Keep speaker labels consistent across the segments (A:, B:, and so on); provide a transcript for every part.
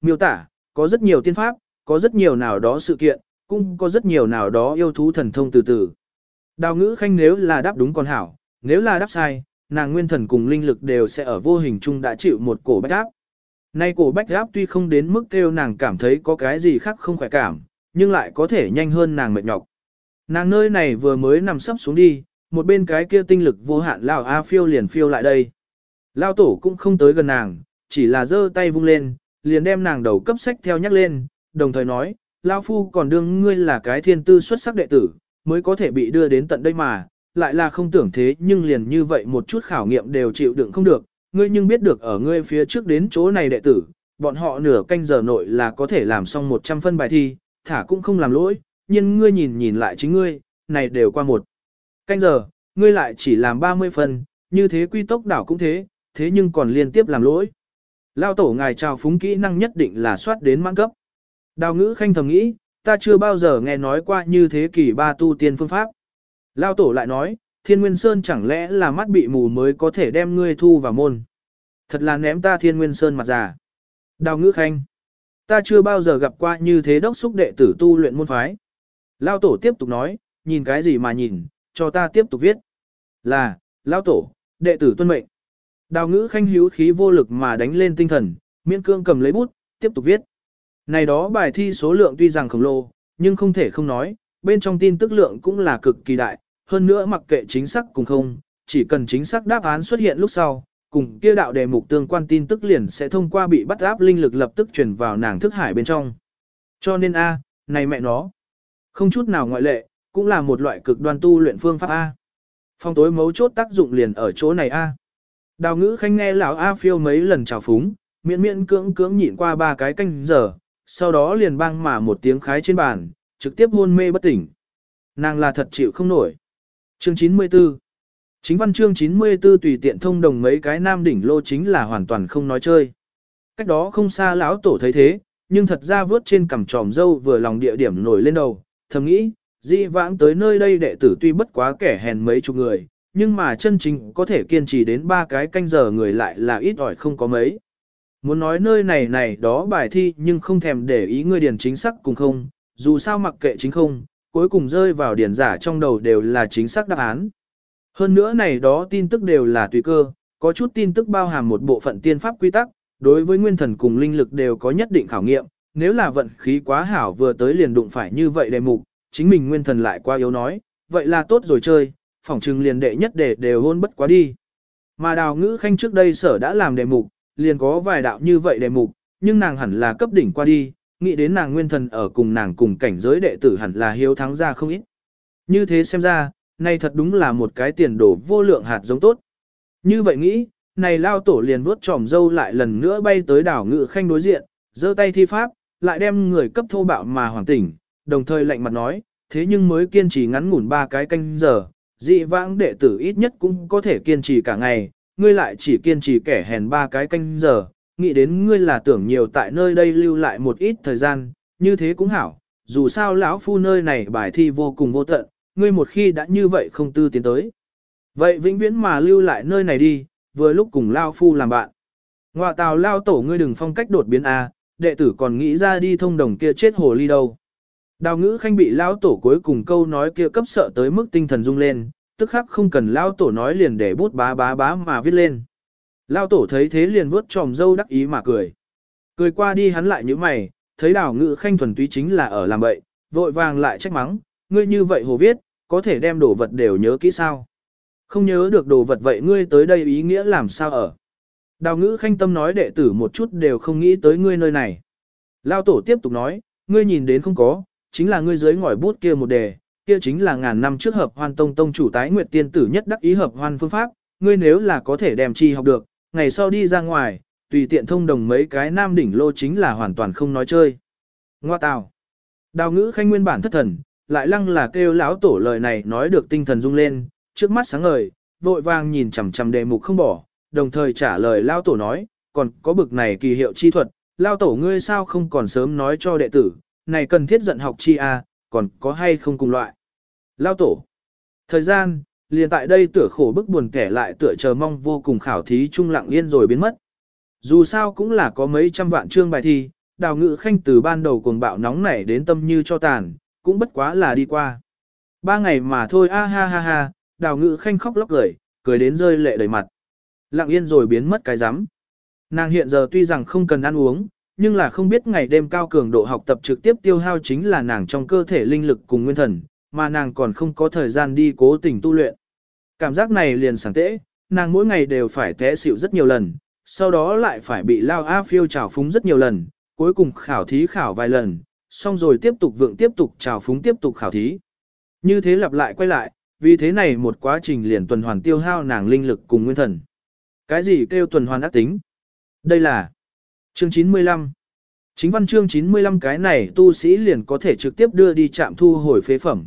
A: miêu tả, có rất nhiều tiên pháp, có rất nhiều nào đó sự kiện, cũng có rất nhiều nào đó yêu thú thần thông từ từ. Đào ngữ khanh nếu là đáp đúng còn hảo, nếu là đáp sai, nàng nguyên thần cùng linh lực đều sẽ ở vô hình chung đã chịu một cổ bách áp. Nay cổ bách áp tuy không đến mức kêu nàng cảm thấy có cái gì khác không khỏe cảm, nhưng lại có thể nhanh hơn nàng mệt nhọc. Nàng nơi này vừa mới nằm sấp xuống đi, một bên cái kia tinh lực vô hạn lao A phiêu liền phiêu lại đây. Lao tổ cũng không tới gần nàng, chỉ là giơ tay vung lên, liền đem nàng đầu cấp sách theo nhắc lên, đồng thời nói, Lao Phu còn đương ngươi là cái thiên tư xuất sắc đệ tử, mới có thể bị đưa đến tận đây mà, lại là không tưởng thế nhưng liền như vậy một chút khảo nghiệm đều chịu đựng không được, ngươi nhưng biết được ở ngươi phía trước đến chỗ này đệ tử, bọn họ nửa canh giờ nội là có thể làm xong 100 phân bài thi, thả cũng không làm lỗi, nhưng ngươi nhìn nhìn lại chính ngươi, này đều qua một canh giờ, ngươi lại chỉ làm 30 phân, như thế quy tốc đảo cũng thế, thế nhưng còn liên tiếp làm lỗi. Lao tổ ngài trao phúng kỹ năng nhất định là soát đến mãn cấp. Đào ngữ khanh thầm nghĩ, ta chưa bao giờ nghe nói qua như thế kỷ ba tu tiên phương pháp. Lao tổ lại nói, thiên nguyên sơn chẳng lẽ là mắt bị mù mới có thể đem ngươi thu vào môn. Thật là ném ta thiên nguyên sơn mặt già. Đào ngữ khanh, ta chưa bao giờ gặp qua như thế đốc xúc đệ tử tu luyện môn phái. Lao tổ tiếp tục nói, nhìn cái gì mà nhìn, cho ta tiếp tục viết. Là, Lao tổ, đệ tử tuân mệnh. Đào ngữ khanh hữu khí vô lực mà đánh lên tinh thần, miễn cương cầm lấy bút, tiếp tục viết. Này đó bài thi số lượng tuy rằng khổng lồ, nhưng không thể không nói, bên trong tin tức lượng cũng là cực kỳ đại, hơn nữa mặc kệ chính xác cùng không, chỉ cần chính xác đáp án xuất hiện lúc sau, cùng kia đạo đề mục tương quan tin tức liền sẽ thông qua bị bắt áp linh lực lập tức truyền vào nàng thức hải bên trong. Cho nên A, này mẹ nó, không chút nào ngoại lệ, cũng là một loại cực đoan tu luyện phương pháp A. Phong tối mấu chốt tác dụng liền ở chỗ này A. Đào ngữ khanh nghe lão A phiêu mấy lần chào phúng, miễn miễn cưỡng cưỡng nhịn qua ba cái canh giờ, sau đó liền băng mà một tiếng khái trên bàn, trực tiếp hôn mê bất tỉnh. Nàng là thật chịu không nổi. Chương 94 Chính văn chương 94 tùy tiện thông đồng mấy cái nam đỉnh lô chính là hoàn toàn không nói chơi. Cách đó không xa lão tổ thấy thế, nhưng thật ra vớt trên cằm tròm dâu vừa lòng địa điểm nổi lên đầu, thầm nghĩ, di vãng tới nơi đây đệ tử tuy bất quá kẻ hèn mấy chục người, nhưng mà chân chính có thể kiên trì đến ba cái canh giờ người lại là ít ỏi không có mấy. Muốn nói nơi này này đó bài thi nhưng không thèm để ý ngươi điền chính xác cùng không, dù sao mặc kệ chính không, cuối cùng rơi vào điền giả trong đầu đều là chính xác đáp án. Hơn nữa này đó tin tức đều là tùy cơ, có chút tin tức bao hàm một bộ phận tiên pháp quy tắc, đối với nguyên thần cùng linh lực đều có nhất định khảo nghiệm, nếu là vận khí quá hảo vừa tới liền đụng phải như vậy đề mục, chính mình nguyên thần lại quá yếu nói, vậy là tốt rồi chơi, phỏng trừng liền đệ nhất để đều hôn bất quá đi. Mà đào ngữ khanh trước đây sở đã làm đề mục, liền có vài đạo như vậy đề mục, nhưng nàng hẳn là cấp đỉnh qua đi, nghĩ đến nàng nguyên thần ở cùng nàng cùng cảnh giới đệ tử hẳn là hiếu thắng ra không ít. Như thế xem ra, này thật đúng là một cái tiền đổ vô lượng hạt giống tốt. Như vậy nghĩ, này lao tổ liền vuốt tròm dâu lại lần nữa bay tới đảo ngự khanh đối diện, giơ tay thi pháp, lại đem người cấp thô bạo mà hoàng tỉnh, đồng thời lạnh mặt nói, thế nhưng mới kiên trì ngắn ngủn ba cái canh giờ, dị vãng đệ tử ít nhất cũng có thể kiên trì cả ngày, ngươi lại chỉ kiên trì kẻ hèn ba cái canh giờ, nghĩ đến ngươi là tưởng nhiều tại nơi đây lưu lại một ít thời gian, như thế cũng hảo, dù sao lão phu nơi này bài thi vô cùng vô tận, ngươi một khi đã như vậy không tư tiến tới. Vậy vĩnh viễn mà lưu lại nơi này đi, vừa lúc cùng lão phu làm bạn. Ngoại tào lao tổ ngươi đừng phong cách đột biến A, đệ tử còn nghĩ ra đi thông đồng kia chết hồ ly đâu. Đào ngữ khanh bị lão tổ cuối cùng câu nói kia cấp sợ tới mức tinh thần rung lên, tức khắc không cần lão tổ nói liền để bút bá bá bá mà viết lên. Lão tổ thấy thế liền vuốt tròm dâu đắc ý mà cười. Cười qua đi hắn lại như mày, thấy đào ngữ khanh thuần túy chính là ở làm bậy, vội vàng lại trách mắng, ngươi như vậy hồ viết, có thể đem đồ vật đều nhớ kỹ sao. Không nhớ được đồ vật vậy ngươi tới đây ý nghĩa làm sao ở. Đào ngữ khanh tâm nói đệ tử một chút đều không nghĩ tới ngươi nơi này. Lao tổ tiếp tục nói, ngươi nhìn đến không có, chính là ngươi dưới ngòi bút kia một đề, kia chính là ngàn năm trước hợp hoan tông tông chủ tái nguyệt tiên tử nhất đắc ý hợp hoan phương pháp, ngươi nếu là có thể đem chi học được, ngày sau đi ra ngoài, tùy tiện thông đồng mấy cái nam đỉnh lô chính là hoàn toàn không nói chơi. Ngoa tào. Đào ngữ khanh nguyên bản thất thần, lại lăng là kêu lão tổ lời này nói được tinh thần rung lên, trước mắt sáng ngời, vội vàng nhìn chằm chằm đề mục không bỏ, đồng thời trả lời lão tổ nói, còn có bực này kỳ hiệu chi thuật, lão tổ ngươi sao không còn sớm nói cho đệ tử, này cần thiết giận học chi a, còn có hay không cùng loại. Lão tổ. Thời gian, liền tại đây tựa khổ bức buồn kẻ lại tựa chờ mong vô cùng khảo thí trung lặng yên rồi biến mất. Dù sao cũng là có mấy trăm vạn chương bài thi, đào ngự khanh từ ban đầu cuồng bạo nóng nảy đến tâm như cho tàn, cũng bất quá là đi qua. Ba ngày mà thôi a ha ha ha, đào ngự khanh khóc lóc cười, cười đến rơi lệ đầy mặt. Lặng yên rồi biến mất cái rắm Nàng hiện giờ tuy rằng không cần ăn uống, nhưng là không biết ngày đêm cao cường độ học tập trực tiếp tiêu hao chính là nàng trong cơ thể linh lực cùng nguyên thần, mà nàng còn không có thời gian đi cố tình tu luyện. Cảm giác này liền sáng tễ, nàng mỗi ngày đều phải té xỉu rất nhiều lần, sau đó lại phải bị lao áp phiêu trào phúng rất nhiều lần, cuối cùng khảo thí khảo vài lần, xong rồi tiếp tục vượng tiếp tục trào phúng tiếp tục khảo thí. Như thế lặp lại quay lại, vì thế này một quá trình liền tuần hoàn tiêu hao nàng linh lực cùng nguyên thần. Cái gì kêu tuần hoàn ác tính? Đây là chương 95. Chính văn chương 95 cái này tu sĩ liền có thể trực tiếp đưa đi trạm thu hồi phế phẩm.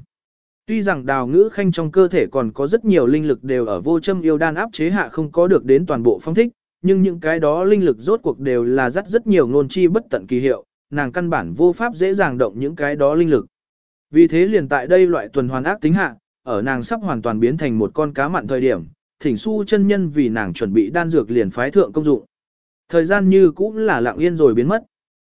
A: Tuy rằng đào ngữ khanh trong cơ thể còn có rất nhiều linh lực đều ở vô châm yêu đan áp chế hạ không có được đến toàn bộ phong thích, nhưng những cái đó linh lực rốt cuộc đều là rất rất nhiều ngôn chi bất tận kỳ hiệu, nàng căn bản vô pháp dễ dàng động những cái đó linh lực. Vì thế liền tại đây loại tuần hoàn ác tính hạ, ở nàng sắp hoàn toàn biến thành một con cá mặn thời điểm, thỉnh su chân nhân vì nàng chuẩn bị đan dược liền phái thượng công dụng. Thời gian như cũng là lặng yên rồi biến mất.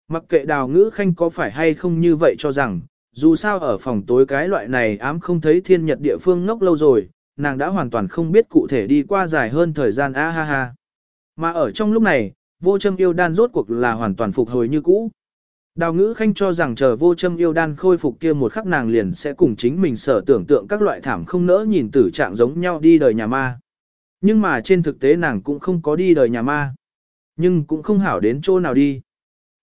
A: Mặc kệ đào ngữ khanh có phải hay không như vậy cho rằng, dù sao ở phòng tối cái loại này ám không thấy thiên nhật địa phương ngốc lâu rồi, nàng đã hoàn toàn không biết cụ thể đi qua dài hơn thời gian a ha ha. Mà ở trong lúc này, vô châm yêu đan rốt cuộc là hoàn toàn phục hồi như cũ. Đào ngữ khanh cho rằng chờ vô châm yêu đan khôi phục kia một khắc nàng liền sẽ cùng chính mình sở tưởng tượng các loại thảm không nỡ nhìn tử trạng giống nhau đi đời nhà ma. Nhưng mà trên thực tế nàng cũng không có đi đời nhà ma. Nhưng cũng không hảo đến chỗ nào đi.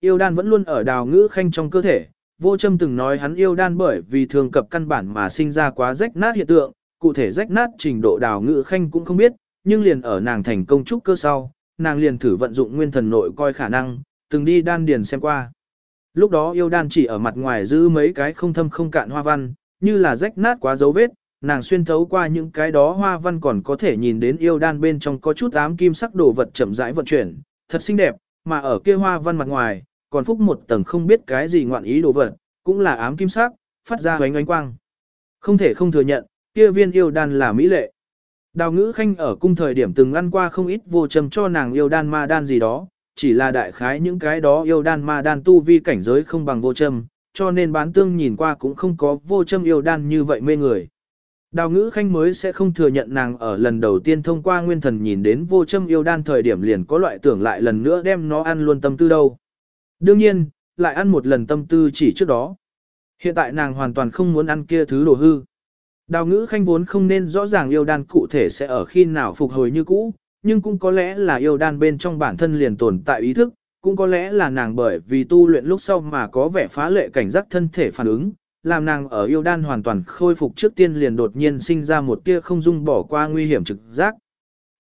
A: Yêu đan vẫn luôn ở đào ngữ khanh trong cơ thể. Vô châm từng nói hắn yêu đan bởi vì thường cập căn bản mà sinh ra quá rách nát hiện tượng, cụ thể rách nát trình độ đào ngữ khanh cũng không biết, nhưng liền ở nàng thành công trúc cơ sau, nàng liền thử vận dụng nguyên thần nội coi khả năng, từng đi đan điền xem qua. Lúc đó yêu đan chỉ ở mặt ngoài giữ mấy cái không thâm không cạn hoa văn, như là rách nát quá dấu vết, nàng xuyên thấu qua những cái đó hoa văn còn có thể nhìn đến yêu đan bên trong có chút ám kim sắc đồ vật chậm rãi vận chuyển, thật xinh đẹp, mà ở kia hoa văn mặt ngoài, còn phúc một tầng không biết cái gì ngoạn ý đồ vật, cũng là ám kim sắc, phát ra ánh ánh quang. Không thể không thừa nhận, kia viên yêu đan là mỹ lệ. Đào ngữ khanh ở cung thời điểm từng ăn qua không ít vô trầm cho nàng yêu đan ma đan gì đó, chỉ là đại khái những cái đó yêu đan ma đan tu vi cảnh giới không bằng vô trầm, cho nên bán tương nhìn qua cũng không có vô trầm yêu đan như vậy mê người. Đào ngữ khanh mới sẽ không thừa nhận nàng ở lần đầu tiên thông qua nguyên thần nhìn đến vô châm yêu đan thời điểm liền có loại tưởng lại lần nữa đem nó ăn luôn tâm tư đâu. Đương nhiên, lại ăn một lần tâm tư chỉ trước đó. Hiện tại nàng hoàn toàn không muốn ăn kia thứ đồ hư. Đào ngữ khanh vốn không nên rõ ràng yêu đan cụ thể sẽ ở khi nào phục hồi như cũ, nhưng cũng có lẽ là yêu đan bên trong bản thân liền tồn tại ý thức, cũng có lẽ là nàng bởi vì tu luyện lúc sau mà có vẻ phá lệ cảnh giác thân thể phản ứng, làm nàng ở yêu đan hoàn toàn khôi phục trước tiên liền đột nhiên sinh ra một tia không dung bỏ qua nguy hiểm trực giác.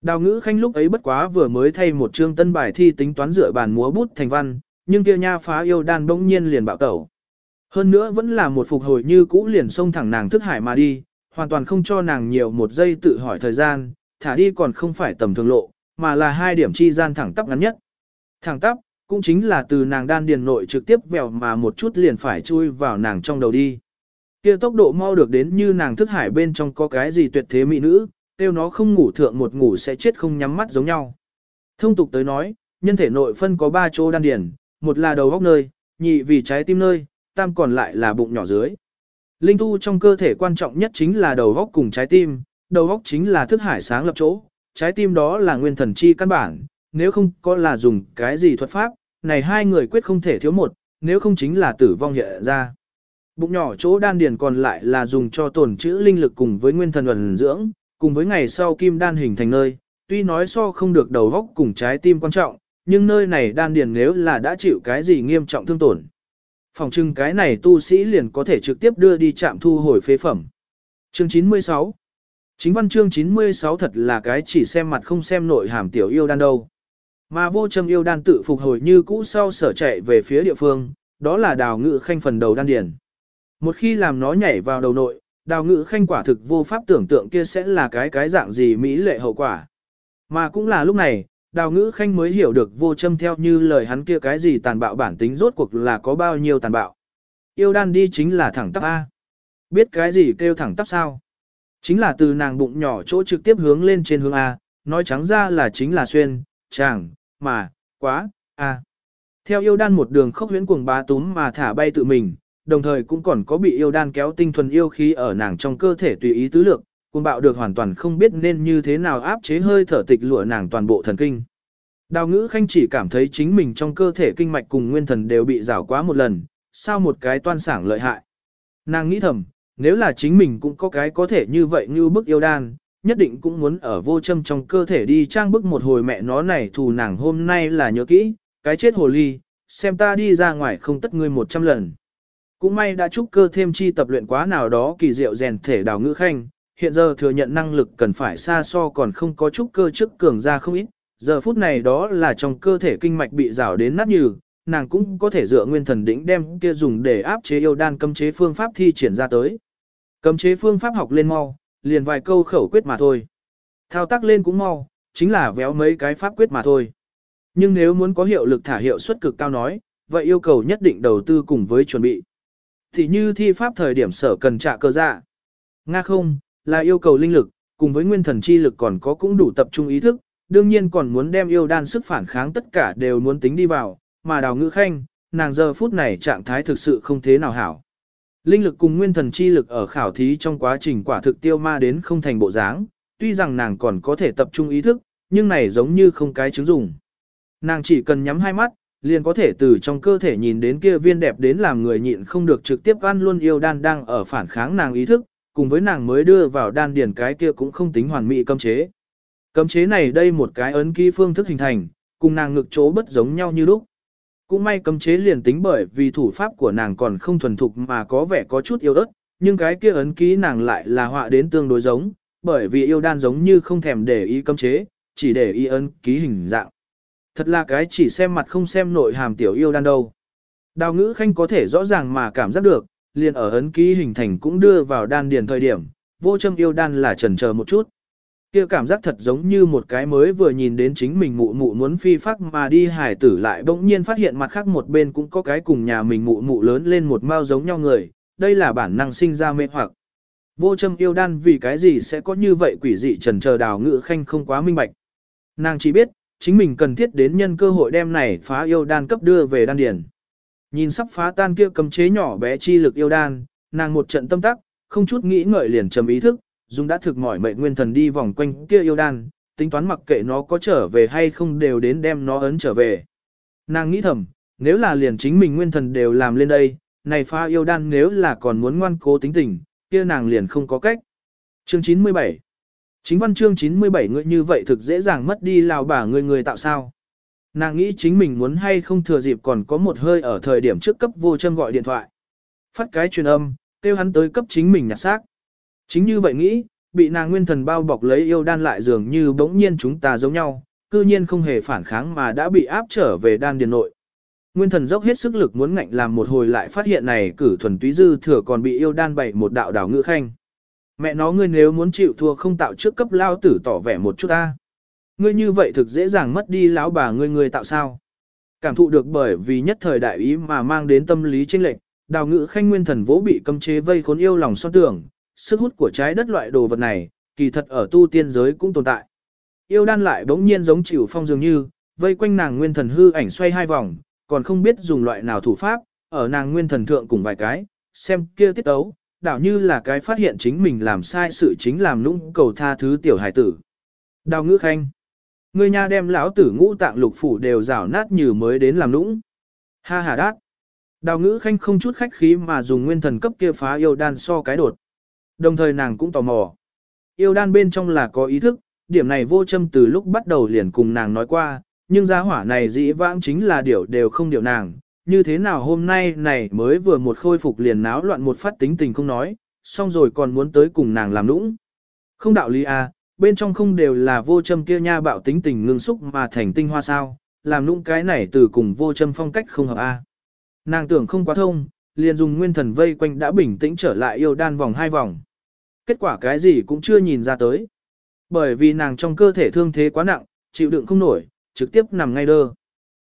A: Đào ngữ khanh lúc ấy bất quá vừa mới thay một chương tân bài thi tính toán dựa bàn múa bút thành văn, nhưng kia nha phá yêu đan bỗng nhiên liền bạo tẩu. Hơn nữa vẫn là một phục hồi như cũ liền xông thẳng nàng thức hải mà đi, hoàn toàn không cho nàng nhiều một giây tự hỏi thời gian, thả đi còn không phải tầm thường lộ, mà là hai điểm chi gian thẳng tắp ngắn nhất. Thẳng tắp, cũng chính là từ nàng đan điền nội trực tiếp vèo mà một chút liền phải chui vào nàng trong đầu đi. Kia tốc độ mau được đến như nàng thức hải bên trong có cái gì tuyệt thế mỹ nữ, tiêu nó không ngủ thượng một ngủ sẽ chết không nhắm mắt giống nhau. Thông tục tới nói, nhân thể nội phân có ba chỗ đan điền, một là đầu góc nơi, nhị vì trái tim nơi, tam còn lại là bụng nhỏ dưới. Linh tu trong cơ thể quan trọng nhất chính là đầu góc cùng trái tim, đầu góc chính là thức hải sáng lập chỗ, trái tim đó là nguyên thần chi căn bản, nếu không có là dùng cái gì thuật pháp, này hai người quyết không thể thiếu một, nếu không chính là tử vong hiện ra. Bụng nhỏ chỗ đan điền còn lại là dùng cho tổn trữ linh lực cùng với nguyên thần ẩn dưỡng, cùng với ngày sau kim đan hình thành nơi, tuy nói so không được đầu góc cùng trái tim quan trọng, nhưng nơi này đan điền nếu là đã chịu cái gì nghiêm trọng thương tổn. Phòng trưng cái này tu sĩ liền có thể trực tiếp đưa đi trạm thu hồi phế phẩm. Chương 96 Chính văn chương 96 thật là cái chỉ xem mặt không xem nội hàm tiểu yêu đan đâu. Mà vô châm yêu đan tự phục hồi như cũ sau sở chạy về phía địa phương, đó là đào ngự khanh phần đầu đan điển. Một khi làm nó nhảy vào đầu nội, đào ngự khanh quả thực vô pháp tưởng tượng kia sẽ là cái cái dạng gì mỹ lệ hậu quả. Mà cũng là lúc này, đào ngữ khanh mới hiểu được vô châm theo như lời hắn kia cái gì tàn bạo bản tính rốt cuộc là có bao nhiêu tàn bạo. Yêu đan đi chính là thẳng tắp A. Biết cái gì kêu thẳng tắp sao? Chính là từ nàng bụng nhỏ chỗ trực tiếp hướng lên trên hướng A, nói trắng ra là chính là xuyên, chàng, mà, quá, A. Theo yêu đan một đường khốc huyễn cuồng bá túm mà thả bay tự mình, đồng thời cũng còn có bị yêu đan kéo tinh thuần yêu khí ở nàng trong cơ thể tùy ý tứ lược, cuồng bạo được hoàn toàn không biết nên như thế nào áp chế hơi thở tịch lụa nàng toàn bộ thần kinh. Đào ngữ khanh chỉ cảm thấy chính mình trong cơ thể kinh mạch cùng nguyên thần đều bị rào quá một lần, sao một cái toan sảng lợi hại. Nàng nghĩ thầm, nếu là chính mình cũng có cái có thể như vậy như bức yêu đan, nhất định cũng muốn ở vô châm trong cơ thể đi trang bức một hồi mẹ nó này thù nàng hôm nay là nhớ kỹ, cái chết hồ ly, xem ta đi ra ngoài không tất ngươi một trăm lần. Cũng may đã trúc cơ thêm chi tập luyện quá nào đó kỳ diệu rèn thể đào ngữ khanh, hiện giờ thừa nhận năng lực cần phải xa so còn không có trúc cơ trước cường ra không ít, giờ phút này đó là trong cơ thể kinh mạch bị rào đến nát như, nàng cũng có thể dựa nguyên thần đỉnh đem kia dùng để áp chế yêu đan cấm chế phương pháp thi triển ra tới. Cấm chế phương pháp học lên mau, liền vài câu khẩu quyết mà thôi. Thao tác lên cũng mau, chính là véo mấy cái pháp quyết mà thôi. Nhưng nếu muốn có hiệu lực thả hiệu suất cực cao nói, vậy yêu cầu nhất định đầu tư cùng với chuẩn bị. Thì như thi pháp thời điểm sở cần trả cơ dạ. Nga không, là yêu cầu linh lực, cùng với nguyên thần chi lực còn có cũng đủ tập trung ý thức, đương nhiên còn muốn đem yêu đan sức phản kháng tất cả đều muốn tính đi vào, mà đào ngữ khanh, nàng giờ phút này trạng thái thực sự không thế nào hảo. Linh lực cùng nguyên thần chi lực ở khảo thí trong quá trình quả thực tiêu ma đến không thành bộ dáng, tuy rằng nàng còn có thể tập trung ý thức, nhưng này giống như không cái chứng dùng. Nàng chỉ cần nhắm hai mắt, liền có thể từ trong cơ thể nhìn đến kia viên đẹp đến làm người nhịn không được trực tiếp ăn luôn yêu đan đang ở phản kháng nàng ý thức, cùng với nàng mới đưa vào đan điền cái kia cũng không tính hoàn mỹ cấm chế. Cấm chế này đây một cái ấn ký phương thức hình thành, cùng nàng ngực chỗ bất giống nhau như lúc. Cũng may cấm chế liền tính bởi vì thủ pháp của nàng còn không thuần thục mà có vẻ có chút yêu ớt, nhưng cái kia ấn ký nàng lại là họa đến tương đối giống, bởi vì yêu đan giống như không thèm để ý cấm chế, chỉ để ý ấn ký hình dạng. Thật là cái chỉ xem mặt không xem nội hàm tiểu yêu đan đâu. Đào ngữ khanh có thể rõ ràng mà cảm giác được, liền ở ấn ký hình thành cũng đưa vào đan điền thời điểm, vô châm yêu đan là trần chờ một chút. Kia cảm giác thật giống như một cái mới vừa nhìn đến chính mình mụ mụ muốn phi phác mà đi hải tử lại bỗng nhiên phát hiện mặt khác một bên cũng có cái cùng nhà mình mụ mụ lớn lên một mao giống nhau người, đây là bản năng sinh ra mê hoặc. Vô châm yêu đan vì cái gì sẽ có như vậy quỷ dị trần chờ đào ngự khanh không quá minh bạch. Nàng chỉ biết, chính mình cần thiết đến nhân cơ hội đem này phá yêu đan cấp đưa về đan điển. Nhìn sắp phá tan kia cầm chế nhỏ bé chi lực yêu đan, nàng một trận tâm tắc, không chút nghĩ ngợi liền trầm ý thức, dùng đã thực mỏi mệnh nguyên thần đi vòng quanh kia yêu đan, tính toán mặc kệ nó có trở về hay không đều đến đem nó ấn trở về. Nàng nghĩ thầm, nếu là liền chính mình nguyên thần đều làm lên đây, này pha yêu đan nếu là còn muốn ngoan cố tính tình, kia nàng liền không có cách. Chương 97 Chính văn chương 97 người như vậy thực dễ dàng mất đi lào bà người người tạo sao. Nàng nghĩ chính mình muốn hay không thừa dịp còn có một hơi ở thời điểm trước cấp vô châm gọi điện thoại. Phát cái truyền âm, kêu hắn tới cấp chính mình nhặt xác. Chính như vậy nghĩ, bị nàng nguyên thần bao bọc lấy yêu đan lại dường như bỗng nhiên chúng ta giống nhau, cư nhiên không hề phản kháng mà đã bị áp trở về đan điền nội. Nguyên thần dốc hết sức lực muốn ngạnh làm một hồi lại phát hiện này cử thuần túy dư thừa còn bị yêu đan bày một đạo đảo ngữ khanh. Mẹ nó ngươi nếu muốn chịu thua không tạo trước cấp lao tử tỏ vẻ một chút ta. Ngươi như vậy thực dễ dàng mất đi lão bà ngươi ngươi tạo sao. Cảm thụ được bởi vì nhất thời đại ý mà mang đến tâm lý chênh lệch, đào ngữ khanh nguyên thần vỗ bị cấm chế vây khốn yêu lòng son tưởng, sức hút của trái đất loại đồ vật này, kỳ thật ở tu tiên giới cũng tồn tại. Yêu đan lại bỗng nhiên giống chịu phong dường như, vây quanh nàng nguyên thần hư ảnh xoay hai vòng, còn không biết dùng loại nào thủ pháp, ở nàng nguyên thần thượng cùng vài cái, xem kia tiết ấu, đảo như là cái phát hiện chính mình làm sai sự chính làm nũng cầu tha thứ tiểu hải tử. Đào ngữ khanh. Người nhà đem lão tử ngũ tạng lục phủ đều rảo nát như mới đến làm nũng. Ha ha đát. Đào ngữ khanh không chút khách khí mà dùng nguyên thần cấp kia phá yêu đan so cái đột. Đồng thời nàng cũng tò mò. Yêu đan bên trong là có ý thức, điểm này vô châm từ lúc bắt đầu liền cùng nàng nói qua, nhưng gia hỏa này dĩ vãng chính là điều đều không điều nàng, như thế nào hôm nay này mới vừa một khôi phục liền náo loạn một phát tính tình không nói, xong rồi còn muốn tới cùng nàng làm nũng. Không đạo lý à, bên trong không đều là vô châm kia nha bạo tính tình ngưng xúc mà thành tinh hoa sao, làm nũng cái này từ cùng vô châm phong cách không hợp a. À. Nàng tưởng không quá thông, liền dùng nguyên thần vây quanh đã bình tĩnh trở lại yêu đan vòng hai vòng. Kết quả cái gì cũng chưa nhìn ra tới. Bởi vì nàng trong cơ thể thương thế quá nặng, chịu đựng không nổi, trực tiếp nằm ngay đơ.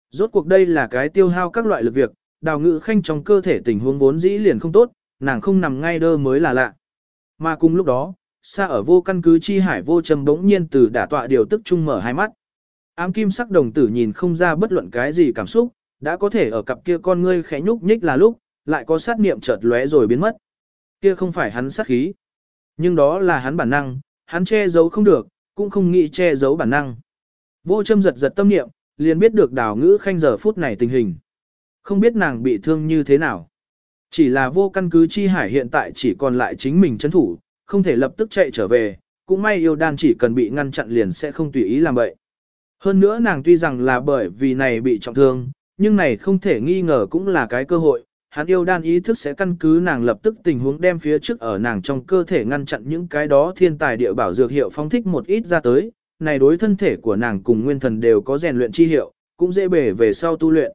A: Rốt cuộc đây là cái tiêu hao các loại lực việc, đào ngự khanh trong cơ thể tình huống vốn dĩ liền không tốt, nàng không nằm ngay đơ mới là lạ. Mà cùng lúc đó, xa ở vô căn cứ chi hải vô trầm bỗng nhiên từ đả tọa điều tức trung mở hai mắt. Ám kim sắc đồng tử nhìn không ra bất luận cái gì cảm xúc, Đã có thể ở cặp kia con ngươi khẽ nhúc nhích là lúc, lại có sát niệm chợt lóe rồi biến mất. Kia không phải hắn sát khí, nhưng đó là hắn bản năng, hắn che giấu không được, cũng không nghĩ che giấu bản năng. Vô châm giật giật tâm niệm, liền biết được đào ngữ khanh giờ phút này tình hình. Không biết nàng bị thương như thế nào. Chỉ là vô căn cứ chi hải hiện tại chỉ còn lại chính mình chấn thủ, không thể lập tức chạy trở về, cũng may yêu đan chỉ cần bị ngăn chặn liền sẽ không tùy ý làm vậy. Hơn nữa nàng tuy rằng là bởi vì này bị trọng thương, nhưng này không thể nghi ngờ cũng là cái cơ hội, hắn yêu đan ý thức sẽ căn cứ nàng lập tức tình huống đem phía trước ở nàng trong cơ thể ngăn chặn những cái đó thiên tài địa bảo dược hiệu phong thích một ít ra tới, này đối thân thể của nàng cùng nguyên thần đều có rèn luyện chi hiệu, cũng dễ bể về sau tu luyện.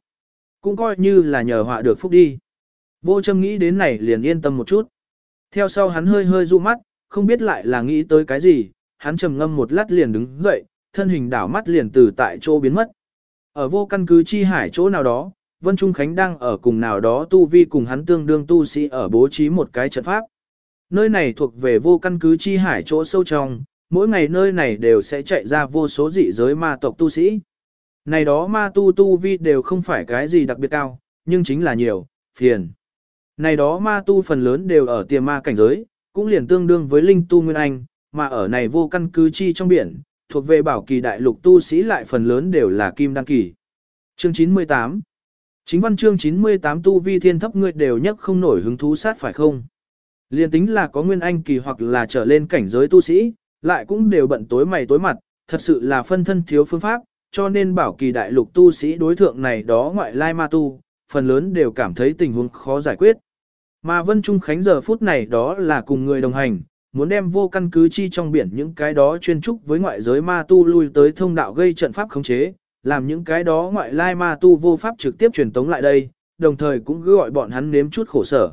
A: Cũng coi như là nhờ họa được phúc đi. Vô châm nghĩ đến này liền yên tâm một chút. Theo sau hắn hơi hơi du mắt, không biết lại là nghĩ tới cái gì, hắn trầm ngâm một lát liền đứng dậy, thân hình đảo mắt liền từ tại chỗ biến mất. Ở vô căn cứ chi hải chỗ nào đó, Vân Trung Khánh đang ở cùng nào đó tu vi cùng hắn tương đương tu sĩ ở bố trí một cái trận pháp. Nơi này thuộc về vô căn cứ chi hải chỗ sâu trong, mỗi ngày nơi này đều sẽ chạy ra vô số dị giới ma tộc tu sĩ. Này đó ma tu tu vi đều không phải cái gì đặc biệt cao, nhưng chính là nhiều, phiền. Này đó ma tu phần lớn đều ở tiềm ma cảnh giới, cũng liền tương đương với linh tu nguyên anh, mà ở này vô căn cứ chi trong biển, thuộc về bảo kỳ đại lục tu sĩ lại phần lớn đều là kim đăng kỳ. Chương 98 Chính văn chương 98 tu vi thiên thấp ngươi đều nhất không nổi hứng thú sát phải không? Liên tính là có nguyên anh kỳ hoặc là trở lên cảnh giới tu sĩ, lại cũng đều bận tối mày tối mặt, thật sự là phân thân thiếu phương pháp, cho nên bảo kỳ đại lục tu sĩ đối thượng này đó ngoại lai ma tu, phần lớn đều cảm thấy tình huống khó giải quyết. Mà Vân Trung Khánh giờ phút này đó là cùng người đồng hành, muốn đem vô căn cứ chi trong biển những cái đó chuyên trúc với ngoại giới ma tu lui tới thông đạo gây trận pháp khống chế, làm những cái đó ngoại lai ma tu vô pháp trực tiếp truyền tống lại đây, đồng thời cũng cứ gọi bọn hắn nếm chút khổ sở.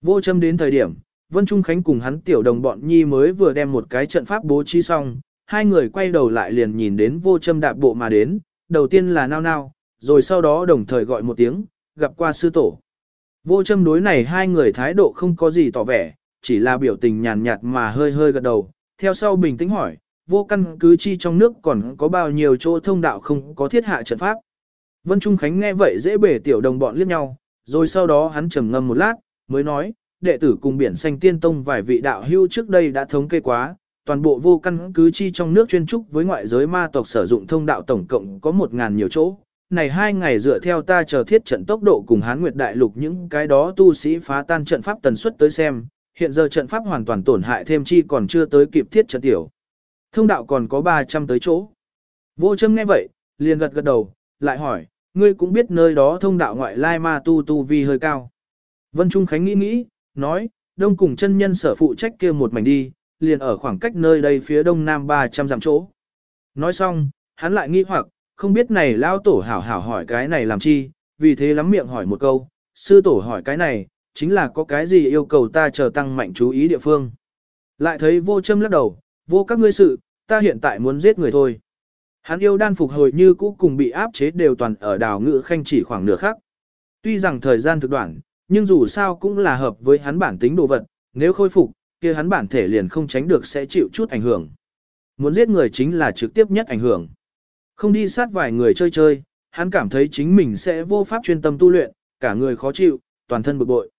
A: Vô châm đến thời điểm, Vân Trung Khánh cùng hắn tiểu đồng bọn nhi mới vừa đem một cái trận pháp bố trí xong, hai người quay đầu lại liền nhìn đến vô châm đạp bộ mà đến, đầu tiên là nao nao, rồi sau đó đồng thời gọi một tiếng, gặp qua sư tổ. Vô châm đối này hai người thái độ không có gì tỏ vẻ, chỉ là biểu tình nhàn nhạt mà hơi hơi gật đầu, theo sau bình tĩnh hỏi, vô căn cứ chi trong nước còn có bao nhiêu chỗ thông đạo không có thiết hạ trận pháp. Vân Trung Khánh nghe vậy dễ bể tiểu đồng bọn liếc nhau, rồi sau đó hắn trầm ngâm một lát, mới nói, đệ tử cùng biển xanh tiên tông vài vị đạo hưu trước đây đã thống kê quá, toàn bộ vô căn cứ chi trong nước chuyên trúc với ngoại giới ma tộc sử dụng thông đạo tổng cộng có một ngàn nhiều chỗ. Này hai ngày dựa theo ta chờ thiết trận tốc độ cùng hán nguyệt đại lục những cái đó tu sĩ phá tan trận pháp tần suất tới xem, hiện giờ trận pháp hoàn toàn tổn hại thêm chi còn chưa tới kịp thiết trận tiểu. Thông đạo còn có 300 tới chỗ. Vô châm nghe vậy, liền gật gật đầu, lại hỏi, ngươi cũng biết nơi đó thông đạo ngoại lai ma tu tu vi hơi cao. Vân Trung Khánh nghĩ nghĩ, nói, đông cùng chân nhân sở phụ trách kia một mảnh đi, liền ở khoảng cách nơi đây phía đông nam 300 dặm chỗ. Nói xong, hắn lại nghi hoặc, không biết này lao tổ hảo hảo hỏi cái này làm chi, vì thế lắm miệng hỏi một câu, sư tổ hỏi cái này, chính là có cái gì yêu cầu ta chờ tăng mạnh chú ý địa phương. Lại thấy vô châm lắc đầu, vô các ngươi sự, ta hiện tại muốn giết người thôi. Hắn yêu đan phục hồi như cũ cùng bị áp chế đều toàn ở đào ngự khanh chỉ khoảng nửa khắc. Tuy rằng thời gian thực đoạn, nhưng dù sao cũng là hợp với hắn bản tính đồ vật, nếu khôi phục, kia hắn bản thể liền không tránh được sẽ chịu chút ảnh hưởng. Muốn giết người chính là trực tiếp nhất ảnh hưởng. Không đi sát vài người chơi chơi, hắn cảm thấy chính mình sẽ vô pháp chuyên tâm tu luyện, cả người khó chịu, toàn thân bực bội.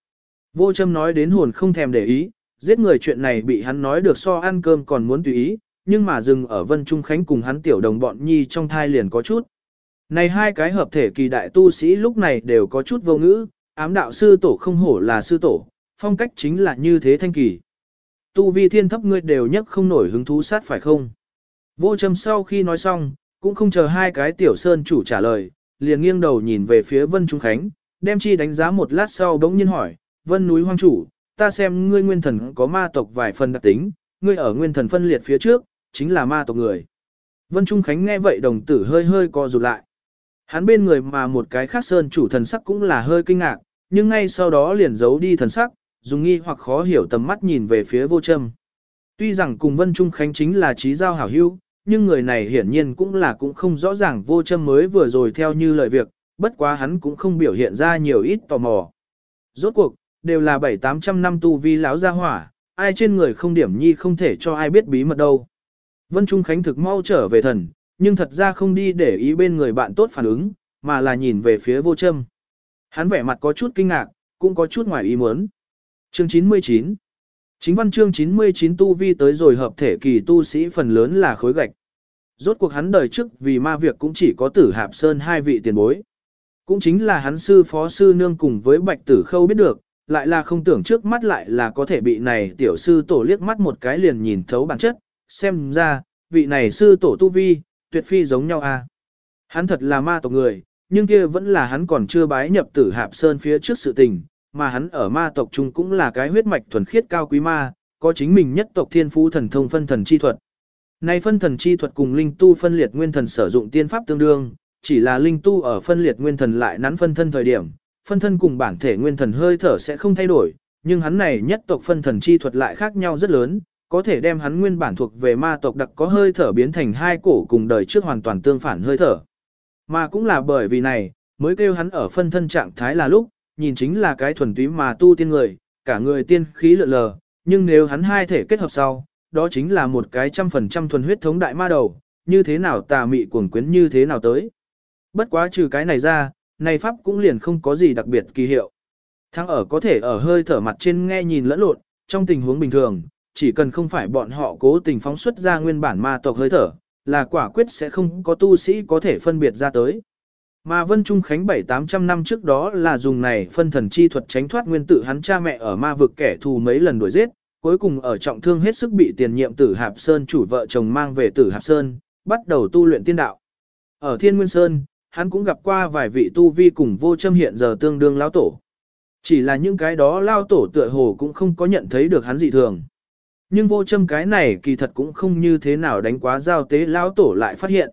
A: Vô châm nói đến hồn không thèm để ý, giết người chuyện này bị hắn nói được so ăn cơm còn muốn tùy ý, nhưng mà dừng ở Vân Trung Khánh cùng hắn tiểu đồng bọn nhi trong thai liền có chút. Này hai cái hợp thể kỳ đại tu sĩ lúc này đều có chút vô ngữ, ám đạo sư tổ không hổ là sư tổ, phong cách chính là như thế thanh kỳ. Tu vi thiên thấp ngươi đều nhất không nổi hứng thú sát phải không? Vô châm sau khi nói xong, cũng không chờ hai cái tiểu sơn chủ trả lời, liền nghiêng đầu nhìn về phía Vân Trung Khánh, đem chi đánh giá một lát sau bỗng nhiên hỏi, Vân núi hoang chủ, ta xem ngươi nguyên thần có ma tộc vài phần đặc tính, ngươi ở nguyên thần phân liệt phía trước, chính là ma tộc người. Vân Trung Khánh nghe vậy đồng tử hơi hơi co rụt lại. Hắn bên người mà một cái khác sơn chủ thần sắc cũng là hơi kinh ngạc, nhưng ngay sau đó liền giấu đi thần sắc, dùng nghi hoặc khó hiểu tầm mắt nhìn về phía vô châm. Tuy rằng cùng Vân Trung Khánh chính là trí giao hảo hữu, nhưng người này hiển nhiên cũng là cũng không rõ ràng vô châm mới vừa rồi theo như lời việc, bất quá hắn cũng không biểu hiện ra nhiều ít tò mò. Rốt cuộc, đều là bảy tám trăm năm tu vi lão gia hỏa, ai trên người không điểm nhi không thể cho ai biết bí mật đâu. Vân Trung Khánh thực mau trở về thần, nhưng thật ra không đi để ý bên người bạn tốt phản ứng, mà là nhìn về phía vô châm. Hắn vẻ mặt có chút kinh ngạc, cũng có chút ngoài ý muốn. Chương 99 Chính văn chương 99 tu vi tới rồi hợp thể kỳ tu sĩ phần lớn là khối gạch. Rốt cuộc hắn đời trước vì ma việc cũng chỉ có tử hạp sơn hai vị tiền bối. Cũng chính là hắn sư phó sư nương cùng với bạch tử khâu biết được, lại là không tưởng trước mắt lại là có thể bị này tiểu sư tổ liếc mắt một cái liền nhìn thấu bản chất, xem ra, vị này sư tổ tu vi, tuyệt phi giống nhau à. Hắn thật là ma tộc người, nhưng kia vẫn là hắn còn chưa bái nhập tử hạp sơn phía trước sự tình, mà hắn ở ma tộc chung cũng là cái huyết mạch thuần khiết cao quý ma, có chính mình nhất tộc thiên phú thần thông phân thần chi thuật. Này phân thần chi thuật cùng linh tu phân liệt nguyên thần sử dụng tiên pháp tương đương, chỉ là linh tu ở phân liệt nguyên thần lại nắn phân thân thời điểm, phân thân cùng bản thể nguyên thần hơi thở sẽ không thay đổi, nhưng hắn này nhất tộc phân thần chi thuật lại khác nhau rất lớn, có thể đem hắn nguyên bản thuộc về ma tộc đặc có hơi thở biến thành hai cổ cùng đời trước hoàn toàn tương phản hơi thở. Mà cũng là bởi vì này, mới kêu hắn ở phân thân trạng thái là lúc, nhìn chính là cái thuần túy mà tu tiên người, cả người tiên khí lượn lờ, nhưng nếu hắn hai thể kết hợp sau, đó chính là một cái trăm phần trăm thuần huyết thống đại ma đầu, như thế nào tà mị cuồng quyến như thế nào tới. Bất quá trừ cái này ra, này pháp cũng liền không có gì đặc biệt kỳ hiệu. Thắng ở có thể ở hơi thở mặt trên nghe nhìn lẫn lộn, trong tình huống bình thường, chỉ cần không phải bọn họ cố tình phóng xuất ra nguyên bản ma tộc hơi thở, là quả quyết sẽ không có tu sĩ có thể phân biệt ra tới. Mà Vân Trung Khánh 7-800 năm trước đó là dùng này phân thần chi thuật tránh thoát nguyên tử hắn cha mẹ ở ma vực kẻ thù mấy lần đuổi giết, cuối cùng ở trọng thương hết sức bị tiền nhiệm tử Hạp Sơn chủ vợ chồng mang về tử Hạp Sơn, bắt đầu tu luyện tiên đạo. Ở Thiên Nguyên Sơn, hắn cũng gặp qua vài vị tu vi cùng vô châm hiện giờ tương đương lao tổ. Chỉ là những cái đó lao tổ tựa hồ cũng không có nhận thấy được hắn dị thường. Nhưng vô châm cái này kỳ thật cũng không như thế nào đánh quá giao tế lao tổ lại phát hiện.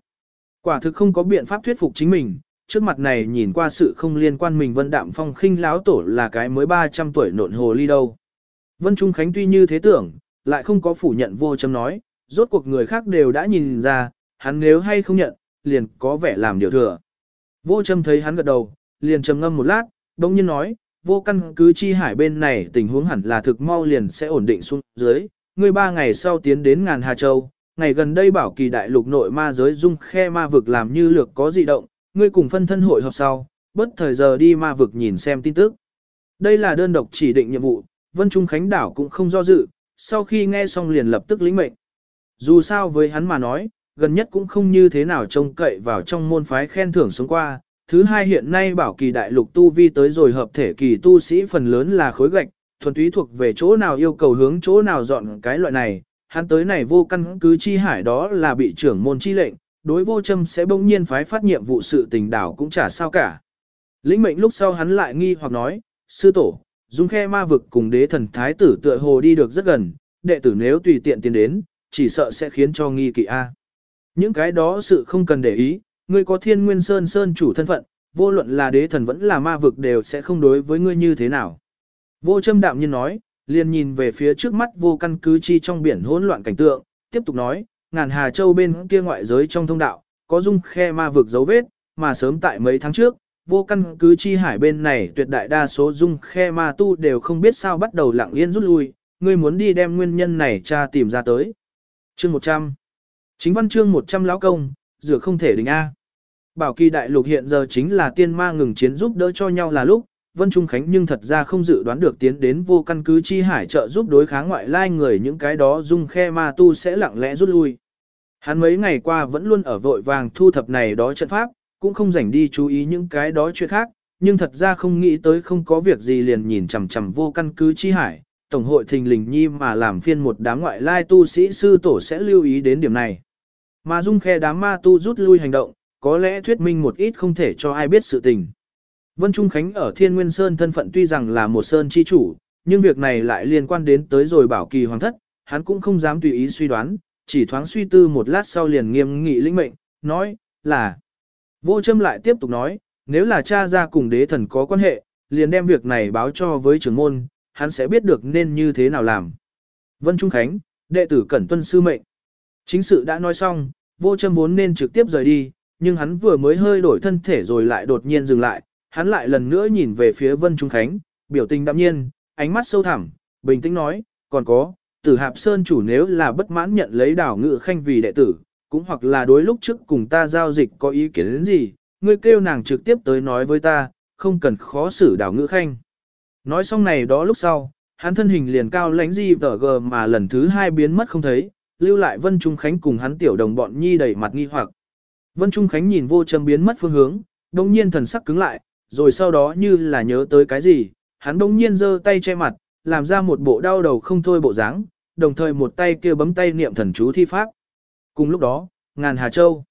A: Quả thực không có biện pháp thuyết phục chính mình, trước mặt này nhìn qua sự không liên quan mình vân đạm phong khinh lão tổ là cái mới 300 tuổi nộn hồ ly đâu. Vân Trung Khánh tuy như thế tưởng, lại không có phủ nhận vô châm nói, rốt cuộc người khác đều đã nhìn ra, hắn nếu hay không nhận, liền có vẻ làm điều thừa. Vô châm thấy hắn gật đầu, liền trầm ngâm một lát, đồng nhiên nói, vô căn cứ chi hải bên này tình huống hẳn là thực mau liền sẽ ổn định xuống dưới, ngươi ba ngày sau tiến đến ngàn Hà Châu, ngày gần đây bảo kỳ đại lục nội ma giới dung khe ma vực làm như lược có dị động, ngươi cùng phân thân hội họp sau, bất thời giờ đi ma vực nhìn xem tin tức. Đây là đơn độc chỉ định nhiệm vụ, Vân Trung Khánh Đảo cũng không do dự, sau khi nghe xong liền lập tức lĩnh mệnh. Dù sao với hắn mà nói, gần nhất cũng không như thế nào trông cậy vào trong môn phái khen thưởng sống qua. Thứ hai hiện nay bảo kỳ đại lục tu vi tới rồi hợp thể kỳ tu sĩ phần lớn là khối gạch, thuần túy thuộc về chỗ nào yêu cầu hướng chỗ nào dọn cái loại này, hắn tới này vô căn cứ chi hải đó là bị trưởng môn chi lệnh, đối vô châm sẽ bỗng nhiên phái phát nhiệm vụ sự tình đảo cũng chả sao cả. Lĩnh mệnh lúc sau hắn lại nghi hoặc nói, sư tổ, dung khe ma vực cùng đế thần thái tử tựa hồ đi được rất gần, đệ tử nếu tùy tiện tiến đến, chỉ sợ sẽ khiến cho nghi kỵ A. Những cái đó sự không cần để ý, ngươi có thiên nguyên sơn sơn chủ thân phận, vô luận là đế thần vẫn là ma vực đều sẽ không đối với ngươi như thế nào. Vô châm đạm nhiên nói, liền nhìn về phía trước mắt vô căn cứ chi trong biển hỗn loạn cảnh tượng, tiếp tục nói, ngàn hà châu bên kia ngoại giới trong thông đạo, có dung khe ma vực dấu vết, mà sớm tại mấy tháng trước, vô căn cứ chi hải bên này tuyệt đại đa số dung khe ma tu đều không biết sao bắt đầu lặng yên rút lui, ngươi muốn đi đem nguyên nhân này tra tìm ra tới. Chương 100 Chính văn chương 100 lão công, rửa không thể đình A. Bảo kỳ đại lục hiện giờ chính là tiên ma ngừng chiến giúp đỡ cho nhau là lúc, Vân Trung Khánh nhưng thật ra không dự đoán được tiến đến vô căn cứ chi hải trợ giúp đối kháng ngoại lai người những cái đó dung khe ma tu sẽ lặng lẽ rút lui. Hắn mấy ngày qua vẫn luôn ở vội vàng thu thập này đó trận pháp, cũng không rảnh đi chú ý những cái đó chuyện khác, nhưng thật ra không nghĩ tới không có việc gì liền nhìn chằm chằm vô căn cứ chi hải, tổng hội thình lình nhi mà làm phiên một đám ngoại lai tu sĩ sư tổ sẽ lưu ý đến điểm này. Mà dung khe đám ma tu rút lui hành động, có lẽ thuyết minh một ít không thể cho ai biết sự tình. Vân Trung Khánh ở Thiên Nguyên Sơn thân phận tuy rằng là một sơn chi chủ, nhưng việc này lại liên quan đến tới rồi bảo kỳ hoàng thất, hắn cũng không dám tùy ý suy đoán, chỉ thoáng suy tư một lát sau liền nghiêm nghị lĩnh mệnh, nói, là. Vô châm lại tiếp tục nói, nếu là cha ra cùng đế thần có quan hệ, liền đem việc này báo cho với trưởng môn, hắn sẽ biết được nên như thế nào làm. Vân Trung Khánh, đệ tử Cẩn Tuân Sư Mệnh. Chính sự đã nói xong, vô châm vốn nên trực tiếp rời đi, nhưng hắn vừa mới hơi đổi thân thể rồi lại đột nhiên dừng lại, hắn lại lần nữa nhìn về phía Vân Trung Khánh, biểu tình đạm nhiên, ánh mắt sâu thẳm, bình tĩnh nói, còn có, tử hạp sơn chủ nếu là bất mãn nhận lấy đảo ngự khanh vì đệ tử, cũng hoặc là đối lúc trước cùng ta giao dịch có ý kiến đến gì, ngươi kêu nàng trực tiếp tới nói với ta, không cần khó xử đảo ngữ khanh. Nói xong này đó lúc sau, hắn thân hình liền cao lánh gì tở gờ mà lần thứ hai biến mất không thấy, lưu lại Vân Trung Khánh cùng hắn tiểu đồng bọn nhi đầy mặt nghi hoặc. Vân Trung Khánh nhìn vô châm biến mất phương hướng, đồng nhiên thần sắc cứng lại, rồi sau đó như là nhớ tới cái gì, hắn đồng nhiên giơ tay che mặt, làm ra một bộ đau đầu không thôi bộ dáng, đồng thời một tay kia bấm tay niệm thần chú thi pháp. Cùng lúc đó, ngàn Hà Châu,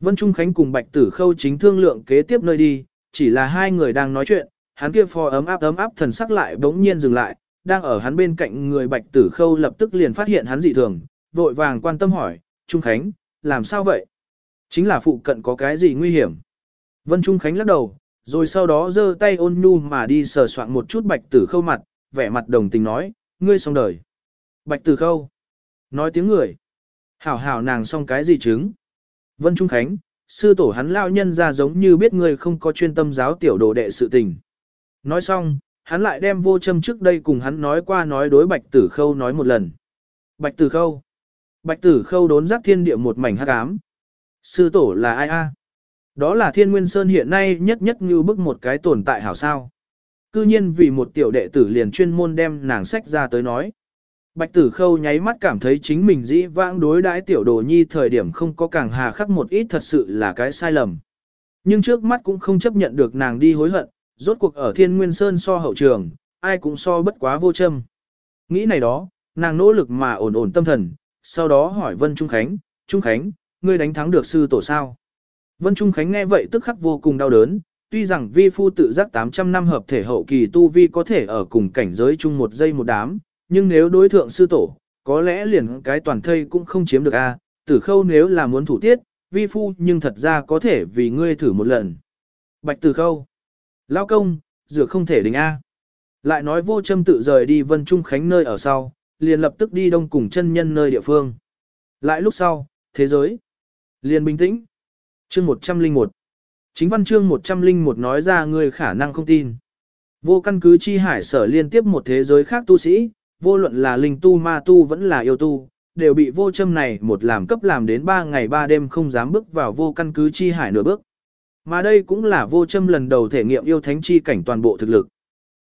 A: Vân Trung Khánh cùng Bạch Tử Khâu chính thương lượng kế tiếp nơi đi, chỉ là hai người đang nói chuyện, hắn kia phò ấm áp ấm áp thần sắc lại bỗng nhiên dừng lại, đang ở hắn bên cạnh người Bạch Tử Khâu lập tức liền phát hiện hắn dị thường, vội vàng quan tâm hỏi, Trung Khánh, làm sao vậy? Chính là phụ cận có cái gì nguy hiểm? Vân Trung Khánh lắc đầu, rồi sau đó giơ tay ôn nhu mà đi sờ soạn một chút Bạch Tử Khâu mặt, vẻ mặt đồng tình nói, ngươi xong đời. Bạch Tử Khâu, nói tiếng người. Hảo hảo nàng xong cái gì chứng? Vân Trung Khánh, sư tổ hắn lao nhân ra giống như biết ngươi không có chuyên tâm giáo tiểu đồ đệ sự tình. Nói xong, hắn lại đem vô châm trước đây cùng hắn nói qua nói đối Bạch Tử Khâu nói một lần. Bạch Tử Khâu. Bạch Tử Khâu đốn giác thiên địa một mảnh hắc ám. Sư tổ là ai a? Đó là Thiên Nguyên Sơn hiện nay nhất nhất như bức một cái tồn tại hảo sao. Cư nhiên vì một tiểu đệ tử liền chuyên môn đem nàng sách ra tới nói. Bạch tử khâu nháy mắt cảm thấy chính mình dĩ vãng đối đãi tiểu đồ nhi thời điểm không có càng hà khắc một ít thật sự là cái sai lầm. Nhưng trước mắt cũng không chấp nhận được nàng đi hối hận, rốt cuộc ở thiên nguyên sơn so hậu trường, ai cũng so bất quá vô châm. Nghĩ này đó, nàng nỗ lực mà ổn ổn tâm thần, sau đó hỏi Vân Trung Khánh, Trung Khánh, ngươi đánh thắng được sư tổ sao? Vân Trung Khánh nghe vậy tức khắc vô cùng đau đớn, tuy rằng vi phu tự giác 800 năm hợp thể hậu kỳ tu vi có thể ở cùng cảnh giới chung một giây một đám, nhưng nếu đối thượng sư tổ, có lẽ liền cái toàn thây cũng không chiếm được a. tử khâu nếu là muốn thủ tiết, vi phu nhưng thật ra có thể vì ngươi thử một lần. Bạch tử khâu. Lao công, dựa không thể đình a. Lại nói vô châm tự rời đi vân trung khánh nơi ở sau, liền lập tức đi đông cùng chân nhân nơi địa phương. Lại lúc sau, thế giới. Liền bình tĩnh. Chương 101. Chính văn chương 101 nói ra người khả năng không tin. Vô căn cứ chi hải sở liên tiếp một thế giới khác tu sĩ, vô luận là linh tu ma tu vẫn là yêu tu, đều bị vô châm này một làm cấp làm đến 3 ngày 3 đêm không dám bước vào vô căn cứ chi hải nửa bước. Mà đây cũng là vô châm lần đầu thể nghiệm yêu thánh chi cảnh toàn bộ thực lực.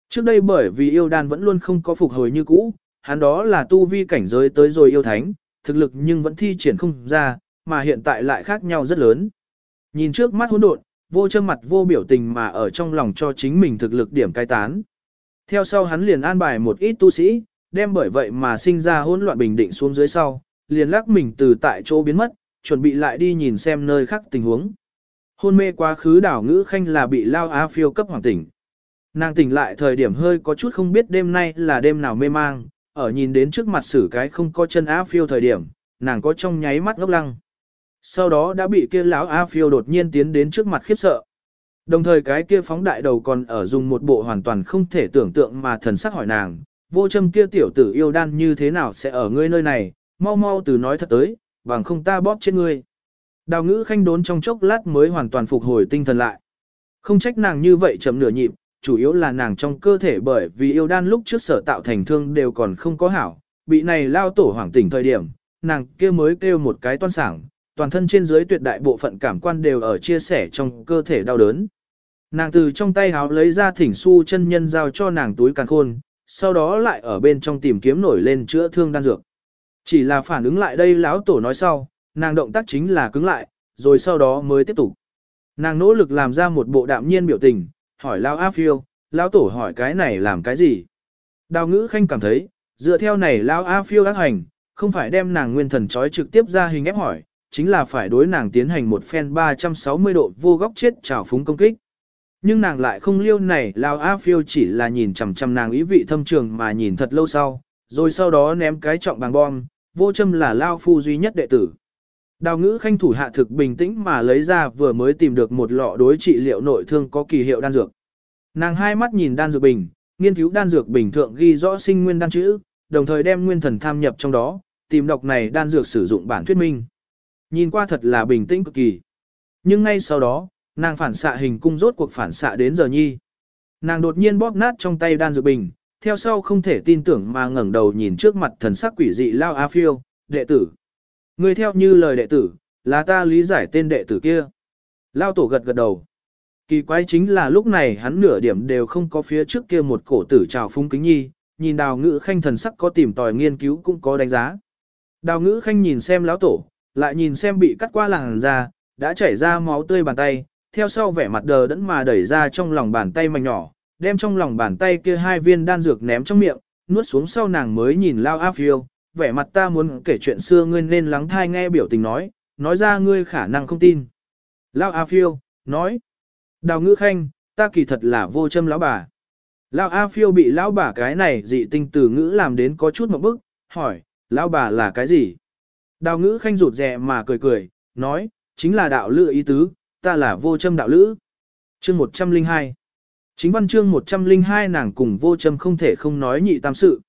A: Trước đây bởi vì yêu đan vẫn luôn không có phục hồi như cũ, hắn đó là tu vi cảnh giới tới rồi yêu thánh, thực lực nhưng vẫn thi triển không ra, mà hiện tại lại khác nhau rất lớn. Nhìn trước mắt hỗn độn, vô châm mặt vô biểu tình mà ở trong lòng cho chính mình thực lực điểm cai tán. Theo sau hắn liền an bài một ít tu sĩ, đem bởi vậy mà sinh ra hỗn loạn bình định xuống dưới sau, liền lắc mình từ tại chỗ biến mất, chuẩn bị lại đi nhìn xem nơi khác tình huống. Hôn mê quá khứ đảo ngữ khanh là bị lao á phiêu cấp hoàng tỉnh. Nàng tỉnh lại thời điểm hơi có chút không biết đêm nay là đêm nào mê mang, ở nhìn đến trước mặt xử cái không có chân á phiêu thời điểm, nàng có trong nháy mắt ngốc lăng. Sau đó đã bị kia lão á phiêu đột nhiên tiến đến trước mặt khiếp sợ. Đồng thời cái kia phóng đại đầu còn ở dùng một bộ hoàn toàn không thể tưởng tượng mà thần sắc hỏi nàng, vô châm kia tiểu tử yêu đan như thế nào sẽ ở ngươi nơi này, mau mau từ nói thật tới, bằng không ta bóp chết ngươi. Đào ngữ khanh đốn trong chốc lát mới hoàn toàn phục hồi tinh thần lại. Không trách nàng như vậy chậm nửa nhịp, chủ yếu là nàng trong cơ thể bởi vì yêu đan lúc trước sở tạo thành thương đều còn không có hảo, bị này lao tổ hoảng tỉnh thời điểm, nàng kia mới kêu một cái toan sảng, toàn thân trên dưới tuyệt đại bộ phận cảm quan đều ở chia sẻ trong cơ thể đau đớn. Nàng từ trong tay háo lấy ra thỉnh su chân nhân giao cho nàng túi càng khôn, sau đó lại ở bên trong tìm kiếm nổi lên chữa thương đan dược. Chỉ là phản ứng lại đây lão tổ nói sau, nàng động tác chính là cứng lại, rồi sau đó mới tiếp tục. Nàng nỗ lực làm ra một bộ đạm nhiên biểu tình, hỏi lão A phiêu, lão tổ hỏi cái này làm cái gì? Đào ngữ khanh cảm thấy, dựa theo này lão A phiêu ác hành, không phải đem nàng nguyên thần trói trực tiếp ra hình ép hỏi, chính là phải đối nàng tiến hành một phen 360 độ vô góc chết trào phúng công kích. Nhưng nàng lại không liêu này lao A phiêu chỉ là nhìn chằm chằm nàng ý vị thâm trường mà nhìn thật lâu sau, rồi sau đó ném cái trọng bằng bom, vô châm là lao phu duy nhất đệ tử. Đào ngữ khanh thủ hạ thực bình tĩnh mà lấy ra vừa mới tìm được một lọ đối trị liệu nội thương có kỳ hiệu đan dược. Nàng hai mắt nhìn đan dược bình, nghiên cứu đan dược bình thượng ghi rõ sinh nguyên đan chữ, đồng thời đem nguyên thần tham nhập trong đó, tìm đọc này đan dược sử dụng bản thuyết minh. Nhìn qua thật là bình tĩnh cực kỳ. Nhưng ngay sau đó, nàng phản xạ hình cung rốt cuộc phản xạ đến giờ nhi. Nàng đột nhiên bóp nát trong tay đan dược bình, theo sau không thể tin tưởng mà ngẩng đầu nhìn trước mặt thần sắc quỷ dị Lao A Phiêu, đệ tử. Người theo như lời đệ tử, là ta lý giải tên đệ tử kia. Lao tổ gật gật đầu. Kỳ quái chính là lúc này hắn nửa điểm đều không có phía trước kia một cổ tử trào phung kính nhi, nhìn đào ngữ khanh thần sắc có tìm tòi nghiên cứu cũng có đánh giá. Đào ngữ khanh nhìn xem lão tổ, lại nhìn xem bị cắt qua làng ra, đã chảy ra máu tươi bàn tay, theo sau vẻ mặt đờ đẫn mà đẩy ra trong lòng bàn tay mảnh nhỏ, đem trong lòng bàn tay kia hai viên đan dược ném trong miệng, nuốt xuống sau nàng mới nhìn Lao A Phiêu, vẻ mặt ta muốn kể chuyện xưa ngươi nên lắng thai nghe biểu tình nói, nói ra ngươi khả năng không tin. Lao A Phiêu, nói, đào ngữ khanh, ta kỳ thật là vô châm lão bà. Lao A Phiêu bị lão bà cái này dị tinh từ ngữ làm đến có chút một bức, hỏi, lão bà là cái gì? Đào ngữ khanh rụt rè mà cười cười, nói, chính là đạo lữ ý tứ, ta là vô châm đạo lữ. Chương 102 Chính văn chương 102 nàng cùng vô châm không thể không nói nhị tam sự.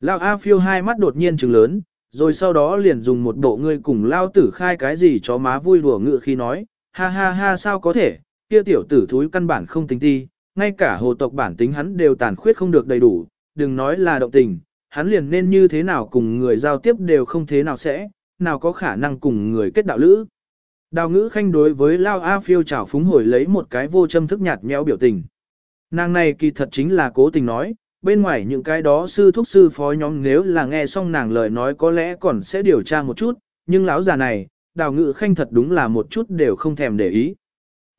A: Lao A phiêu hai mắt đột nhiên trừng lớn, rồi sau đó liền dùng một bộ ngươi cùng Lao tử khai cái gì cho má vui đùa ngựa khi nói, ha ha ha sao có thể, kia tiểu tử thúi căn bản không tính ti, ngay cả hồ tộc bản tính hắn đều tàn khuyết không được đầy đủ, đừng nói là động tình, hắn liền nên như thế nào cùng người giao tiếp đều không thế nào sẽ, nào có khả năng cùng người kết đạo lữ. Đào ngữ khanh đối với Lao A phiêu chảo phúng hồi lấy một cái vô châm thức nhạt nhẽo biểu tình. Nàng này kỳ thật chính là cố tình nói, bên ngoài những cái đó sư thúc sư phó nhóm nếu là nghe xong nàng lời nói có lẽ còn sẽ điều tra một chút, nhưng lão già này, đào ngự khanh thật đúng là một chút đều không thèm để ý.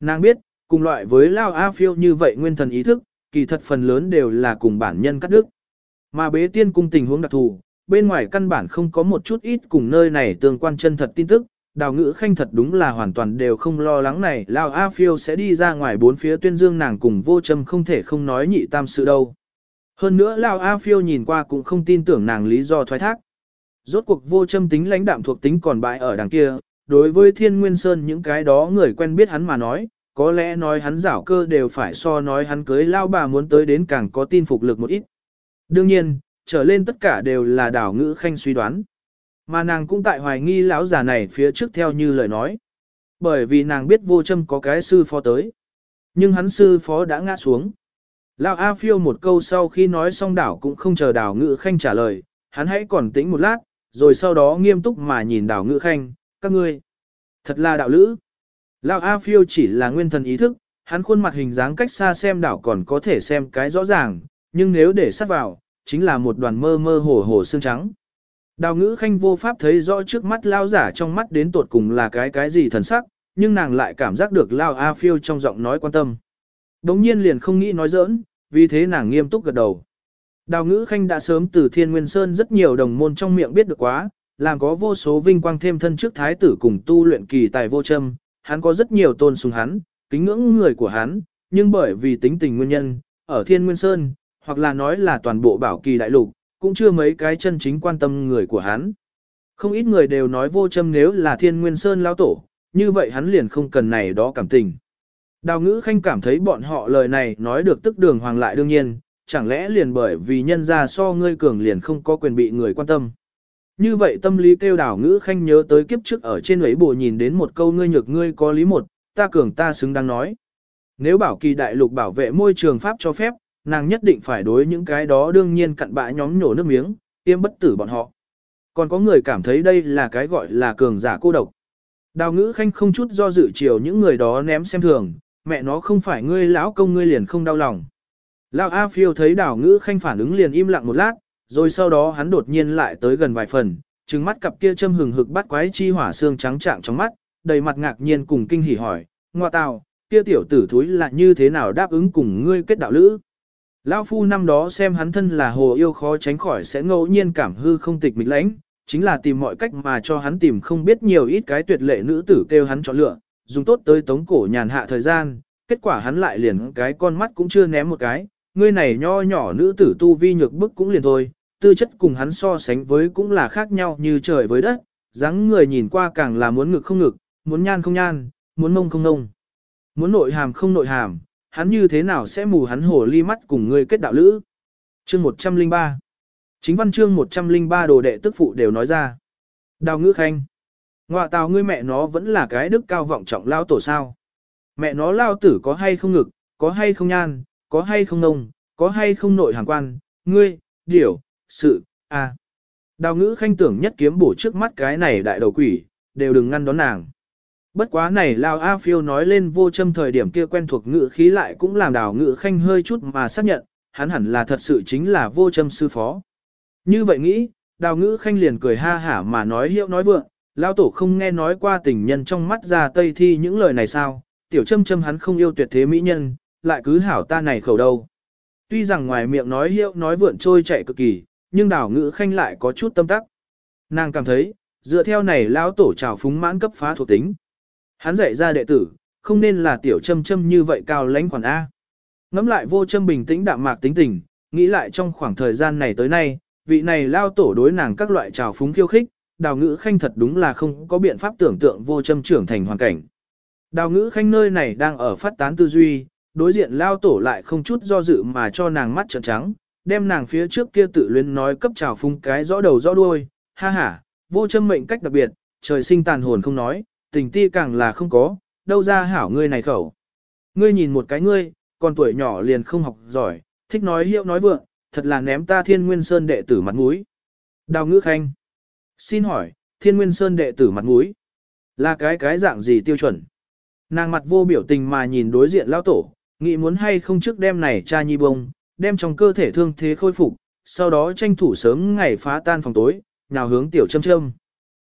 A: Nàng biết, cùng loại với Lao A phiêu như vậy nguyên thần ý thức, kỳ thật phần lớn đều là cùng bản nhân cắt đức. Mà bế tiên cung tình huống đặc thù, bên ngoài căn bản không có một chút ít cùng nơi này tương quan chân thật tin tức, đào ngữ khanh thật đúng là hoàn toàn đều không lo lắng này Lao A Phiêu sẽ đi ra ngoài bốn phía tuyên dương nàng cùng vô châm không thể không nói nhị tam sự đâu. Hơn nữa Lao A Phiêu nhìn qua cũng không tin tưởng nàng lý do thoái thác. Rốt cuộc vô châm tính lãnh đạm thuộc tính còn bại ở đằng kia, đối với thiên nguyên sơn những cái đó người quen biết hắn mà nói, có lẽ nói hắn giảo cơ đều phải so nói hắn cưới Lao bà muốn tới đến càng có tin phục lực một ít. Đương nhiên, trở lên tất cả đều là đảo ngữ khanh suy đoán. Mà nàng cũng tại hoài nghi lão già này phía trước theo như lời nói. Bởi vì nàng biết vô châm có cái sư phó tới. Nhưng hắn sư phó đã ngã xuống. Lão A phiêu một câu sau khi nói xong đảo cũng không chờ đảo ngự khanh trả lời, hắn hãy còn tĩnh một lát, rồi sau đó nghiêm túc mà nhìn đảo ngự khanh, các ngươi. Thật là đạo lữ. Lão A phiêu chỉ là nguyên thần ý thức, hắn khuôn mặt hình dáng cách xa xem đảo còn có thể xem cái rõ ràng, nhưng nếu để sát vào, chính là một đoàn mơ mơ hồ hồ xương trắng. Đào ngữ khanh vô pháp thấy rõ trước mắt lao giả trong mắt đến tột cùng là cái cái gì thần sắc, nhưng nàng lại cảm giác được lao A phiêu trong giọng nói quan tâm. Đống nhiên liền không nghĩ nói giỡn, vì thế nàng nghiêm túc gật đầu. Đào ngữ khanh đã sớm từ thiên nguyên sơn rất nhiều đồng môn trong miệng biết được quá, làm có vô số vinh quang thêm thân trước thái tử cùng tu luyện kỳ tài vô châm, hắn có rất nhiều tôn sùng hắn, kính ngưỡng người của hắn, nhưng bởi vì tính tình nguyên nhân, ở thiên nguyên sơn, hoặc là nói là toàn bộ bảo kỳ đại lục, cũng chưa mấy cái chân chính quan tâm người của hắn. Không ít người đều nói vô châm nếu là thiên nguyên sơn lao tổ, như vậy hắn liền không cần này đó cảm tình. Đào ngữ khanh cảm thấy bọn họ lời này nói được tức đường hoàng lại đương nhiên, chẳng lẽ liền bởi vì nhân ra so ngươi cường liền không có quyền bị người quan tâm. Như vậy tâm lý kêu đào ngữ khanh nhớ tới kiếp trước ở trên ấy bồ nhìn đến một câu ngươi nhược ngươi có lý một, ta cường ta xứng đáng nói. Nếu bảo kỳ đại lục bảo vệ môi trường pháp cho phép, nàng nhất định phải đối những cái đó đương nhiên cặn bã nhóm nhổ nước miếng, tiêm bất tử bọn họ. Còn có người cảm thấy đây là cái gọi là cường giả cô độc. Đào ngữ khanh không chút do dự chiều những người đó ném xem thường, mẹ nó không phải ngươi lão công ngươi liền không đau lòng. Lão A phiêu thấy đảo ngữ khanh phản ứng liền im lặng một lát, rồi sau đó hắn đột nhiên lại tới gần vài phần, trừng mắt cặp kia châm hừng hực bắt quái chi hỏa xương trắng trạng trong mắt, đầy mặt ngạc nhiên cùng kinh hỉ hỏi, ngoa tào, kia tiểu tử thúi là như thế nào đáp ứng cùng ngươi kết đạo lữ. Lão phu năm đó xem hắn thân là hồ yêu khó tránh khỏi sẽ ngẫu nhiên cảm hư không tịch mịch lãnh, chính là tìm mọi cách mà cho hắn tìm không biết nhiều ít cái tuyệt lệ nữ tử kêu hắn chọn lựa, dùng tốt tới tống cổ nhàn hạ thời gian, kết quả hắn lại liền cái con mắt cũng chưa ném một cái, ngươi này nho nhỏ nữ tử tu vi nhược bức cũng liền thôi, tư chất cùng hắn so sánh với cũng là khác nhau như trời với đất, dáng người nhìn qua càng là muốn ngực không ngực, muốn nhan không nhan, muốn mông không nông, muốn nội hàm không nội hàm, hắn như thế nào sẽ mù hắn hồ ly mắt cùng ngươi kết đạo lữ. Chương 103 Chính văn chương 103 đồ đệ tức phụ đều nói ra. Đào ngữ khanh. Ngoạ tào ngươi mẹ nó vẫn là cái đức cao vọng trọng lao tổ sao. Mẹ nó lao tử có hay không ngực, có hay không nhan, có hay không nông, có hay không nội hàng quan, ngươi, điểu, sự, a. Đào ngữ khanh tưởng nhất kiếm bổ trước mắt cái này đại đầu quỷ, đều đừng ngăn đón nàng. Bất quá này Lao A Phiêu nói lên vô châm thời điểm kia quen thuộc ngữ khí lại cũng làm đào ngữ khanh hơi chút mà xác nhận, hắn hẳn là thật sự chính là vô châm sư phó. Như vậy nghĩ, đào ngữ khanh liền cười ha hả mà nói hiệu nói vượng, Lao tổ không nghe nói qua tình nhân trong mắt ra tây thi những lời này sao, tiểu châm châm hắn không yêu tuyệt thế mỹ nhân, lại cứ hảo ta này khẩu đâu. Tuy rằng ngoài miệng nói hiệu nói vượn trôi chạy cực kỳ, nhưng đảo ngữ khanh lại có chút tâm tắc. Nàng cảm thấy, dựa theo này lão tổ trào phúng mãn cấp phá thuộc tính. Hắn dạy ra đệ tử, không nên là tiểu châm châm như vậy cao lãnh khoản A. Ngắm lại vô châm bình tĩnh đạm mạc tính tình, nghĩ lại trong khoảng thời gian này tới nay, vị này lao tổ đối nàng các loại trào phúng khiêu khích, đào ngữ khanh thật đúng là không có biện pháp tưởng tượng vô châm trưởng thành hoàn cảnh. Đào ngữ khanh nơi này đang ở phát tán tư duy, đối diện lao tổ lại không chút do dự mà cho nàng mắt trợn trắng, đem nàng phía trước kia tự luyến nói cấp trào phung cái rõ đầu rõ đuôi, ha ha, vô châm mệnh cách đặc biệt, trời sinh tàn hồn không nói, tình ti càng là không có, đâu ra hảo ngươi này khẩu. Ngươi nhìn một cái ngươi, còn tuổi nhỏ liền không học giỏi, thích nói hiệu nói vượng, thật là ném ta thiên nguyên sơn đệ tử mặt mũi. Đào ngữ khanh. Xin hỏi, thiên nguyên sơn đệ tử mặt mũi là cái cái dạng gì tiêu chuẩn? Nàng mặt vô biểu tình mà nhìn đối diện lao tổ, nghĩ muốn hay không trước đêm này cha nhi bông, đem trong cơ thể thương thế khôi phục, sau đó tranh thủ sớm ngày phá tan phòng tối, nào hướng tiểu châm châm.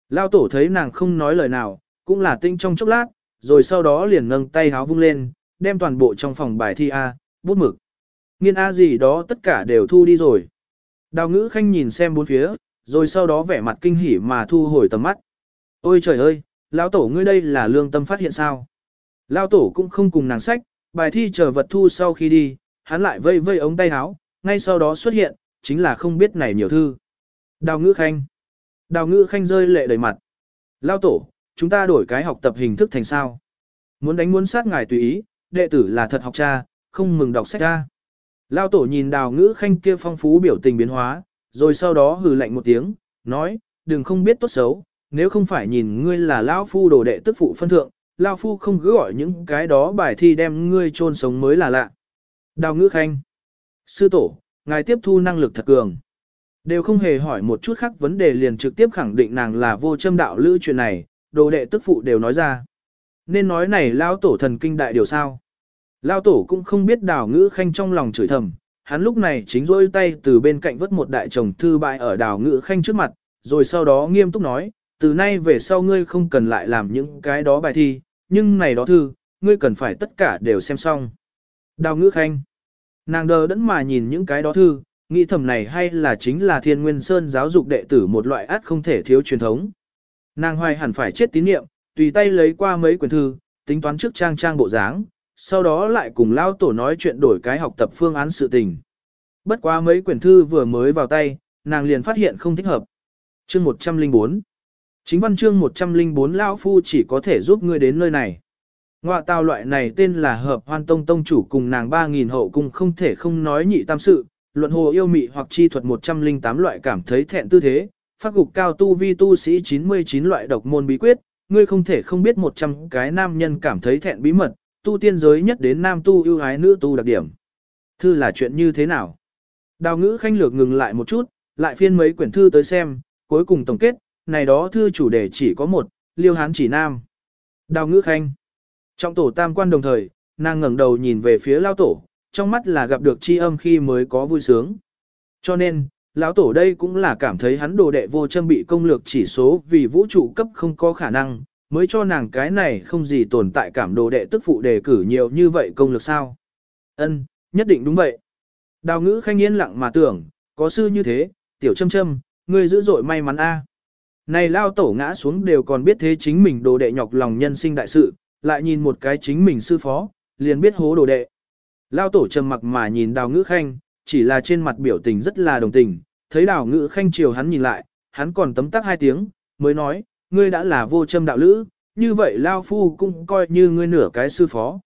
A: Lao tổ thấy nàng không nói lời nào, cũng là tinh trong chốc lát, rồi sau đó liền nâng tay háo vung lên, đem toàn bộ trong phòng bài thi A, bút mực. Nghiên A gì đó tất cả đều thu đi rồi. Đào ngữ khanh nhìn xem bốn phía, rồi sau đó vẻ mặt kinh hỉ mà thu hồi tầm mắt. Ôi trời ơi, lão tổ ngươi đây là lương tâm phát hiện sao? Lão tổ cũng không cùng nàng sách, bài thi chờ vật thu sau khi đi, hắn lại vây vây ống tay áo, ngay sau đó xuất hiện, chính là không biết này nhiều thư. Đào ngữ khanh. Đào ngữ khanh rơi lệ đầy mặt. Lão tổ, chúng ta đổi cái học tập hình thức thành sao? Muốn đánh muốn sát ngài tùy ý, đệ tử là thật học cha, không mừng đọc sách ra. Lão tổ nhìn đào ngữ khanh kia phong phú biểu tình biến hóa, rồi sau đó hừ lạnh một tiếng, nói, đừng không biết tốt xấu, nếu không phải nhìn ngươi là lão phu đồ đệ tức phụ phân thượng, lão phu không cứ gọi những cái đó bài thi đem ngươi chôn sống mới là lạ. Đào ngữ khanh. Sư tổ, ngài tiếp thu năng lực thật cường. Đều không hề hỏi một chút khác vấn đề liền trực tiếp khẳng định nàng là vô châm đạo lữ chuyện này, đồ đệ tức phụ đều nói ra. Nên nói này lão tổ thần kinh đại điều sao. Lão tổ cũng không biết đào ngữ khanh trong lòng chửi thầm, hắn lúc này chính rôi tay từ bên cạnh vớt một đại chồng thư bại ở đào ngự khanh trước mặt, rồi sau đó nghiêm túc nói, từ nay về sau ngươi không cần lại làm những cái đó bài thi, nhưng này đó thư, ngươi cần phải tất cả đều xem xong. Đào ngữ khanh, nàng đờ đẫn mà nhìn những cái đó thư, nghĩ thầm này hay là chính là thiên nguyên sơn giáo dục đệ tử một loại át không thể thiếu truyền thống. Nàng hoài hẳn phải chết tín niệm, tùy tay lấy qua mấy quyển thư, tính toán trước trang trang bộ dáng, sau đó lại cùng lao tổ nói chuyện đổi cái học tập phương án sự tình. Bất quá mấy quyển thư vừa mới vào tay, nàng liền phát hiện không thích hợp. Chương 104 Chính văn chương 104 Lão Phu chỉ có thể giúp ngươi đến nơi này. Ngoại tào loại này tên là hợp hoan tông tông chủ cùng nàng 3.000 hậu cung không thể không nói nhị tam sự, luận hồ yêu mị hoặc chi thuật 108 loại cảm thấy thẹn tư thế, phát gục cao tu vi tu sĩ 99 loại độc môn bí quyết, ngươi không thể không biết 100 cái nam nhân cảm thấy thẹn bí mật, tu tiên giới nhất đến nam tu ưu ái nữ tu đặc điểm. Thư là chuyện như thế nào? Đào ngữ khanh lược ngừng lại một chút, lại phiên mấy quyển thư tới xem, cuối cùng tổng kết, này đó thư chủ đề chỉ có một, liêu hán chỉ nam. Đào ngữ khanh. Trong tổ tam quan đồng thời, nàng ngẩng đầu nhìn về phía lao tổ, trong mắt là gặp được chi âm khi mới có vui sướng. Cho nên, lão tổ đây cũng là cảm thấy hắn đồ đệ vô châm bị công lược chỉ số vì vũ trụ cấp không có khả năng, mới cho nàng cái này không gì tồn tại cảm đồ đệ tức phụ đề cử nhiều như vậy công lực sao. Ân, nhất định đúng vậy. Đào ngữ khanh yên lặng mà tưởng, có sư như thế, tiểu châm châm, ngươi dữ dội may mắn a. Này lao tổ ngã xuống đều còn biết thế chính mình đồ đệ nhọc lòng nhân sinh đại sự, lại nhìn một cái chính mình sư phó, liền biết hố đồ đệ. Lao tổ trầm mặc mà nhìn đào ngữ khanh, chỉ là trên mặt biểu tình rất là đồng tình, thấy đào ngữ khanh chiều hắn nhìn lại, hắn còn tấm tắc hai tiếng, mới nói, ngươi đã là vô châm đạo lữ, như vậy Lao Phu cũng coi như ngươi nửa cái sư phó.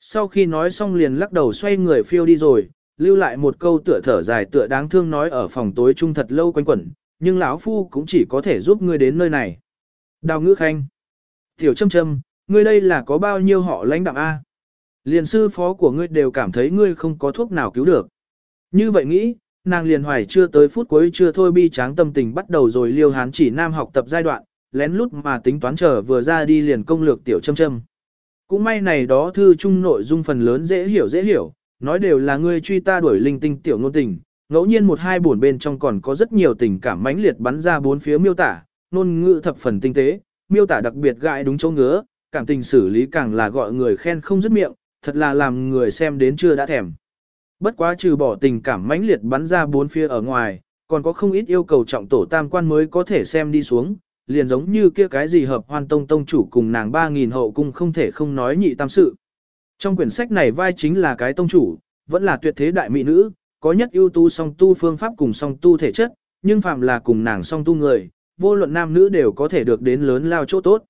A: Sau khi nói xong liền lắc đầu xoay người phiêu đi rồi, lưu lại một câu tựa thở dài tựa đáng thương nói ở phòng tối trung thật lâu quanh quẩn, nhưng lão phu cũng chỉ có thể giúp ngươi đến nơi này. Đào ngữ khanh. Tiểu châm châm, ngươi đây là có bao nhiêu họ lãnh đạm A. Liền sư phó của ngươi đều cảm thấy ngươi không có thuốc nào cứu được. Như vậy nghĩ, nàng liền hoài chưa tới phút cuối chưa thôi bi tráng tâm tình bắt đầu rồi liêu hán chỉ nam học tập giai đoạn, lén lút mà tính toán chờ vừa ra đi liền công lược tiểu châm châm. Cũng may này đó thư chung nội dung phần lớn dễ hiểu dễ hiểu, nói đều là ngươi truy ta đuổi linh tinh tiểu ngôn tình, ngẫu nhiên một hai buồn bên trong còn có rất nhiều tình cảm mãnh liệt bắn ra bốn phía miêu tả, ngôn ngữ thập phần tinh tế, miêu tả đặc biệt gãi đúng chỗ ngứa, cảm tình xử lý càng là gọi người khen không dứt miệng, thật là làm người xem đến chưa đã thèm. Bất quá trừ bỏ tình cảm mãnh liệt bắn ra bốn phía ở ngoài, còn có không ít yêu cầu trọng tổ tam quan mới có thể xem đi xuống, liền giống như kia cái gì hợp hoan tông tông chủ cùng nàng 3.000 hậu cung không thể không nói nhị tam sự. Trong quyển sách này vai chính là cái tông chủ, vẫn là tuyệt thế đại mỹ nữ, có nhất ưu tu song tu phương pháp cùng song tu thể chất, nhưng phạm là cùng nàng song tu người, vô luận nam nữ đều có thể được đến lớn lao chỗ tốt.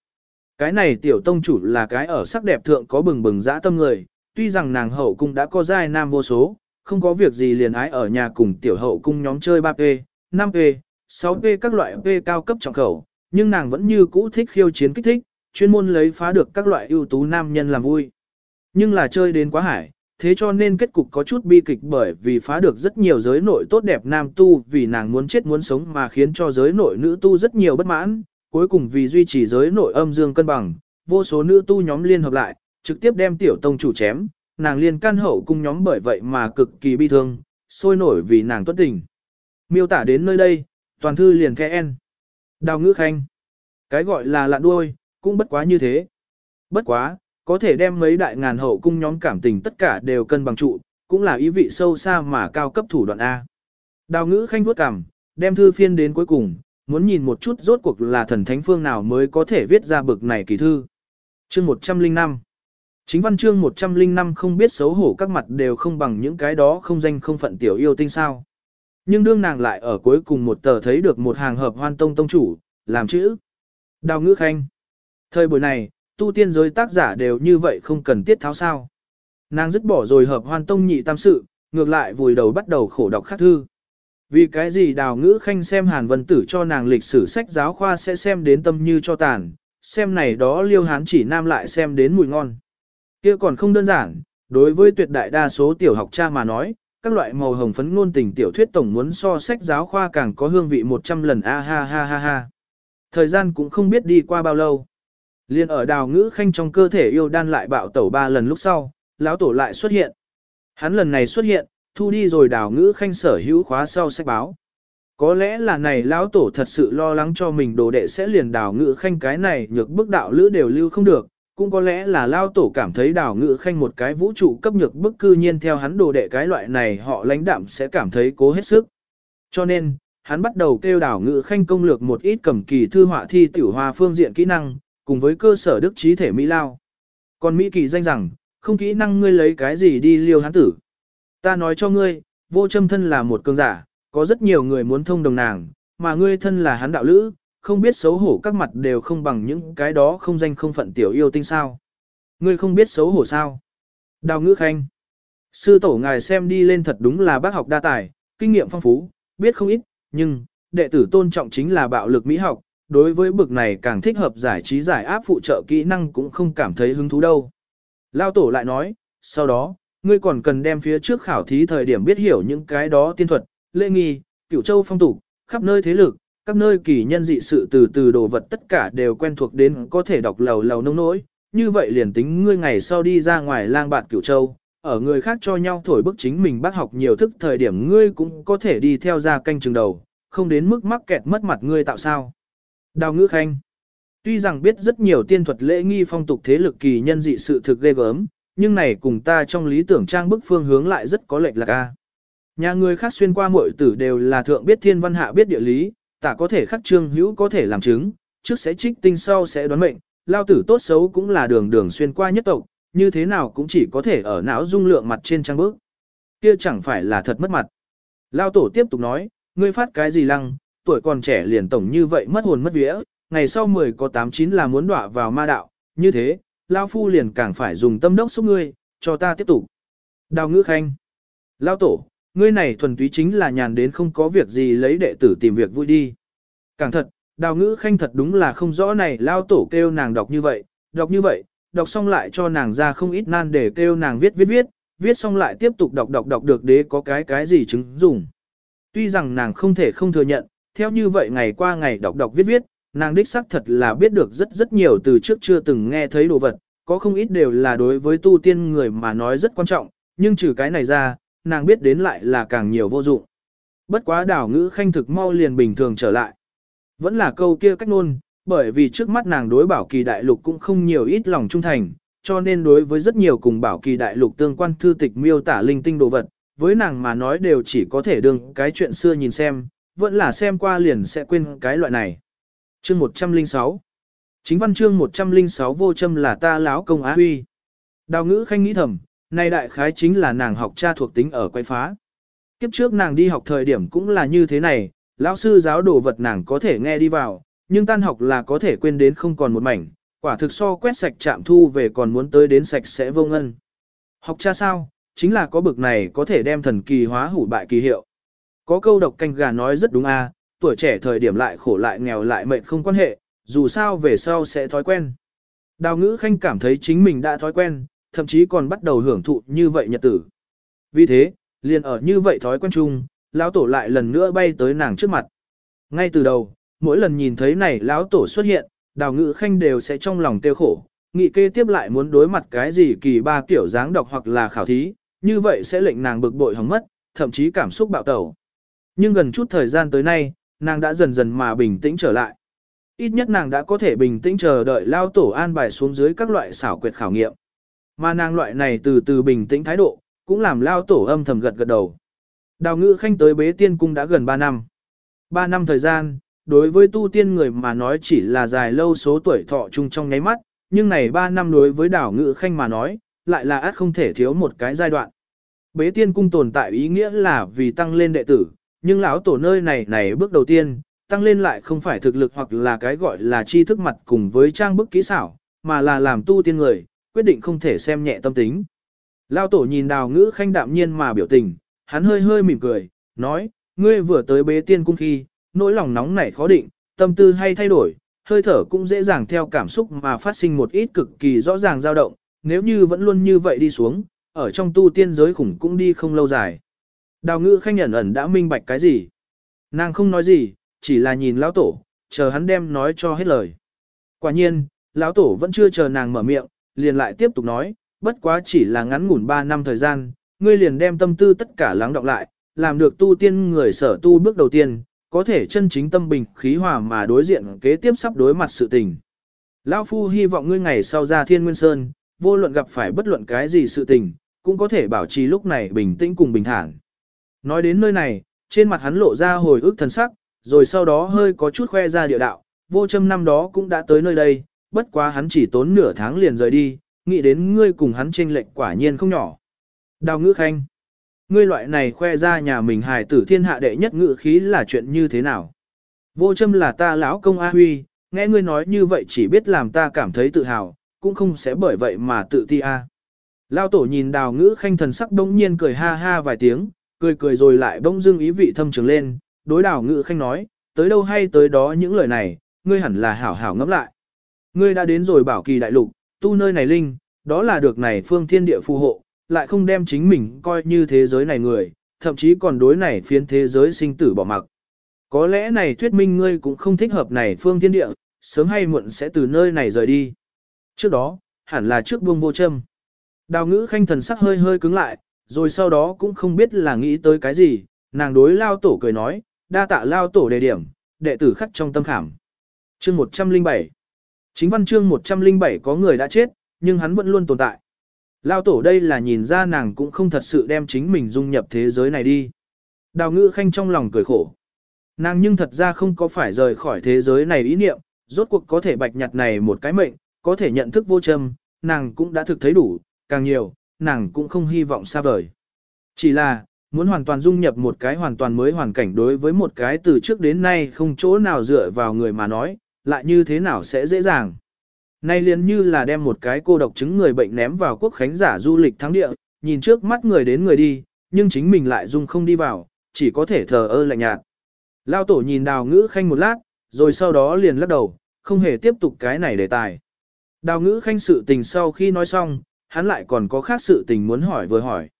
A: Cái này tiểu tông chủ là cái ở sắc đẹp thượng có bừng bừng dã tâm người, tuy rằng nàng hậu cung đã có giai nam vô số, không có việc gì liền ái ở nhà cùng tiểu hậu cung nhóm chơi 3P, 5P, 6P các loại P cao cấp trọng khẩu, nhưng nàng vẫn như cũ thích khiêu chiến kích thích, chuyên môn lấy phá được các loại ưu tú nam nhân làm vui. Nhưng là chơi đến quá hải, thế cho nên kết cục có chút bi kịch bởi vì phá được rất nhiều giới nội tốt đẹp nam tu vì nàng muốn chết muốn sống mà khiến cho giới nội nữ tu rất nhiều bất mãn, cuối cùng vì duy trì giới nội âm dương cân bằng, vô số nữ tu nhóm liên hợp lại, trực tiếp đem tiểu tông chủ chém, nàng liên can hậu cung nhóm bởi vậy mà cực kỳ bi thương, sôi nổi vì nàng tuất tình. Miêu tả đến nơi đây, toàn thư liền khe en. Đào ngữ khanh. Cái gọi là lạ đuôi, cũng bất quá như thế. Bất quá, có thể đem mấy đại ngàn hậu cung nhóm cảm tình tất cả đều cân bằng trụ, cũng là ý vị sâu xa mà cao cấp thủ đoạn A. Đào ngữ khanh vuốt cảm, đem thư phiên đến cuối cùng, muốn nhìn một chút rốt cuộc là thần thánh phương nào mới có thể viết ra bực này kỳ thư. Chương 105 Chính văn chương 105 không biết xấu hổ các mặt đều không bằng những cái đó không danh không phận tiểu yêu tinh sao. Nhưng đương nàng lại ở cuối cùng một tờ thấy được một hàng hợp hoan tông tông chủ, làm chữ. Đào ngữ khanh. Thời buổi này, tu tiên giới tác giả đều như vậy không cần tiết tháo sao. Nàng dứt bỏ rồi hợp hoan tông nhị tam sự, ngược lại vùi đầu bắt đầu khổ đọc khắc thư. Vì cái gì đào ngữ khanh xem hàn vân tử cho nàng lịch sử sách giáo khoa sẽ xem đến tâm như cho tàn, xem này đó liêu hán chỉ nam lại xem đến mùi ngon. kia còn không đơn giản, đối với tuyệt đại đa số tiểu học cha mà nói, các loại màu hồng phấn ngôn tình tiểu thuyết tổng muốn so sách giáo khoa càng có hương vị 100 lần a ha ha ha ha. Thời gian cũng không biết đi qua bao lâu. Liên ở đào ngữ khanh trong cơ thể yêu đan lại bạo tẩu ba lần lúc sau, lão tổ lại xuất hiện. Hắn lần này xuất hiện, thu đi rồi đào ngữ khanh sở hữu khóa sau sách báo. Có lẽ là này lão tổ thật sự lo lắng cho mình đồ đệ sẽ liền đào ngữ khanh cái này nhược bức đạo lữ đều lưu không được, cũng có lẽ là lao tổ cảm thấy đào ngự khanh một cái vũ trụ cấp nhược bức cư nhiên theo hắn đồ đệ cái loại này họ lãnh đạm sẽ cảm thấy cố hết sức. Cho nên, hắn bắt đầu kêu đào ngự khanh công lược một ít cầm kỳ thư họa thi tiểu hòa phương diện kỹ năng, cùng với cơ sở đức trí thể Mỹ Lao. Còn Mỹ kỳ danh rằng, không kỹ năng ngươi lấy cái gì đi liêu hắn tử. Ta nói cho ngươi, vô châm thân là một cường giả, có rất nhiều người muốn thông đồng nàng, mà ngươi thân là hắn đạo lữ, không biết xấu hổ các mặt đều không bằng những cái đó không danh không phận tiểu yêu tinh sao. Ngươi không biết xấu hổ sao. Đào ngữ khanh. Sư tổ ngài xem đi lên thật đúng là bác học đa tài, kinh nghiệm phong phú, biết không ít, nhưng, đệ tử tôn trọng chính là bạo lực mỹ học, đối với bực này càng thích hợp giải trí giải áp phụ trợ kỹ năng cũng không cảm thấy hứng thú đâu. Lao tổ lại nói, sau đó, ngươi còn cần đem phía trước khảo thí thời điểm biết hiểu những cái đó tiên thuật, lễ nghi, cửu châu phong tục, khắp nơi thế lực, các nơi kỳ nhân dị sự từ từ đồ vật tất cả đều quen thuộc đến có thể đọc lầu lầu nông nỗi, như vậy liền tính ngươi ngày sau đi ra ngoài lang bạt cửu châu, ở người khác cho nhau thổi bức chính mình bác học nhiều thức thời điểm ngươi cũng có thể đi theo ra canh trường đầu, không đến mức mắc kẹt mất mặt ngươi tạo sao. Đào ngữ khanh Tuy rằng biết rất nhiều tiên thuật lễ nghi phong tục thế lực kỳ nhân dị sự thực ghê gớm, nhưng này cùng ta trong lý tưởng trang bức phương hướng lại rất có lệch lạc a. Nhà người khác xuyên qua mọi tử đều là thượng biết thiên văn hạ biết địa lý, tả có thể khắc trương hữu có thể làm chứng, trước sẽ trích tinh sau sẽ đoán mệnh, lao tử tốt xấu cũng là đường đường xuyên qua nhất tộc, như thế nào cũng chỉ có thể ở não dung lượng mặt trên trang bước Kia chẳng phải là thật mất mặt. Lao tổ tiếp tục nói, ngươi phát cái gì lăng, tuổi còn trẻ liền tổng như vậy mất hồn mất vía, ngày sau 10 có 89 là muốn đọa vào ma đạo, như thế, Lao Phu liền càng phải dùng tâm đốc xúc ngươi, cho ta tiếp tục. Đào ngữ khanh. Lao tổ, ngươi này thuần túy chính là nhàn đến không có việc gì lấy đệ tử tìm việc vui đi. Càng thật, đào ngữ khanh thật đúng là không rõ này Lao tổ kêu nàng đọc như vậy, đọc như vậy, đọc xong lại cho nàng ra không ít nan để kêu nàng viết viết viết, viết xong lại tiếp tục đọc đọc đọc được đế có cái cái gì chứng dùng. Tuy rằng nàng không thể không thừa nhận, theo như vậy ngày qua ngày đọc đọc viết viết, nàng đích xác thật là biết được rất rất nhiều từ trước chưa từng nghe thấy đồ vật, có không ít đều là đối với tu tiên người mà nói rất quan trọng, nhưng trừ cái này ra, nàng biết đến lại là càng nhiều vô dụng. Bất quá đảo ngữ khanh thực mau liền bình thường trở lại. Vẫn là câu kia cách nôn, bởi vì trước mắt nàng đối bảo kỳ đại lục cũng không nhiều ít lòng trung thành, cho nên đối với rất nhiều cùng bảo kỳ đại lục tương quan thư tịch miêu tả linh tinh đồ vật, với nàng mà nói đều chỉ có thể đương cái chuyện xưa nhìn xem, vẫn là xem qua liền sẽ quên cái loại này. Chương 106 Chính văn chương 106 vô châm là ta láo công á huy. Đào ngữ khanh nghĩ thầm, này đại khái chính là nàng học cha thuộc tính ở quay phá. Kiếp trước nàng đi học thời điểm cũng là như thế này, lão sư giáo đồ vật nàng có thể nghe đi vào, nhưng tan học là có thể quên đến không còn một mảnh, quả thực so quét sạch trạm thu về còn muốn tới đến sạch sẽ vô ngân. Học cha sao, chính là có bực này có thể đem thần kỳ hóa hủ bại kỳ hiệu. Có câu độc canh gà nói rất đúng a, tuổi trẻ thời điểm lại khổ lại nghèo lại mệnh không quan hệ, dù sao về sau sẽ thói quen. Đào ngữ khanh cảm thấy chính mình đã thói quen, thậm chí còn bắt đầu hưởng thụ như vậy nhật tử. Vì thế, liền ở như vậy thói quen chung, lão tổ lại lần nữa bay tới nàng trước mặt. Ngay từ đầu, mỗi lần nhìn thấy này lão tổ xuất hiện, đào ngự khanh đều sẽ trong lòng tiêu khổ, nghị kê tiếp lại muốn đối mặt cái gì kỳ ba kiểu dáng đọc hoặc là khảo thí, như vậy sẽ lệnh nàng bực bội hỏng mất, thậm chí cảm xúc bạo tẩu. Nhưng gần chút thời gian tới nay, nàng đã dần dần mà bình tĩnh trở lại. Ít nhất nàng đã có thể bình tĩnh chờ đợi lao tổ an bài xuống dưới các loại xảo quyệt khảo nghiệm. Mà nàng loại này từ từ bình tĩnh thái độ, cũng làm lao tổ âm thầm gật gật đầu. Đào ngữ khanh tới bế tiên cung đã gần 3 năm. 3 năm thời gian, đối với tu tiên người mà nói chỉ là dài lâu số tuổi thọ chung trong nháy mắt, nhưng này 3 năm đối với đào ngữ khanh mà nói, lại là át không thể thiếu một cái giai đoạn. Bế tiên cung tồn tại ý nghĩa là vì tăng lên đệ tử, nhưng lão tổ nơi này này bước đầu tiên, tăng lên lại không phải thực lực hoặc là cái gọi là tri thức mặt cùng với trang bức kỹ xảo, mà là làm tu tiên người, quyết định không thể xem nhẹ tâm tính. Lão tổ nhìn đào ngữ khanh đạm nhiên mà biểu tình, hắn hơi hơi mỉm cười, nói, ngươi vừa tới bế tiên cung khi, nỗi lòng nóng nảy khó định, tâm tư hay thay đổi, hơi thở cũng dễ dàng theo cảm xúc mà phát sinh một ít cực kỳ rõ ràng dao động, nếu như vẫn luôn như vậy đi xuống, ở trong tu tiên giới khủng cũng đi không lâu dài. Đào ngữ khanh nhận ẩn đã minh bạch cái gì. Nàng không nói gì, chỉ là nhìn lão tổ, chờ hắn đem nói cho hết lời. Quả nhiên, lão tổ vẫn chưa chờ nàng mở miệng, liền lại tiếp tục nói, bất quá chỉ là ngắn ngủn 3 năm thời gian, ngươi liền đem tâm tư tất cả lắng đọng lại, làm được tu tiên người sở tu bước đầu tiên, có thể chân chính tâm bình khí hòa mà đối diện kế tiếp sắp đối mặt sự tình. Lão Phu hy vọng ngươi ngày sau ra thiên nguyên sơn, vô luận gặp phải bất luận cái gì sự tình, cũng có thể bảo trì lúc này bình tĩnh cùng bình thản. Nói đến nơi này, trên mặt hắn lộ ra hồi ức thần sắc, rồi sau đó hơi có chút khoe ra địa đạo, vô châm năm đó cũng đã tới nơi đây, bất quá hắn chỉ tốn nửa tháng liền rời đi, nghĩ đến ngươi cùng hắn chênh lệch quả nhiên không nhỏ. Đào ngữ khanh, ngươi loại này khoe ra nhà mình hài tử thiên hạ đệ nhất ngữ khí là chuyện như thế nào? Vô châm là ta lão công A Huy, nghe ngươi nói như vậy chỉ biết làm ta cảm thấy tự hào, cũng không sẽ bởi vậy mà tự ti A. Lao tổ nhìn đào ngữ khanh thần sắc bỗng nhiên cười ha ha vài tiếng, cười cười rồi lại bỗng dưng ý vị thâm trường lên, đối đào ngữ khanh nói, tới đâu hay tới đó những lời này, ngươi hẳn là hảo hảo ngẫm lại. Ngươi đã đến rồi bảo kỳ đại lục, tu nơi này linh, đó là được này phương thiên địa phù hộ, lại không đem chính mình coi như thế giới này người, thậm chí còn đối này phiến thế giới sinh tử bỏ mặc. Có lẽ này thuyết minh ngươi cũng không thích hợp này phương thiên địa, sớm hay muộn sẽ từ nơi này rời đi. Trước đó, hẳn là trước buông vô châm. Đào ngữ khanh thần sắc hơi hơi cứng lại, rồi sau đó cũng không biết là nghĩ tới cái gì, nàng đối lao tổ cười nói, đa tạ lao tổ đề điểm, đệ tử khắc trong tâm khảm. Chương 107 Chính văn chương 107 có người đã chết, nhưng hắn vẫn luôn tồn tại. Lao tổ đây là nhìn ra nàng cũng không thật sự đem chính mình dung nhập thế giới này đi. Đào ngữ khanh trong lòng cười khổ. Nàng nhưng thật ra không có phải rời khỏi thế giới này ý niệm, rốt cuộc có thể bạch nhặt này một cái mệnh, có thể nhận thức vô châm, nàng cũng đã thực thấy đủ, càng nhiều, nàng cũng không hy vọng xa vời. Chỉ là, muốn hoàn toàn dung nhập một cái hoàn toàn mới hoàn cảnh đối với một cái từ trước đến nay không chỗ nào dựa vào người mà nói, lại như thế nào sẽ dễ dàng. Nay liền như là đem một cái cô độc chứng người bệnh ném vào quốc khánh giả du lịch thắng địa, nhìn trước mắt người đến người đi, nhưng chính mình lại dung không đi vào, chỉ có thể thờ ơ lạnh nhạt. Lao tổ nhìn đào ngữ khanh một lát, rồi sau đó liền lắc đầu, không hề tiếp tục cái này đề tài. Đào ngữ khanh sự tình sau khi nói xong, hắn lại còn có khác sự tình muốn hỏi vừa hỏi.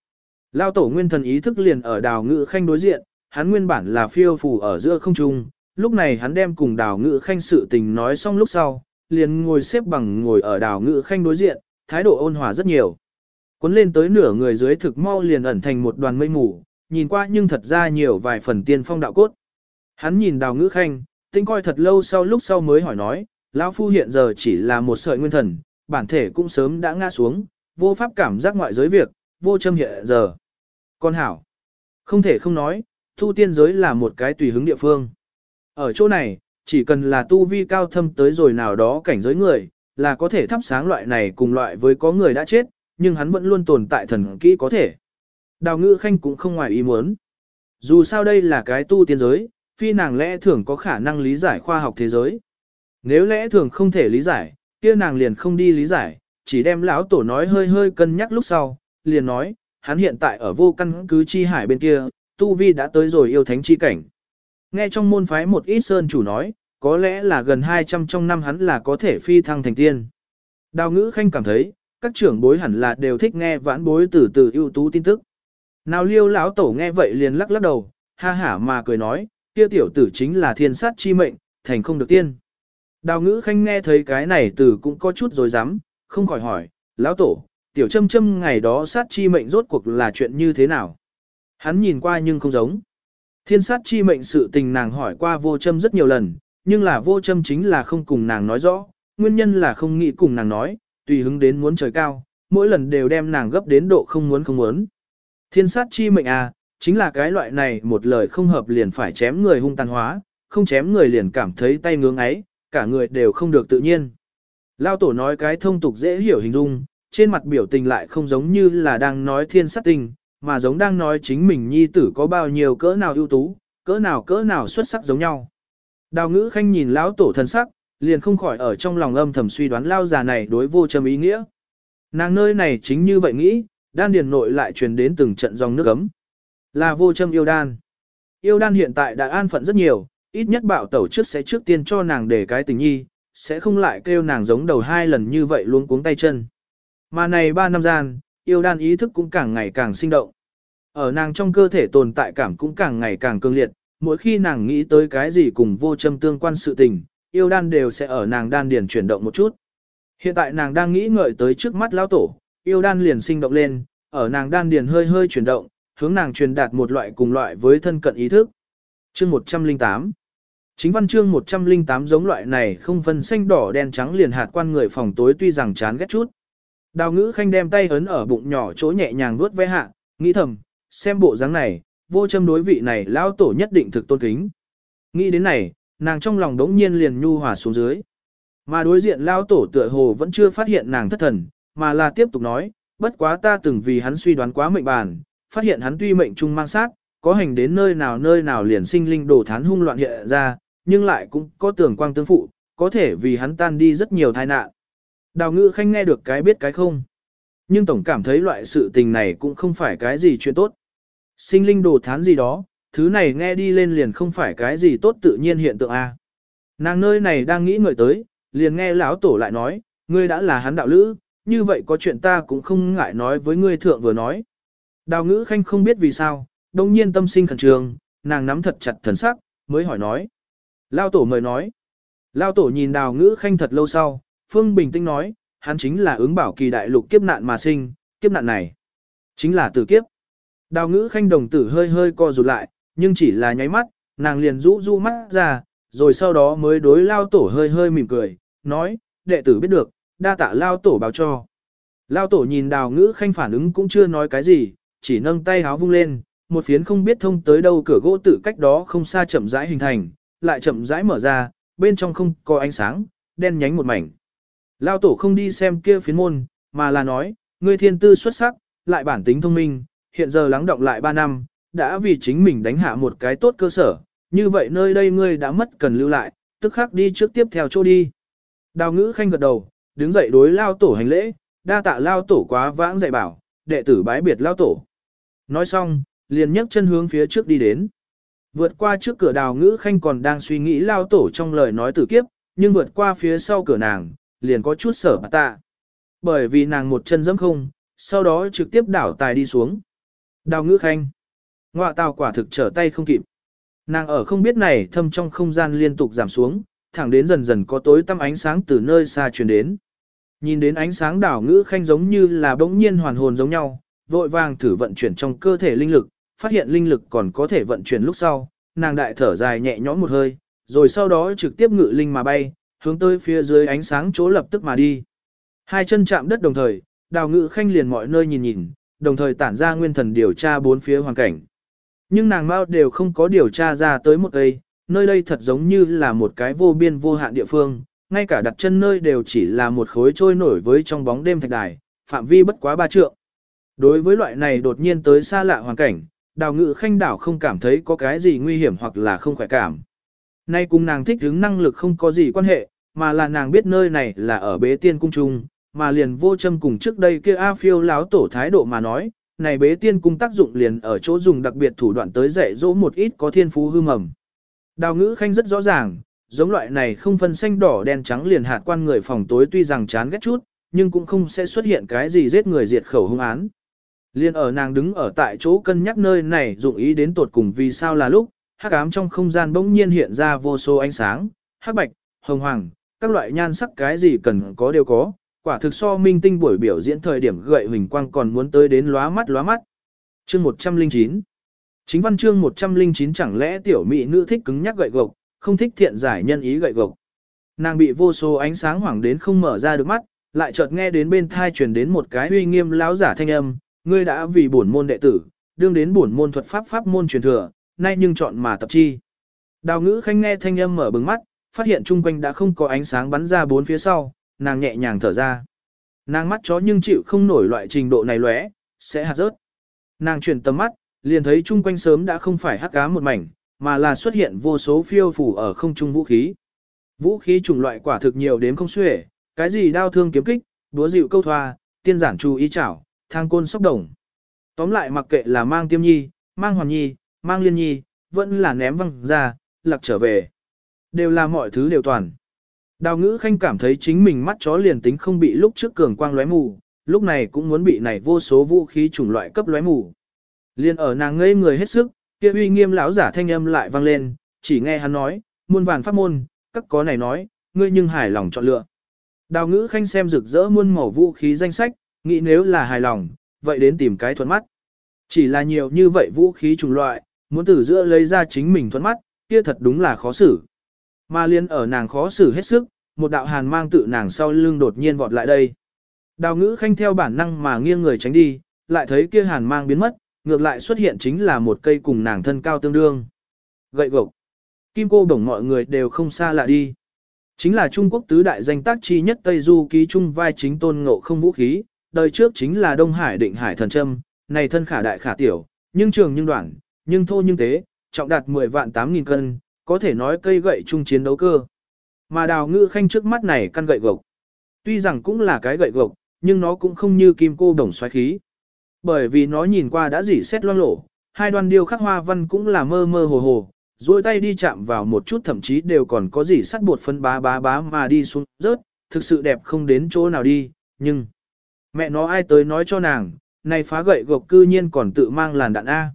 A: Lao tổ nguyên thần ý thức liền ở đào ngữ khanh đối diện, hắn nguyên bản là phiêu phù ở giữa không trung, lúc này hắn đem cùng đào ngự khanh sự tình nói xong lúc sau, liền ngồi xếp bằng ngồi ở đào ngự khanh đối diện, thái độ ôn hòa rất nhiều. Cuốn lên tới nửa người dưới thực mau liền ẩn thành một đoàn mây mù, nhìn qua nhưng thật ra nhiều vài phần tiên phong đạo cốt. Hắn nhìn đào ngữ khanh, tinh coi thật lâu sau lúc sau mới hỏi nói, lão phu hiện giờ chỉ là một sợi nguyên thần, bản thể cũng sớm đã ngã xuống, vô pháp cảm giác ngoại giới việc, vô châm hiện giờ. Con hảo, không thể không nói, thu tiên giới là một cái tùy hứng địa phương. Ở chỗ này, chỉ cần là tu vi cao thâm tới rồi nào đó cảnh giới người, là có thể thắp sáng loại này cùng loại với có người đã chết, nhưng hắn vẫn luôn tồn tại thần kỹ có thể. Đào ngữ khanh cũng không ngoài ý muốn. Dù sao đây là cái tu tiên giới, phi nàng lẽ thường có khả năng lý giải khoa học thế giới. Nếu lẽ thường không thể lý giải, kia nàng liền không đi lý giải, chỉ đem lão tổ nói hơi hơi cân nhắc lúc sau, liền nói, hắn hiện tại ở vô căn cứ chi hải bên kia, tu vi đã tới rồi yêu thánh chi cảnh. Nghe trong môn phái một ít sơn chủ nói, có lẽ là gần 200 trong năm hắn là có thể phi thăng thành tiên. Đào ngữ khanh cảm thấy, các trưởng bối hẳn là đều thích nghe vãn bối từ từ ưu tú tin tức. Nào liêu lão tổ nghe vậy liền lắc lắc đầu, ha hả mà cười nói, kia tiểu tử chính là thiên sát chi mệnh, thành không được tiên. Đào ngữ khanh nghe thấy cái này từ cũng có chút rồi dám, không khỏi hỏi, lão tổ, tiểu châm châm ngày đó sát chi mệnh rốt cuộc là chuyện như thế nào? Hắn nhìn qua nhưng không giống. Thiên sát chi mệnh sự tình nàng hỏi qua vô châm rất nhiều lần, nhưng là vô châm chính là không cùng nàng nói rõ, nguyên nhân là không nghĩ cùng nàng nói, tùy hứng đến muốn trời cao, mỗi lần đều đem nàng gấp đến độ không muốn không muốn. Thiên sát chi mệnh à, chính là cái loại này một lời không hợp liền phải chém người hung tàn hóa, không chém người liền cảm thấy tay ngưỡng ấy, cả người đều không được tự nhiên. Lao tổ nói cái thông tục dễ hiểu hình dung, trên mặt biểu tình lại không giống như là đang nói thiên sát tình, mà giống đang nói chính mình nhi tử có bao nhiêu cỡ nào ưu tú, cỡ nào cỡ nào xuất sắc giống nhau. Đào ngữ khanh nhìn lão tổ thân sắc, liền không khỏi ở trong lòng âm thầm suy đoán lao già này đối vô châm ý nghĩa. Nàng nơi này chính như vậy nghĩ, đan điền nội lại truyền đến từng trận dòng nước ấm. Là vô châm yêu đan. Yêu đan hiện tại đã an phận rất nhiều, ít nhất bạo tẩu trước sẽ trước tiên cho nàng để cái tình nhi, sẽ không lại kêu nàng giống đầu hai lần như vậy luôn cuống tay chân. Mà này ba năm gian, yêu đan ý thức cũng càng ngày càng sinh động. Ở nàng trong cơ thể tồn tại cảm cũng càng ngày càng cương liệt, mỗi khi nàng nghĩ tới cái gì cùng vô châm tương quan sự tình, yêu đan đều sẽ ở nàng đan điền chuyển động một chút. Hiện tại nàng đang nghĩ ngợi tới trước mắt lão tổ, yêu đan liền sinh động lên, ở nàng đan điền hơi hơi chuyển động, hướng nàng truyền đạt một loại cùng loại với thân cận ý thức. Chương 108 Chính văn chương 108 giống loại này không phân xanh đỏ đen trắng liền hạt quan người phòng tối tuy rằng chán ghét chút. Đào ngữ khanh đem tay ấn ở bụng nhỏ chỗ nhẹ nhàng vuốt ve hạ, nghĩ thầm, xem bộ dáng này, vô châm đối vị này lão tổ nhất định thực tôn kính. Nghĩ đến này, nàng trong lòng đống nhiên liền nhu hòa xuống dưới. Mà đối diện lão tổ tựa hồ vẫn chưa phát hiện nàng thất thần, mà là tiếp tục nói, bất quá ta từng vì hắn suy đoán quá mệnh bàn, phát hiện hắn tuy mệnh trung mang sát, có hành đến nơi nào nơi nào liền sinh linh đổ thán hung loạn hiện ra, nhưng lại cũng có tưởng quang tương phụ, có thể vì hắn tan đi rất nhiều tai nạn. Đào ngữ khanh nghe được cái biết cái không. Nhưng tổng cảm thấy loại sự tình này cũng không phải cái gì chuyện tốt. Sinh linh đồ thán gì đó, thứ này nghe đi lên liền không phải cái gì tốt tự nhiên hiện tượng A. Nàng nơi này đang nghĩ ngợi tới, liền nghe lão tổ lại nói, ngươi đã là hắn đạo lữ, như vậy có chuyện ta cũng không ngại nói với ngươi thượng vừa nói. Đào ngữ khanh không biết vì sao, đồng nhiên tâm sinh khẩn trường, nàng nắm thật chặt thần sắc, mới hỏi nói. Lao tổ mời nói. Lao tổ nhìn đào ngữ khanh thật lâu sau, Phương bình tĩnh nói, hắn chính là ứng bảo kỳ đại lục kiếp nạn mà sinh, kiếp nạn này. Chính là tử kiếp. Đào ngữ khanh đồng tử hơi hơi co rụt lại, nhưng chỉ là nháy mắt, nàng liền rũ rũ mắt ra, rồi sau đó mới đối lao tổ hơi hơi mỉm cười, nói, đệ tử biết được, đa tạ lao tổ báo cho. Lao tổ nhìn đào ngữ khanh phản ứng cũng chưa nói cái gì, chỉ nâng tay háo vung lên, một phiến không biết thông tới đâu cửa gỗ tự cách đó không xa chậm rãi hình thành, lại chậm rãi mở ra, bên trong không có ánh sáng, đen nhánh một mảnh. Lao tổ không đi xem kia phiến môn, mà là nói, ngươi thiên tư xuất sắc, lại bản tính thông minh, hiện giờ lắng động lại 3 năm, đã vì chính mình đánh hạ một cái tốt cơ sở, như vậy nơi đây ngươi đã mất cần lưu lại, tức khắc đi trước tiếp theo chỗ đi. Đào ngữ khanh gật đầu, đứng dậy đối lao tổ hành lễ, đa tạ lao tổ quá vãng dạy bảo, đệ tử bái biệt lao tổ. Nói xong, liền nhấc chân hướng phía trước đi đến. Vượt qua trước cửa đào ngữ khanh còn đang suy nghĩ lao tổ trong lời nói tử kiếp, nhưng vượt qua phía sau cửa nàng, liền có chút sở bà tạ. Bởi vì nàng một chân dẫm không, sau đó trực tiếp đảo tài đi xuống. Đào ngữ khanh. Ngoạ tào quả thực trở tay không kịp. Nàng ở không biết này thâm trong không gian liên tục giảm xuống, thẳng đến dần dần có tối tăm ánh sáng từ nơi xa truyền đến. Nhìn đến ánh sáng đảo ngữ khanh giống như là bỗng nhiên hoàn hồn giống nhau, vội vàng thử vận chuyển trong cơ thể linh lực, phát hiện linh lực còn có thể vận chuyển lúc sau, nàng đại thở dài nhẹ nhõm một hơi, rồi sau đó trực tiếp ngự linh mà bay, hướng tới phía dưới ánh sáng chỗ lập tức mà đi. Hai chân chạm đất đồng thời, đào ngự khanh liền mọi nơi nhìn nhìn, đồng thời tản ra nguyên thần điều tra bốn phía hoàn cảnh. Nhưng nàng mau đều không có điều tra ra tới một cây, nơi đây thật giống như là một cái vô biên vô hạn địa phương, ngay cả đặt chân nơi đều chỉ là một khối trôi nổi với trong bóng đêm thạch đài, phạm vi bất quá ba trượng. Đối với loại này đột nhiên tới xa lạ hoàn cảnh, đào ngự khanh đảo không cảm thấy có cái gì nguy hiểm hoặc là không khỏe cảm. Nay cùng nàng thích hứng năng lực không có gì quan hệ, mà là nàng biết nơi này là ở bế tiên cung trung, mà liền vô châm cùng trước đây kia A phiêu láo tổ thái độ mà nói, này bế tiên cung tác dụng liền ở chỗ dùng đặc biệt thủ đoạn tới dạy dỗ một ít có thiên phú hư mầm. Đào ngữ khanh rất rõ ràng, giống loại này không phân xanh đỏ đen trắng liền hạt quan người phòng tối tuy rằng chán ghét chút, nhưng cũng không sẽ xuất hiện cái gì giết người diệt khẩu hung án. Liên ở nàng đứng ở tại chỗ cân nhắc nơi này dụng ý đến tột cùng vì sao là lúc, hắc ám trong không gian bỗng nhiên hiện ra vô số ánh sáng, hắc bạch, hồng hoàng, các loại nhan sắc cái gì cần có đều có, quả thực so minh tinh buổi biểu diễn thời điểm gậy huỳnh quang còn muốn tới đến lóa mắt lóa mắt. Chương 109 Chính văn chương 109 chẳng lẽ tiểu mỹ nữ thích cứng nhắc gậy gộc, không thích thiện giải nhân ý gậy gộc. Nàng bị vô số ánh sáng hoảng đến không mở ra được mắt, lại chợt nghe đến bên thai truyền đến một cái uy nghiêm lão giả thanh âm, ngươi đã vì bổn môn đệ tử, đương đến bổn môn thuật pháp pháp môn truyền thừa, nay nhưng chọn mà tập chi. Đào ngữ khanh nghe thanh âm mở bừng mắt, phát hiện chung quanh đã không có ánh sáng bắn ra bốn phía sau, nàng nhẹ nhàng thở ra. Nàng mắt chó nhưng chịu không nổi loại trình độ này lóe, sẽ hạt rớt. Nàng chuyển tầm mắt, liền thấy chung quanh sớm đã không phải hắc cá một mảnh, mà là xuất hiện vô số phiêu phủ ở không trung vũ khí. Vũ khí chủng loại quả thực nhiều đến không xuể, cái gì đao thương kiếm kích, đúa dịu câu thoa, tiên giản chú ý chảo, thang côn sóc đồng. Tóm lại mặc kệ là mang tiêm nhi, mang hoàn nhi, mang liên nhi, vẫn là ném văng ra, lặc trở về. Đều là mọi thứ đều toàn. Đào ngữ khanh cảm thấy chính mình mắt chó liền tính không bị lúc trước cường quang lóe mù, lúc này cũng muốn bị này vô số vũ khí chủng loại cấp lóe mù. Liên ở nàng ngây người hết sức, kia uy nghiêm lão giả thanh âm lại vang lên, chỉ nghe hắn nói, muôn vàn pháp môn, các có này nói, ngươi nhưng hài lòng chọn lựa. Đào ngữ khanh xem rực rỡ muôn màu vũ khí danh sách, nghĩ nếu là hài lòng, vậy đến tìm cái thuận mắt. Chỉ là nhiều như vậy vũ khí chủng loại, muốn từ giữa lấy ra chính mình thuận mắt, kia thật đúng là khó xử. Mà liên ở nàng khó xử hết sức, một đạo hàn mang tự nàng sau lưng đột nhiên vọt lại đây. Đào ngữ khanh theo bản năng mà nghiêng người tránh đi, lại thấy kia hàn mang biến mất, ngược lại xuất hiện chính là một cây cùng nàng thân cao tương đương. Gậy gộc. Kim cô đồng mọi người đều không xa lạ đi. Chính là Trung Quốc tứ đại danh tác chi nhất Tây Du ký trung vai chính tôn ngộ không vũ khí, đời trước chính là Đông Hải định hải thần châm, này thân khả đại khả tiểu, nhưng trường nhưng đoạn, nhưng thô nhưng tế, trọng đạt 10 vạn 8 nghìn cân, có thể nói cây gậy trung chiến đấu cơ. Mà đào ngư khanh trước mắt này căn gậy gộc. Tuy rằng cũng là cái gậy gộc, nhưng nó cũng không như kim cô đồng xoáy khí. Bởi vì nó nhìn qua đã dỉ xét loang lổ, hai đoan điêu khắc hoa văn cũng là mơ mơ hồ hồ, duỗi tay đi chạm vào một chút thậm chí đều còn có gì sắt bột phân bá bá bá mà đi xuống rớt, thực sự đẹp không đến chỗ nào đi, nhưng mẹ nó ai tới nói cho nàng, này phá gậy gộc cư nhiên còn tự mang làn đạn A.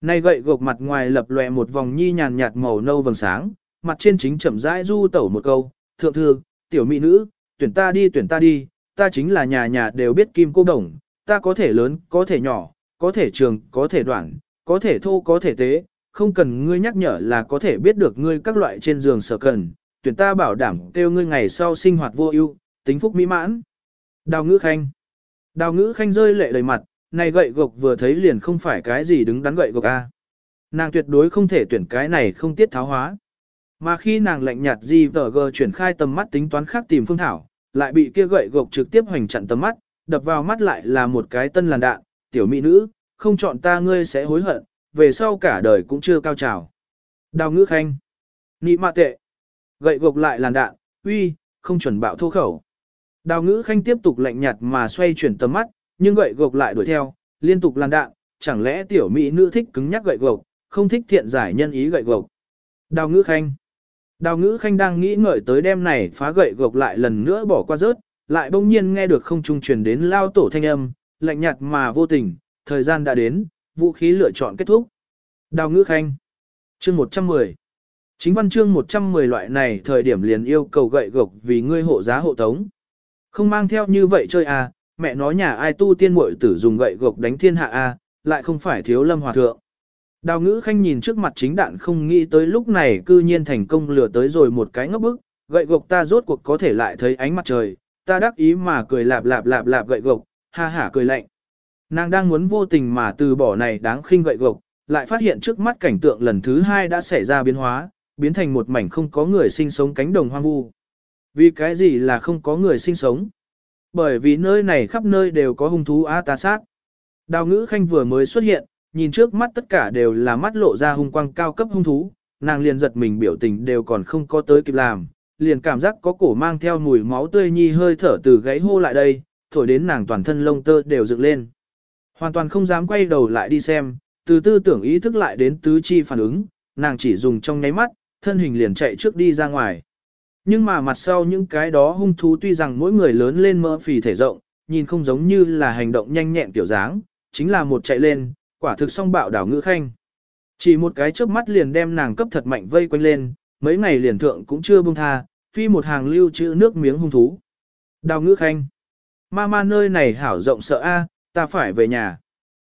A: Này gậy gộc mặt ngoài lập lòe một vòng nhi nhàn nhạt màu nâu vầng sáng, mặt trên chính chậm rãi du tẩu một câu, thượng thư, tiểu mỹ nữ, tuyển ta đi tuyển ta đi, ta chính là nhà nhà đều biết kim cô đồng, ta có thể lớn, có thể nhỏ, có thể trường, có thể đoạn, có thể thô, có thể tế, không cần ngươi nhắc nhở là có thể biết được ngươi các loại trên giường sở cần, tuyển ta bảo đảm kêu ngươi ngày sau sinh hoạt vô ưu, tính phúc mỹ mãn. Đào ngữ khanh Đào ngữ khanh rơi lệ đầy mặt, này gậy gộc vừa thấy liền không phải cái gì đứng đắn gậy gộc a. Nàng tuyệt đối không thể tuyển cái này không tiết tháo hóa. Mà khi nàng lạnh nhạt gì vờ gờ chuyển khai tầm mắt tính toán khác tìm phương thảo, lại bị kia gậy gộc trực tiếp hoành chặn tầm mắt, đập vào mắt lại là một cái tân làn đạn, tiểu mỹ nữ, không chọn ta ngươi sẽ hối hận, về sau cả đời cũng chưa cao trào. Đào ngữ khanh. Nị mạ tệ. Gậy gộc lại làn đạn, uy, không chuẩn bạo thô khẩu. Đào ngữ khanh tiếp tục lạnh nhạt mà xoay chuyển tầm mắt, nhưng gậy gộc lại đuổi theo, liên tục lan đạn, chẳng lẽ tiểu mỹ nữ thích cứng nhắc gậy gộc, không thích thiện giải nhân ý gậy gộc. Đào ngữ khanh. Đào ngữ khanh đang nghĩ ngợi tới đêm này phá gậy gộc lại lần nữa bỏ qua rớt, lại bỗng nhiên nghe được không trung truyền đến lao tổ thanh âm, lạnh nhạt mà vô tình, thời gian đã đến, vũ khí lựa chọn kết thúc. Đào ngữ khanh. Chương 110 Chính văn chương 110 loại này thời điểm liền yêu cầu gậy gộc vì ngươi hộ giá hộ tống. Không mang theo như vậy chơi à, mẹ nói nhà ai tu tiên muội tử dùng gậy gộc đánh thiên hạ à, lại không phải thiếu lâm hòa thượng. Đào ngữ khanh nhìn trước mặt chính đạn không nghĩ tới lúc này cư nhiên thành công lừa tới rồi một cái ngốc bức, gậy gộc ta rốt cuộc có thể lại thấy ánh mặt trời, ta đắc ý mà cười lạp lạp lạp lạp gậy gộc, ha hả cười lạnh. Nàng đang muốn vô tình mà từ bỏ này đáng khinh gậy gộc, lại phát hiện trước mắt cảnh tượng lần thứ hai đã xảy ra biến hóa, biến thành một mảnh không có người sinh sống cánh đồng hoang vu. Vì cái gì là không có người sinh sống? Bởi vì nơi này khắp nơi đều có hung thú á ta sát. Đào ngữ khanh vừa mới xuất hiện, nhìn trước mắt tất cả đều là mắt lộ ra hung quang cao cấp hung thú, nàng liền giật mình biểu tình đều còn không có tới kịp làm, liền cảm giác có cổ mang theo mùi máu tươi nhi hơi thở từ gáy hô lại đây, thổi đến nàng toàn thân lông tơ đều dựng lên. Hoàn toàn không dám quay đầu lại đi xem, từ tư tưởng ý thức lại đến tứ chi phản ứng, nàng chỉ dùng trong nháy mắt, thân hình liền chạy trước đi ra ngoài. Nhưng mà mặt sau những cái đó hung thú tuy rằng mỗi người lớn lên mỡ phì thể rộng, nhìn không giống như là hành động nhanh nhẹn kiểu dáng, chính là một chạy lên, quả thực song bạo đảo ngữ khanh. Chỉ một cái chớp mắt liền đem nàng cấp thật mạnh vây quanh lên, mấy ngày liền thượng cũng chưa buông tha, phi một hàng lưu trữ nước miếng hung thú. Đào ngữ khanh. Ma ma nơi này hảo rộng sợ a, ta phải về nhà.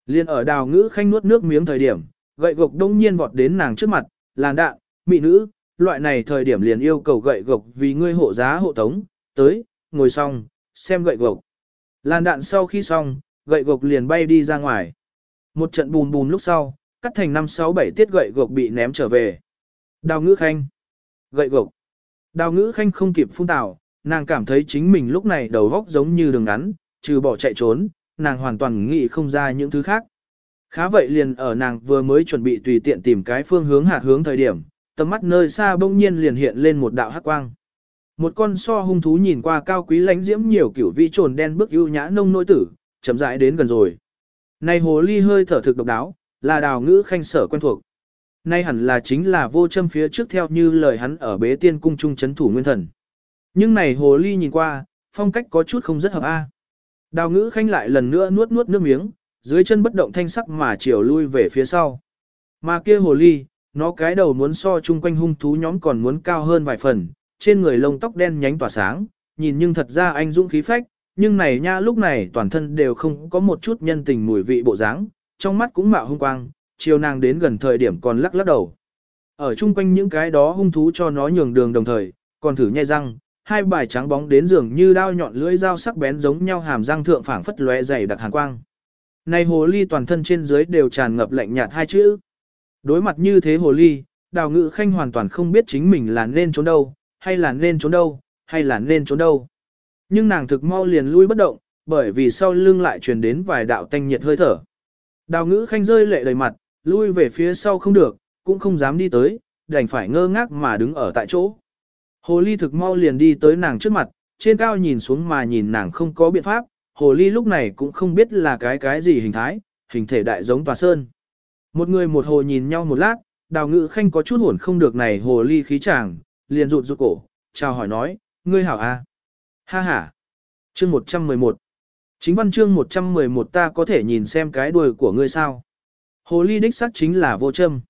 A: Liên ở đào ngữ khanh nuốt nước miếng thời điểm, gậy gộc đông nhiên vọt đến nàng trước mặt, làn đạn, mị nữ, loại này thời điểm liền yêu cầu gậy gộc vì ngươi hộ giá hộ tống, tới, ngồi xong, xem gậy gộc. Làn đạn sau khi xong, gậy gộc liền bay đi ra ngoài. Một trận bùm bùm lúc sau, cắt thành 5-6-7 tiết gậy gộc bị ném trở về. Đào ngữ khanh. Gậy gộc. Đào ngữ khanh không kịp phun tào, nàng cảm thấy chính mình lúc này đầu góc giống như đường ngắn, trừ bỏ chạy trốn, nàng hoàn toàn nghĩ không ra những thứ khác. Khá vậy liền ở nàng vừa mới chuẩn bị tùy tiện tìm cái phương hướng hạt hướng thời điểm, tầm mắt nơi xa bỗng nhiên liền hiện lên một đạo hắc quang. Một con so hung thú nhìn qua cao quý lánh diễm nhiều kiểu vi trồn đen bước ưu nhã nông nỗi tử, chậm rãi đến gần rồi. Này hồ ly hơi thở thực độc đáo, là đào ngữ khanh sở quen thuộc. Nay hẳn là chính là vô châm phía trước theo như lời hắn ở bế tiên cung trung chấn thủ nguyên thần. Nhưng này hồ ly nhìn qua, phong cách có chút không rất hợp a. Đào ngữ khanh lại lần nữa nuốt nuốt nước miếng, dưới chân bất động thanh sắc mà chiều lui về phía sau. Mà kia hồ ly, nó cái đầu muốn so chung quanh hung thú nhóm còn muốn cao hơn vài phần, trên người lông tóc đen nhánh tỏa sáng, nhìn nhưng thật ra anh dũng khí phách, nhưng này nha lúc này toàn thân đều không có một chút nhân tình mùi vị bộ dáng, trong mắt cũng mạo hung quang, chiều nàng đến gần thời điểm còn lắc lắc đầu. Ở chung quanh những cái đó hung thú cho nó nhường đường đồng thời, còn thử nhai răng, hai bài trắng bóng đến giường như đao nhọn lưỡi dao sắc bén giống nhau hàm răng thượng phảng phất lóe dày đặc hàn quang. Này hồ ly toàn thân trên dưới đều tràn ngập lạnh nhạt hai chữ. Đối mặt như thế hồ ly, đào ngự khanh hoàn toàn không biết chính mình là nên trốn đâu, hay là nên trốn đâu, hay là nên trốn đâu. Nhưng nàng thực mau liền lui bất động, bởi vì sau lưng lại truyền đến vài đạo tanh nhiệt hơi thở. Đào ngữ khanh rơi lệ đầy mặt, lui về phía sau không được, cũng không dám đi tới, đành phải ngơ ngác mà đứng ở tại chỗ. Hồ ly thực mau liền đi tới nàng trước mặt, trên cao nhìn xuống mà nhìn nàng không có biện pháp, hồ ly lúc này cũng không biết là cái cái gì hình thái, hình thể đại giống tòa sơn. Một người một hồ nhìn nhau một lát, đào ngự khanh có chút hồn không được này hồ ly khí chàng, liền rụt rụt cổ, chào hỏi nói, ngươi hảo a à? Ha ha. Chương 111. Chính văn chương 111 ta có thể nhìn xem cái đuôi của ngươi sao. Hồ ly đích xác chính là vô châm.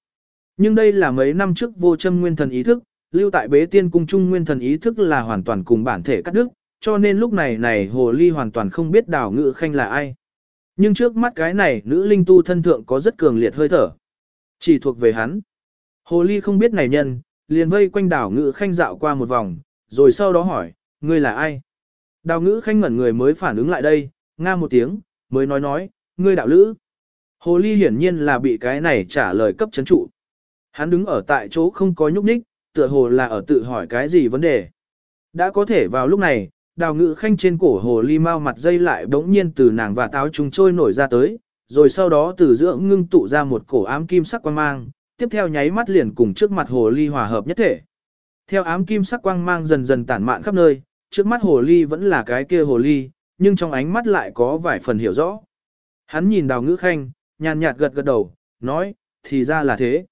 A: Nhưng đây là mấy năm trước vô châm nguyên thần ý thức, lưu tại bế tiên cung trung nguyên thần ý thức là hoàn toàn cùng bản thể cắt đứt, cho nên lúc này này hồ ly hoàn toàn không biết đào ngự khanh là ai. Nhưng trước mắt cái này nữ linh tu thân thượng có rất cường liệt hơi thở. Chỉ thuộc về hắn. Hồ ly không biết này nhân, liền vây quanh đảo ngữ khanh dạo qua một vòng, rồi sau đó hỏi, ngươi là ai? Đào ngữ khanh ngẩn người mới phản ứng lại đây, nga một tiếng, mới nói nói, ngươi đạo lữ. Hồ ly hiển nhiên là bị cái này trả lời cấp chấn trụ. Hắn đứng ở tại chỗ không có nhúc nhích, tựa hồ là ở tự hỏi cái gì vấn đề. Đã có thể vào lúc này, đào ngự khanh trên cổ hồ ly mau mặt dây lại bỗng nhiên từ nàng và táo trùng trôi nổi ra tới, rồi sau đó từ giữa ngưng tụ ra một cổ ám kim sắc quang mang, tiếp theo nháy mắt liền cùng trước mặt hồ ly hòa hợp nhất thể. Theo ám kim sắc quang mang dần dần tản mạn khắp nơi, trước mắt hồ ly vẫn là cái kia hồ ly, nhưng trong ánh mắt lại có vài phần hiểu rõ. Hắn nhìn đào ngữ khanh, nhàn nhạt gật gật đầu, nói, thì ra là thế.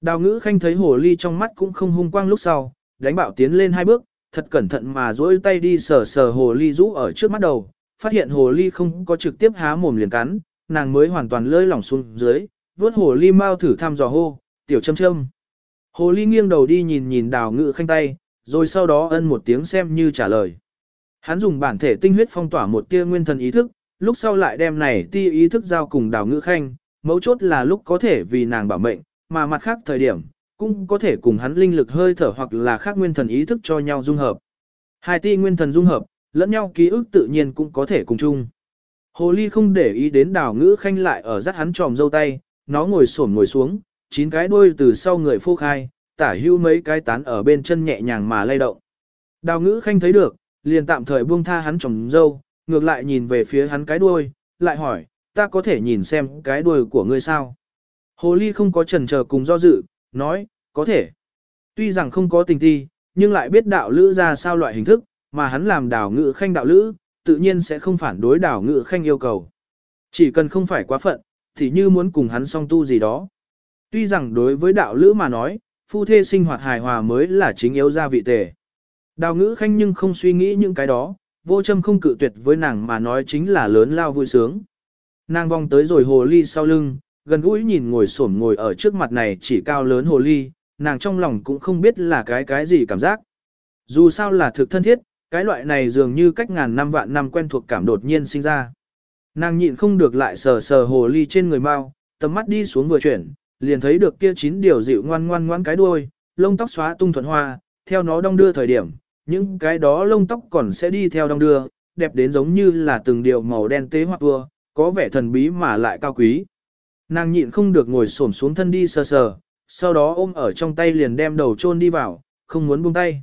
A: Đào ngữ khanh thấy hồ ly trong mắt cũng không hung quang lúc sau, đánh bạo tiến lên hai bước, thật cẩn thận mà duỗi tay đi sờ sờ hồ ly rũ ở trước mắt đầu, phát hiện hồ ly không có trực tiếp há mồm liền cắn, nàng mới hoàn toàn lơi lỏng xuống dưới, vuốt hồ ly mau thử thăm dò hô, tiểu châm châm, Hồ ly nghiêng đầu đi nhìn nhìn đào ngự khanh tay, rồi sau đó ân một tiếng xem như trả lời. Hắn dùng bản thể tinh huyết phong tỏa một tia nguyên thần ý thức, lúc sau lại đem này ti ý thức giao cùng đào ngự khanh, mấu chốt là lúc có thể vì nàng bảo mệnh, mà mặt khác thời điểm, cũng có thể cùng hắn linh lực hơi thở hoặc là khác nguyên thần ý thức cho nhau dung hợp. Hai ti nguyên thần dung hợp, lẫn nhau ký ức tự nhiên cũng có thể cùng chung. Hồ ly không để ý đến đào ngữ khanh lại ở rắt hắn tròm dâu tay, nó ngồi xổm ngồi xuống, chín cái đuôi từ sau người phô khai, tả hưu mấy cái tán ở bên chân nhẹ nhàng mà lay động. Đào ngữ khanh thấy được, liền tạm thời buông tha hắn tròm dâu, ngược lại nhìn về phía hắn cái đuôi, lại hỏi, ta có thể nhìn xem cái đuôi của ngươi sao? Hồ ly không có chần chờ cùng do dự, nói, có thể. Tuy rằng không có tình ti, nhưng lại biết đạo lữ ra sao loại hình thức, mà hắn làm đảo ngự khanh đạo lữ, tự nhiên sẽ không phản đối đảo ngự khanh yêu cầu. Chỉ cần không phải quá phận, thì như muốn cùng hắn song tu gì đó. Tuy rằng đối với đạo lữ mà nói, phu thê sinh hoạt hài hòa mới là chính yếu gia vị tề. Đào ngữ khanh nhưng không suy nghĩ những cái đó, vô châm không cự tuyệt với nàng mà nói chính là lớn lao vui sướng. Nàng vòng tới rồi hồ ly sau lưng, gần gũi nhìn ngồi xổm ngồi ở trước mặt này chỉ cao lớn hồ ly, nàng trong lòng cũng không biết là cái cái gì cảm giác. Dù sao là thực thân thiết, cái loại này dường như cách ngàn năm vạn năm quen thuộc cảm đột nhiên sinh ra. Nàng nhịn không được lại sờ sờ hồ ly trên người mau, tầm mắt đi xuống vừa chuyển, liền thấy được kia chín điều dịu ngoan ngoan ngoan cái đuôi, lông tóc xóa tung thuận hoa, theo nó đong đưa thời điểm, những cái đó lông tóc còn sẽ đi theo đong đưa, đẹp đến giống như là từng điều màu đen tế hoặc vừa, có vẻ thần bí mà lại cao quý. Nàng nhịn không được ngồi xổm xuống thân đi sờ sờ, sau đó ôm ở trong tay liền đem đầu chôn đi vào, không muốn buông tay.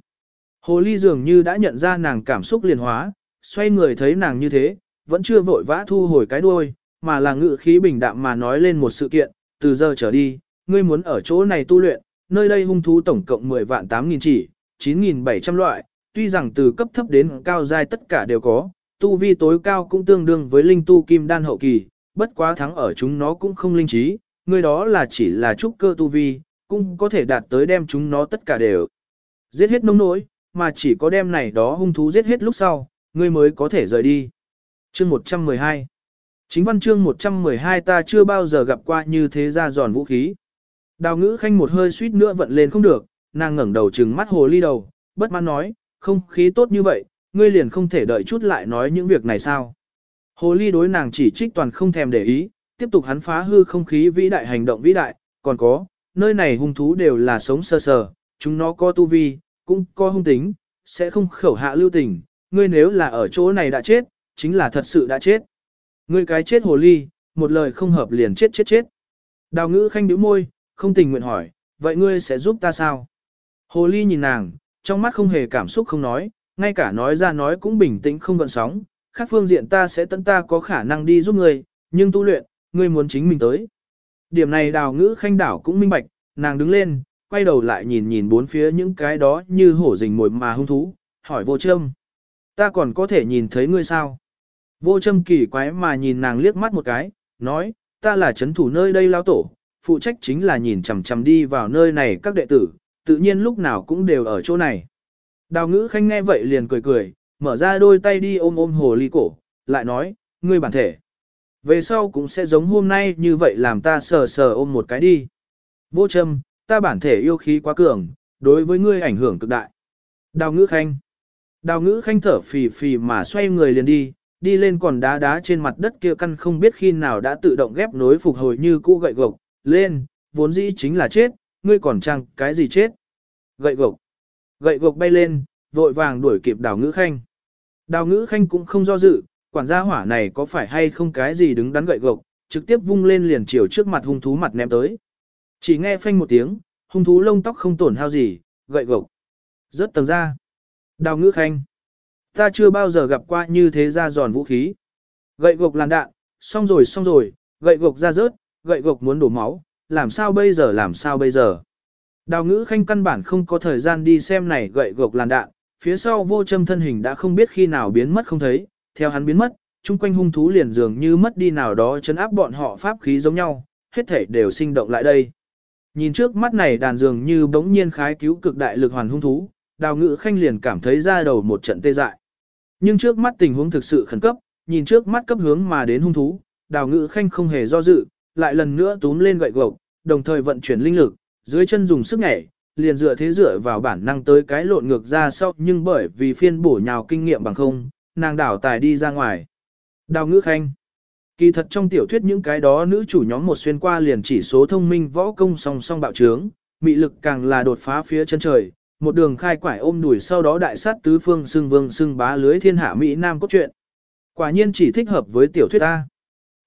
A: Hồ ly dường như đã nhận ra nàng cảm xúc liền hóa, xoay người thấy nàng như thế, vẫn chưa vội vã thu hồi cái đuôi, mà là ngự khí bình đạm mà nói lên một sự kiện, từ giờ trở đi, ngươi muốn ở chỗ này tu luyện, nơi đây hung thú tổng cộng 10 vạn 8 nghìn chỉ, 9.700 loại, tuy rằng từ cấp thấp đến cao giai tất cả đều có, tu vi tối cao cũng tương đương với linh tu kim đan hậu kỳ, bất quá thắng ở chúng nó cũng không linh trí, ngươi đó là chỉ là trúc cơ tu vi, cũng có thể đạt tới đem chúng nó tất cả đều giết hết nông nỗi, mà chỉ có đem này đó hung thú giết hết lúc sau, ngươi mới có thể rời đi. Chương 112 Chính văn chương 112 ta chưa bao giờ gặp qua như thế ra giòn vũ khí. Đào ngữ khanh một hơi suýt nữa vận lên không được, nàng ngẩng đầu trừng mắt hồ ly đầu, bất mãn nói, không khí tốt như vậy, ngươi liền không thể đợi chút lại nói những việc này sao. Hồ ly đối nàng chỉ trích toàn không thèm để ý, tiếp tục hắn phá hư không khí vĩ đại hành động vĩ đại, còn có, nơi này hung thú đều là sống sơ sờ, chúng nó có tu vi, cũng có hung tính, sẽ không khẩu hạ lưu tình, ngươi nếu là ở chỗ này đã chết, chính là thật sự đã chết. Ngươi cái chết hồ ly, một lời không hợp liền chết chết chết. Đào ngữ khanh bĩu môi, không tình nguyện hỏi, vậy ngươi sẽ giúp ta sao? Hồ ly nhìn nàng, trong mắt không hề cảm xúc không nói, ngay cả nói ra nói cũng bình tĩnh không gợn sóng, khác phương diện ta sẽ tận ta có khả năng đi giúp ngươi, nhưng tu luyện, ngươi muốn chính mình tới. Điểm này đào ngữ khanh đảo cũng minh bạch, nàng đứng lên, quay đầu lại nhìn nhìn bốn phía những cái đó như hổ rình mồi mà hung thú, hỏi vô châm. Ta còn có thể nhìn thấy ngươi sao? Vô châm kỳ quái mà nhìn nàng liếc mắt một cái, nói, ta là chấn thủ nơi đây lao tổ, phụ trách chính là nhìn chằm chằm đi vào nơi này các đệ tử, tự nhiên lúc nào cũng đều ở chỗ này. Đào ngữ khanh nghe vậy liền cười cười, mở ra đôi tay đi ôm ôm hồ ly cổ, lại nói, ngươi bản thể. Về sau cũng sẽ giống hôm nay như vậy làm ta sờ sờ ôm một cái đi. Vô châm, ta bản thể yêu khí quá cường, đối với ngươi ảnh hưởng cực đại. Đào ngữ khanh. Đào ngữ khanh thở phì phì mà xoay người liền đi, đi lên còn đá đá trên mặt đất kia căn không biết khi nào đã tự động ghép nối phục hồi như cũ gậy gộc, lên, vốn dĩ chính là chết, ngươi còn chăng cái gì chết. Gậy gộc. Gậy gộc bay lên, vội vàng đuổi kịp đào ngữ khanh. Đào ngữ khanh cũng không do dự, quản gia hỏa này có phải hay không cái gì đứng đắn gậy gộc, trực tiếp vung lên liền chiều trước mặt hung thú mặt ném tới. Chỉ nghe phanh một tiếng, hung thú lông tóc không tổn hao gì, gậy gộc. Rớt tầng ra. Đào ngữ khanh. Ta chưa bao giờ gặp qua như thế ra giòn vũ khí. Gậy gộc làn đạn, xong rồi xong rồi, gậy gộc ra rớt, gậy gộc muốn đổ máu, làm sao bây giờ làm sao bây giờ. Đào ngữ khanh căn bản không có thời gian đi xem này gậy gộc làn đạn, phía sau vô châm thân hình đã không biết khi nào biến mất không thấy, theo hắn biến mất, chung quanh hung thú liền dường như mất đi nào đó chấn áp bọn họ pháp khí giống nhau, hết thể đều sinh động lại đây. Nhìn trước mắt này đàn dường như bỗng nhiên khái cứu cực đại lực hoàn hung thú, đào ngự khanh liền cảm thấy ra đầu một trận tê dại. Nhưng trước mắt tình huống thực sự khẩn cấp, nhìn trước mắt cấp hướng mà đến hung thú, đào ngự khanh không hề do dự, lại lần nữa túm lên gậy gộc, đồng thời vận chuyển linh lực, dưới chân dùng sức nhảy, liền dựa thế dựa vào bản năng tới cái lộn ngược ra sau nhưng bởi vì phiên bổ nhào kinh nghiệm bằng không, nàng đảo tài đi ra ngoài. Đào ngữ khanh. Kỳ thật trong tiểu thuyết những cái đó nữ chủ nhóm một xuyên qua liền chỉ số thông minh võ công song song bạo trướng, mị lực càng là đột phá phía chân trời, một đường khai quải ôm đuổi sau đó đại sát tứ phương xưng vương xưng bá lưới thiên hạ Mỹ Nam cốt truyện. Quả nhiên chỉ thích hợp với tiểu thuyết ta.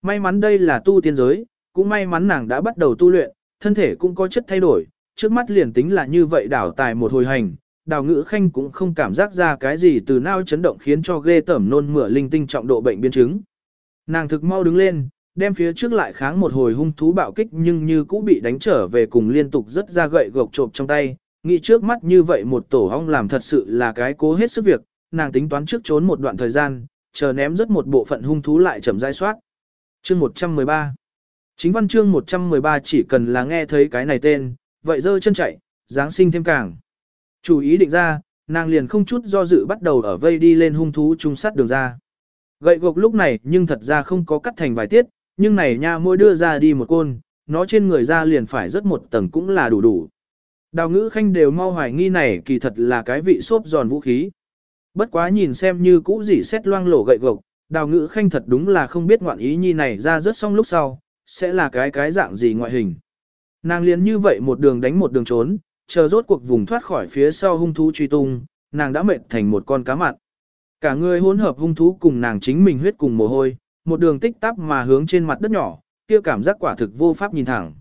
A: May mắn đây là tu tiên giới, cũng may mắn nàng đã bắt đầu tu luyện, thân thể cũng có chất thay đổi, trước mắt liền tính là như vậy đảo tài một hồi hành, đào ngữ khanh cũng không cảm giác ra cái gì từ nao chấn động khiến cho ghê tẩm nôn mửa linh tinh trọng độ bệnh biến chứng. Nàng thực mau đứng lên, đem phía trước lại kháng một hồi hung thú bạo kích nhưng như cũng bị đánh trở về cùng liên tục rất ra gậy gộc trộm trong tay, nghĩ trước mắt như vậy một tổ hong làm thật sự là cái cố hết sức việc, nàng tính toán trước trốn một đoạn thời gian, chờ ném rất một bộ phận hung thú lại chậm rãi soát. Chương 113 Chính văn chương 113 chỉ cần là nghe thấy cái này tên, vậy dơ chân chạy, Giáng sinh thêm càng. Chủ ý định ra, nàng liền không chút do dự bắt đầu ở vây đi lên hung thú trung sát đường ra. Gậy gộc lúc này nhưng thật ra không có cắt thành vài tiết, nhưng này nha môi đưa ra đi một côn, nó trên người ra liền phải rất một tầng cũng là đủ đủ. Đào ngữ khanh đều mau hoài nghi này kỳ thật là cái vị xốp giòn vũ khí. Bất quá nhìn xem như cũ gì xét loang lổ gậy gộc, đào ngữ khanh thật đúng là không biết ngoạn ý nhi này ra rất xong lúc sau, sẽ là cái cái dạng gì ngoại hình. Nàng liền như vậy một đường đánh một đường trốn, chờ rốt cuộc vùng thoát khỏi phía sau hung thú truy tung, nàng đã mệt thành một con cá mặn. Cả người hỗn hợp hung thú cùng nàng chính mình huyết cùng mồ hôi, một đường tích tắp mà hướng trên mặt đất nhỏ, kia cảm giác quả thực vô pháp nhìn thẳng.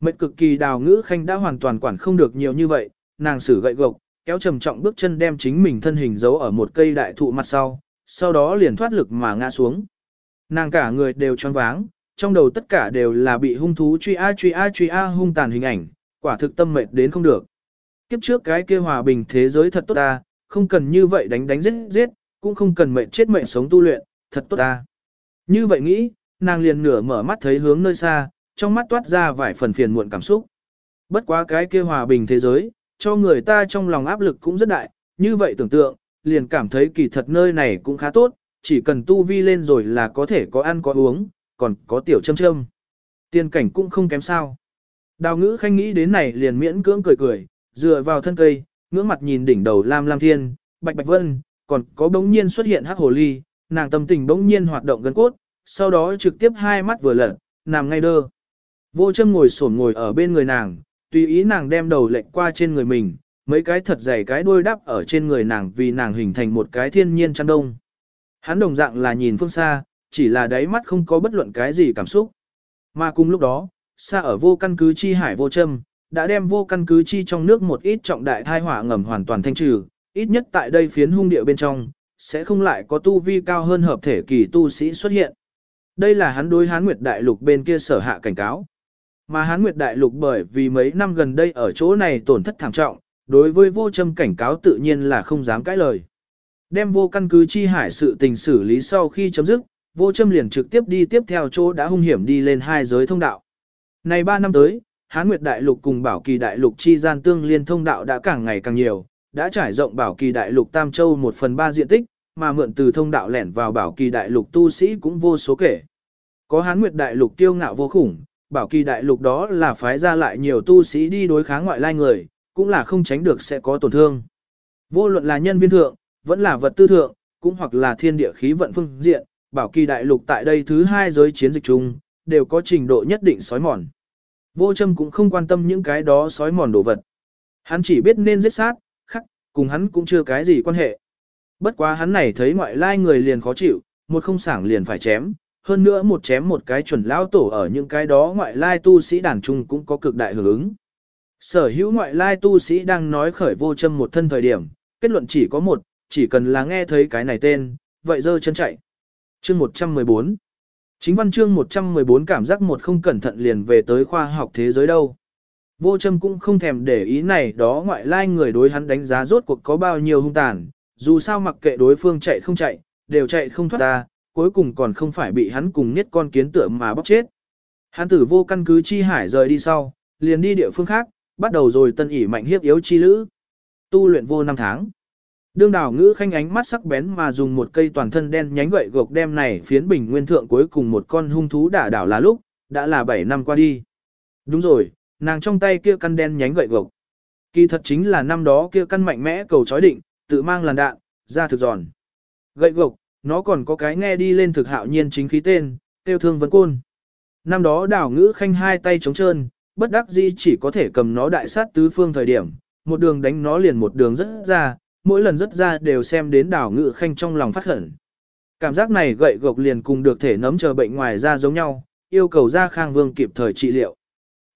A: Mệt cực kỳ đào ngữ khanh đã hoàn toàn quản không được nhiều như vậy, nàng sử gậy gộc, kéo trầm trọng bước chân đem chính mình thân hình giấu ở một cây đại thụ mặt sau, sau đó liền thoát lực mà ngã xuống. Nàng cả người đều choáng váng, trong đầu tất cả đều là bị hung thú truy a truy a truy a hung tàn hình ảnh, quả thực tâm mệt đến không được. Kiếp trước cái kia hòa bình thế giới thật tốt ta, không cần như vậy đánh đánh giết giết, cũng không cần mệnh chết mệnh sống tu luyện, thật tốt ta. Như vậy nghĩ, nàng liền nửa mở mắt thấy hướng nơi xa, trong mắt toát ra vài phần phiền muộn cảm xúc. Bất quá cái kia hòa bình thế giới, cho người ta trong lòng áp lực cũng rất đại, như vậy tưởng tượng, liền cảm thấy kỳ thật nơi này cũng khá tốt, chỉ cần tu vi lên rồi là có thể có ăn có uống, còn có tiểu châm châm. Tiên cảnh cũng không kém sao. Đào ngữ khanh nghĩ đến này liền miễn cưỡng cười cười, dựa vào thân cây, ngưỡng mặt nhìn đỉnh đầu lam lam thiên, bạch bạch vân, còn có bỗng nhiên xuất hiện hắc hồ ly, nàng tâm tình bỗng nhiên hoạt động gần cốt, sau đó trực tiếp hai mắt vừa lật, nằm ngay đơ. Vô châm ngồi sổn ngồi ở bên người nàng, tùy ý nàng đem đầu lệnh qua trên người mình, mấy cái thật dày cái đuôi đắp ở trên người nàng vì nàng hình thành một cái thiên nhiên chăn đông. Hắn đồng dạng là nhìn phương xa, chỉ là đáy mắt không có bất luận cái gì cảm xúc. Mà cùng lúc đó, xa ở vô căn cứ chi hải vô châm, đã đem vô căn cứ chi trong nước một ít trọng đại thai hỏa ngầm hoàn toàn thanh trừ, ít nhất tại đây phiến hung địa bên trong, sẽ không lại có tu vi cao hơn hợp thể kỳ tu sĩ xuất hiện. Đây là hắn đối hán nguyệt đại lục bên kia sở hạ cảnh cáo. Mà hán nguyệt đại lục bởi vì mấy năm gần đây ở chỗ này tổn thất thảm trọng, đối với vô châm cảnh cáo tự nhiên là không dám cãi lời. Đem vô căn cứ chi hải sự tình xử lý sau khi chấm dứt, vô châm liền trực tiếp đi tiếp theo chỗ đã hung hiểm đi lên hai giới thông đạo. Này 3 năm tới, Hán Nguyệt Đại Lục cùng Bảo Kỳ Đại Lục chi gian tương liên thông đạo đã càng ngày càng nhiều, đã trải rộng Bảo Kỳ Đại Lục Tam Châu 1 phần 3 diện tích, mà mượn từ thông đạo lẻn vào Bảo Kỳ Đại Lục tu sĩ cũng vô số kể. Có Hán Nguyệt Đại Lục tiêu ngạo vô khủng, Bảo Kỳ Đại Lục đó là phái ra lại nhiều tu sĩ đi đối kháng ngoại lai người, cũng là không tránh được sẽ có tổn thương. Vô luận là nhân viên thượng, vẫn là vật tư thượng, cũng hoặc là thiên địa khí vận phương diện, Bảo Kỳ Đại Lục tại đây thứ hai giới chiến dịch chung, đều có trình độ nhất định sói mòn. Vô châm cũng không quan tâm những cái đó sói mòn đồ vật. Hắn chỉ biết nên giết sát, khắc, cùng hắn cũng chưa cái gì quan hệ. Bất quá hắn này thấy ngoại lai người liền khó chịu, một không sảng liền phải chém, hơn nữa một chém một cái chuẩn lao tổ ở những cái đó ngoại lai tu sĩ đàn trung cũng có cực đại hưởng ứng. Sở hữu ngoại lai tu sĩ đang nói khởi vô châm một thân thời điểm, kết luận chỉ có một, chỉ cần là nghe thấy cái này tên, vậy dơ chân chạy. Chương 114 Chính văn chương 114 cảm giác một không cẩn thận liền về tới khoa học thế giới đâu. Vô châm cũng không thèm để ý này đó ngoại lai người đối hắn đánh giá rốt cuộc có bao nhiêu hung tàn, dù sao mặc kệ đối phương chạy không chạy, đều chạy không thoát ra cuối cùng còn không phải bị hắn cùng nhất con kiến tượng mà bóc chết. Hắn tử vô căn cứ chi hải rời đi sau, liền đi địa phương khác, bắt đầu rồi tân ỉ mạnh hiếp yếu chi lữ. Tu luyện vô năm tháng. Đương đào ngữ khanh ánh mắt sắc bén mà dùng một cây toàn thân đen nhánh gậy gộc đem này phiến bình nguyên thượng cuối cùng một con hung thú đả đảo là lúc, đã là 7 năm qua đi. Đúng rồi, nàng trong tay kia căn đen nhánh gậy gộc. Kỳ thật chính là năm đó kia căn mạnh mẽ cầu chói định, tự mang làn đạn, ra thực giòn. Gậy gộc, nó còn có cái nghe đi lên thực hạo nhiên chính khí tên, tiêu thương vấn côn. Năm đó đảo ngữ khanh hai tay trống trơn, bất đắc dĩ chỉ có thể cầm nó đại sát tứ phương thời điểm, một đường đánh nó liền một đường rất ra, mỗi lần rất ra đều xem đến đảo ngự khanh trong lòng phát khẩn. Cảm giác này gậy gộc liền cùng được thể nấm chờ bệnh ngoài ra giống nhau, yêu cầu ra khang vương kịp thời trị liệu.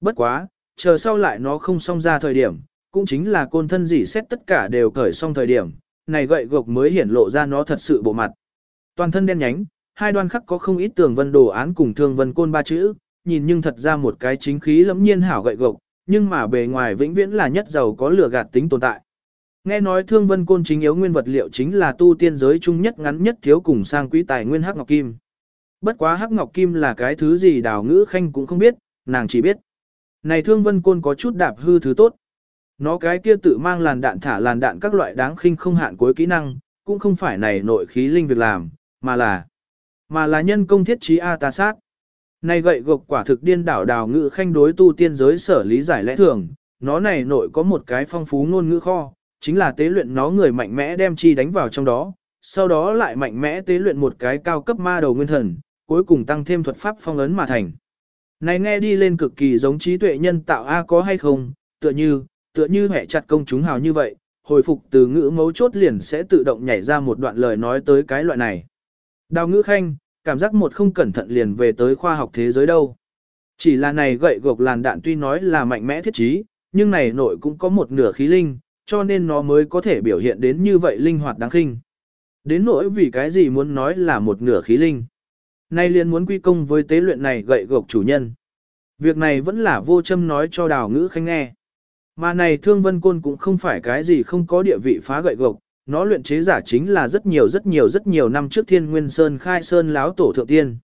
A: Bất quá, chờ sau lại nó không xong ra thời điểm, cũng chính là côn thân dỉ xét tất cả đều cởi xong thời điểm, này gậy gộc mới hiển lộ ra nó thật sự bộ mặt. Toàn thân đen nhánh, hai đoan khắc có không ít tường vân đồ án cùng thương vân côn ba chữ, nhìn nhưng thật ra một cái chính khí lẫm nhiên hảo gậy gộc, nhưng mà bề ngoài vĩnh viễn là nhất giàu có lửa gạt tính tồn tại. Nghe nói thương vân côn chính yếu nguyên vật liệu chính là tu tiên giới chung nhất ngắn nhất thiếu cùng sang quý tài nguyên hắc ngọc kim. Bất quá hắc ngọc kim là cái thứ gì đào ngữ khanh cũng không biết, nàng chỉ biết. Này thương vân côn có chút đạp hư thứ tốt. Nó cái kia tự mang làn đạn thả làn đạn các loại đáng khinh không hạn cuối kỹ năng, cũng không phải này nội khí linh việc làm, mà là mà là nhân công thiết trí A ta sát. Này gậy gộc quả thực điên đảo đào ngữ khanh đối tu tiên giới sở lý giải lẽ thường, nó này nội có một cái phong phú ngôn ngữ kho, chính là tế luyện nó người mạnh mẽ đem chi đánh vào trong đó, sau đó lại mạnh mẽ tế luyện một cái cao cấp ma đầu nguyên thần, cuối cùng tăng thêm thuật pháp phong ấn mà thành. Này nghe đi lên cực kỳ giống trí tuệ nhân tạo A có hay không, tựa như, tựa như hệ chặt công chúng hào như vậy, hồi phục từ ngữ mấu chốt liền sẽ tự động nhảy ra một đoạn lời nói tới cái loại này. Đào ngữ khanh, cảm giác một không cẩn thận liền về tới khoa học thế giới đâu. Chỉ là này gậy gộc làn đạn tuy nói là mạnh mẽ thiết trí, nhưng này nội cũng có một nửa khí linh, cho nên nó mới có thể biểu hiện đến như vậy linh hoạt đáng khinh. Đến nỗi vì cái gì muốn nói là một nửa khí linh. Nay liền muốn quy công với tế luyện này gậy gộc chủ nhân. Việc này vẫn là vô châm nói cho đào ngữ khanh nghe. Mà này thương vân côn cũng không phải cái gì không có địa vị phá gậy gộc, nó luyện chế giả chính là rất nhiều rất nhiều rất nhiều năm trước thiên nguyên sơn khai sơn láo tổ thượng tiên.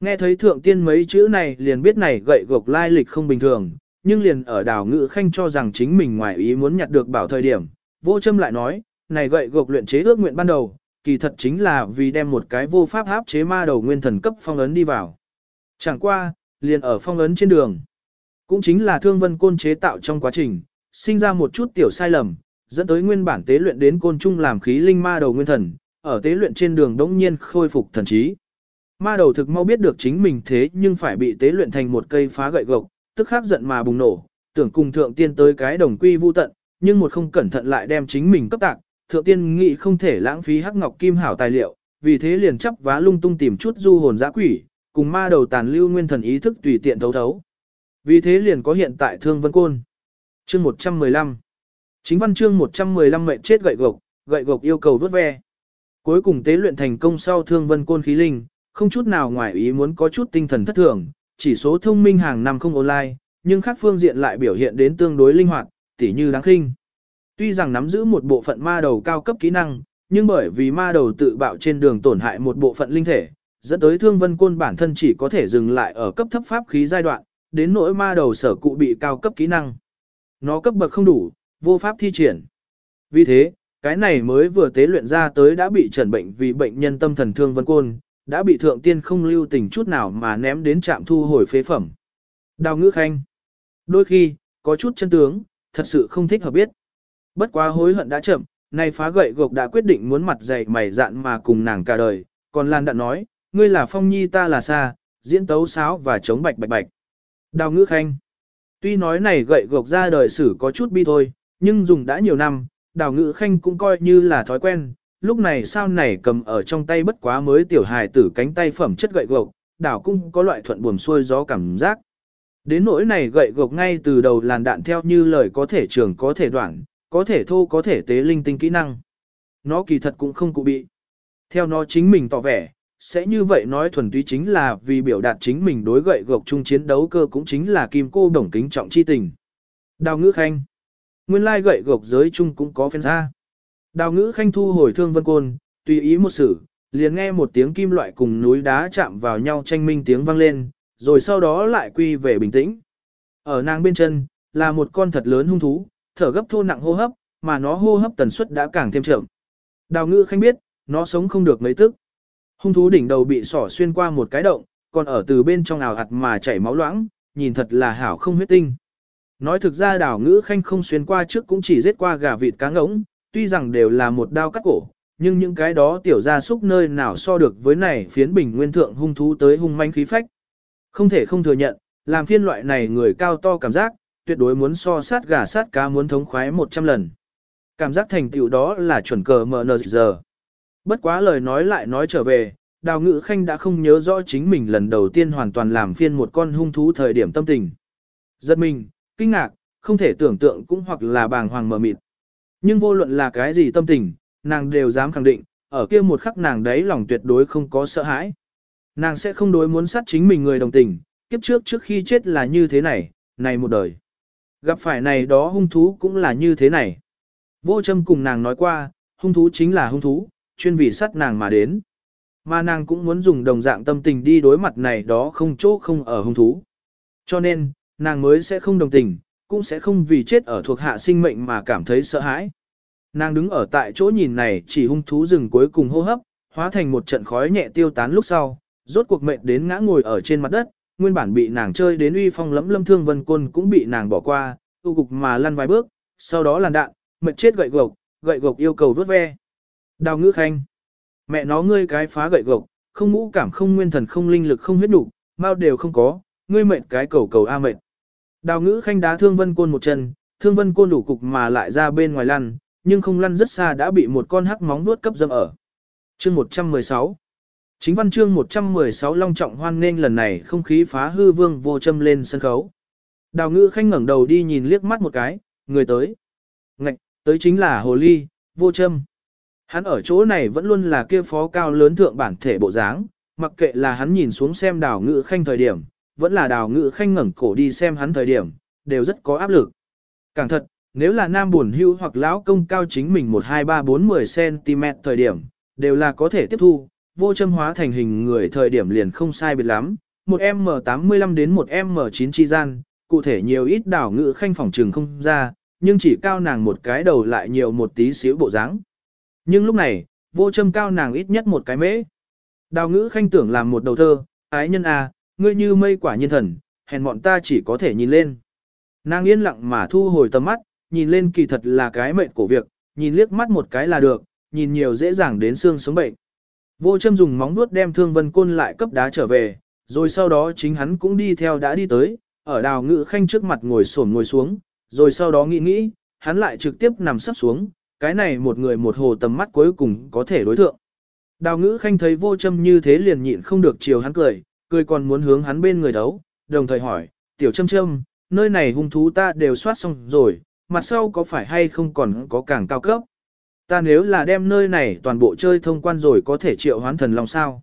A: Nghe thấy thượng tiên mấy chữ này liền biết này gậy gộc lai lịch không bình thường, nhưng liền ở đào ngự khanh cho rằng chính mình ngoài ý muốn nhặt được bảo thời điểm, vô châm lại nói, này gậy gộc luyện chế ước nguyện ban đầu, kỳ thật chính là vì đem một cái vô pháp áp chế ma đầu nguyên thần cấp phong ấn đi vào. Chẳng qua, liền ở phong ấn trên đường. Cũng chính là thương vân côn chế tạo trong quá trình, sinh ra một chút tiểu sai lầm, dẫn tới nguyên bản tế luyện đến côn trung làm khí linh ma đầu nguyên thần, ở tế luyện trên đường đống nhiên khôi phục thần trí. Ma đầu thực mau biết được chính mình thế nhưng phải bị tế luyện thành một cây phá gậy gộc, tức khắc giận mà bùng nổ, tưởng cùng thượng tiên tới cái đồng quy vu tận, nhưng một không cẩn thận lại đem chính mình cấp tạc, thượng tiên nghĩ không thể lãng phí hắc ngọc kim hảo tài liệu, vì thế liền chấp vá lung tung tìm chút du hồn dã quỷ, cùng ma đầu tàn lưu nguyên thần ý thức tùy tiện thấu thấu. Vì thế liền có hiện tại thương vân côn. Chương 115 Chính văn chương 115 mệnh chết gậy gộc, gậy gộc yêu cầu vớt ve. Cuối cùng tế luyện thành công sau thương vân côn khí linh, không chút nào ngoài ý muốn có chút tinh thần thất thường, chỉ số thông minh hàng năm không online, nhưng khác phương diện lại biểu hiện đến tương đối linh hoạt, tỉ như đáng khinh. Tuy rằng nắm giữ một bộ phận ma đầu cao cấp kỹ năng, nhưng bởi vì ma đầu tự bạo trên đường tổn hại một bộ phận linh thể, dẫn tới thương vân côn bản thân chỉ có thể dừng lại ở cấp thấp pháp khí giai đoạn, đến nỗi ma đầu sở cụ bị cao cấp kỹ năng. Nó cấp bậc không đủ, vô pháp thi triển. Vì thế, cái này mới vừa tế luyện ra tới đã bị trần bệnh vì bệnh nhân tâm thần thương vân côn, đã bị thượng tiên không lưu tình chút nào mà ném đến trạm thu hồi phế phẩm. Đào ngữ khanh. Đôi khi, có chút chân tướng, thật sự không thích hợp biết. Bất quá hối hận đã chậm, nay phá gậy gộc đã quyết định muốn mặt dày mày dạn mà cùng nàng cả đời, còn Lan đạn nói, ngươi là phong nhi ta là xa, diễn tấu sáo và chống bạch bạch bạch. Đào ngữ khanh. Tuy nói này gậy gộc ra đời sử có chút bi thôi, nhưng dùng đã nhiều năm, đào ngữ khanh cũng coi như là thói quen, lúc này sao này cầm ở trong tay bất quá mới tiểu hài tử cánh tay phẩm chất gậy gộc, đảo cũng có loại thuận buồm xuôi gió cảm giác. Đến nỗi này gậy gộc ngay từ đầu làn đạn theo như lời có thể trường có thể đoạn, có thể thô có thể tế linh tinh kỹ năng. Nó kỳ thật cũng không cụ bị. Theo nó chính mình tỏ vẻ, sẽ như vậy nói thuần túy chính là vì biểu đạt chính mình đối gậy gộc chung chiến đấu cơ cũng chính là kim cô đồng kính trọng chi tình. Đào ngữ khanh. Nguyên lai gậy gộc giới chung cũng có phen ra. Đào ngữ khanh thu hồi thương vân côn, tùy ý một sự, liền nghe một tiếng kim loại cùng núi đá chạm vào nhau tranh minh tiếng vang lên, rồi sau đó lại quy về bình tĩnh. Ở nàng bên chân, là một con thật lớn hung thú, thở gấp thô nặng hô hấp, mà nó hô hấp tần suất đã càng thêm chậm. Đào ngữ khanh biết, nó sống không được mấy tức. Hung thú đỉnh đầu bị sỏ xuyên qua một cái động, còn ở từ bên trong ảo hạt mà chảy máu loãng, nhìn thật là hảo không huyết tinh. Nói thực ra Đào ngữ khanh không xuyên qua trước cũng chỉ giết qua gà vịt cá ngỗng, tuy rằng đều là một đao cắt cổ, nhưng những cái đó tiểu gia súc nơi nào so được với này phiến bình nguyên thượng hung thú tới hung manh khí phách. Không thể không thừa nhận, làm phiên loại này người cao to cảm giác, tuyệt đối muốn so sát gà sát cá muốn thống khoái 100 lần. Cảm giác thành tựu đó là chuẩn cờ MN giờ. Bất quá lời nói lại nói trở về, đào ngự khanh đã không nhớ rõ chính mình lần đầu tiên hoàn toàn làm phiên một con hung thú thời điểm tâm tình. Giật mình, kinh ngạc, không thể tưởng tượng cũng hoặc là bàng hoàng mờ mịt. Nhưng vô luận là cái gì tâm tình, nàng đều dám khẳng định, ở kia một khắc nàng đấy lòng tuyệt đối không có sợ hãi. Nàng sẽ không đối muốn sát chính mình người đồng tình, kiếp trước trước khi chết là như thế này, này một đời. Gặp phải này đó hung thú cũng là như thế này. Vô châm cùng nàng nói qua, hung thú chính là hung thú, chuyên vì sát nàng mà đến. Mà nàng cũng muốn dùng đồng dạng tâm tình đi đối mặt này đó không chỗ không ở hung thú. Cho nên, nàng mới sẽ không đồng tình, cũng sẽ không vì chết ở thuộc hạ sinh mệnh mà cảm thấy sợ hãi. Nàng đứng ở tại chỗ nhìn này chỉ hung thú rừng cuối cùng hô hấp, hóa thành một trận khói nhẹ tiêu tán lúc sau, rốt cuộc mệnh đến ngã ngồi ở trên mặt đất, nguyên bản bị nàng chơi đến uy phong lẫm lâm thương vân côn cũng bị nàng bỏ qua, tu cục mà lăn vài bước, sau đó làn đạn, mệt chết gậy gộc, gậy gộc yêu cầu vớt ve. Đào ngữ khanh. Mẹ nó ngươi cái phá gậy gộc, không ngũ cảm không nguyên thần không linh lực không huyết đủ, mau đều không có, ngươi mệt cái cầu cầu a mệt. Đào ngữ khanh đá thương vân côn một chân, thương vân côn đủ cục mà lại ra bên ngoài lăn, nhưng không lăn rất xa đã bị một con hắc móng nuốt cấp dâm ở. Chương 116 Chính văn chương 116 long trọng hoan nghênh lần này không khí phá hư vương vô châm lên sân khấu. Đào ngữ khanh ngẩng đầu đi nhìn liếc mắt một cái, người tới. Ngạch, tới chính là hồ ly, vô châm. Hắn ở chỗ này vẫn luôn là kia phó cao lớn thượng bản thể bộ dáng, mặc kệ là hắn nhìn xuống xem đào ngữ khanh thời điểm, vẫn là đào ngữ khanh ngẩng cổ đi xem hắn thời điểm, đều rất có áp lực. Càng thật, nếu là nam buồn hưu hoặc lão công cao chính mình 1 2 3 4 10 cm thời điểm, đều là có thể tiếp thu, vô châm hóa thành hình người thời điểm liền không sai biệt lắm, một M85 đến một M9 chi gian, cụ thể nhiều ít đảo ngữ khanh phòng trường không ra, nhưng chỉ cao nàng một cái đầu lại nhiều một tí xíu bộ dáng. Nhưng lúc này, vô châm cao nàng ít nhất một cái mễ. Đào ngữ khanh tưởng làm một đầu thơ, ái nhân a, à, ngươi như mây quả nhiên thần, hèn bọn ta chỉ có thể nhìn lên. Nàng yên lặng mà thu hồi tầm mắt, nhìn lên kỳ thật là cái mệnh cổ việc, nhìn liếc mắt một cái là được, nhìn nhiều dễ dàng đến xương sống bệnh. Vô châm dùng móng vuốt đem thương vân côn lại cấp đá trở về, rồi sau đó chính hắn cũng đi theo đã đi tới, ở đào ngự khanh trước mặt ngồi xổm ngồi xuống, rồi sau đó nghĩ nghĩ, hắn lại trực tiếp nằm sắp xuống, cái này một người một hồ tầm mắt cuối cùng có thể đối thượng. Đào ngữ khanh thấy vô châm như thế liền nhịn không được chiều hắn cười, cười còn muốn hướng hắn bên người đấu, đồng thời hỏi, tiểu châm châm, nơi này hung thú ta đều soát xong rồi, mặt sau có phải hay không còn có càng cao cấp. Ta nếu là đem nơi này toàn bộ chơi thông quan rồi có thể triệu hoán thần long sao.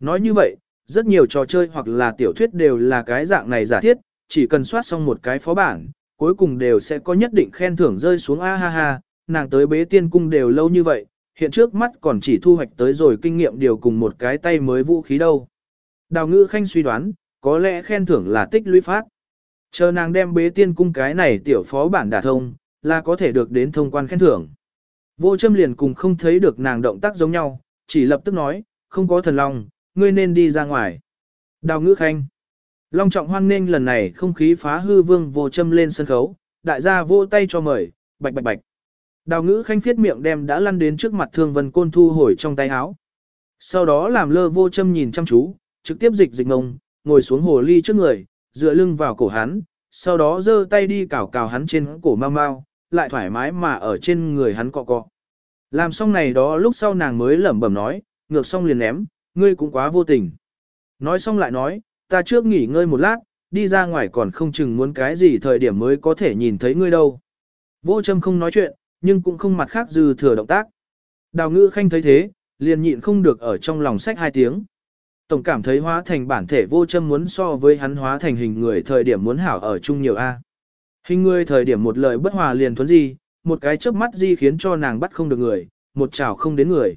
A: Nói như vậy, rất nhiều trò chơi hoặc là tiểu thuyết đều là cái dạng này giả thiết, chỉ cần soát xong một cái phó bản, cuối cùng đều sẽ có nhất định khen thưởng rơi xuống a ha ha, nàng tới bế tiên cung đều lâu như vậy, hiện trước mắt còn chỉ thu hoạch tới rồi kinh nghiệm điều cùng một cái tay mới vũ khí đâu. Đào ngữ khanh suy đoán, có lẽ khen thưởng là tích lũy phát. Chờ nàng đem bế tiên cung cái này tiểu phó bản đả thông, là có thể được đến thông quan khen thưởng. Vô châm liền cùng không thấy được nàng động tác giống nhau, chỉ lập tức nói, không có thần long, ngươi nên đi ra ngoài. Đào ngữ khanh. Long trọng hoan nghênh lần này không khí phá hư vương vô châm lên sân khấu, đại gia vô tay cho mời, bạch bạch bạch. Đào ngữ khanh phiết miệng đem đã lăn đến trước mặt thương vân côn thu hồi trong tay áo. Sau đó làm lơ vô châm nhìn chăm chú, trực tiếp dịch dịch ngông, ngồi xuống hồ ly trước người, dựa lưng vào cổ hắn, sau đó giơ tay đi cào cào hắn trên cổ mau mau, lại thoải mái mà ở trên người hắn cọ cọ. Làm xong này đó lúc sau nàng mới lẩm bẩm nói, ngược xong liền ném, ngươi cũng quá vô tình. Nói xong lại nói, ta trước nghỉ ngơi một lát, đi ra ngoài còn không chừng muốn cái gì thời điểm mới có thể nhìn thấy ngươi đâu. Vô châm không nói chuyện, nhưng cũng không mặt khác dư thừa động tác. Đào ngữ khanh thấy thế, liền nhịn không được ở trong lòng sách hai tiếng. Tổng cảm thấy hóa thành bản thể vô châm muốn so với hắn hóa thành hình người thời điểm muốn hảo ở chung nhiều A. Hình người thời điểm một lời bất hòa liền thuấn di, một cái chớp mắt di khiến cho nàng bắt không được người, một chảo không đến người.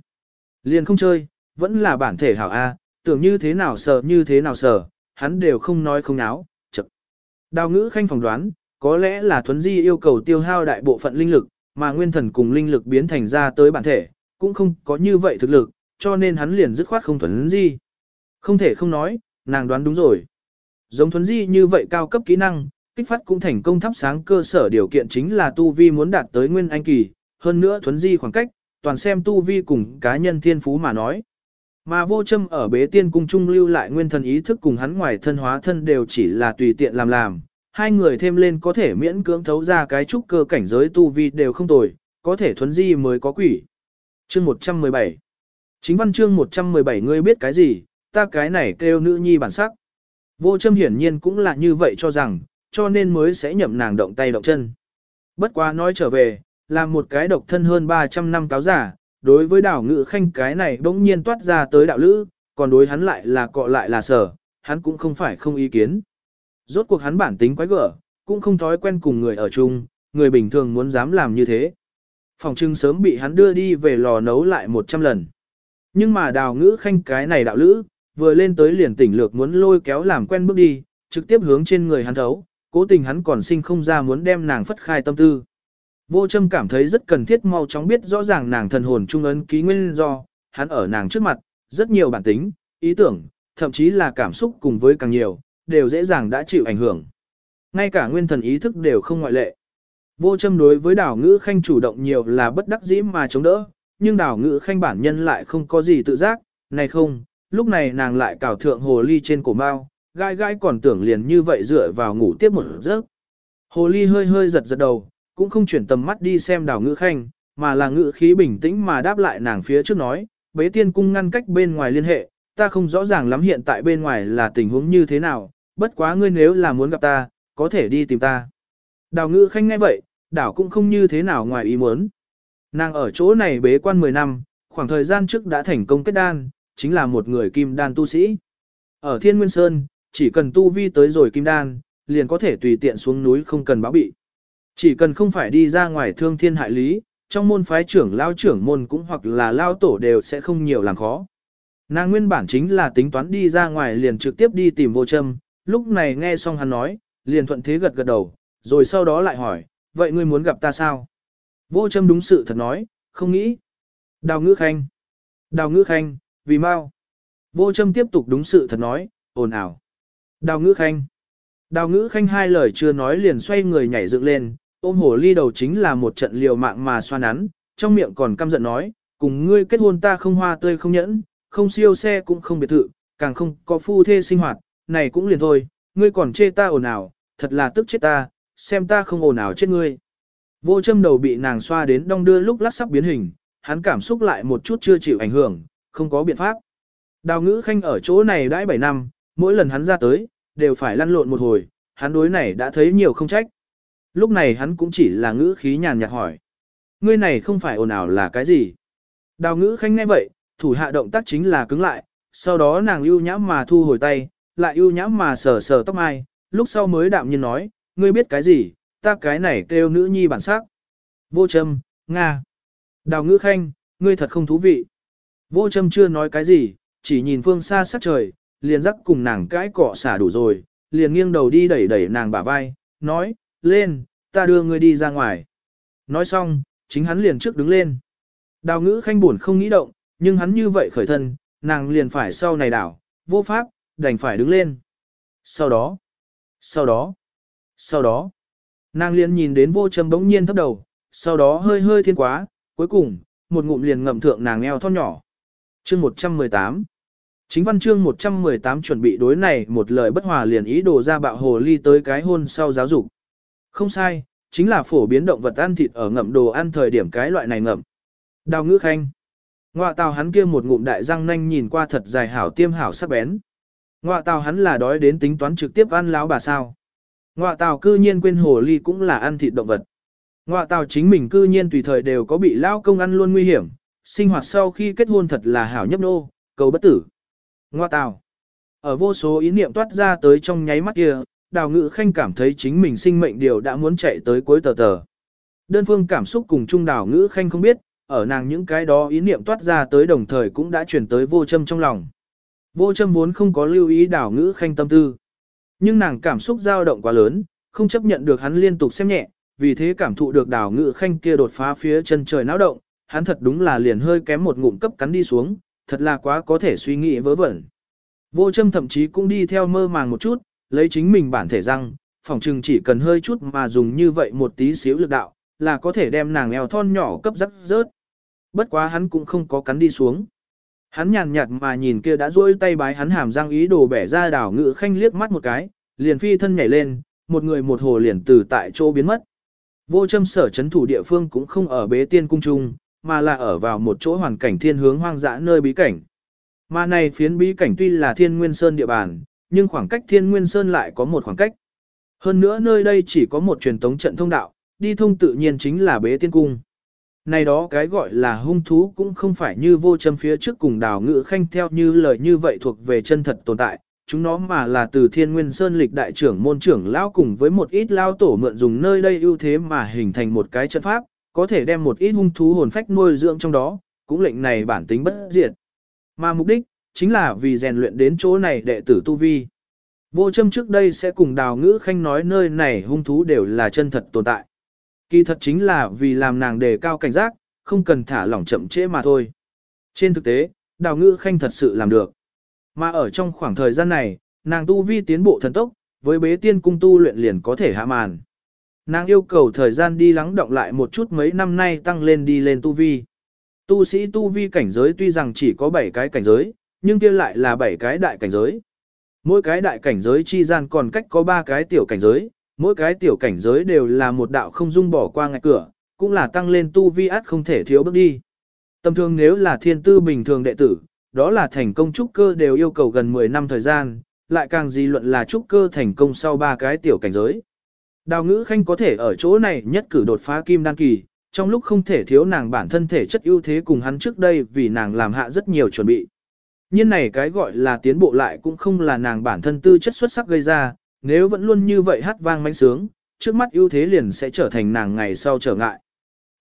A: Liền không chơi, vẫn là bản thể hảo A, tưởng như thế nào sợ như thế nào sợ, hắn đều không nói không náo, chật. Đào ngữ khanh phỏng đoán, có lẽ là thuấn di yêu cầu tiêu hao đại bộ phận linh lực, mà nguyên thần cùng linh lực biến thành ra tới bản thể, cũng không có như vậy thực lực, cho nên hắn liền dứt khoát không thuấn di. Không thể không nói, nàng đoán đúng rồi. Giống thuấn di như vậy cao cấp kỹ năng, kích phát cũng thành công thắp sáng cơ sở điều kiện chính là tu vi muốn đạt tới nguyên anh kỳ, hơn nữa thuấn di khoảng cách, toàn xem tu vi cùng cá nhân thiên phú mà nói. Mà vô châm ở bế tiên cung trung lưu lại nguyên thần ý thức cùng hắn ngoài thân hóa thân đều chỉ là tùy tiện làm làm, hai người thêm lên có thể miễn cưỡng thấu ra cái trúc cơ cảnh giới tu vi đều không tồi, có thể thuấn di mới có quỷ. Chương 117 Chính văn chương 117 ngươi biết cái gì, ta cái này kêu nữ nhi bản sắc. Vô châm hiển nhiên cũng là như vậy cho rằng, cho nên mới sẽ nhậm nàng động tay động chân. Bất quá nói trở về, là một cái độc thân hơn 300 năm cáo giả, đối với đảo ngự khanh cái này bỗng nhiên toát ra tới đạo lữ, còn đối hắn lại là cọ lại là sở, hắn cũng không phải không ý kiến. Rốt cuộc hắn bản tính quái gở, cũng không thói quen cùng người ở chung, người bình thường muốn dám làm như thế. Phòng trưng sớm bị hắn đưa đi về lò nấu lại 100 lần. Nhưng mà đào ngữ khanh cái này đạo lữ, vừa lên tới liền tỉnh lược muốn lôi kéo làm quen bước đi, trực tiếp hướng trên người hắn thấu, cố tình hắn còn sinh không ra muốn đem nàng phất khai tâm tư. Vô châm cảm thấy rất cần thiết mau chóng biết rõ ràng nàng thần hồn trung ấn ký nguyên do, hắn ở nàng trước mặt, rất nhiều bản tính, ý tưởng, thậm chí là cảm xúc cùng với càng nhiều, đều dễ dàng đã chịu ảnh hưởng. Ngay cả nguyên thần ý thức đều không ngoại lệ. Vô châm đối với đảo ngữ khanh chủ động nhiều là bất đắc dĩ mà chống đỡ, nhưng đảo ngữ khanh bản nhân lại không có gì tự giác, này không, lúc này nàng lại cào thượng hồ ly trên cổ mao, gai gai còn tưởng liền như vậy dựa vào ngủ tiếp một giấc. Hồ ly hơi hơi giật giật đầu, cũng không chuyển tầm mắt đi xem Đào ngữ khanh, mà là ngữ khí bình tĩnh mà đáp lại nàng phía trước nói, bế tiên cung ngăn cách bên ngoài liên hệ, ta không rõ ràng lắm hiện tại bên ngoài là tình huống như thế nào, bất quá ngươi nếu là muốn gặp ta, có thể đi tìm ta. Đào ngữ khanh nghe vậy, đảo cũng không như thế nào ngoài ý muốn. Nàng ở chỗ này bế quan 10 năm, khoảng thời gian trước đã thành công kết đan, chính là một người kim đan tu sĩ. Ở Thiên Nguyên Sơn, chỉ cần tu vi tới rồi kim đan, liền có thể tùy tiện xuống núi không cần báo bị. Chỉ cần không phải đi ra ngoài thương thiên hại lý, trong môn phái trưởng lao trưởng môn cũng hoặc là lao tổ đều sẽ không nhiều làm khó. Nàng nguyên bản chính là tính toán đi ra ngoài liền trực tiếp đi tìm vô châm, lúc này nghe xong hắn nói, liền thuận thế gật gật đầu, rồi sau đó lại hỏi, vậy ngươi muốn gặp ta sao? Vô châm đúng sự thật nói, không nghĩ. Đào ngữ khanh. Đào ngữ khanh, vì mau. Vô châm tiếp tục đúng sự thật nói, ồn ào. Đào ngữ khanh. Đào ngữ khanh hai lời chưa nói liền xoay người nhảy dựng lên, ôm hổ ly đầu chính là một trận liều mạng mà xoa nắn, trong miệng còn căm giận nói, cùng ngươi kết hôn ta không hoa tươi không nhẫn, không siêu xe cũng không biệt thự, càng không có phu thê sinh hoạt, này cũng liền thôi, ngươi còn chê ta ồn ào, thật là tức chết ta, xem ta không ồn ào chết ngươi. Vô châm đầu bị nàng xoa đến đong đưa lúc lát sắp biến hình, hắn cảm xúc lại một chút chưa chịu ảnh hưởng, không có biện pháp. Đào ngữ khanh ở chỗ này đãi 7 năm, mỗi lần hắn ra tới, đều phải lăn lộn một hồi, hắn đối này đã thấy nhiều không trách. Lúc này hắn cũng chỉ là ngữ khí nhàn nhạt hỏi. Ngươi này không phải ồn ào là cái gì? Đào ngữ khanh nghe vậy, thủ hạ động tác chính là cứng lại, sau đó nàng ưu nhãm mà thu hồi tay, lại ưu nhãm mà sờ sờ tóc mai, lúc sau mới đạm nhiên nói, ngươi biết cái gì, ta cái này kêu nữ nhi bản sắc. Vô châm, Nga. Đào ngữ khanh, ngươi thật không thú vị. Vô châm chưa nói cái gì, chỉ nhìn phương xa sắc trời, liền dắt cùng nàng cái cọ xả đủ rồi, liền nghiêng đầu đi đẩy đẩy nàng bả vai, nói, lên, ta đưa ngươi đi ra ngoài. Nói xong, chính hắn liền trước đứng lên. Đào ngữ khanh buồn không nghĩ động, nhưng hắn như vậy khởi thân, nàng liền phải sau này đảo, vô pháp, đành phải đứng lên. Sau đó, sau đó, sau đó, nàng liền nhìn đến vô châm bỗng nhiên thấp đầu, sau đó hơi hơi thiên quá, cuối cùng, một ngụm liền ngậm thượng nàng eo thon nhỏ. Chương 118 Chính văn chương 118 chuẩn bị đối này một lời bất hòa liền ý đồ ra bạo hồ ly tới cái hôn sau giáo dục. Không sai, chính là phổ biến động vật ăn thịt ở ngậm đồ ăn thời điểm cái loại này ngậm. Đào ngữ khanh. Ngoạ tào hắn kia một ngụm đại răng nanh nhìn qua thật dài hảo tiêm hảo sắc bén. Ngoạ tào hắn là đói đến tính toán trực tiếp ăn láo bà sao. Ngoạ tào cư nhiên quên hồ ly cũng là ăn thịt động vật. Ngoạ tào chính mình cư nhiên tùy thời đều có bị lao công ăn luôn nguy hiểm, sinh hoạt sau khi kết hôn thật là hảo nhấp nô, cầu bất tử. Ngoa tào. Ở vô số ý niệm toát ra tới trong nháy mắt kia, đào ngự khanh cảm thấy chính mình sinh mệnh điều đã muốn chạy tới cuối tờ tờ. Đơn phương cảm xúc cùng chung đào ngữ khanh không biết, ở nàng những cái đó ý niệm toát ra tới đồng thời cũng đã chuyển tới vô châm trong lòng. Vô châm vốn không có lưu ý đào ngữ khanh tâm tư. Nhưng nàng cảm xúc dao động quá lớn, không chấp nhận được hắn liên tục xem nhẹ, vì thế cảm thụ được đào ngữ khanh kia đột phá phía chân trời náo động, hắn thật đúng là liền hơi kém một ngụm cấp cắn đi xuống, thật là quá có thể suy nghĩ vớ vẩn. Vô châm thậm chí cũng đi theo mơ màng một chút, lấy chính mình bản thể răng, phòng trừng chỉ cần hơi chút mà dùng như vậy một tí xíu lực đạo, là có thể đem nàng eo thon nhỏ cấp rắc rớt. Bất quá hắn cũng không có cắn đi xuống. Hắn nhàn nhạt mà nhìn kia đã duỗi tay bái hắn hàm răng ý đồ bẻ ra đảo ngự khanh liếc mắt một cái, liền phi thân nhảy lên, một người một hồ liền từ tại chỗ biến mất. Vô châm sở chấn thủ địa phương cũng không ở bế tiên cung trung, mà là ở vào một chỗ hoàn cảnh thiên hướng hoang dã nơi bí cảnh. Mà này phiến bí cảnh tuy là thiên nguyên sơn địa bàn, nhưng khoảng cách thiên nguyên sơn lại có một khoảng cách. Hơn nữa nơi đây chỉ có một truyền tống trận thông đạo, đi thông tự nhiên chính là bế tiên cung. Này đó cái gọi là hung thú cũng không phải như vô châm phía trước cùng đào ngự khanh theo như lời như vậy thuộc về chân thật tồn tại, chúng nó mà là từ thiên nguyên sơn lịch đại trưởng môn trưởng lao cùng với một ít lao tổ mượn dùng nơi đây ưu thế mà hình thành một cái trận pháp, có thể đem một ít hung thú hồn phách nuôi dưỡng trong đó, cũng lệnh này bản tính bất diệt. Mà mục đích, chính là vì rèn luyện đến chỗ này đệ tử tu vi. Vô châm trước đây sẽ cùng đào ngữ khanh nói nơi này hung thú đều là chân thật tồn tại. Kỳ thật chính là vì làm nàng đề cao cảnh giác, không cần thả lỏng chậm trễ mà thôi. Trên thực tế, đào ngữ khanh thật sự làm được. Mà ở trong khoảng thời gian này, nàng tu vi tiến bộ thần tốc, với bế tiên cung tu luyện liền có thể hạ màn. Nàng yêu cầu thời gian đi lắng động lại một chút mấy năm nay tăng lên đi lên tu vi. Tu sĩ tu vi cảnh giới tuy rằng chỉ có 7 cái cảnh giới, nhưng kia lại là 7 cái đại cảnh giới. Mỗi cái đại cảnh giới chi gian còn cách có 3 cái tiểu cảnh giới, mỗi cái tiểu cảnh giới đều là một đạo không dung bỏ qua ngạch cửa, cũng là tăng lên tu vi át không thể thiếu bước đi. Tầm thường nếu là thiên tư bình thường đệ tử, đó là thành công trúc cơ đều yêu cầu gần 10 năm thời gian, lại càng gì luận là trúc cơ thành công sau ba cái tiểu cảnh giới. Đào ngữ khanh có thể ở chỗ này nhất cử đột phá kim đan kỳ, trong lúc không thể thiếu nàng bản thân thể chất ưu thế cùng hắn trước đây vì nàng làm hạ rất nhiều chuẩn bị. Nhưng này cái gọi là tiến bộ lại cũng không là nàng bản thân tư chất xuất sắc gây ra, nếu vẫn luôn như vậy hát vang mánh sướng, trước mắt ưu thế liền sẽ trở thành nàng ngày sau trở ngại.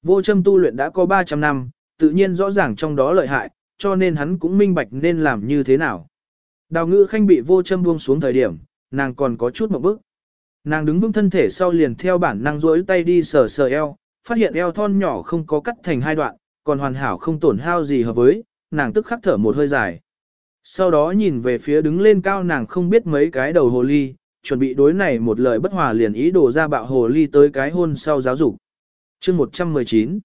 A: Vô châm tu luyện đã có 300 năm, tự nhiên rõ ràng trong đó lợi hại, cho nên hắn cũng minh bạch nên làm như thế nào. Đào ngữ khanh bị vô châm buông xuống thời điểm, nàng còn có chút một bước. Nàng đứng vững thân thể sau liền theo bản năng duỗi tay đi sờ sờ eo, phát hiện eo thon nhỏ không có cắt thành hai đoạn, còn hoàn hảo không tổn hao gì hợp với, nàng tức khắc thở một hơi dài. Sau đó nhìn về phía đứng lên cao nàng không biết mấy cái đầu hồ ly, chuẩn bị đối này một lời bất hòa liền ý đồ ra bạo hồ ly tới cái hôn sau giáo dục. Chương 119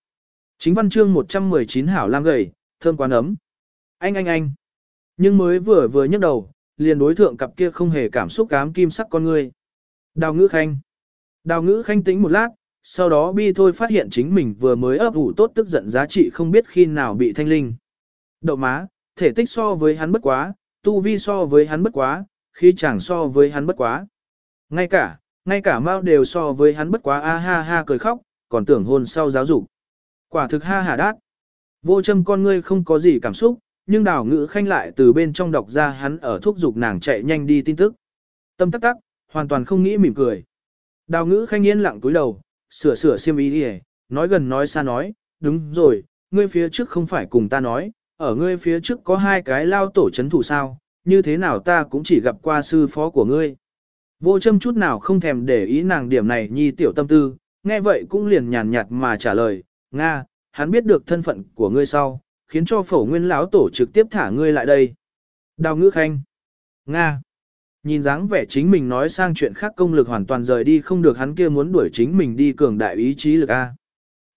A: Chính văn chương 119 hảo lam gầy, thơm quán ấm. Anh anh anh. Nhưng mới vừa vừa nhấc đầu, liền đối thượng cặp kia không hề cảm xúc cám kim sắc con người. Đào ngữ khanh. Đào ngữ khanh tĩnh một lát, sau đó bi thôi phát hiện chính mình vừa mới ấp ủ tốt tức giận giá trị không biết khi nào bị thanh linh. Đậu má, thể tích so với hắn bất quá, tu vi so với hắn bất quá, khi chẳng so với hắn bất quá. Ngay cả, ngay cả Mao đều so với hắn bất quá a ha ha cười khóc, còn tưởng hôn sau giáo dục. Quả thực ha hà đát. Vô châm con ngươi không có gì cảm xúc, nhưng đào ngữ khanh lại từ bên trong đọc ra hắn ở thúc giục nàng chạy nhanh đi tin tức. Tâm tắc tắc, hoàn toàn không nghĩ mỉm cười. Đào ngữ khanh yên lặng túi đầu, sửa sửa xiêm ý đi nói gần nói xa nói, đúng rồi, ngươi phía trước không phải cùng ta nói, ở ngươi phía trước có hai cái lao tổ chấn thủ sao, như thế nào ta cũng chỉ gặp qua sư phó của ngươi. Vô châm chút nào không thèm để ý nàng điểm này nhi tiểu tâm tư, nghe vậy cũng liền nhàn nhạt mà trả lời, Nga, hắn biết được thân phận của ngươi sau, khiến cho phổ nguyên lão tổ trực tiếp thả ngươi lại đây. Đào ngữ khanh. Nga. Nhìn dáng vẻ chính mình nói sang chuyện khác công lực hoàn toàn rời đi không được hắn kia muốn đuổi chính mình đi cường đại ý chí lực A.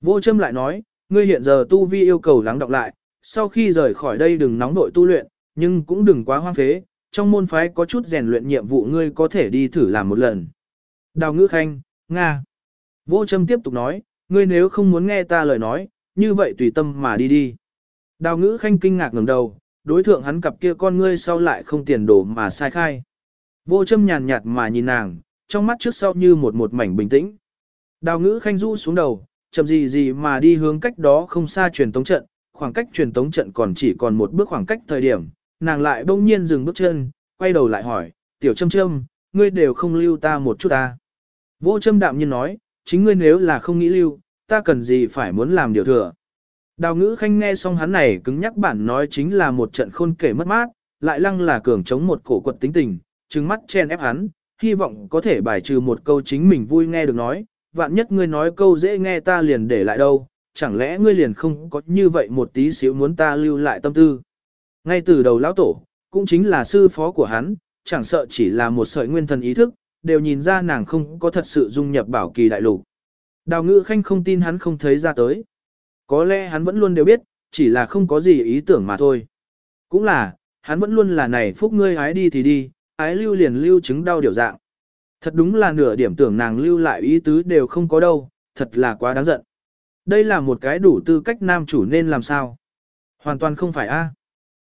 A: Vô châm lại nói, ngươi hiện giờ tu vi yêu cầu lắng đọng lại, sau khi rời khỏi đây đừng nóng nội tu luyện, nhưng cũng đừng quá hoang phế, trong môn phái có chút rèn luyện nhiệm vụ ngươi có thể đi thử làm một lần. Đào ngữ khanh, Nga. Vô châm tiếp tục nói, ngươi nếu không muốn nghe ta lời nói, như vậy tùy tâm mà đi đi. Đào ngữ khanh kinh ngạc ngẩng đầu, đối thượng hắn cặp kia con ngươi sau lại không tiền đổ mà sai khai. Vô châm nhàn nhạt mà nhìn nàng, trong mắt trước sau như một một mảnh bình tĩnh. Đào ngữ khanh rũ xuống đầu, chậm gì gì mà đi hướng cách đó không xa truyền tống trận, khoảng cách truyền tống trận còn chỉ còn một bước khoảng cách thời điểm, nàng lại bỗng nhiên dừng bước chân, quay đầu lại hỏi, tiểu châm châm, ngươi đều không lưu ta một chút ta. Vô châm đạm nhiên nói, chính ngươi nếu là không nghĩ lưu, ta cần gì phải muốn làm điều thừa. Đào ngữ khanh nghe xong hắn này cứng nhắc bản nói chính là một trận khôn kể mất mát, lại lăng là cường chống một cổ quật tính tình, trừng mắt chen ép hắn, hy vọng có thể bài trừ một câu chính mình vui nghe được nói, vạn nhất ngươi nói câu dễ nghe ta liền để lại đâu, chẳng lẽ ngươi liền không có như vậy một tí xíu muốn ta lưu lại tâm tư. Ngay từ đầu lão tổ, cũng chính là sư phó của hắn, chẳng sợ chỉ là một sợi nguyên thần ý thức, đều nhìn ra nàng không có thật sự dung nhập bảo kỳ đại lục. Đào ngữ khanh không tin hắn không thấy ra tới. Có lẽ hắn vẫn luôn đều biết, chỉ là không có gì ý tưởng mà thôi. Cũng là, hắn vẫn luôn là này phúc ngươi hái đi thì đi, ái lưu liền lưu chứng đau điều dạng. Thật đúng là nửa điểm tưởng nàng lưu lại ý tứ đều không có đâu, thật là quá đáng giận. Đây là một cái đủ tư cách nam chủ nên làm sao. Hoàn toàn không phải a.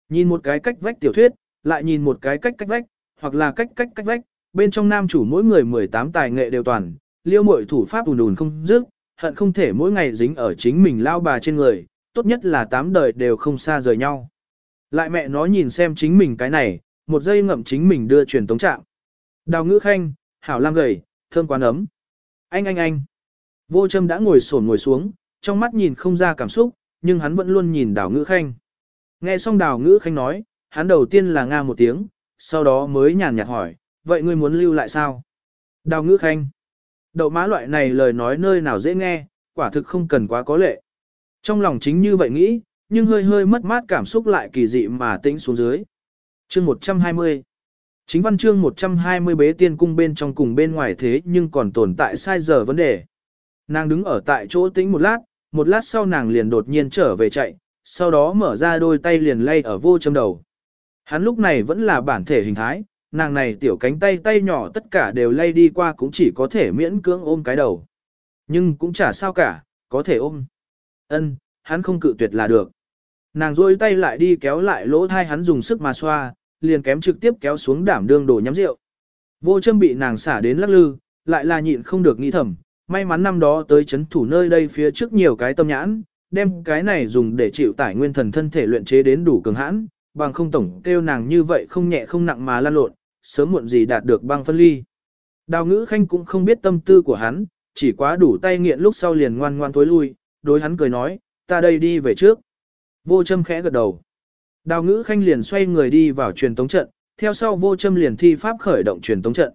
A: Nhìn một cái cách vách tiểu thuyết, lại nhìn một cái cách cách vách, hoặc là cách cách cách vách, bên trong nam chủ mỗi người 18 tài nghệ đều toàn, liêu mội thủ pháp ùn ùn không dứt, hận không thể mỗi ngày dính ở chính mình lao bà trên người, tốt nhất là tám đời đều không xa rời nhau. Lại mẹ nó nhìn xem chính mình cái này, một giây ngậm chính mình đưa truyền tống trạng. Đào ngữ khanh, hảo lam gầy, thơm quán ấm. Anh anh anh. Vô châm đã ngồi sổn ngồi xuống, trong mắt nhìn không ra cảm xúc, nhưng hắn vẫn luôn nhìn đào ngữ khanh. Nghe xong đào ngữ khanh nói, hắn đầu tiên là nga một tiếng, sau đó mới nhàn nhạt hỏi, vậy ngươi muốn lưu lại sao? Đào ngữ khanh. Đậu má loại này lời nói nơi nào dễ nghe, quả thực không cần quá có lệ. Trong lòng chính như vậy nghĩ, nhưng hơi hơi mất mát cảm xúc lại kỳ dị mà tĩnh xuống dưới. Chương 120 Chính văn chương 120 bế tiên cung bên trong cùng bên ngoài thế nhưng còn tồn tại sai giờ vấn đề. Nàng đứng ở tại chỗ tĩnh một lát, một lát sau nàng liền đột nhiên trở về chạy, sau đó mở ra đôi tay liền lay ở vô châm đầu. Hắn lúc này vẫn là bản thể hình thái, nàng này tiểu cánh tay tay nhỏ tất cả đều lay đi qua cũng chỉ có thể miễn cưỡng ôm cái đầu. Nhưng cũng chả sao cả, có thể ôm. Ân, hắn không cự tuyệt là được. Nàng rôi tay lại đi kéo lại lỗ thai hắn dùng sức mà xoa, liền kém trực tiếp kéo xuống đảm đương đổ nhắm rượu. Vô châm bị nàng xả đến lắc lư, lại là nhịn không được nghĩ thầm, may mắn năm đó tới chấn thủ nơi đây phía trước nhiều cái tâm nhãn, đem cái này dùng để chịu tải nguyên thần thân thể luyện chế đến đủ cường hãn, bằng không tổng kêu nàng như vậy không nhẹ không nặng mà lan lộn, sớm muộn gì đạt được băng phân ly. Đào ngữ khanh cũng không biết tâm tư của hắn, chỉ quá đủ tay nghiện lúc sau liền ngoan ngoan tối lui, đối hắn cười nói, ta đây đi về trước. Vô châm khẽ gật đầu. Đào ngữ khanh liền xoay người đi vào truyền tống trận, theo sau vô châm liền thi pháp khởi động truyền tống trận.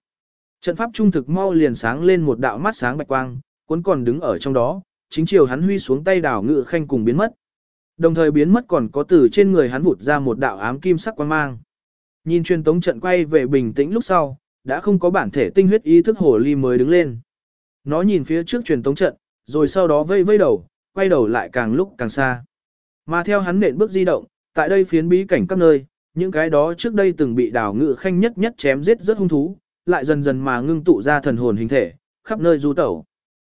A: Trận pháp trung thực mau liền sáng lên một đạo mắt sáng bạch quang, cuốn còn đứng ở trong đó, chính chiều hắn huy xuống tay đào ngữ khanh cùng biến mất. Đồng thời biến mất còn có từ trên người hắn vụt ra một đạo ám kim sắc quang mang. Nhìn truyền tống trận quay về bình tĩnh lúc sau, đã không có bản thể tinh huyết ý thức hồ ly mới đứng lên. Nó nhìn phía trước truyền tống trận, rồi sau đó vây vây đầu, quay đầu lại càng lúc càng xa. Mà theo hắn nện bước di động, tại đây phiến bí cảnh các nơi, những cái đó trước đây từng bị đào ngự khanh nhất nhất chém giết rất hung thú, lại dần dần mà ngưng tụ ra thần hồn hình thể, khắp nơi du tẩu.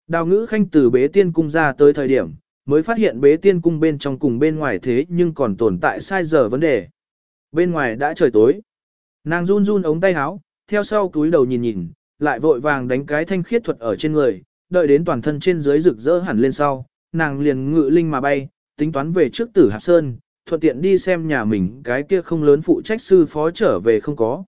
A: Đào ngữ khanh từ bế tiên cung ra tới thời điểm, mới phát hiện bế tiên cung bên trong cùng bên ngoài thế nhưng còn tồn tại sai giờ vấn đề. Bên ngoài đã trời tối. Nàng run run ống tay áo, theo sau túi đầu nhìn nhìn, lại vội vàng đánh cái thanh khiết thuật ở trên người, đợi đến toàn thân trên dưới rực rỡ hẳn lên sau, nàng liền ngự linh mà bay, tính toán về trước tử hạp sơn, thuận tiện đi xem nhà mình cái kia không lớn phụ trách sư phó trở về không có.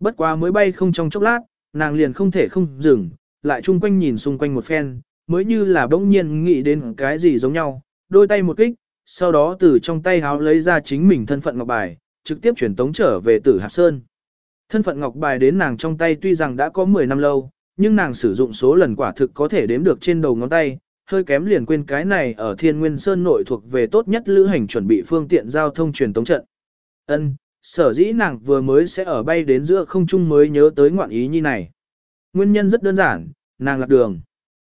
A: Bất quá mới bay không trong chốc lát, nàng liền không thể không dừng, lại chung quanh nhìn xung quanh một phen, mới như là bỗng nhiên nghĩ đến cái gì giống nhau, đôi tay một kích, sau đó từ trong tay háo lấy ra chính mình thân phận ngọc bài, trực tiếp chuyển tống trở về tử Hạp Sơn. Thân phận ngọc bài đến nàng trong tay tuy rằng đã có 10 năm lâu, nhưng nàng sử dụng số lần quả thực có thể đếm được trên đầu ngón tay, hơi kém liền quên cái này ở Thiên Nguyên Sơn nội thuộc về tốt nhất lữ hành chuẩn bị phương tiện giao thông truyền tống trận. Ân, sở dĩ nàng vừa mới sẽ ở bay đến giữa không trung mới nhớ tới ngoạn ý như này. Nguyên nhân rất đơn giản, nàng lạc đường.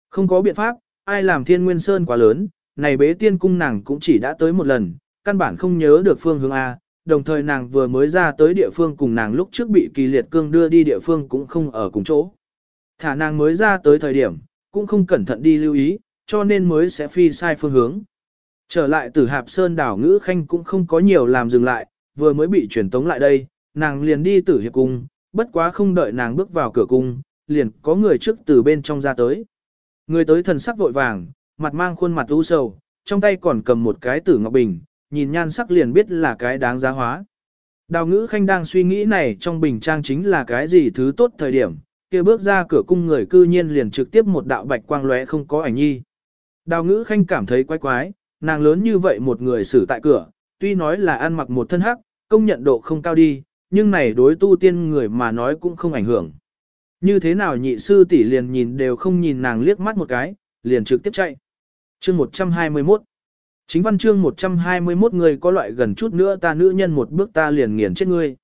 A: Không có biện pháp, ai làm Thiên Nguyên Sơn quá lớn, này bế tiên cung nàng cũng chỉ đã tới một lần, căn bản không nhớ được phương hướng A, đồng thời nàng vừa mới ra tới địa phương cùng nàng lúc trước bị kỳ liệt cương đưa đi địa phương cũng không ở cùng chỗ. Thả nàng mới ra tới thời điểm, cũng không cẩn thận đi lưu ý, cho nên mới sẽ phi sai phương hướng. Trở lại từ Hạp Sơn đảo ngữ khanh cũng không có nhiều làm dừng lại, vừa mới bị truyền tống lại đây, nàng liền đi tử hiệp cung, bất quá không đợi nàng bước vào cửa cung, liền có người trước từ bên trong ra tới. Người tới thần sắc vội vàng, mặt mang khuôn mặt u sầu, trong tay còn cầm một cái tử ngọc bình, nhìn nhan sắc liền biết là cái đáng giá hóa. Đào ngữ khanh đang suy nghĩ này trong bình trang chính là cái gì thứ tốt thời điểm, kia bước ra cửa cung người cư nhiên liền trực tiếp một đạo bạch quang lóe không có ảnh nhi. Đào ngữ khanh cảm thấy quái quái, nàng lớn như vậy một người xử tại cửa, tuy nói là ăn mặc một thân hắc, công nhận độ không cao đi, nhưng này đối tu tiên người mà nói cũng không ảnh hưởng. Như thế nào nhị sư tỷ liền nhìn đều không nhìn nàng liếc mắt một cái, liền trực tiếp chạy. Chương 121 Chính văn chương 121 người có loại gần chút nữa ta nữ nhân một bước ta liền nghiền chết ngươi.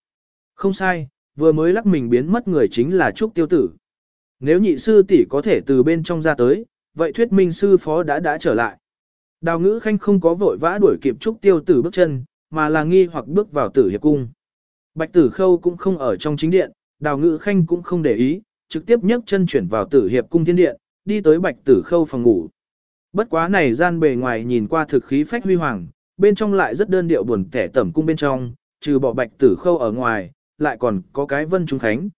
A: Không sai, vừa mới lắc mình biến mất người chính là Trúc Tiêu Tử. Nếu nhị sư tỷ có thể từ bên trong ra tới, vậy thuyết minh sư phó đã đã trở lại. Đào ngữ khanh không có vội vã đuổi kịp trúc tiêu tử bước chân, mà là nghi hoặc bước vào tử hiệp cung. Bạch tử khâu cũng không ở trong chính điện, đào ngữ khanh cũng không để ý, trực tiếp nhấc chân chuyển vào tử hiệp cung thiên điện, đi tới bạch tử khâu phòng ngủ. Bất quá này gian bề ngoài nhìn qua thực khí phách huy hoàng, bên trong lại rất đơn điệu buồn kẻ tẩm cung bên trong, trừ bỏ bạch tử khâu ở ngoài, lại còn có cái Vân Trung Khánh.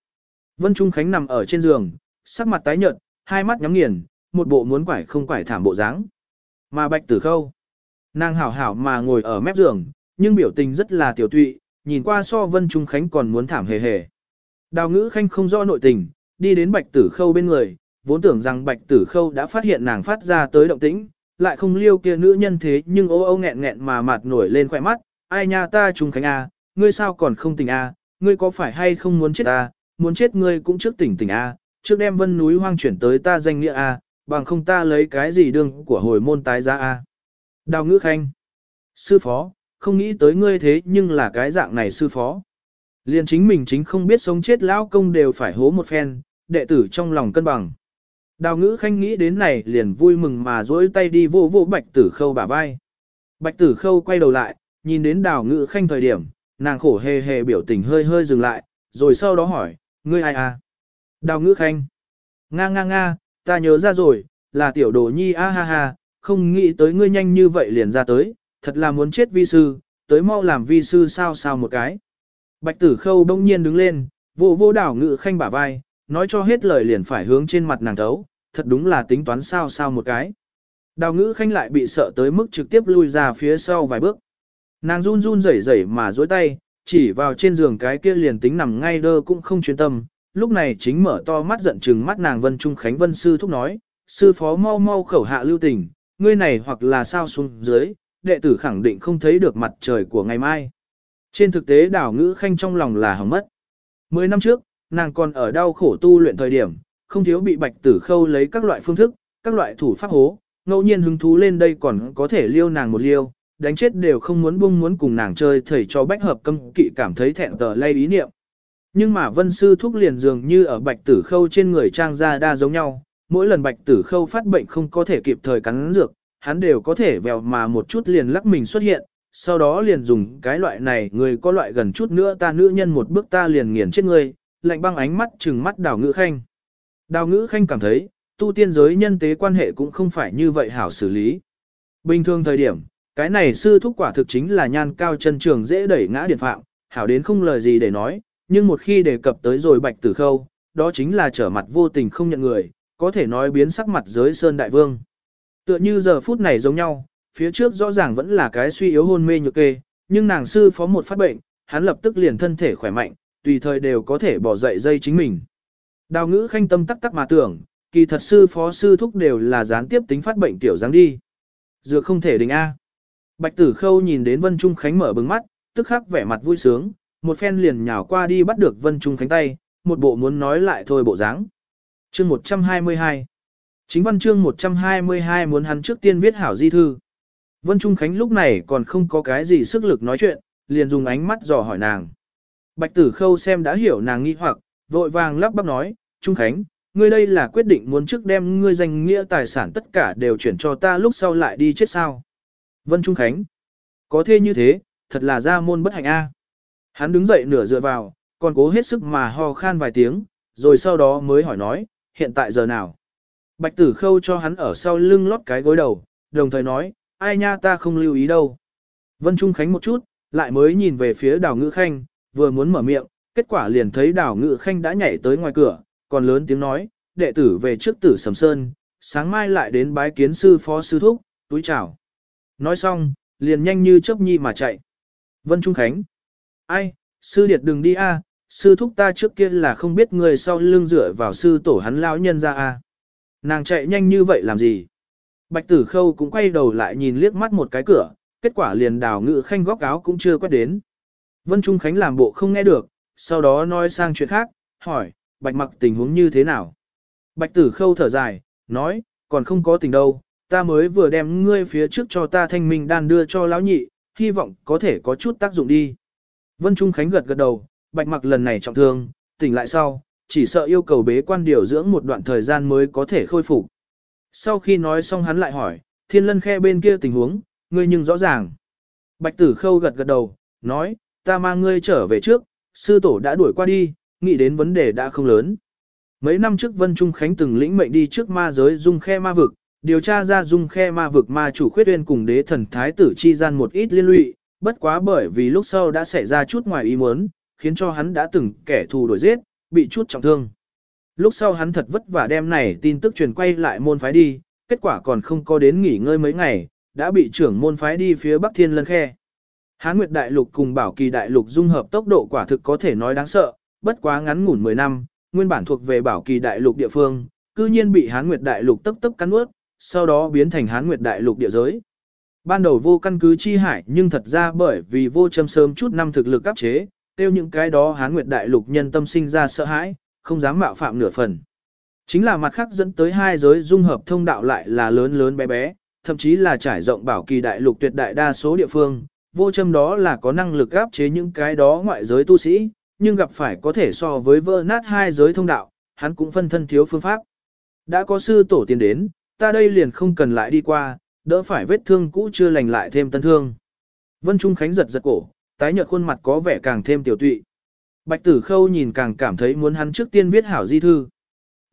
A: Vân Trung Khánh nằm ở trên giường, sắc mặt tái nhợt, hai mắt nhắm nghiền, một bộ muốn quải không quải thảm bộ dáng. Mà bạch tử khâu, nàng hảo hảo mà ngồi ở mép giường, nhưng biểu tình rất là tiểu tụy, nhìn qua so Vân Trung Khánh còn muốn thảm hề hề. Đào ngữ khanh không rõ nội tình, đi đến bạch tử khâu bên người, vốn tưởng rằng bạch tử khâu đã phát hiện nàng phát ra tới động tĩnh, lại không liêu kia nữ nhân thế nhưng ô ô nghẹn nghẹn mà mặt nổi lên khỏe mắt, ai nha ta Trung Khánh a, ngươi sao còn không tỉnh a, ngươi có phải hay không muốn chết a, muốn chết ngươi cũng trước tỉnh tỉnh a, trước đem vân núi hoang chuyển tới ta danh nghĩa a, bằng không ta lấy cái gì đương của hồi môn tái giá a. Đào ngữ khanh. Sư phó, không nghĩ tới ngươi thế nhưng là cái dạng này sư phó. Liền chính mình chính không biết sống chết lão công đều phải hố một phen, đệ tử trong lòng cân bằng. Đào ngữ khanh nghĩ đến này liền vui mừng mà dỗi tay đi vô vô bạch tử khâu bả vai. Bạch tử khâu quay đầu lại, nhìn đến đào ngữ khanh thời điểm, nàng khổ hề hề biểu tình hơi hơi dừng lại, rồi sau đó hỏi, ngươi ai à? Đào ngữ khanh. Nga nga nga, ta nhớ ra rồi, là tiểu đồ nhi a ha ha, không nghĩ tới ngươi nhanh như vậy liền ra tới, thật là muốn chết vi sư, tới mau làm vi sư sao sao một cái. Bạch tử khâu bỗng nhiên đứng lên, vô vô đảo ngự khanh bả vai, nói cho hết lời liền phải hướng trên mặt nàng thấu, thật đúng là tính toán sao sao một cái. Đào ngữ khanh lại bị sợ tới mức trực tiếp lui ra phía sau vài bước. Nàng run run rẩy rẩy mà dối tay, chỉ vào trên giường cái kia liền tính nằm ngay đơ cũng không chuyên tâm. Lúc này chính mở to mắt giận chừng mắt nàng Vân Trung Khánh Vân Sư thúc nói, sư phó mau mau khẩu hạ lưu tình, ngươi này hoặc là sao xuống dưới, đệ tử khẳng định không thấy được mặt trời của ngày mai. Trên thực tế đảo ngữ khanh trong lòng là hỏng mất. Mười năm trước, nàng còn ở đau khổ tu luyện thời điểm, không thiếu bị bạch tử khâu lấy các loại phương thức, các loại thủ pháp hố, ngẫu nhiên hứng thú lên đây còn có thể liêu nàng một liêu, đánh chết đều không muốn buông muốn cùng nàng chơi thầy cho bách hợp câm kỵ cảm thấy thẹn tờ lay ý niệm. Nhưng mà vân sư thúc liền dường như ở bạch tử khâu trên người trang ra đa giống nhau, mỗi lần bạch tử khâu phát bệnh không có thể kịp thời cắn dược, hắn đều có thể vèo mà một chút liền lắc mình xuất hiện, sau đó liền dùng cái loại này người có loại gần chút nữa ta nữ nhân một bước ta liền nghiền chết ngươi, lạnh băng ánh mắt trừng mắt đào ngữ khanh. Đào ngữ khanh cảm thấy, tu tiên giới nhân tế quan hệ cũng không phải như vậy hảo xử lý. Bình thường thời điểm, cái này sư thúc quả thực chính là nhan cao chân trường dễ đẩy ngã điện phạm, hảo đến không lời gì để nói, nhưng một khi đề cập tới rồi bạch tử khâu, đó chính là trở mặt vô tình không nhận người, có thể nói biến sắc mặt giới sơn đại vương. Tựa như giờ phút này giống nhau, phía trước rõ ràng vẫn là cái suy yếu hôn mê nhược kê, nhưng nàng sư phó một phát bệnh, hắn lập tức liền thân thể khỏe mạnh, tùy thời đều có thể bỏ dậy dây chính mình. Đào ngữ khanh tâm tắc tắc mà tưởng, kỳ thật sư phó sư thúc đều là gián tiếp tính phát bệnh tiểu dáng đi. Dược không thể đình A. Bạch tử khâu nhìn đến Vân Trung Khánh mở bừng mắt, tức khắc vẻ mặt vui sướng, một phen liền nhào qua đi bắt được Vân Trung Khánh tay, một bộ muốn nói lại thôi bộ dáng. Chương 122 Chính văn chương 122 muốn hắn trước tiên viết hảo di thư. Vân Trung Khánh lúc này còn không có cái gì sức lực nói chuyện, liền dùng ánh mắt dò hỏi nàng. Bạch tử khâu xem đã hiểu nàng nghi hoặc, vội vàng lắp bắp nói, Trung Khánh, ngươi đây là quyết định muốn trước đem ngươi danh nghĩa tài sản tất cả đều chuyển cho ta lúc sau lại đi chết sao. Vân Trung Khánh, có thế như thế, thật là ra môn bất hạnh a. Hắn đứng dậy nửa dựa vào, còn cố hết sức mà ho khan vài tiếng, rồi sau đó mới hỏi nói, hiện tại giờ nào? Bạch tử khâu cho hắn ở sau lưng lót cái gối đầu, đồng thời nói, ai nha ta không lưu ý đâu. Vân Trung Khánh một chút, lại mới nhìn về phía đào ngữ khanh, vừa muốn mở miệng, kết quả liền thấy đào ngữ khanh đã nhảy tới ngoài cửa, còn lớn tiếng nói, đệ tử về trước tử sầm sơn, sáng mai lại đến bái kiến sư phó sư thúc, túi chào. Nói xong, liền nhanh như chớp nhi mà chạy. Vân Trung Khánh. Ai, sư điệt đừng đi a, sư thúc ta trước kia là không biết người sau lưng dựa vào sư tổ hắn lão nhân ra a. Nàng chạy nhanh như vậy làm gì? Bạch tử khâu cũng quay đầu lại nhìn liếc mắt một cái cửa, kết quả liền đào ngự khanh góc áo cũng chưa quét đến. Vân Trung Khánh làm bộ không nghe được, sau đó nói sang chuyện khác, hỏi, bạch mặc tình huống như thế nào? Bạch tử khâu thở dài, nói, còn không có tình đâu, ta mới vừa đem ngươi phía trước cho ta thanh minh đan đưa cho lão nhị, hy vọng có thể có chút tác dụng đi. Vân Trung Khánh gật gật đầu, bạch mặc lần này trọng thương, tỉnh lại sau, chỉ sợ yêu cầu bế quan điều dưỡng một đoạn thời gian mới có thể khôi phục. Sau khi nói xong hắn lại hỏi, thiên lân khe bên kia tình huống, ngươi nhưng rõ ràng. Bạch tử khâu gật gật đầu, nói, ta mang ngươi trở về trước, sư tổ đã đuổi qua đi, nghĩ đến vấn đề đã không lớn. Mấy năm trước Vân Trung Khánh từng lĩnh mệnh đi trước ma giới dung khe ma vực, điều tra ra dung khe ma vực ma chủ khuyết uyên cùng đế thần thái tử chi gian một ít liên lụy, bất quá bởi vì lúc sau đã xảy ra chút ngoài ý muốn, khiến cho hắn đã từng kẻ thù đuổi giết, bị chút trọng thương. Lúc sau hắn thật vất vả đem này tin tức truyền quay lại môn phái đi, kết quả còn không có đến nghỉ ngơi mấy ngày, đã bị trưởng môn phái đi phía Bắc Thiên Lân Khe. Hán Nguyệt Đại Lục cùng Bảo Kỳ Đại Lục dung hợp tốc độ quả thực có thể nói đáng sợ, bất quá ngắn ngủn 10 năm, nguyên bản thuộc về Bảo Kỳ Đại Lục địa phương, cư nhiên bị Hán Nguyệt Đại Lục tức tức cắn nuốt, sau đó biến thành Hán Nguyệt Đại Lục địa giới. Ban đầu vô căn cứ chi hải nhưng thật ra bởi vì vô châm sớm chút năm thực lực áp chế, tiêu những cái đó Hán Nguyệt Đại Lục nhân tâm sinh ra sợ hãi, không dám mạo phạm nửa phần. Chính là mặt khác dẫn tới hai giới dung hợp thông đạo lại là lớn lớn bé bé, thậm chí là trải rộng bảo kỳ đại lục tuyệt đại đa số địa phương, vô châm đó là có năng lực áp chế những cái đó ngoại giới tu sĩ, nhưng gặp phải có thể so với vỡ nát hai giới thông đạo, hắn cũng phân thân thiếu phương pháp. Đã có sư tổ tiên đến, ta đây liền không cần lại đi qua, đỡ phải vết thương cũ chưa lành lại thêm tân thương. Vân Trung Khánh giật giật cổ, tái nhợt khuôn mặt có vẻ càng thêm tiểu tụy. Bạch Tử Khâu nhìn càng cảm thấy muốn hắn trước tiên viết hảo di thư.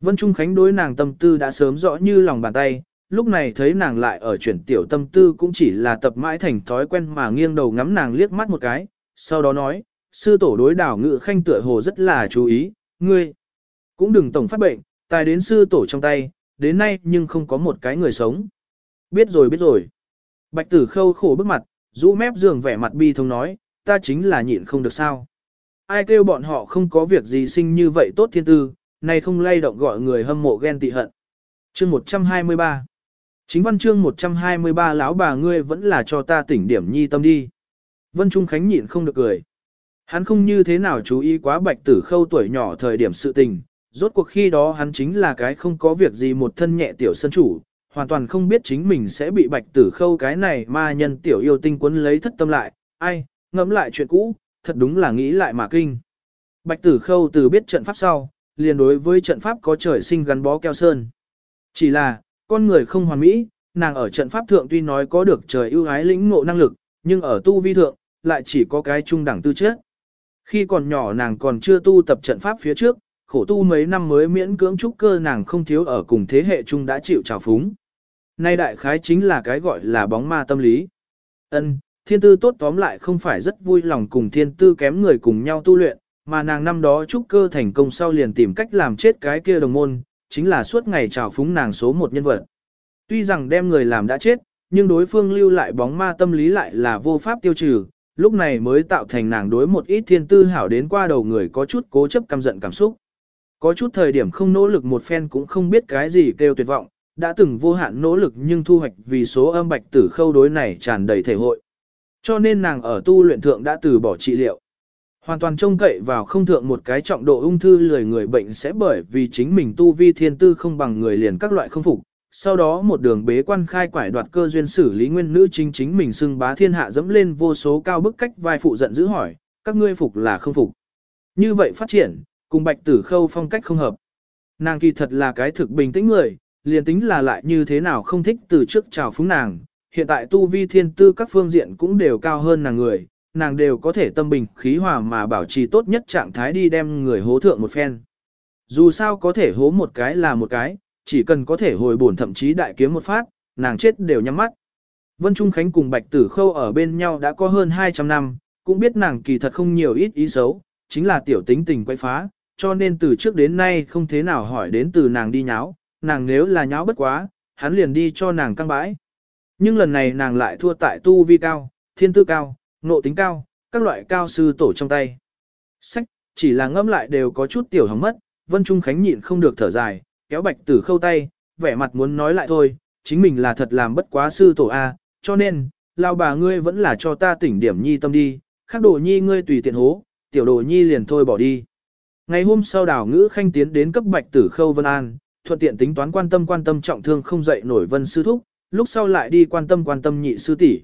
A: Vân Trung Khánh đối nàng tâm tư đã sớm rõ như lòng bàn tay, lúc này thấy nàng lại ở chuyển tiểu tâm tư cũng chỉ là tập mãi thành thói quen mà nghiêng đầu ngắm nàng liếc mắt một cái, sau đó nói, sư tổ đối đảo ngự khanh tựa hồ rất là chú ý, ngươi cũng đừng tổng phát bệnh, tài đến sư tổ trong tay, đến nay nhưng không có một cái người sống. Biết rồi biết rồi. Bạch tử khâu khổ bức mặt, rũ mép giường vẻ mặt bi thông nói, ta chính là nhịn không được sao. Ai kêu bọn họ không có việc gì sinh như vậy tốt thiên tư, này không lay động gọi người hâm mộ ghen tị hận. Chương 123 Chính văn chương 123 lão bà ngươi vẫn là cho ta tỉnh điểm nhi tâm đi. Vân Trung Khánh nhịn không được cười. Hắn không như thế nào chú ý quá bạch tử khâu tuổi nhỏ thời điểm sự tình, rốt cuộc khi đó hắn chính là cái không có việc gì một thân nhẹ tiểu sân chủ, hoàn toàn không biết chính mình sẽ bị bạch tử khâu cái này ma nhân tiểu yêu tinh quấn lấy thất tâm lại, ai, ngẫm lại chuyện cũ, thật đúng là nghĩ lại mà kinh. Bạch tử khâu từ biết trận pháp sau, liền đối với trận pháp có trời sinh gắn bó keo sơn. Chỉ là, con người không hoàn mỹ, nàng ở trận pháp thượng tuy nói có được trời ưu ái lĩnh ngộ năng lực, nhưng ở tu vi thượng, lại chỉ có cái trung đẳng tư chất. Khi còn nhỏ nàng còn chưa tu tập trận pháp phía trước, khổ tu mấy năm mới miễn cưỡng trúc cơ nàng không thiếu ở cùng thế hệ chung đã chịu trào phúng. Nay đại khái chính là cái gọi là bóng ma tâm lý. Ân, thiên tư tốt tóm lại không phải rất vui lòng cùng thiên tư kém người cùng nhau tu luyện, mà nàng năm đó trúc cơ thành công sau liền tìm cách làm chết cái kia đồng môn, chính là suốt ngày trào phúng nàng số một nhân vật. Tuy rằng đem người làm đã chết, nhưng đối phương lưu lại bóng ma tâm lý lại là vô pháp tiêu trừ, lúc này mới tạo thành nàng đối một ít thiên tư hảo đến qua đầu người có chút cố chấp căm giận cảm xúc. Có chút thời điểm không nỗ lực một phen cũng không biết cái gì kêu tuyệt vọng, đã từng vô hạn nỗ lực nhưng thu hoạch vì số âm bạch tử khâu đối này tràn đầy thể hội. Cho nên nàng ở tu luyện thượng đã từ bỏ trị liệu. Hoàn toàn trông cậy vào không thượng một cái trọng độ ung thư lười người bệnh sẽ bởi vì chính mình tu vi thiên tư không bằng người liền các loại không phục. Sau đó một đường bế quan khai quải đoạt cơ duyên xử lý nguyên nữ chính chính mình xưng bá thiên hạ dẫm lên vô số cao bức cách vai phụ giận dữ hỏi, các ngươi phục là không phục. Như vậy phát triển, cùng bạch tử khâu phong cách không hợp. Nàng kỳ thật là cái thực bình tĩnh người, liền tính là lại như thế nào không thích từ trước chào phúng nàng, hiện tại tu vi thiên tư các phương diện cũng đều cao hơn nàng người, nàng đều có thể tâm bình khí hòa mà bảo trì tốt nhất trạng thái đi đem người hố thượng một phen. Dù sao có thể hố một cái là một cái, chỉ cần có thể hồi bổn thậm chí đại kiếm một phát, nàng chết đều nhắm mắt. Vân Trung Khánh cùng Bạch Tử Khâu ở bên nhau đã có hơn 200 năm, cũng biết nàng kỳ thật không nhiều ít ý xấu, chính là tiểu tính tình quay phá, cho nên từ trước đến nay không thế nào hỏi đến từ nàng đi nháo, nàng nếu là nháo bất quá, hắn liền đi cho nàng căng bãi. Nhưng lần này nàng lại thua tại tu vi cao, thiên tư cao, nộ tính cao, các loại cao sư tổ trong tay. Sách, chỉ là ngâm lại đều có chút tiểu hỏng mất, Vân Trung Khánh nhịn không được thở dài, kéo bạch tử khâu tay, vẻ mặt muốn nói lại thôi, chính mình là thật làm bất quá sư tổ A, cho nên, lao bà ngươi vẫn là cho ta tỉnh điểm nhi tâm đi, khác đồ nhi ngươi tùy tiện hố, tiểu đồ nhi liền thôi bỏ đi. Ngày hôm sau đảo ngữ khanh tiến đến cấp bạch tử khâu Vân An, thuận tiện tính toán quan tâm quan tâm trọng thương không dậy nổi Vân Sư Thúc, lúc sau lại đi quan tâm quan tâm nhị sư tỷ.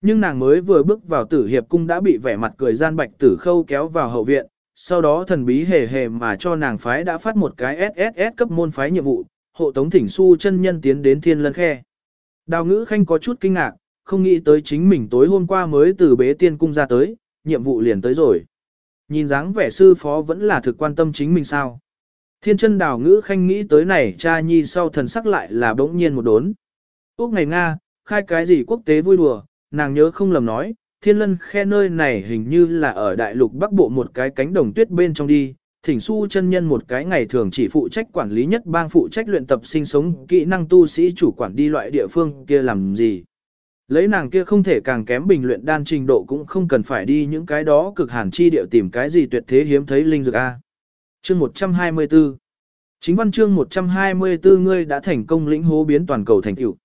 A: Nhưng nàng mới vừa bước vào tử hiệp cung đã bị vẻ mặt cười gian bạch tử khâu kéo vào hậu viện, sau đó thần bí hề hề mà cho nàng phái đã phát một cái SSS cấp môn phái nhiệm vụ, hộ tống thỉnh su chân nhân tiến đến thiên lân khe. Đào ngữ khanh có chút kinh ngạc, không nghĩ tới chính mình tối hôm qua mới từ bế tiên cung ra tới, nhiệm vụ liền tới rồi. Nhìn dáng vẻ sư phó vẫn là thực quan tâm chính mình sao. Thiên chân đào ngữ khanh nghĩ tới này cha nhi sau thần sắc lại là bỗng nhiên một đốn. Úc ngày Nga, khai cái gì quốc tế vui đùa, nàng nhớ không lầm nói, thiên lân khe nơi này hình như là ở đại lục bắc bộ một cái cánh đồng tuyết bên trong đi, thỉnh su chân nhân một cái ngày thường chỉ phụ trách quản lý nhất bang phụ trách luyện tập sinh sống kỹ năng tu sĩ chủ quản đi loại địa phương kia làm gì. Lấy nàng kia không thể càng kém bình luyện đan trình độ cũng không cần phải đi những cái đó cực hàn chi điệu tìm cái gì tuyệt thế hiếm thấy linh dược A. Chương 124 Chính văn chương 124 ngươi đã thành công lĩnh hố biến toàn cầu thành tựu.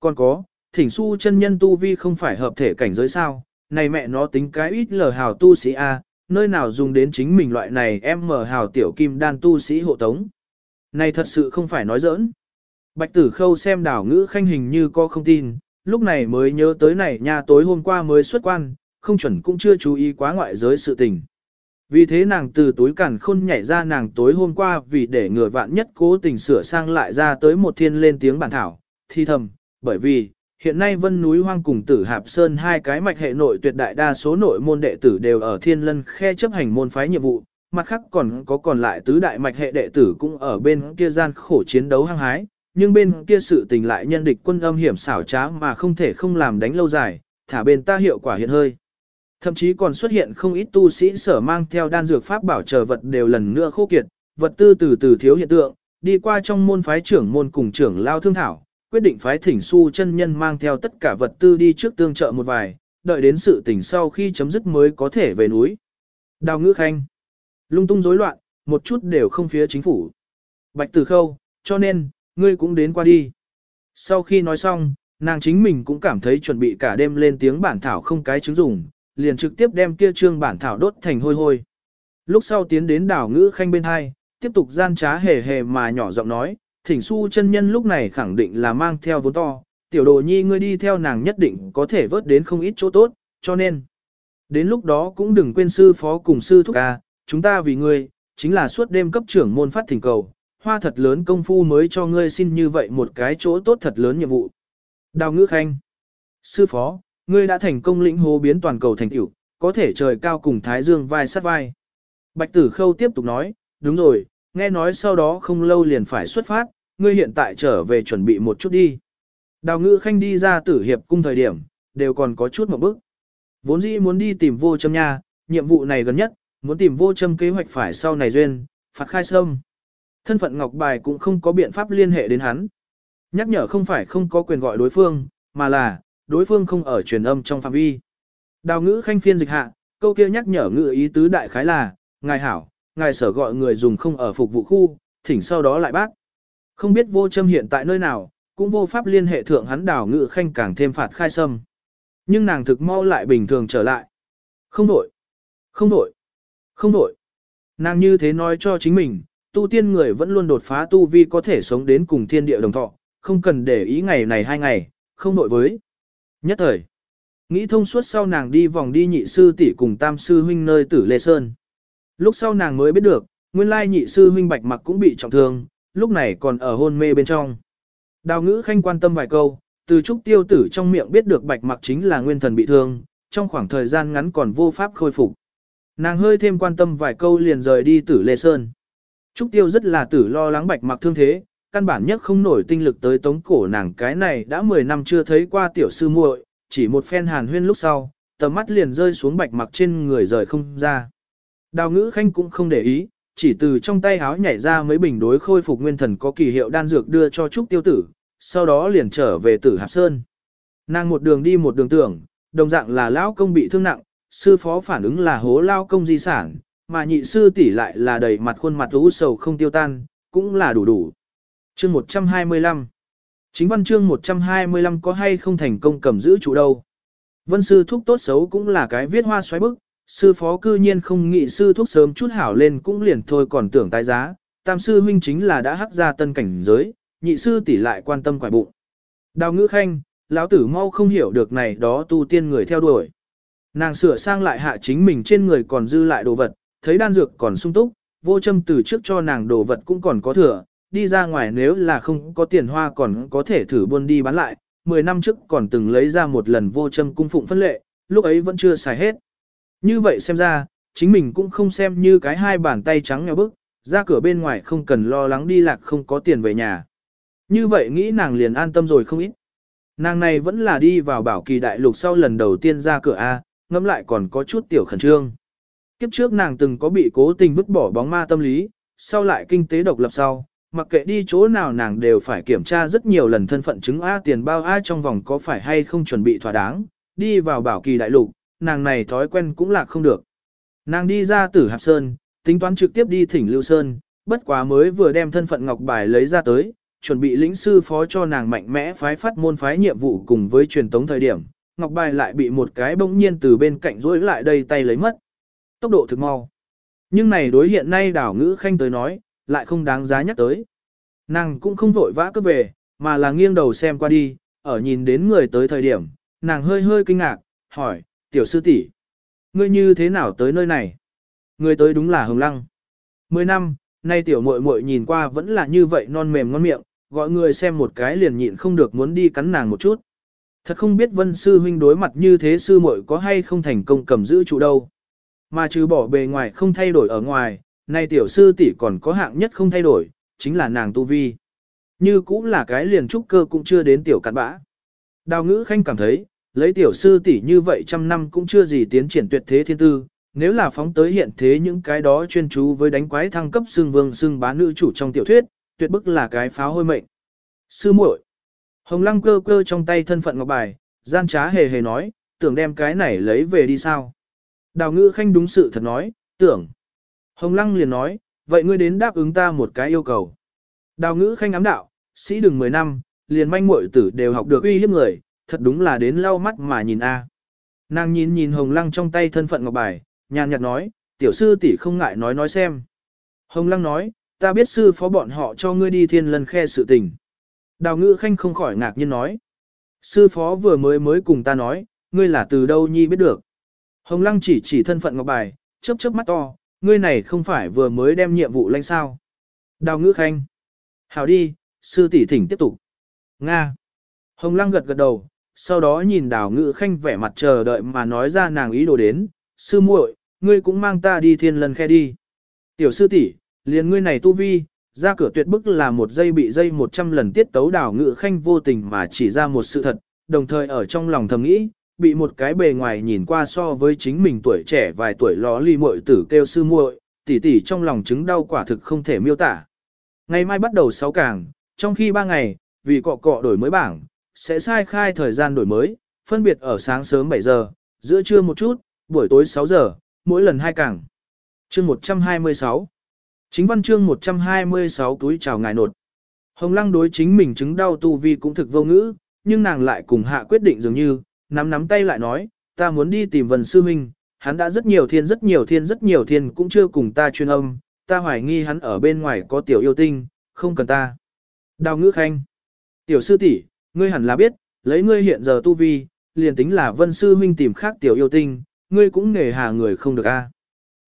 A: Còn có, thỉnh su chân nhân tu vi không phải hợp thể cảnh giới sao, này mẹ nó tính cái ít lờ hào tu sĩ A, nơi nào dùng đến chính mình loại này em mở hào tiểu kim đan tu sĩ hộ tống. Này thật sự không phải nói giỡn. Bạch tử khâu xem đảo ngữ khanh hình như có không tin, lúc này mới nhớ tới này nha tối hôm qua mới xuất quan, không chuẩn cũng chưa chú ý quá ngoại giới sự tình. Vì thế nàng từ túi cản khôn nhảy ra nàng tối hôm qua vì để ngừa vạn nhất cố tình sửa sang lại ra tới một thiên lên tiếng bản thảo, thi thầm, bởi vì, hiện nay vân núi hoang cùng tử hạp sơn hai cái mạch hệ nội tuyệt đại đa số nội môn đệ tử đều ở thiên lân khe chấp hành môn phái nhiệm vụ, mặt khác còn có còn lại tứ đại mạch hệ đệ tử cũng ở bên kia gian khổ chiến đấu hăng hái, nhưng bên kia sự tình lại nhân địch quân âm hiểm xảo trá mà không thể không làm đánh lâu dài, thả bên ta hiệu quả hiện hơi. Thậm chí còn xuất hiện không ít tu sĩ sở mang theo đan dược pháp bảo chờ vật đều lần nữa khô kiệt, vật tư từ từ thiếu hiện tượng, đi qua trong môn phái trưởng môn cùng trưởng lao thương thảo, quyết định phái thỉnh su chân nhân mang theo tất cả vật tư đi trước tương trợ một vài, đợi đến sự tỉnh sau khi chấm dứt mới có thể về núi. Đào ngữ khanh, lung tung rối loạn, một chút đều không phía chính phủ. Bạch tử khâu, cho nên, ngươi cũng đến qua đi. Sau khi nói xong, nàng chính mình cũng cảm thấy chuẩn bị cả đêm lên tiếng bản thảo không cái chứng dùng, liền trực tiếp đem kia trương bản thảo đốt thành hôi hôi. Lúc sau tiến đến đảo ngữ khanh bên hai, tiếp tục gian trá hề hề mà nhỏ giọng nói, thỉnh su chân nhân lúc này khẳng định là mang theo vốn to, tiểu đồ nhi ngươi đi theo nàng nhất định có thể vớt đến không ít chỗ tốt, cho nên, đến lúc đó cũng đừng quên sư phó cùng sư thúc ca, chúng ta vì ngươi, chính là suốt đêm cấp trưởng môn phát thỉnh cầu, hoa thật lớn công phu mới cho ngươi xin như vậy một cái chỗ tốt thật lớn nhiệm vụ. Đào ngữ khanh, sư phó, ngươi đã thành công lĩnh hố biến toàn cầu thành tiểu, có thể trời cao cùng Thái Dương vai sát vai. Bạch tử khâu tiếp tục nói, đúng rồi, nghe nói sau đó không lâu liền phải xuất phát, ngươi hiện tại trở về chuẩn bị một chút đi. Đào ngữ khanh đi ra tử hiệp cung thời điểm, đều còn có chút một bước. Vốn dĩ muốn đi tìm vô châm nha, nhiệm vụ này gần nhất, muốn tìm vô châm kế hoạch phải sau này duyên, phạt khai sâm. Thân phận ngọc bài cũng không có biện pháp liên hệ đến hắn. Nhắc nhở không phải không có quyền gọi đối phương, mà là, đối phương không ở truyền âm trong phạm vi. Đào ngữ khanh phiên dịch hạ, câu kia nhắc nhở ngữ ý tứ đại khái là, ngài hảo, ngài sở gọi người dùng không ở phục vụ khu, thỉnh sau đó lại bác. Không biết vô châm hiện tại nơi nào, cũng vô pháp liên hệ thượng hắn đào ngữ khanh càng thêm phạt khai sâm. Nhưng nàng thực mau lại bình thường trở lại. Không đổi, không đổi, không đổi. Nàng như thế nói cho chính mình, tu tiên người vẫn luôn đột phá tu vi có thể sống đến cùng thiên địa đồng thọ, không cần để ý ngày này hai ngày, không đổi với. Nhất thời, nghĩ thông suốt sau nàng đi vòng đi nhị sư tỷ cùng tam sư huynh nơi tử Lê Sơn. Lúc sau nàng mới biết được, nguyên lai nhị sư huynh bạch mặc cũng bị trọng thương, lúc này còn ở hôn mê bên trong. Đào ngữ khanh quan tâm vài câu, từ trúc tiêu tử trong miệng biết được bạch mặc chính là nguyên thần bị thương, trong khoảng thời gian ngắn còn vô pháp khôi phục. Nàng hơi thêm quan tâm vài câu liền rời đi tử Lê Sơn. Trúc tiêu rất là tử lo lắng bạch mặc thương thế, căn bản nhất không nổi tinh lực tới tống cổ nàng cái này đã 10 năm chưa thấy qua tiểu sư muội, chỉ một phen hàn huyên lúc sau, tầm mắt liền rơi xuống bạch mặc trên người rời không ra. Đào ngữ khanh cũng không để ý, chỉ từ trong tay háo nhảy ra mấy bình đối khôi phục nguyên thần có kỳ hiệu đan dược đưa cho Trúc Tiêu Tử, sau đó liền trở về Tử Hạp Sơn. Nàng một đường đi một đường tưởng, đồng dạng là lão công bị thương nặng, sư phó phản ứng là hố lao công di sản, mà nhị sư tỷ lại là đầy mặt khuôn mặt u sầu không tiêu tan, cũng là đủ đủ. Chương 125 Chính văn chương 125 có hay không thành công cầm giữ chủ đâu. Vân sư thúc tốt xấu cũng là cái viết hoa xoáy bức, sư phó cư nhiên không nghĩ sư thúc sớm chút hảo lên cũng liền thôi còn tưởng tái giá, tam sư huynh chính là đã hắc ra tân cảnh giới, nhị sư tỷ lại quan tâm quải bụng. Đào ngữ khanh, lão tử mau không hiểu được này đó tu tiên người theo đuổi. Nàng sửa sang lại hạ chính mình trên người còn dư lại đồ vật, thấy đan dược còn sung túc, vô châm từ trước cho nàng đồ vật cũng còn có thừa, đi ra ngoài nếu là không có tiền hoa còn có thể thử buôn đi bán lại, 10 năm trước còn từng lấy ra một lần vô châm cung phụng phân lệ, lúc ấy vẫn chưa xài hết. Như vậy xem ra, chính mình cũng không xem như cái hai bàn tay trắng nghèo bức, ra cửa bên ngoài không cần lo lắng đi lạc không có tiền về nhà. Như vậy nghĩ nàng liền an tâm rồi không ít. Nàng này vẫn là đi vào bảo kỳ đại lục sau lần đầu tiên ra cửa A, ngẫm lại còn có chút tiểu khẩn trương. Kiếp trước nàng từng có bị cố tình vứt bỏ bóng ma tâm lý, sau lại kinh tế độc lập sau, mặc kệ đi chỗ nào nàng đều phải kiểm tra rất nhiều lần thân phận chứng A tiền bao A trong vòng có phải hay không chuẩn bị thỏa đáng, đi vào bảo kỳ đại lục, nàng này thói quen cũng là không được. Nàng đi ra tử Hạp Sơn, tính toán trực tiếp đi thỉnh Lưu Sơn, bất quá mới vừa đem thân phận ngọc bài lấy ra tới, chuẩn bị lĩnh sư phó cho nàng mạnh mẽ phái phát môn phái nhiệm vụ cùng với truyền tống thời điểm, ngọc bài lại bị một cái bỗng nhiên từ bên cạnh rối lại đây tay lấy mất. Tốc độ thực mau. Nhưng này đối hiện nay đảo ngữ khanh tới nói, lại không đáng giá nhắc tới. Nàng cũng không vội vã cướp về, mà là nghiêng đầu xem qua đi, ở nhìn đến người tới thời điểm, nàng hơi hơi kinh ngạc, hỏi, tiểu sư tỷ, ngươi như thế nào tới nơi này? ngươi tới đúng là Hồng Lăng. Mười năm, nay tiểu muội muội nhìn qua vẫn là như vậy non mềm ngon miệng, gọi người xem một cái liền nhịn không được muốn đi cắn nàng một chút. Thật không biết vân sư huynh đối mặt như thế sư muội có hay không thành công cầm giữ trụ đâu. Mà trừ bỏ bề ngoài không thay đổi ở ngoài, nay tiểu sư tỷ còn có hạng nhất không thay đổi, chính là nàng tu vi. Như cũng là cái liền trúc cơ cũng chưa đến tiểu cặn bã. Đào ngữ khanh cảm thấy, lấy tiểu sư tỷ như vậy trăm năm cũng chưa gì tiến triển tuyệt thế thiên tư, nếu là phóng tới hiện thế những cái đó chuyên chú với đánh quái thăng cấp xương vương xương bá nữ chủ trong tiểu thuyết, tuyệt bức là cái pháo hôi mệnh. Sư muội, Hồng Lăng cơ cơ trong tay thân phận ngọc bài, gian trá hề hề nói, tưởng đem cái này lấy về đi sao. Đào ngữ khanh đúng sự thật nói, tưởng. Hồng Lăng liền nói, vậy ngươi đến đáp ứng ta một cái yêu cầu. Đào ngữ khanh ám đạo, sĩ đừng 10 năm, liền manh muội tử đều học được uy hiếp người, thật đúng là đến lau mắt mà nhìn a. Nàng nhìn nhìn Hồng Lăng trong tay thân phận ngọc bài, nhàn nhạt nói, tiểu sư tỷ không ngại nói nói xem. Hồng Lăng nói, ta biết sư phó bọn họ cho ngươi đi thiên lần khe sự tình. Đào ngữ khanh không khỏi ngạc nhiên nói. Sư phó vừa mới mới cùng ta nói, ngươi là từ đâu nhi biết được. Hồng Lăng chỉ chỉ thân phận ngọc bài, chớp chớp mắt to, ngươi này không phải vừa mới đem nhiệm vụ lãnh sao. Đào ngữ khanh. Hào đi, sư tỷ thỉnh tiếp tục. Nga. Hồng Lăng gật gật đầu, sau đó nhìn đào ngữ khanh vẻ mặt chờ đợi mà nói ra nàng ý đồ đến. Sư muội, ngươi cũng mang ta đi thiên lần khe đi. Tiểu sư tỷ, liền ngươi này tu vi, ra cửa tuyệt bức là một giây bị dây 100 lần tiết tấu đào ngữ khanh vô tình mà chỉ ra một sự thật, đồng thời ở trong lòng thầm nghĩ, bị một cái bề ngoài nhìn qua so với chính mình tuổi trẻ vài tuổi ló ly muội tử kêu sư muội, tỷ tỷ trong lòng chứng đau quả thực không thể miêu tả. Ngày mai bắt đầu 6 càng, trong khi 3 ngày, vì cọ cọ đổi mới bảng, sẽ sai khai thời gian đổi mới, phân biệt ở sáng sớm 7 giờ, giữa trưa một chút, buổi tối 6 giờ, mỗi lần hai càng. Chương 126 Chính văn chương 126 túi chào ngài nột. Hồng Lăng đối chính mình chứng đau tu vi cũng thực vô ngữ, nhưng nàng lại cùng hạ quyết định dường như, nắm nắm tay lại nói, ta muốn đi tìm Vân Sư Minh, hắn đã rất nhiều thiên rất nhiều thiên rất nhiều thiên cũng chưa cùng ta chuyên âm, ta hoài nghi hắn ở bên ngoài có tiểu yêu tinh, không cần ta. Đào ngữ khanh. Tiểu sư tỷ, ngươi hẳn là biết, lấy ngươi hiện giờ tu vi, liền tính là Vân Sư Minh tìm khác tiểu yêu tinh, ngươi cũng nghề hà người không được a.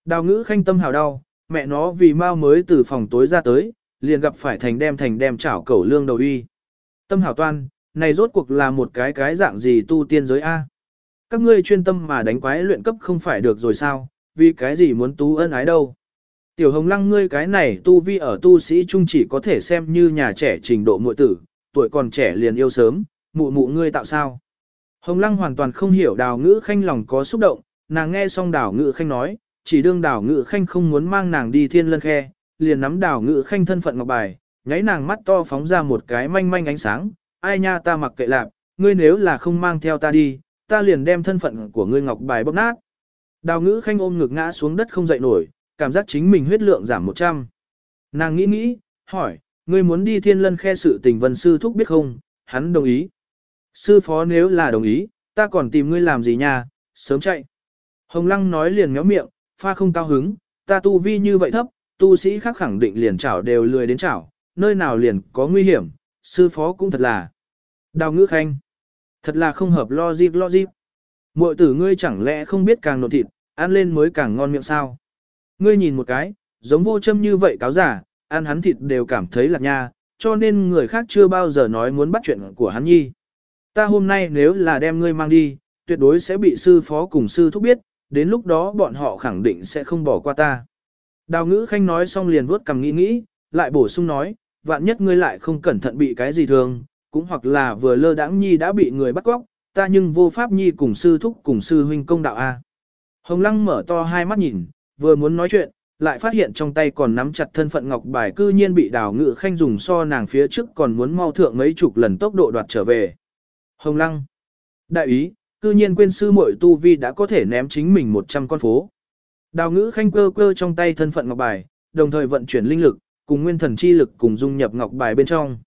A: Đào ngữ khanh tâm hào đau, mẹ nó vì mau mới từ phòng tối ra tới, liền gặp phải thành đem thành đem chảo cẩu lương đầu uy. Tâm hảo toan, này rốt cuộc là một cái cái dạng gì tu tiên giới A. Các ngươi chuyên tâm mà đánh quái luyện cấp không phải được rồi sao, vì cái gì muốn tú ân ái đâu. Tiểu hồng lăng ngươi cái này tu vi ở tu sĩ trung chỉ có thể xem như nhà trẻ trình độ muội tử, tuổi còn trẻ liền yêu sớm, mụ mụ ngươi tạo sao. Hồng lăng hoàn toàn không hiểu đào ngữ khanh lòng có xúc động, nàng nghe xong đào ngữ khanh nói, chỉ đương đào ngữ khanh không muốn mang nàng đi thiên lân khe, liền nắm đào ngữ khanh thân phận ngọc bài, nháy nàng mắt to phóng ra một cái manh manh ánh sáng, ai nha ta mặc kệ lạp, ngươi nếu là không mang theo ta đi, ta liền đem thân phận của ngươi ngọc bài bóc nát. Đào ngữ khanh ôm ngực ngã xuống đất không dậy nổi, cảm giác chính mình huyết lượng giảm 100. Nàng nghĩ nghĩ, hỏi, ngươi muốn đi thiên lân khe sự tình vân sư thúc biết không, hắn đồng ý. Sư phó nếu là đồng ý, ta còn tìm ngươi làm gì nha, sớm chạy. Hồng lăng nói liền méo miệng, pha không cao hứng, ta tu vi như vậy thấp, tu sĩ khác khẳng định liền chảo đều lười đến chảo, nơi nào liền có nguy hiểm, sư phó cũng thật là. Đào ngữ khanh. Thật là không hợp logic logic. Mội tử ngươi chẳng lẽ không biết càng nộn thịt, ăn lên mới càng ngon miệng sao. ngươi nhìn một cái, giống vô châm như vậy cáo giả, ăn hắn thịt đều cảm thấy lạc nha, cho nên người khác chưa bao giờ nói muốn bắt chuyện của hắn nhi. Ta hôm nay nếu là đem ngươi mang đi, tuyệt đối sẽ bị sư phó cùng sư thúc biết, đến lúc đó bọn họ khẳng định sẽ không bỏ qua ta. Đào ngữ khanh nói xong liền vuốt cầm nghĩ nghĩ, lại bổ sung nói, vạn nhất ngươi lại không cẩn thận bị cái gì thường, cũng hoặc là vừa lơ đãng nhi đã bị người bắt cóc, ta nhưng vô pháp nhi cùng sư thúc cùng sư huynh công đạo A. Hồng lăng mở to hai mắt nhìn, vừa muốn nói chuyện, lại phát hiện trong tay còn nắm chặt thân phận ngọc bài cư nhiên bị đào ngự khanh dùng so nàng phía trước còn muốn mau thượng mấy chục lần tốc độ đoạt trở về. Hồng lăng. Đại ý, cư nhiên quên sư muội tu vi đã có thể ném chính mình 100 con phố. Đào ngữ khanh cơ cơ trong tay thân phận ngọc bài, đồng thời vận chuyển linh lực, cùng nguyên thần chi lực cùng dung nhập ngọc bài bên trong.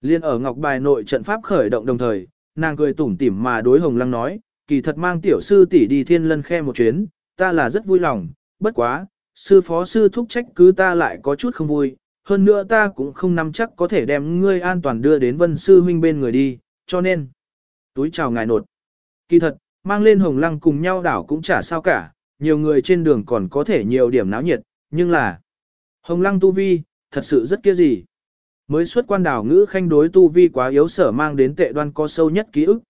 A: Liên ở ngọc bài nội trận pháp khởi động đồng thời, nàng cười tủm tỉm mà đối Hồng Lăng nói, kỳ thật mang tiểu sư tỷ đi thiên lân khe một chuyến, ta là rất vui lòng, bất quá, sư phó sư thúc trách cứ ta lại có chút không vui, hơn nữa ta cũng không nắm chắc có thể đem ngươi an toàn đưa đến vân sư huynh bên người đi, cho nên, túi chào ngài nột. Kỳ thật, mang lên hồng lăng cùng nhau đảo cũng chả sao cả, nhiều người trên đường còn có thể nhiều điểm náo nhiệt, nhưng là, hồng lăng tu vi, thật sự rất kia gì. Mới xuất quan đảo ngữ khanh đối tu vi quá yếu sở mang đến tệ đoan có sâu nhất ký ức.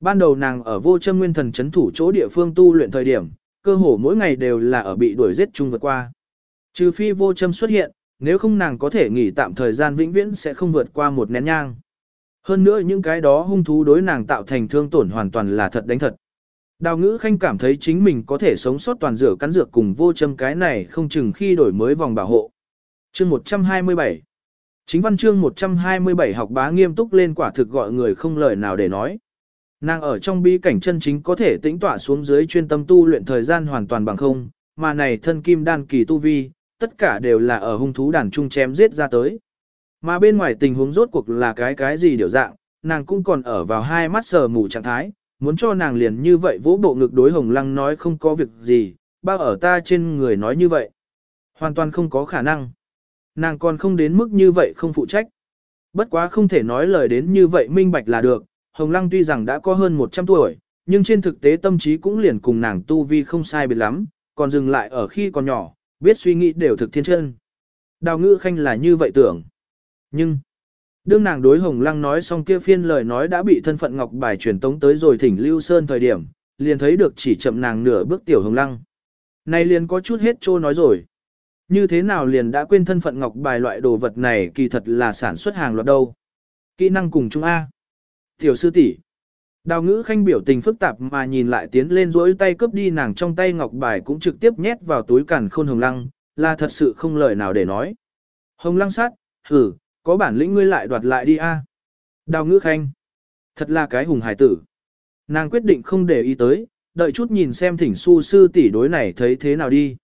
A: Ban đầu nàng ở vô châm nguyên thần chấn thủ chỗ địa phương tu luyện thời điểm, cơ hồ mỗi ngày đều là ở bị đuổi giết chung vượt qua. Trừ phi vô châm xuất hiện, nếu không nàng có thể nghỉ tạm thời gian vĩnh viễn sẽ không vượt qua một nén nhang. Hơn nữa những cái đó hung thú đối nàng tạo thành thương tổn hoàn toàn là thật đánh thật. Đào ngữ khanh cảm thấy chính mình có thể sống sót toàn rửa cắn dược cùng vô châm cái này không chừng khi đổi mới vòng bảo hộ. Chương 127 Chính văn chương 127 học bá nghiêm túc lên quả thực gọi người không lời nào để nói. Nàng ở trong bi cảnh chân chính có thể tĩnh tỏa xuống dưới chuyên tâm tu luyện thời gian hoàn toàn bằng không, mà này thân kim đan kỳ tu vi, tất cả đều là ở hung thú đàn trung chém giết ra tới. Mà bên ngoài tình huống rốt cuộc là cái cái gì điều dạng, nàng cũng còn ở vào hai mắt sờ mù trạng thái, muốn cho nàng liền như vậy vỗ bộ ngực đối hồng lăng nói không có việc gì, bao ở ta trên người nói như vậy. Hoàn toàn không có khả năng. Nàng còn không đến mức như vậy không phụ trách. Bất quá không thể nói lời đến như vậy minh bạch là được, Hồng Lăng tuy rằng đã có hơn 100 tuổi, nhưng trên thực tế tâm trí cũng liền cùng nàng tu vi không sai biệt lắm, còn dừng lại ở khi còn nhỏ, biết suy nghĩ đều thực thiên chân. Đào ngữ khanh là như vậy tưởng. Nhưng, đương nàng đối Hồng Lăng nói xong kia phiên lời nói đã bị thân phận ngọc bài truyền tống tới rồi thỉnh Lưu Sơn thời điểm, liền thấy được chỉ chậm nàng nửa bước tiểu Hồng Lăng. Này liền có chút hết trô nói rồi. Như thế nào liền đã quên thân phận ngọc bài loại đồ vật này kỳ thật là sản xuất hàng loạt đâu. Kỹ năng cùng chúng A. Tiểu sư tỷ. Đào ngữ khanh biểu tình phức tạp mà nhìn lại tiến lên rỗi tay cướp đi nàng trong tay ngọc bài cũng trực tiếp nhét vào túi cản khôn hồng lăng, là thật sự không lời nào để nói. Hồng lăng sát, hử, có bản lĩnh ngươi lại đoạt lại đi a. Đào ngữ khanh. Thật là cái hùng hải tử. Nàng quyết định không để ý tới, đợi chút nhìn xem thỉnh su sư tỷ đối này thấy thế nào đi.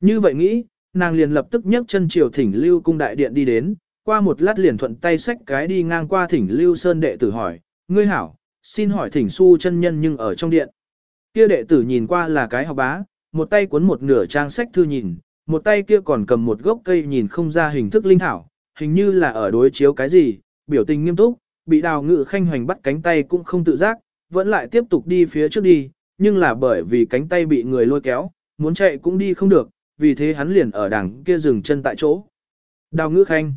A: Như vậy nghĩ, nàng liền lập tức nhấc chân chiều thỉnh lưu cung đại điện đi đến, qua một lát liền thuận tay xách cái đi ngang qua thỉnh lưu sơn đệ tử hỏi, ngươi hảo, xin hỏi thỉnh su chân nhân nhưng ở trong điện. Kia đệ tử nhìn qua là cái học bá, một tay cuốn một nửa trang sách thư nhìn, một tay kia còn cầm một gốc cây nhìn không ra hình thức linh thảo, hình như là ở đối chiếu cái gì, biểu tình nghiêm túc, bị đào ngự khanh hoành bắt cánh tay cũng không tự giác, vẫn lại tiếp tục đi phía trước đi, nhưng là bởi vì cánh tay bị người lôi kéo, muốn chạy cũng đi không được, vì thế hắn liền ở đằng kia dừng chân tại chỗ. Đào ngữ khanh,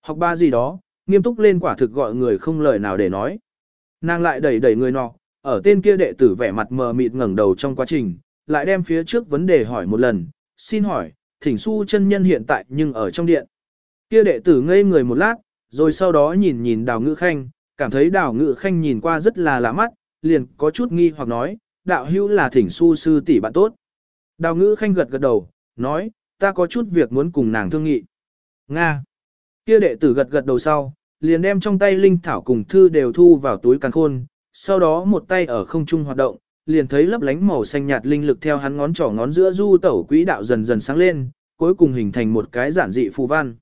A: học ba gì đó, nghiêm túc lên quả thực gọi người không lời nào để nói. Nàng lại đẩy đẩy người nọ, ở tên kia đệ tử vẻ mặt mờ mịt ngẩng đầu trong quá trình, lại đem phía trước vấn đề hỏi một lần, xin hỏi, thỉnh su chân nhân hiện tại nhưng ở trong điện. Kia đệ tử ngây người một lát, rồi sau đó nhìn nhìn đào ngữ khanh, cảm thấy đào ngữ khanh nhìn qua rất là lạ mắt, liền có chút nghi hoặc nói, đạo hữu là thỉnh su sư tỷ bạn tốt. Đào ngữ khanh gật gật đầu, nói, ta có chút việc muốn cùng nàng thương nghị. Nga. Kia đệ tử gật gật đầu sau, liền đem trong tay linh thảo cùng thư đều thu vào túi càn khôn, sau đó một tay ở không trung hoạt động, liền thấy lấp lánh màu xanh nhạt linh lực theo hắn ngón trỏ ngón giữa du tẩu quỹ đạo dần dần sáng lên, cuối cùng hình thành một cái giản dị phù văn.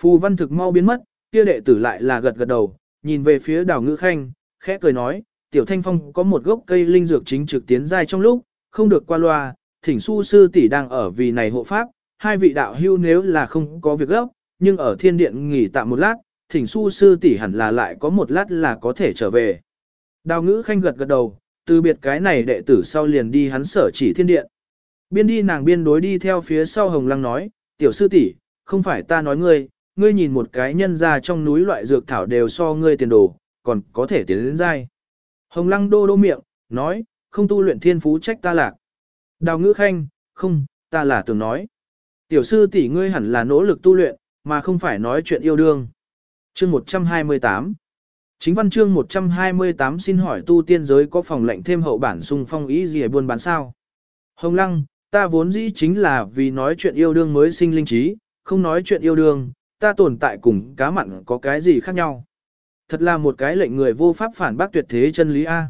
A: Phù văn thực mau biến mất, kia đệ tử lại là gật gật đầu, nhìn về phía đào ngữ khanh, khẽ cười nói, tiểu thanh phong có một gốc cây linh dược chính trực tiến dài trong lúc, không được qua loa, thỉnh su sư tỷ đang ở vì này hộ pháp, hai vị đạo hưu nếu là không có việc gấp, nhưng ở thiên điện nghỉ tạm một lát, thỉnh su sư tỷ hẳn là lại có một lát là có thể trở về. Đào ngữ khanh gật gật đầu, từ biệt cái này đệ tử sau liền đi hắn sở chỉ thiên điện. Biên đi nàng biên đối đi theo phía sau Hồng Lăng nói, tiểu sư tỷ, không phải ta nói ngươi, ngươi nhìn một cái nhân ra trong núi loại dược thảo đều so ngươi tiền đồ, còn có thể tiến đến dai. Hồng Lăng đô đô miệng, nói, không tu luyện thiên phú trách ta lạc. Đào ngữ khanh, không, ta là tưởng nói. Tiểu sư tỷ ngươi hẳn là nỗ lực tu luyện, mà không phải nói chuyện yêu đương. Chương 128 Chính văn chương 128 xin hỏi tu tiên giới có phòng lệnh thêm hậu bản sung phong ý gì buôn bán sao? Hồng Lăng, ta vốn dĩ chính là vì nói chuyện yêu đương mới sinh linh trí, không nói chuyện yêu đương, ta tồn tại cùng cá mặn có cái gì khác nhau. Thật là một cái lệnh người vô pháp phản bác tuyệt thế chân lý A.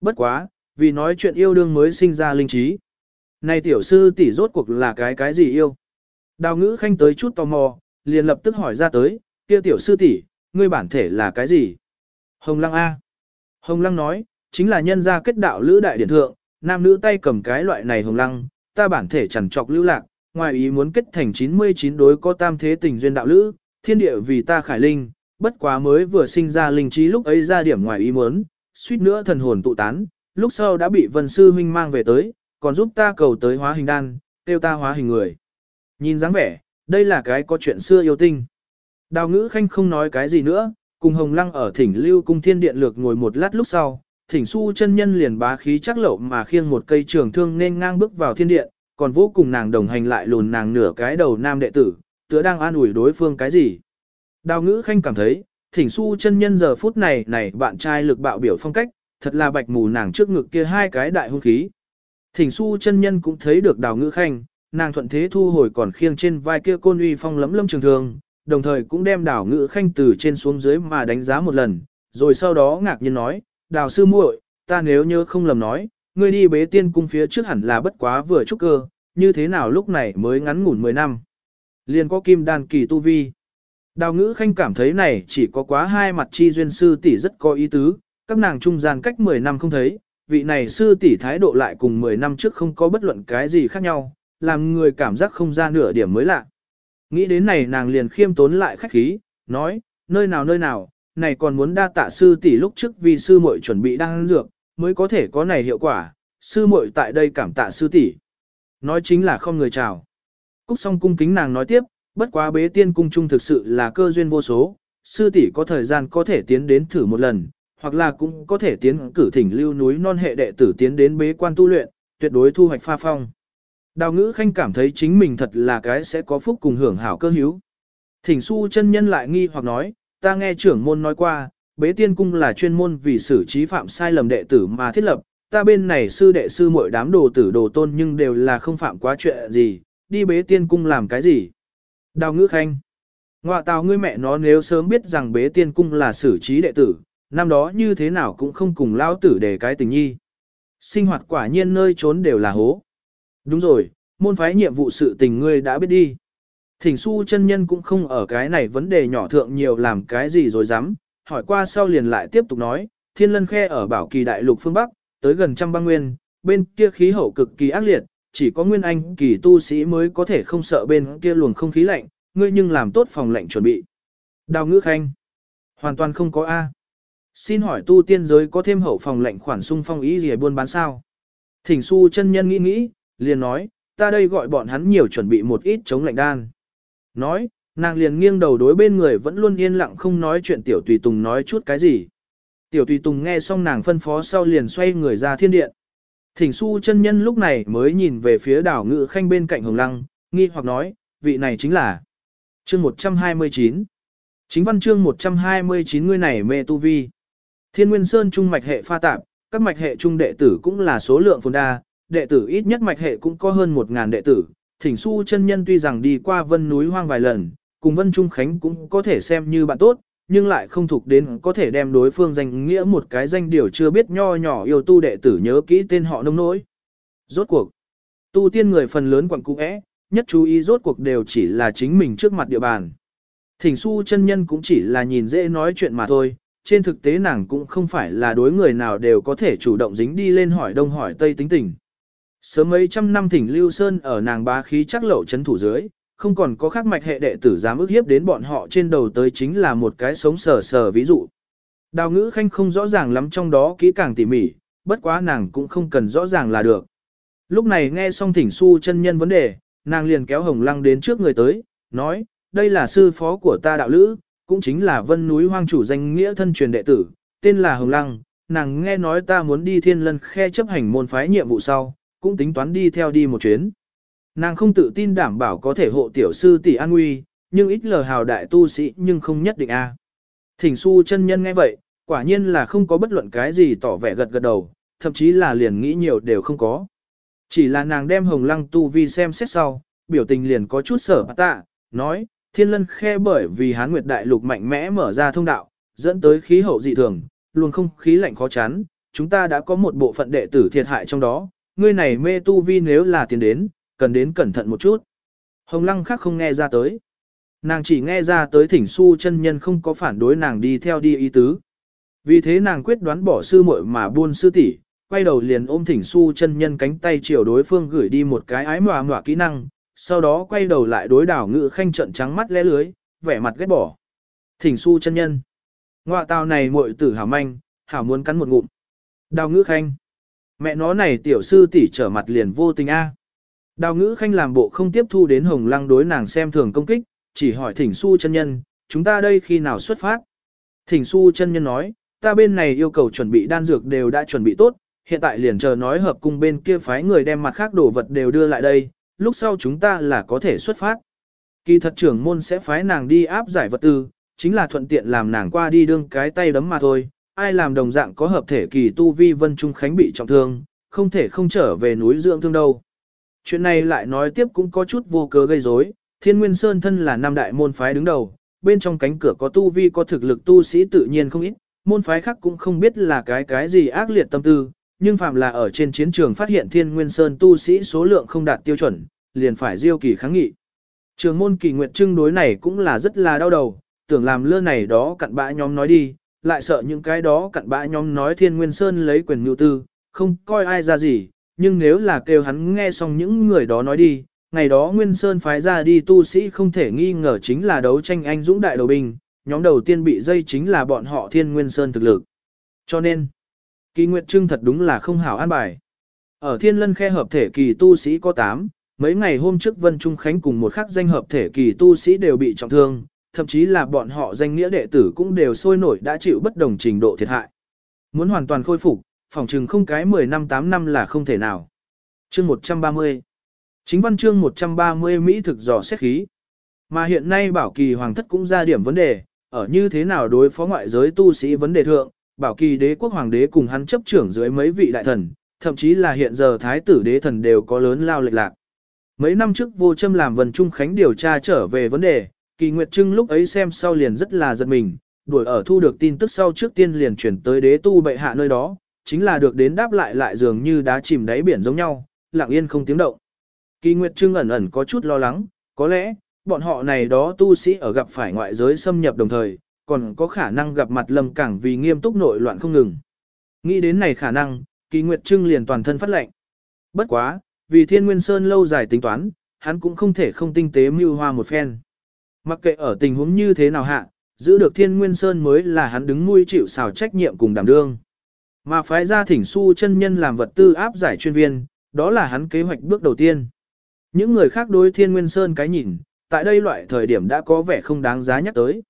A: Bất quá, vì nói chuyện yêu đương mới sinh ra linh trí. Này tiểu sư tỷ rốt cuộc là cái cái gì yêu? Đào ngữ khanh tới chút tò mò, liền lập tức hỏi ra tới, kia tiểu sư tỷ, ngươi bản thể là cái gì? Hồng Lăng A. Hồng Lăng nói, chính là nhân gia kết đạo lữ đại điển thượng, nam nữ tay cầm cái loại này Hồng Lăng, ta bản thể chẳng trọc lưu lạc, ngoài ý muốn kết thành 99 đối có tam thế tình duyên đạo lữ, thiên địa vì ta khải linh, bất quá mới vừa sinh ra linh trí lúc ấy ra điểm ngoài ý muốn, suýt nữa thần hồn tụ tán, lúc sau đã bị vân sư huynh mang về tới, còn giúp ta cầu tới hóa hình đan, tiêu ta hóa hình người. Nhìn dáng vẻ, đây là cái có chuyện xưa yêu tinh. Đào ngữ khanh không nói cái gì nữa, cùng Hồng Lăng ở thỉnh lưu cung thiên điện lược ngồi một lát lúc sau, thỉnh su chân nhân liền bá khí chắc lậu mà khiêng một cây trường thương nên ngang bước vào thiên điện, còn vô cùng nàng đồng hành lại lùn nàng nửa cái đầu nam đệ tử, tựa đang an ủi đối phương cái gì. Đào ngữ khanh cảm thấy, thỉnh su chân nhân giờ phút này này bạn trai lực bạo biểu phong cách, thật là bạch mù nàng trước ngực kia hai cái đại hung khí. Thỉnh su chân nhân cũng thấy được đào ngữ khanh, nàng thuận thế thu hồi còn khiêng trên vai kia côn uy phong lấm lâm trường thường, đồng thời cũng đem đào ngữ khanh từ trên xuống dưới mà đánh giá một lần, rồi sau đó ngạc nhiên nói, đào sư muội, ta nếu nhớ không lầm nói, ngươi đi bế tiên cung phía trước hẳn là bất quá vừa trúc cơ, như thế nào lúc này mới ngắn ngủn 10 năm. Liền có kim đàn kỳ tu vi. Đào ngữ khanh cảm thấy này chỉ có quá hai mặt chi duyên sư tỷ rất có ý tứ, các nàng trung gian cách 10 năm không thấy, vị này sư tỷ thái độ lại cùng 10 năm trước không có bất luận cái gì khác nhau, làm người cảm giác không ra nửa điểm mới lạ. Nghĩ đến này nàng liền khiêm tốn lại khách khí, nói, nơi nào nơi nào, này còn muốn đa tạ sư tỷ lúc trước vì sư muội chuẩn bị đang dược, mới có thể có này hiệu quả, sư muội tại đây cảm tạ sư tỷ. Nói chính là không người chào. Cúc song cung kính nàng nói tiếp, bất quá bế tiên cung trung thực sự là cơ duyên vô số, sư tỷ có thời gian có thể tiến đến thử một lần, hoặc là cũng có thể tiến cử thỉnh lưu núi non hệ đệ tử tiến đến bế quan tu luyện, tuyệt đối thu hoạch pha phong. Đào ngữ khanh cảm thấy chính mình thật là cái sẽ có phúc cùng hưởng hảo cơ hữu. Thỉnh su chân nhân lại nghi hoặc nói, ta nghe trưởng môn nói qua, bế tiên cung là chuyên môn vì xử trí phạm sai lầm đệ tử mà thiết lập, ta bên này sư đệ sư mỗi đám đồ tử đồ tôn nhưng đều là không phạm quá chuyện gì, đi bế tiên cung làm cái gì. Đào ngữ khanh, ngọa tào ngươi mẹ nó nếu sớm biết rằng bế tiên cung là xử trí đệ tử, năm đó như thế nào cũng không cùng lao tử để cái tình nhi. Sinh hoạt quả nhiên nơi trốn đều là hố. Đúng rồi, môn phái nhiệm vụ sự tình ngươi đã biết đi. Thỉnh su chân nhân cũng không ở cái này vấn đề nhỏ thượng nhiều làm cái gì rồi dám, hỏi qua sau liền lại tiếp tục nói, thiên lân khe ở bảo kỳ đại lục phương Bắc, tới gần trăm băng nguyên, bên kia khí hậu cực kỳ ác liệt, chỉ có nguyên anh kỳ tu sĩ mới có thể không sợ bên kia luồng không khí lạnh, ngươi nhưng làm tốt phòng lạnh chuẩn bị. Đào ngữ khanh, hoàn toàn không có A. Xin hỏi tu tiên giới có thêm hậu phòng lệnh khoản sung phong ý gì buôn bán sao? Thỉnh su chân nhân nghĩ nghĩ, liền nói, ta đây gọi bọn hắn nhiều chuẩn bị một ít chống lạnh đan. Nói, nàng liền nghiêng đầu đối bên người vẫn luôn yên lặng không nói chuyện tiểu tùy tùng nói chút cái gì. Tiểu tùy tùng nghe xong nàng phân phó sau liền xoay người ra thiên điện. Thỉnh su chân nhân lúc này mới nhìn về phía đảo ngự khanh bên cạnh hồng lăng, nghi hoặc nói, vị này chính là chương 129. Chính văn chương 129 người này mê tu vi. Thiên Nguyên Sơn trung mạch hệ pha tạp, các mạch hệ trung đệ tử cũng là số lượng phồn đa, đệ tử ít nhất mạch hệ cũng có hơn 1000 đệ tử. Thỉnh su chân nhân tuy rằng đi qua vân núi hoang vài lần, cùng vân trung khánh cũng có thể xem như bạn tốt, nhưng lại không thuộc đến có thể đem đối phương danh nghĩa một cái danh điều chưa biết nho nhỏ yêu tu đệ tử nhớ kỹ tên họ nông nỗi. Rốt cuộc, tu tiên người phần lớn quặng cũ é, nhất chú ý rốt cuộc đều chỉ là chính mình trước mặt địa bàn. Thỉnh su chân nhân cũng chỉ là nhìn dễ nói chuyện mà thôi, trên thực tế nàng cũng không phải là đối người nào đều có thể chủ động dính đi lên hỏi đông hỏi tây tính tình. Sớm mấy trăm năm thỉnh Lưu Sơn ở nàng bá khí chắc lậu chấn thủ dưới, không còn có khác mạch hệ đệ tử dám ức hiếp đến bọn họ trên đầu tới chính là một cái sống sờ sờ ví dụ. Đào ngữ khanh không rõ ràng lắm trong đó kỹ càng tỉ mỉ, bất quá nàng cũng không cần rõ ràng là được. Lúc này nghe xong thỉnh su chân nhân vấn đề, nàng liền kéo hồng lăng đến trước người tới, nói, đây là sư phó của ta đạo lữ, cũng chính là vân núi hoang chủ danh nghĩa thân truyền đệ tử, tên là hồng lăng, nàng nghe nói ta muốn đi thiên lân khe chấp hành môn phái nhiệm vụ sau, cũng tính toán đi theo đi một chuyến. Nàng không tự tin đảm bảo có thể hộ tiểu sư tỷ an nguy, nhưng ít lờ hào đại tu sĩ nhưng không nhất định a. À. Thỉnh su chân nhân nghe vậy, quả nhiên là không có bất luận cái gì tỏ vẻ gật gật đầu, thậm chí là liền nghĩ nhiều đều không có. Chỉ là nàng đem hồng lăng tu vi xem xét sau, biểu tình liền có chút sở tạ, nói, thiên lân khe bởi vì hán nguyệt đại lục mạnh mẽ mở ra thông đạo, dẫn tới khí hậu dị thường, luôn không khí lạnh khó chán, chúng ta đã có một bộ phận đệ tử thiệt hại trong đó, ngươi này mê tu vi nếu là tiền đến, cần đến cẩn thận một chút. Hồng lăng khác không nghe ra tới. Nàng chỉ nghe ra tới thỉnh su chân nhân không có phản đối nàng đi theo đi ý tứ. Vì thế nàng quyết đoán bỏ sư muội mà buôn sư tỷ, quay đầu liền ôm thỉnh su chân nhân cánh tay chiều đối phương gửi đi một cái ái mòa mòa kỹ năng, sau đó quay đầu lại đối đảo ngự khanh trận trắng mắt lẽ lưới, vẻ mặt ghét bỏ. Thỉnh su chân nhân. Ngoạ tào này muội tử hảo manh, hảo muốn cắn một ngụm. Đào ngữ khanh. Mẹ nó này tiểu sư tỷ trở mặt liền vô tình a. Đào ngữ khanh làm bộ không tiếp thu đến hồng lăng đối nàng xem thường công kích, chỉ hỏi thỉnh su chân nhân, chúng ta đây khi nào xuất phát. Thỉnh su chân nhân nói, ta bên này yêu cầu chuẩn bị đan dược đều đã chuẩn bị tốt, hiện tại liền chờ nói hợp cung bên kia phái người đem mặt khác đồ vật đều đưa lại đây, lúc sau chúng ta là có thể xuất phát. Kỳ thật trưởng môn sẽ phái nàng đi áp giải vật tư, chính là thuận tiện làm nàng qua đi đương cái tay đấm mà thôi, ai làm đồng dạng có hợp thể kỳ tu vi vân trung khánh bị trọng thương, không thể không trở về núi dưỡng thương đâu. Chuyện này lại nói tiếp cũng có chút vô cớ gây rối. Thiên Nguyên Sơn thân là năm đại môn phái đứng đầu, bên trong cánh cửa có tu vi có thực lực tu sĩ tự nhiên không ít, môn phái khác cũng không biết là cái cái gì ác liệt tâm tư, nhưng phạm là ở trên chiến trường phát hiện Thiên Nguyên Sơn tu sĩ số lượng không đạt tiêu chuẩn, liền phải diêu kỳ kháng nghị. Trường môn kỳ nguyện trưng đối này cũng là rất là đau đầu, tưởng làm lơ này đó cặn bã nhóm nói đi, lại sợ những cái đó cặn bã nhóm nói Thiên Nguyên Sơn lấy quyền nhu tư, không coi ai ra gì, nhưng nếu là kêu hắn nghe xong những người đó nói đi, ngày đó Nguyên Sơn phái ra đi tu sĩ không thể nghi ngờ chính là đấu tranh anh dũng đại đầu binh, nhóm đầu tiên bị dây chính là bọn họ Thiên Nguyên Sơn thực lực. Cho nên, kỳ nguyệt trưng thật đúng là không hảo an bài. Ở Thiên Lân khe hợp thể kỳ tu sĩ có 8, mấy ngày hôm trước Vân Trung Khánh cùng một khắc danh hợp thể kỳ tu sĩ đều bị trọng thương, thậm chí là bọn họ danh nghĩa đệ tử cũng đều sôi nổi đã chịu bất đồng trình độ thiệt hại. Muốn hoàn toàn khôi phục, phòng trừng không cái 10 năm 8 năm là không thể nào. Chương 130 Chính văn chương 130 Mỹ thực dò xét khí. Mà hiện nay bảo kỳ hoàng thất cũng ra điểm vấn đề, ở như thế nào đối phó ngoại giới tu sĩ vấn đề thượng, bảo kỳ đế quốc hoàng đế cùng hắn chấp trưởng dưới mấy vị đại thần, thậm chí là hiện giờ thái tử đế thần đều có lớn lao lệch lạc. Mấy năm trước vô châm làm vần trung khánh điều tra trở về vấn đề, kỳ nguyệt trưng lúc ấy xem sau liền rất là giật mình, đuổi ở thu được tin tức sau trước tiên liền chuyển tới đế tu bệ hạ nơi đó, chính là được đến đáp lại lại dường như đá chìm đáy biển giống nhau, lặng yên không tiếng động. Kỳ Nguyệt Trưng ẩn ẩn có chút lo lắng, có lẽ, bọn họ này đó tu sĩ ở gặp phải ngoại giới xâm nhập đồng thời, còn có khả năng gặp mặt lâm cảng vì nghiêm túc nội loạn không ngừng. Nghĩ đến này khả năng, Kỳ Nguyệt Trưng liền toàn thân phát lệnh. Bất quá, vì Thiên Nguyên Sơn lâu dài tính toán, hắn cũng không thể không tinh tế mưu hoa một phen. Mặc kệ ở tình huống như thế nào hạ, giữ được Thiên Nguyên Sơn mới là hắn đứng nuôi chịu xào trách nhiệm cùng đảm đương. Mà phái ra thỉnh su chân nhân làm vật tư áp giải chuyên viên, đó là hắn kế hoạch bước đầu tiên. Những người khác đối thiên nguyên sơn cái nhìn, tại đây loại thời điểm đã có vẻ không đáng giá nhắc tới.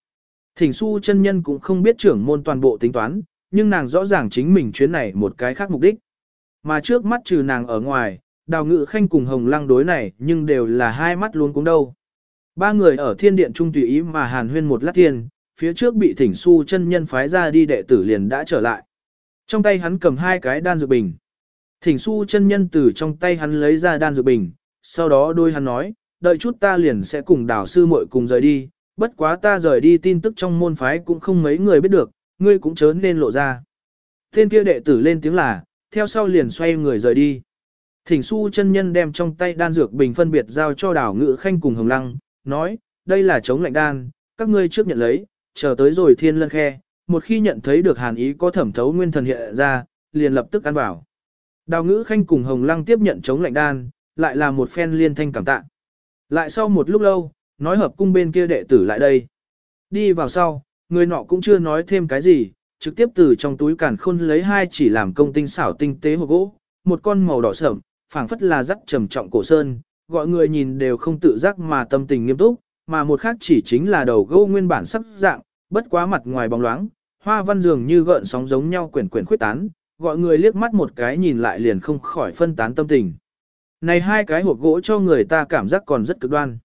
A: Thỉnh su chân nhân cũng không biết trưởng môn toàn bộ tính toán, nhưng nàng rõ ràng chính mình chuyến này một cái khác mục đích. Mà trước mắt trừ nàng ở ngoài, đào ngự khanh cùng hồng lăng đối này nhưng đều là hai mắt luôn cũng đâu. Ba người ở thiên điện trung tùy ý mà hàn huyên một lát thiên, phía trước bị thỉnh su chân nhân phái ra đi đệ tử liền đã trở lại. Trong tay hắn cầm hai cái đan dược bình. Thỉnh su chân nhân từ trong tay hắn lấy ra đan dược bình, sau đó đôi hắn nói, đợi chút ta liền sẽ cùng Đào sư muội cùng rời đi, bất quá ta rời đi tin tức trong môn phái cũng không mấy người biết được, ngươi cũng chớ nên lộ ra. Tên kia đệ tử lên tiếng là, theo sau liền xoay người rời đi. Thỉnh su chân nhân đem trong tay đan dược bình phân biệt giao cho đảo ngự khanh cùng hồng lăng, nói, đây là chống lạnh đan, các ngươi trước nhận lấy, chờ tới rồi thiên lân khe, một khi nhận thấy được hàn ý có thẩm thấu nguyên thần hiện ra, liền lập tức ăn vào. Đào ngữ khanh cùng hồng lăng tiếp nhận chống lạnh đan, lại là một phen liên thanh cảm tạ. Lại sau một lúc lâu, nói hợp cung bên kia đệ tử lại đây. Đi vào sau, người nọ cũng chưa nói thêm cái gì, trực tiếp từ trong túi càn khôn lấy hai chỉ làm công tinh xảo tinh tế hộp gỗ, một con màu đỏ sẫm, phảng phất là rắc trầm trọng cổ sơn, gọi người nhìn đều không tự giác mà tâm tình nghiêm túc, mà một khác chỉ chính là đầu gỗ nguyên bản sắc dạng, bất quá mặt ngoài bóng loáng, hoa văn dường như gợn sóng giống nhau quyển quyển khuyết tán, gọi người liếc mắt một cái nhìn lại liền không khỏi phân tán tâm tình. Này hai cái hộp gỗ cho người ta cảm giác còn rất cực đoan.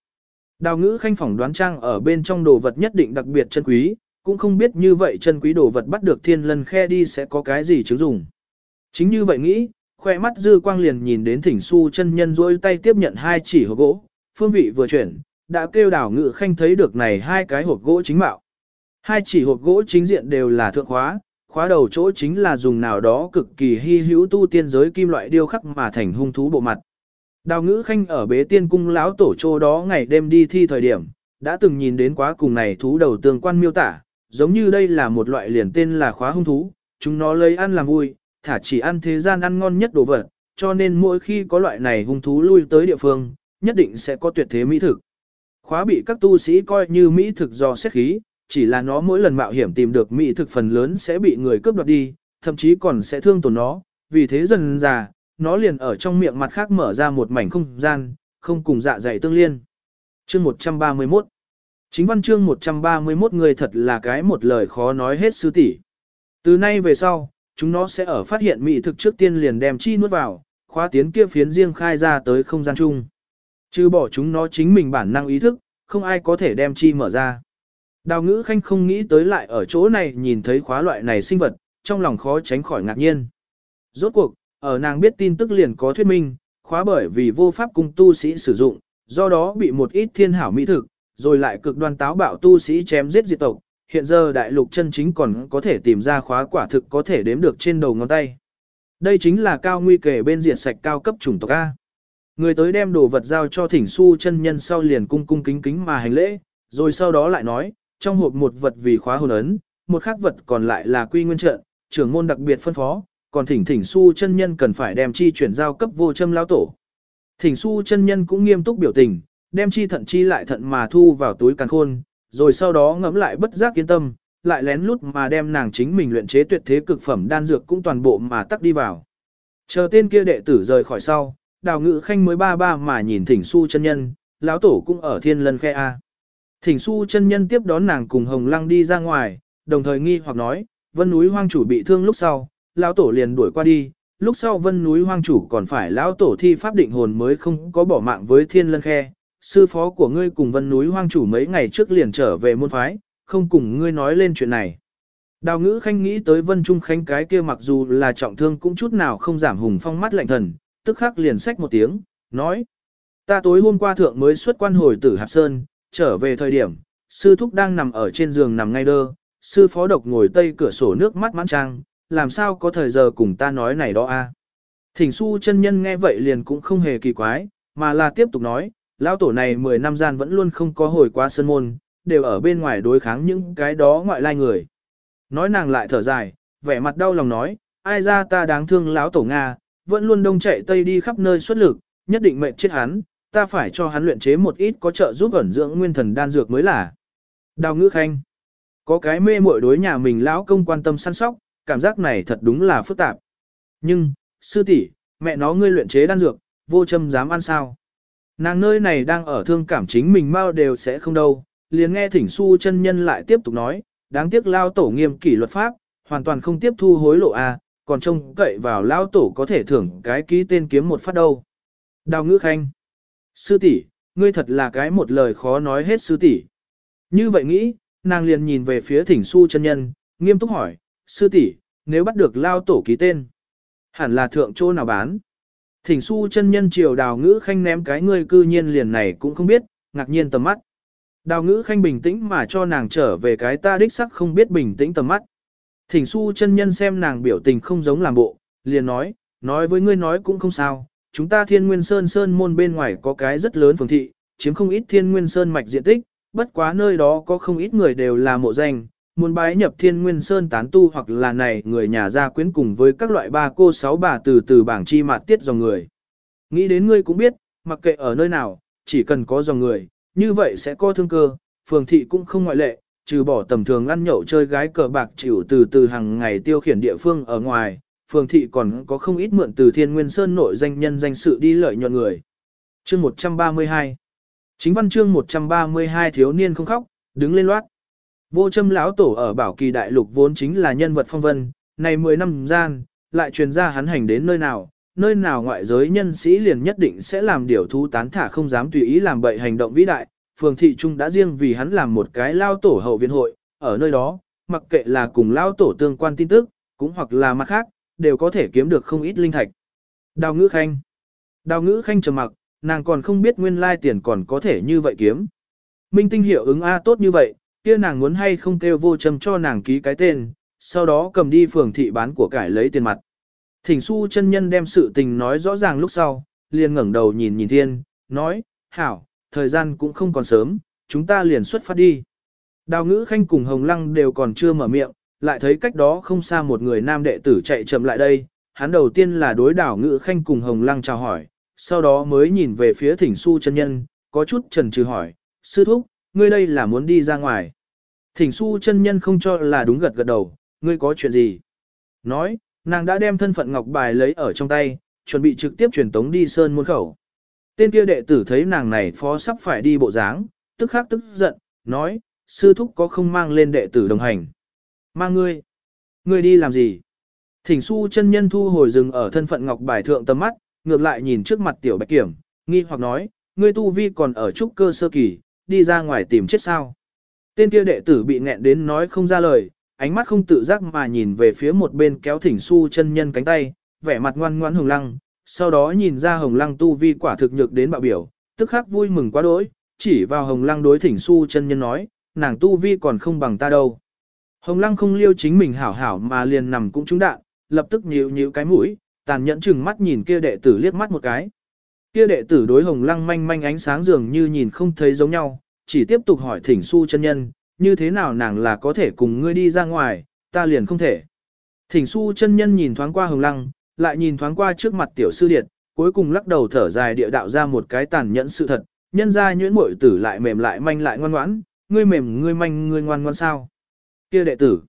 A: Đào ngữ khanh phỏng đoán trang ở bên trong đồ vật nhất định đặc biệt chân quý, cũng không biết như vậy chân quý đồ vật bắt được thiên lân khe đi sẽ có cái gì chứng dùng. Chính như vậy nghĩ, khoe mắt dư quang liền nhìn đến thỉnh su chân nhân rôi tay tiếp nhận hai chỉ hộp gỗ, phương vị vừa chuyển, đã kêu đào ngữ khanh thấy được này hai cái hộp gỗ chính mạo. Hai chỉ hộp gỗ chính diện đều là thượng khóa, khóa đầu chỗ chính là dùng nào đó cực kỳ hy hữu tu tiên giới kim loại điêu khắc mà thành hung thú bộ mặt. Đào ngữ khanh ở bế tiên cung lão tổ chỗ đó ngày đêm đi thi thời điểm, đã từng nhìn đến quá cùng này thú đầu tương quan miêu tả, giống như đây là một loại liền tên là khóa hung thú, chúng nó lấy ăn làm vui, thả chỉ ăn thế gian ăn ngon nhất đồ vật, cho nên mỗi khi có loại này hung thú lui tới địa phương, nhất định sẽ có tuyệt thế mỹ thực. Khóa bị các tu sĩ coi như mỹ thực do xét khí, chỉ là nó mỗi lần mạo hiểm tìm được mỹ thực phần lớn sẽ bị người cướp đoạt đi, thậm chí còn sẽ thương tổn nó, vì thế dần già, nó liền ở trong miệng mặt khác mở ra một mảnh không gian, không cùng dạ dày tương liên. Chương 131 Chính văn chương 131 người thật là cái một lời khó nói hết sư tỷ. Từ nay về sau, chúng nó sẽ ở phát hiện mỹ thực trước tiên liền đem chi nuốt vào, khóa tiến kia phiến riêng khai ra tới không gian chung. Chứ bỏ chúng nó chính mình bản năng ý thức, không ai có thể đem chi mở ra. Đào ngữ khanh không nghĩ tới lại ở chỗ này nhìn thấy khóa loại này sinh vật, trong lòng khó tránh khỏi ngạc nhiên. Rốt cuộc, ở nàng biết tin tức liền có thuyết minh, khóa bởi vì vô pháp cung tu sĩ sử dụng, do đó bị một ít thiên hảo mỹ thực, rồi lại cực đoan táo bạo tu sĩ chém giết diệt tộc. Hiện giờ đại lục chân chính còn có thể tìm ra khóa quả thực có thể đếm được trên đầu ngón tay. Đây chính là cao nguy kể bên diệt sạch cao cấp chủng tộc A. Người tới đem đồ vật giao cho thỉnh su chân nhân sau liền cung cung kính kính mà hành lễ, rồi sau đó lại nói, trong hộp một vật vì khóa hồn ấn, một khác vật còn lại là quy nguyên trận, trưởng môn đặc biệt phân phó, còn thỉnh thỉnh su chân nhân cần phải đem chi chuyển giao cấp vô châm lao tổ. Thỉnh su chân nhân cũng nghiêm túc biểu tình, đem chi thận chi lại thận mà thu vào túi càn khôn, rồi sau đó ngẫm lại bất giác yên tâm, lại lén lút mà đem nàng chính mình luyện chế tuyệt thế cực phẩm đan dược cũng toàn bộ mà tắc đi vào. Chờ tên kia đệ tử rời khỏi sau, đào ngự khanh mới ba ba mà nhìn thỉnh su chân nhân, lão tổ cũng ở thiên lân khe A. Thỉnh su chân nhân tiếp đón nàng cùng hồng lăng đi ra ngoài, đồng thời nghi hoặc nói, vân núi hoang chủ bị thương lúc sau, lão tổ liền đuổi qua đi, lúc sau vân núi hoang chủ còn phải lão tổ thi pháp định hồn mới không có bỏ mạng với thiên lân khe. Sư phó của ngươi cùng vân núi hoang chủ mấy ngày trước liền trở về môn phái, không cùng ngươi nói lên chuyện này. Đào ngữ khanh nghĩ tới vân trung khanh cái kia mặc dù là trọng thương cũng chút nào không giảm hùng phong mắt lạnh thần, tức khắc liền sách một tiếng, nói. Ta tối hôm qua thượng mới xuất quan hồi tử Hạp Sơn, trở về thời điểm, sư thúc đang nằm ở trên giường nằm ngay đơ, sư phó độc ngồi tây cửa sổ nước mắt mãn trang, làm sao có thời giờ cùng ta nói này đó a? Thỉnh su chân nhân nghe vậy liền cũng không hề kỳ quái, mà là tiếp tục nói, lão tổ này 10 năm gian vẫn luôn không có hồi qua sân môn, đều ở bên ngoài đối kháng những cái đó ngoại lai người. Nói nàng lại thở dài, vẻ mặt đau lòng nói, ai ra ta đáng thương lão tổ Nga, vẫn luôn đông chạy tây đi khắp nơi xuất lực, nhất định mệnh chết hắn, ta phải cho hắn luyện chế một ít có trợ giúp ẩn dưỡng nguyên thần đan dược mới là. Đào ngữ khanh, có cái mê muội đối nhà mình lão công quan tâm săn sóc, cảm giác này thật đúng là phức tạp. Nhưng, sư tỷ, mẹ nó ngươi luyện chế đan dược, vô châm dám ăn sao. Nàng nơi này đang ở thương cảm chính mình mau đều sẽ không đâu, liền nghe thỉnh su chân nhân lại tiếp tục nói, đáng tiếc lao tổ nghiêm kỷ luật pháp, hoàn toàn không tiếp thu hối lộ a, còn trông cậy vào lao tổ có thể thưởng cái ký tên kiếm một phát đâu. Đào ngữ khanh. Sư tỷ, ngươi thật là cái một lời khó nói hết sư tỷ. Như vậy nghĩ, nàng liền nhìn về phía thỉnh su chân nhân, nghiêm túc hỏi, sư tỷ, nếu bắt được lao tổ ký tên, hẳn là thượng chỗ nào bán. Thỉnh su chân nhân triều đào ngữ khanh ném cái ngươi cư nhiên liền này cũng không biết, ngạc nhiên tầm mắt. Đào ngữ khanh bình tĩnh mà cho nàng trở về cái ta đích sắc không biết bình tĩnh tầm mắt. Thỉnh su chân nhân xem nàng biểu tình không giống làm bộ, liền nói, nói với ngươi nói cũng không sao, chúng ta thiên nguyên sơn sơn môn bên ngoài có cái rất lớn phường thị, chiếm không ít thiên nguyên sơn mạch diện tích, bất quá nơi đó có không ít người đều là mộ danh, muốn bái nhập thiên nguyên sơn tán tu hoặc là này người nhà gia quyến cùng với các loại ba cô sáu bà từ từ bảng chi mạt tiết dòng người. Nghĩ đến ngươi cũng biết, mặc kệ ở nơi nào, chỉ cần có dòng người, như vậy sẽ có thương cơ, phường thị cũng không ngoại lệ, trừ bỏ tầm thường ăn nhậu chơi gái cờ bạc chịu từ từ hàng ngày tiêu khiển địa phương ở ngoài, phường thị còn có không ít mượn từ Thiên Nguyên Sơn nội danh nhân danh sự đi lợi nhuận người. Chương 132 Chính văn chương 132 thiếu niên không khóc, đứng lên loát. Vô châm lão tổ ở bảo kỳ đại lục vốn chính là nhân vật phong vân, này 10 năm gian, lại truyền ra hắn hành đến nơi nào, nơi nào ngoại giới nhân sĩ liền nhất định sẽ làm điều thú tán thả không dám tùy ý làm bậy hành động vĩ đại. Phường thị trung đã riêng vì hắn làm một cái lao tổ hậu viện hội, ở nơi đó, mặc kệ là cùng lao tổ tương quan tin tức, cũng hoặc là mặt khác, đều có thể kiếm được không ít linh thạch. Đào ngữ khanh. Đào ngữ khanh trầm mặc, nàng còn không biết nguyên lai tiền còn có thể như vậy kiếm. Minh tinh hiệu ứng A tốt như vậy, kia nàng muốn hay không kêu vô châm cho nàng ký cái tên, sau đó cầm đi phường thị bán của cải lấy tiền mặt. Thỉnh su chân nhân đem sự tình nói rõ ràng lúc sau, liền ngẩng đầu nhìn nhìn thiên, nói, hảo, thời gian cũng không còn sớm, chúng ta liền xuất phát đi. Đào ngữ khanh cùng hồng lăng đều còn chưa mở miệng, lại thấy cách đó không xa một người nam đệ tử chạy chậm lại đây, hắn đầu tiên là đối đảo ngữ khanh cùng hồng lăng chào hỏi, sau đó mới nhìn về phía thỉnh su chân nhân, có chút trần trừ hỏi, sư thúc, ngươi đây là muốn đi ra ngoài. Thỉnh su chân nhân không cho là đúng gật gật đầu, ngươi có chuyện gì? Nói, nàng đã đem thân phận ngọc bài lấy ở trong tay, chuẩn bị trực tiếp truyền tống đi sơn môn khẩu. Tên kia đệ tử thấy nàng này phó sắp phải đi bộ dáng, tức khắc tức giận, nói, sư thúc có không mang lên đệ tử đồng hành. Mang ngươi. Ngươi đi làm gì? Thỉnh su chân nhân thu hồi rừng ở thân phận ngọc bài thượng tầm mắt, ngược lại nhìn trước mặt tiểu bạch kiểm, nghi hoặc nói, ngươi tu vi còn ở trúc cơ sơ kỳ, đi ra ngoài tìm chết sao. Tên kia đệ tử bị nghẹn đến nói không ra lời, ánh mắt không tự giác mà nhìn về phía một bên kéo thỉnh su chân nhân cánh tay, vẻ mặt ngoan ngoãn hồng lăng, sau đó nhìn ra hồng lăng tu vi quả thực nhược đến bạo biểu, tức khắc vui mừng quá đỗi, chỉ vào hồng lăng đối thỉnh su chân nhân nói, nàng tu vi còn không bằng ta đâu. Hồng lăng không liêu chính mình hảo hảo mà liền nằm cũng trúng đạn, lập tức nhíu nhíu cái mũi, tàn nhẫn chừng mắt nhìn kia đệ tử liếc mắt một cái. Kia đệ tử đối hồng lăng manh manh ánh sáng dường như nhìn không thấy giống nhau, chỉ tiếp tục hỏi thỉnh su chân nhân, như thế nào nàng là có thể cùng ngươi đi ra ngoài, ta liền không thể. Thỉnh su chân nhân nhìn thoáng qua hồng lăng, lại nhìn thoáng qua trước mặt tiểu sư điệt, cuối cùng lắc đầu thở dài địa đạo ra một cái tàn nhẫn sự thật, nhân ra nhuyễn muội tử lại mềm lại manh lại ngoan ngoãn, ngươi mềm ngươi manh ngươi ngoan ngoan sao. Kia đệ tử,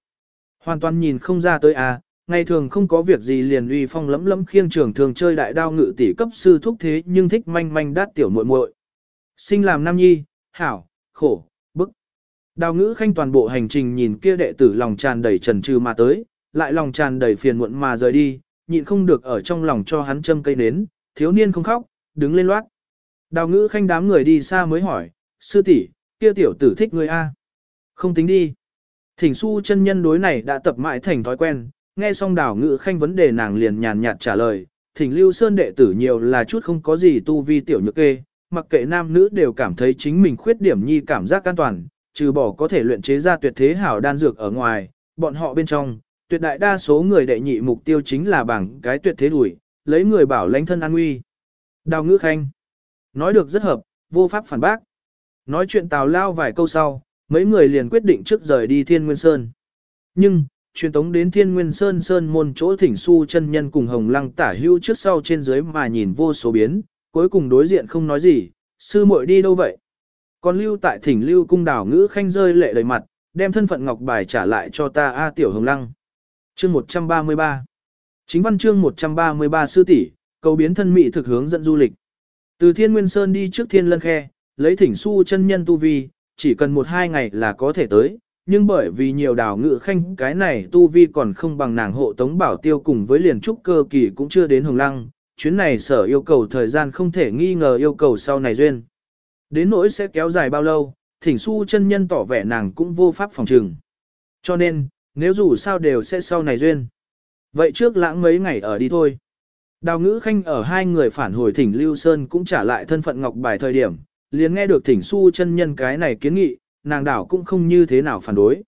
A: hoàn toàn nhìn không ra tới à, ngày thường không có việc gì liền uy phong lấm lấm khiêng trường thường chơi đại đao ngự tỷ cấp sư thúc thế nhưng thích manh manh đát tiểu muội muội. Sinh làm nam nhi, hảo, khổ, bức. Đào ngữ khanh toàn bộ hành trình nhìn kia đệ tử lòng tràn đầy trần trừ mà tới, lại lòng tràn đầy phiền muộn mà rời đi, nhịn không được ở trong lòng cho hắn châm cây nến, thiếu niên không khóc, đứng lên loát. Đào ngữ khanh đám người đi xa mới hỏi, sư tỷ, kia tiểu tử thích người A. Không tính đi. Thỉnh su chân nhân đối này đã tập mãi thành thói quen, nghe xong đào ngữ khanh vấn đề nàng liền nhàn nhạt trả lời, thỉnh lưu sơn đệ tử nhiều là chút không có gì tu vi tiểu nhược kê, mặc kệ nam nữ đều cảm thấy chính mình khuyết điểm nhi cảm giác an toàn, trừ bỏ có thể luyện chế ra tuyệt thế hảo đan dược ở ngoài, bọn họ bên trong, tuyệt đại đa số người đệ nhị mục tiêu chính là bằng cái tuyệt thế đuổi, lấy người bảo lãnh thân an nguy. Đào ngữ khanh, nói được rất hợp, vô pháp phản bác. Nói chuyện tào lao vài câu sau, mấy người liền quyết định trước rời đi Thiên Nguyên Sơn. Nhưng, truyền tống đến Thiên Nguyên Sơn Sơn môn chỗ thỉnh su chân nhân cùng Hồng Lăng tả hưu trước sau trên dưới mà nhìn vô số biến, cuối cùng đối diện không nói gì, sư muội đi đâu vậy? Còn lưu tại thỉnh lưu cung đảo ngữ khanh rơi lệ đầy mặt, đem thân phận ngọc bài trả lại cho ta A tiểu Hồng Lăng. Chương 133 Chính văn chương 133 sư tỷ cầu biến thân mỹ thực hướng dẫn du lịch. Từ Thiên Nguyên Sơn đi trước Thiên Lân Khe, lấy thỉnh su chân nhân tu vi, chỉ cần một hai ngày là có thể tới, nhưng bởi vì nhiều đào ngự khanh cái này tu vi còn không bằng nàng hộ tống bảo tiêu cùng với liền trúc cơ kỳ cũng chưa đến hồng lăng, chuyến này sở yêu cầu thời gian không thể nghi ngờ yêu cầu sau này duyên. Đến nỗi sẽ kéo dài bao lâu, thỉnh su chân nhân tỏ vẻ nàng cũng vô pháp phòng trừng. Cho nên, nếu dù sao đều sẽ sau này duyên. Vậy trước lãng mấy ngày ở đi thôi. Đào ngữ khanh ở hai người phản hồi thỉnh Lưu Sơn cũng trả lại thân phận ngọc bài thời điểm, liền nghe được thỉnh su chân nhân cái này kiến nghị, nàng đảo cũng không như thế nào phản đối.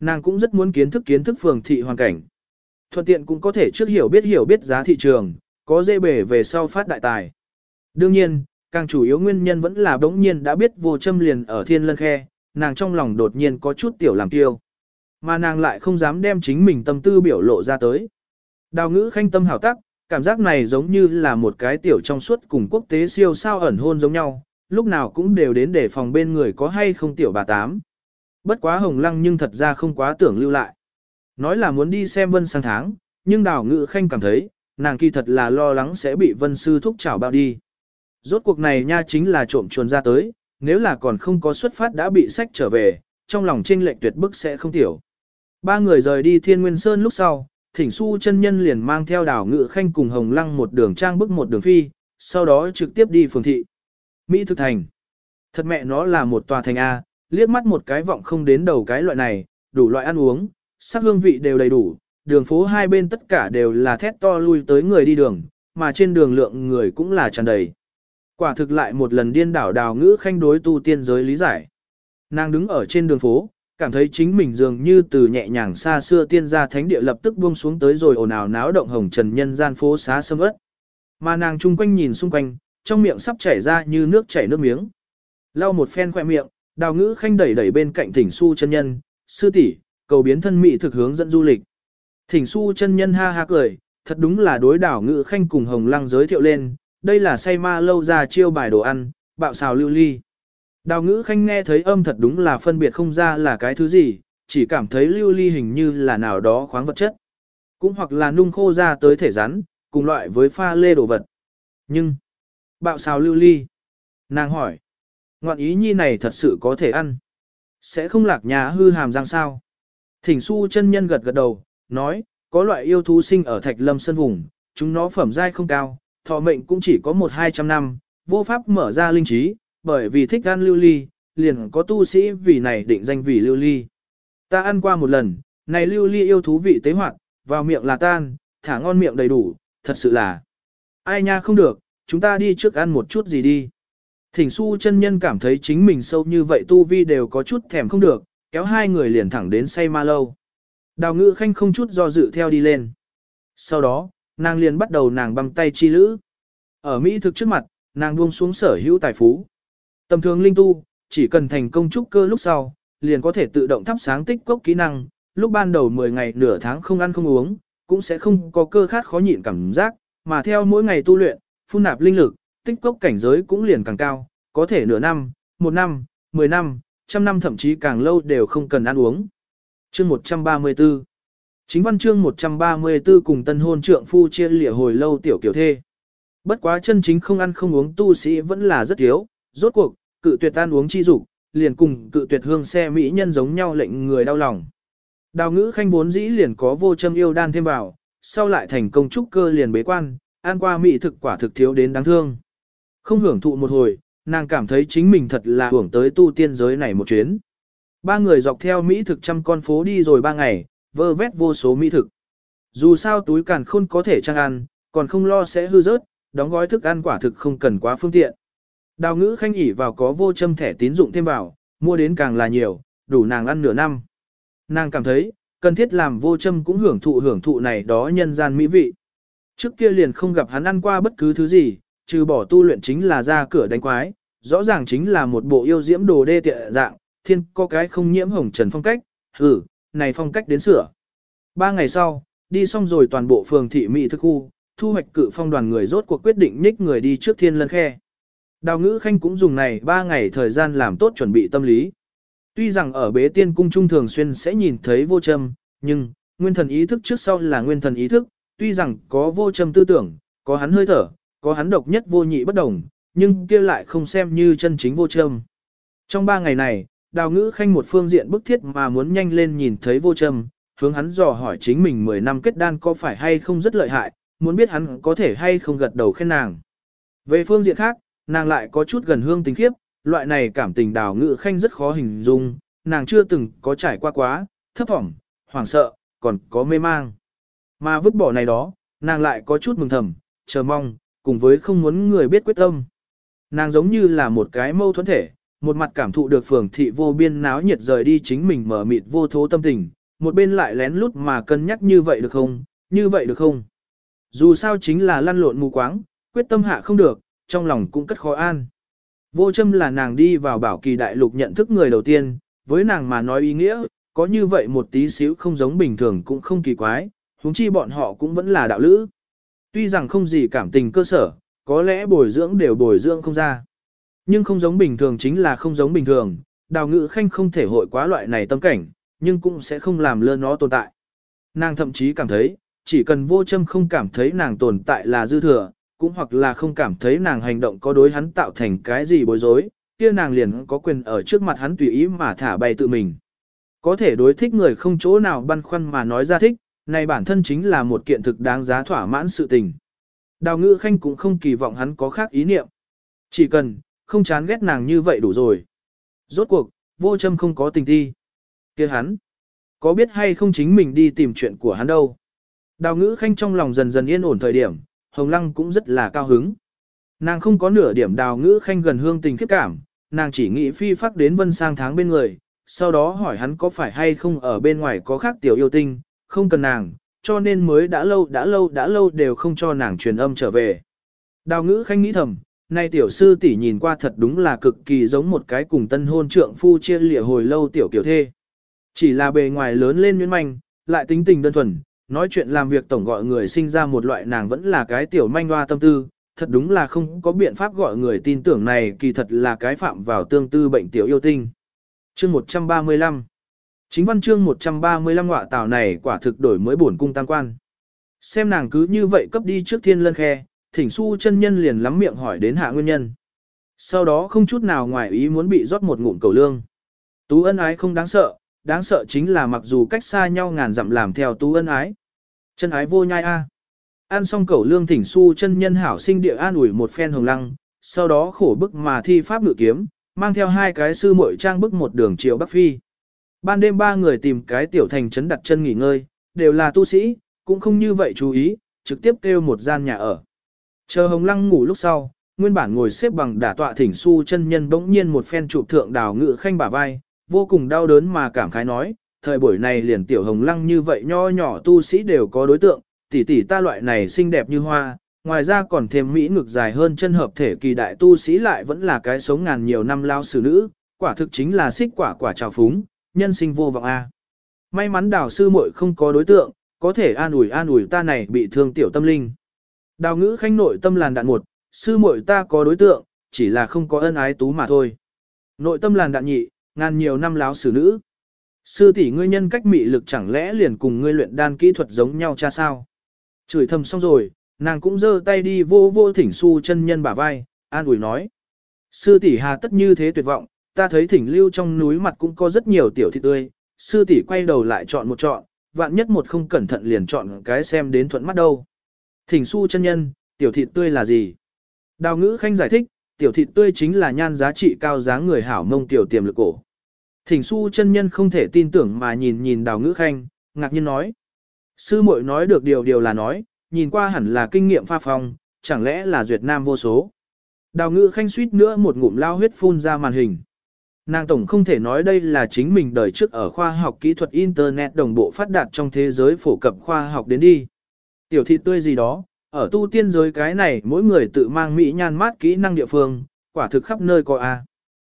A: Nàng cũng rất muốn kiến thức kiến thức phường thị hoàn cảnh. Thuận tiện cũng có thể trước hiểu biết hiểu biết giá thị trường, có dễ bể về sau phát đại tài. Đương nhiên, càng chủ yếu nguyên nhân vẫn là đống nhiên đã biết vô châm liền ở thiên lân khe, nàng trong lòng đột nhiên có chút tiểu làm tiêu. Mà nàng lại không dám đem chính mình tâm tư biểu lộ ra tới. Đào ngữ khanh tâm hảo tắc, cảm giác này giống như là một cái tiểu trong suốt cùng quốc tế siêu sao ẩn hôn giống nhau, lúc nào cũng đều đến để phòng bên người có hay không tiểu bà tám. Bất quá hồng lăng nhưng thật ra không quá tưởng lưu lại. Nói là muốn đi xem vân sang tháng, nhưng đào Ngữ khanh cảm thấy, nàng kỳ thật là lo lắng sẽ bị vân sư thúc chảo bao đi. Rốt cuộc này nha chính là trộm chuồn ra tới, nếu là còn không có xuất phát đã bị sách trở về, trong lòng trên lệnh tuyệt bức sẽ không tiểu. Ba người rời đi thiên nguyên sơn lúc sau, thỉnh su chân nhân liền mang theo đảo ngự khanh cùng hồng lăng một đường trang bức một đường phi, sau đó trực tiếp đi phường thị. Mỹ thực thành. Thật mẹ nó là một tòa thành A, liếc mắt một cái vọng không đến đầu cái loại này, đủ loại ăn uống, sắc hương vị đều đầy đủ, đường phố hai bên tất cả đều là thét to lui tới người đi đường, mà trên đường lượng người cũng là tràn đầy. Quả thực lại một lần điên đảo đào ngữ khanh đối tu tiên giới lý giải. Nàng đứng ở trên đường phố, cảm thấy chính mình dường như từ nhẹ nhàng xa xưa tiên gia thánh địa lập tức buông xuống tới rồi ồn ào náo động hồng trần nhân gian phố xá sâm ớt. Mà nàng chung quanh nhìn xung quanh, trong miệng sắp chảy ra như nước chảy nước miếng. Lau một phen khoe miệng, đào ngữ khanh đẩy đẩy bên cạnh thỉnh su chân nhân, sư tỷ cầu biến thân mỹ thực hướng dẫn du lịch. Thỉnh su chân nhân ha ha cười, thật đúng là đối đảo ngữ khanh cùng hồng lăng giới thiệu lên, đây là say ma lâu ra chiêu bài đồ ăn, bạo xào lưu ly. Đào ngữ khanh nghe thấy âm thật đúng là phân biệt không ra là cái thứ gì, chỉ cảm thấy lưu ly hình như là nào đó khoáng vật chất. Cũng hoặc là nung khô ra tới thể rắn, cùng loại với pha lê đồ vật. Nhưng, bạo xào lưu ly. Nàng hỏi, ngọn ý nhi này thật sự có thể ăn. Sẽ không lạc nhà hư hàm răng sao. Thỉnh su chân nhân gật gật đầu, nói, có loại yêu thú sinh ở thạch lâm sân vùng, chúng nó phẩm giai không cao, thọ mệnh cũng chỉ có một hai trăm năm, vô pháp mở ra linh trí, bởi vì thích ăn lưu ly, liền có tu sĩ vì này định danh vì lưu ly. Ta ăn qua một lần, này lưu ly yêu thú vị tế hoạt, vào miệng là tan, thả ngon miệng đầy đủ, thật sự là. Ai nha không được, chúng ta đi trước ăn một chút gì đi. Thỉnh su chân nhân cảm thấy chính mình sâu như vậy tu vi đều có chút thèm không được, kéo hai người liền thẳng đến say ma lâu. Đào ngữ khanh không chút do dự theo đi lên. Sau đó, nàng liền bắt đầu nàng băm tay chi lữ. Ở Mỹ thực trước mặt, nàng buông xuống sở hữu tài phú. Tầm thường linh tu, chỉ cần thành công trúc cơ lúc sau, liền có thể tự động thắp sáng tích cốc kỹ năng, lúc ban đầu 10 ngày nửa tháng không ăn không uống, cũng sẽ không có cơ khát khó nhịn cảm giác, mà theo mỗi ngày tu luyện, phun nạp linh lực, tích cốc cảnh giới cũng liền càng cao, có thể nửa năm, một năm, 10 năm, trăm năm thậm chí càng lâu đều không cần ăn uống. Chương 134 Chính văn chương 134 cùng tân hôn trượng phu chia lìa hồi lâu tiểu kiểu thê. Bất quá chân chính không ăn không uống tu sĩ vẫn là rất thiếu, rốt cuộc, cự tuyệt ăn uống chi dục liền cùng cự tuyệt hương xe mỹ nhân giống nhau lệnh người đau lòng. Đào ngữ khanh vốn dĩ liền có vô châm yêu đan thêm vào, sau lại thành công trúc cơ liền bế quan, ăn qua mỹ thực quả thực thiếu đến đáng thương. Không hưởng thụ một hồi, nàng cảm thấy chính mình thật là hưởng tới tu tiên giới này một chuyến. Ba người dọc theo mỹ thực trăm con phố đi rồi ba ngày, vơ vét vô số mỹ thực. Dù sao túi càn khôn có thể trang ăn, còn không lo sẽ hư rớt, đóng gói thức ăn quả thực không cần quá phương tiện. Đào ngữ khanh ỉ vào có vô châm thẻ tín dụng thêm vào, mua đến càng là nhiều, đủ nàng ăn nửa năm. Nàng cảm thấy, cần thiết làm vô châm cũng hưởng thụ hưởng thụ này đó nhân gian mỹ vị. Trước kia liền không gặp hắn ăn qua bất cứ thứ gì, trừ bỏ tu luyện chính là ra cửa đánh quái, rõ ràng chính là một bộ yêu diễm đồ đê tiện dạng, thiên có cái không nhiễm hồng trần phong cách, hử, này phong cách đến sửa. Ba ngày sau, đi xong rồi toàn bộ phường thị mỹ thức khu, thu hoạch cự phong đoàn người rốt cuộc quyết định nhích người đi trước thiên lân khe. Đào ngữ khanh cũng dùng này ba ngày thời gian làm tốt chuẩn bị tâm lý. Tuy rằng ở bế tiên cung trung thường xuyên sẽ nhìn thấy vô châm, nhưng, nguyên thần ý thức trước sau là nguyên thần ý thức, tuy rằng có vô châm tư tưởng, có hắn hơi thở, có hắn độc nhất vô nhị bất đồng, nhưng kia lại không xem như chân chính vô châm. Trong ba ngày này, đào ngữ khanh một phương diện bức thiết mà muốn nhanh lên nhìn thấy vô trầm, hướng hắn dò hỏi chính mình 10 năm kết đan có phải hay không rất lợi hại, muốn biết hắn có thể hay không gật đầu khen nàng. Về phương diện khác, nàng lại có chút gần hương tình khiếp, loại này cảm tình đào ngữ khanh rất khó hình dung, nàng chưa từng có trải qua quá, thấp thỏm, hoảng sợ, còn có mê mang. Mà vứt bỏ này đó, nàng lại có chút mừng thầm, chờ mong, cùng với không muốn người biết quyết tâm. Nàng giống như là một cái mâu thuẫn thể, một mặt cảm thụ được phường thị vô biên náo nhiệt rời đi chính mình mở mịt vô thố tâm tình, một bên lại lén lút mà cân nhắc như vậy được không, như vậy được không. Dù sao chính là lăn lộn mù quáng, quyết tâm hạ không được, trong lòng cũng cất khó an. Vô châm là nàng đi vào bảo kỳ đại lục nhận thức người đầu tiên, với nàng mà nói ý nghĩa, có như vậy một tí xíu không giống bình thường cũng không kỳ quái, huống chi bọn họ cũng vẫn là đạo lữ. Tuy rằng không gì cảm tình cơ sở, có lẽ bồi dưỡng đều bồi dưỡng không ra. Nhưng không giống bình thường chính là không giống bình thường, đào ngữ khanh không thể hội quá loại này tâm cảnh, nhưng cũng sẽ không làm lơ nó tồn tại. Nàng thậm chí cảm thấy, chỉ cần vô châm không cảm thấy nàng tồn tại là dư thừa, cũng hoặc là không cảm thấy nàng hành động có đối hắn tạo thành cái gì bối rối, kia nàng liền có quyền ở trước mặt hắn tùy ý mà thả bay tự mình. Có thể đối thích người không chỗ nào băn khoăn mà nói ra thích, này bản thân chính là một kiện thực đáng giá thỏa mãn sự tình. Đào ngữ khanh cũng không kỳ vọng hắn có khác ý niệm. Chỉ cần, không chán ghét nàng như vậy đủ rồi. Rốt cuộc, vô châm không có tình thi. kia hắn, có biết hay không chính mình đi tìm chuyện của hắn đâu. Đào ngữ khanh trong lòng dần dần yên ổn thời điểm, Hồng Lăng cũng rất là cao hứng. Nàng không có nửa điểm đào ngữ khanh gần hương tình khiếp cảm, nàng chỉ nghĩ phi phát đến vân sang tháng bên người, sau đó hỏi hắn có phải hay không ở bên ngoài có khác tiểu yêu tinh, không cần nàng, cho nên mới đã lâu đã lâu đã lâu đều không cho nàng truyền âm trở về. Đào ngữ khanh nghĩ thầm, nay tiểu sư tỷ nhìn qua thật đúng là cực kỳ giống một cái cùng tân hôn trượng phu chia lịa hồi lâu tiểu kiểu thê. Chỉ là bề ngoài lớn lên nguyên manh, lại tính tình đơn thuần, nói chuyện làm việc tổng gọi người sinh ra một loại nàng vẫn là cái tiểu manh hoa tâm tư, thật đúng là không có biện pháp gọi người tin tưởng này kỳ thật là cái phạm vào tương tư bệnh tiểu yêu tinh. Chương 135 Chính văn chương 135 ngọa tào này quả thực đổi mới bổn cung tăng quan. Xem nàng cứ như vậy cấp đi trước thiên lân khe, thỉnh su chân nhân liền lắm miệng hỏi đến hạ nguyên nhân. Sau đó không chút nào ngoài ý muốn bị rót một ngụm cầu lương. Tú ân ái không đáng sợ, đáng sợ chính là mặc dù cách xa nhau ngàn dặm làm theo tú ân ái. Chân ái vô nhai a. Ăn xong cẩu lương thỉnh su chân nhân hảo sinh địa an ủi một phen hồng lăng, sau đó khổ bức mà thi pháp ngự kiếm, mang theo hai cái sư muội trang bức một đường chiều Bắc Phi. Ban đêm ba người tìm cái tiểu thành trấn đặt chân nghỉ ngơi, đều là tu sĩ, cũng không như vậy chú ý, trực tiếp kêu một gian nhà ở. Chờ hồng lăng ngủ lúc sau, nguyên bản ngồi xếp bằng đả tọa thỉnh su chân nhân bỗng nhiên một phen chụp thượng đào ngự khanh bả vai, vô cùng đau đớn mà cảm khái nói, thời buổi này liền tiểu hồng lăng như vậy nho nhỏ tu sĩ đều có đối tượng, tỷ tỷ ta loại này xinh đẹp như hoa, ngoài ra còn thêm mỹ ngực dài hơn chân hợp thể kỳ đại tu sĩ lại vẫn là cái sống ngàn nhiều năm lao xử nữ, quả thực chính là xích quả quả trào phúng, nhân sinh vô vọng a. May mắn đào sư muội không có đối tượng, có thể an ủi an ủi ta này bị thương tiểu tâm linh. Đào ngữ khanh nội tâm làn đạn một, sư muội ta có đối tượng, chỉ là không có ân ái tú mà thôi. Nội tâm làn đạn nhị, ngàn nhiều năm láo xử nữ. Sư tỷ ngươi nhân cách mị lực chẳng lẽ liền cùng ngươi luyện đan kỹ thuật giống nhau cha sao? Chửi thầm xong rồi, nàng cũng giơ tay đi vô vô thỉnh su chân nhân bả vai, an ủi nói. Sư tỷ hà tất như thế tuyệt vọng, ta thấy thỉnh lưu trong núi mặt cũng có rất nhiều tiểu thịt tươi, sư tỷ quay đầu lại chọn một chọn, vạn nhất một không cẩn thận liền chọn cái xem đến thuận mắt đâu. Thỉnh su chân nhân, tiểu thịt tươi là gì? Đào ngữ khanh giải thích, tiểu thịt tươi chính là nhan giá trị cao dáng người hảo mông tiểu tiềm lực cổ. Thỉnh su chân nhân không thể tin tưởng mà nhìn nhìn đào ngữ khanh, ngạc nhiên nói. Sư muội nói được điều điều là nói, nhìn qua hẳn là kinh nghiệm pha phong, chẳng lẽ là duyệt nam vô số. Đào ngữ khanh suýt nữa một ngụm lao huyết phun ra màn hình. Nàng tổng không thể nói đây là chính mình đời trước ở khoa học kỹ thuật Internet đồng bộ phát đạt trong thế giới phổ cập khoa học đến đi. Tiểu thị tươi gì đó, ở tu tiên giới cái này mỗi người tự mang mỹ nhan mát kỹ năng địa phương, quả thực khắp nơi có a.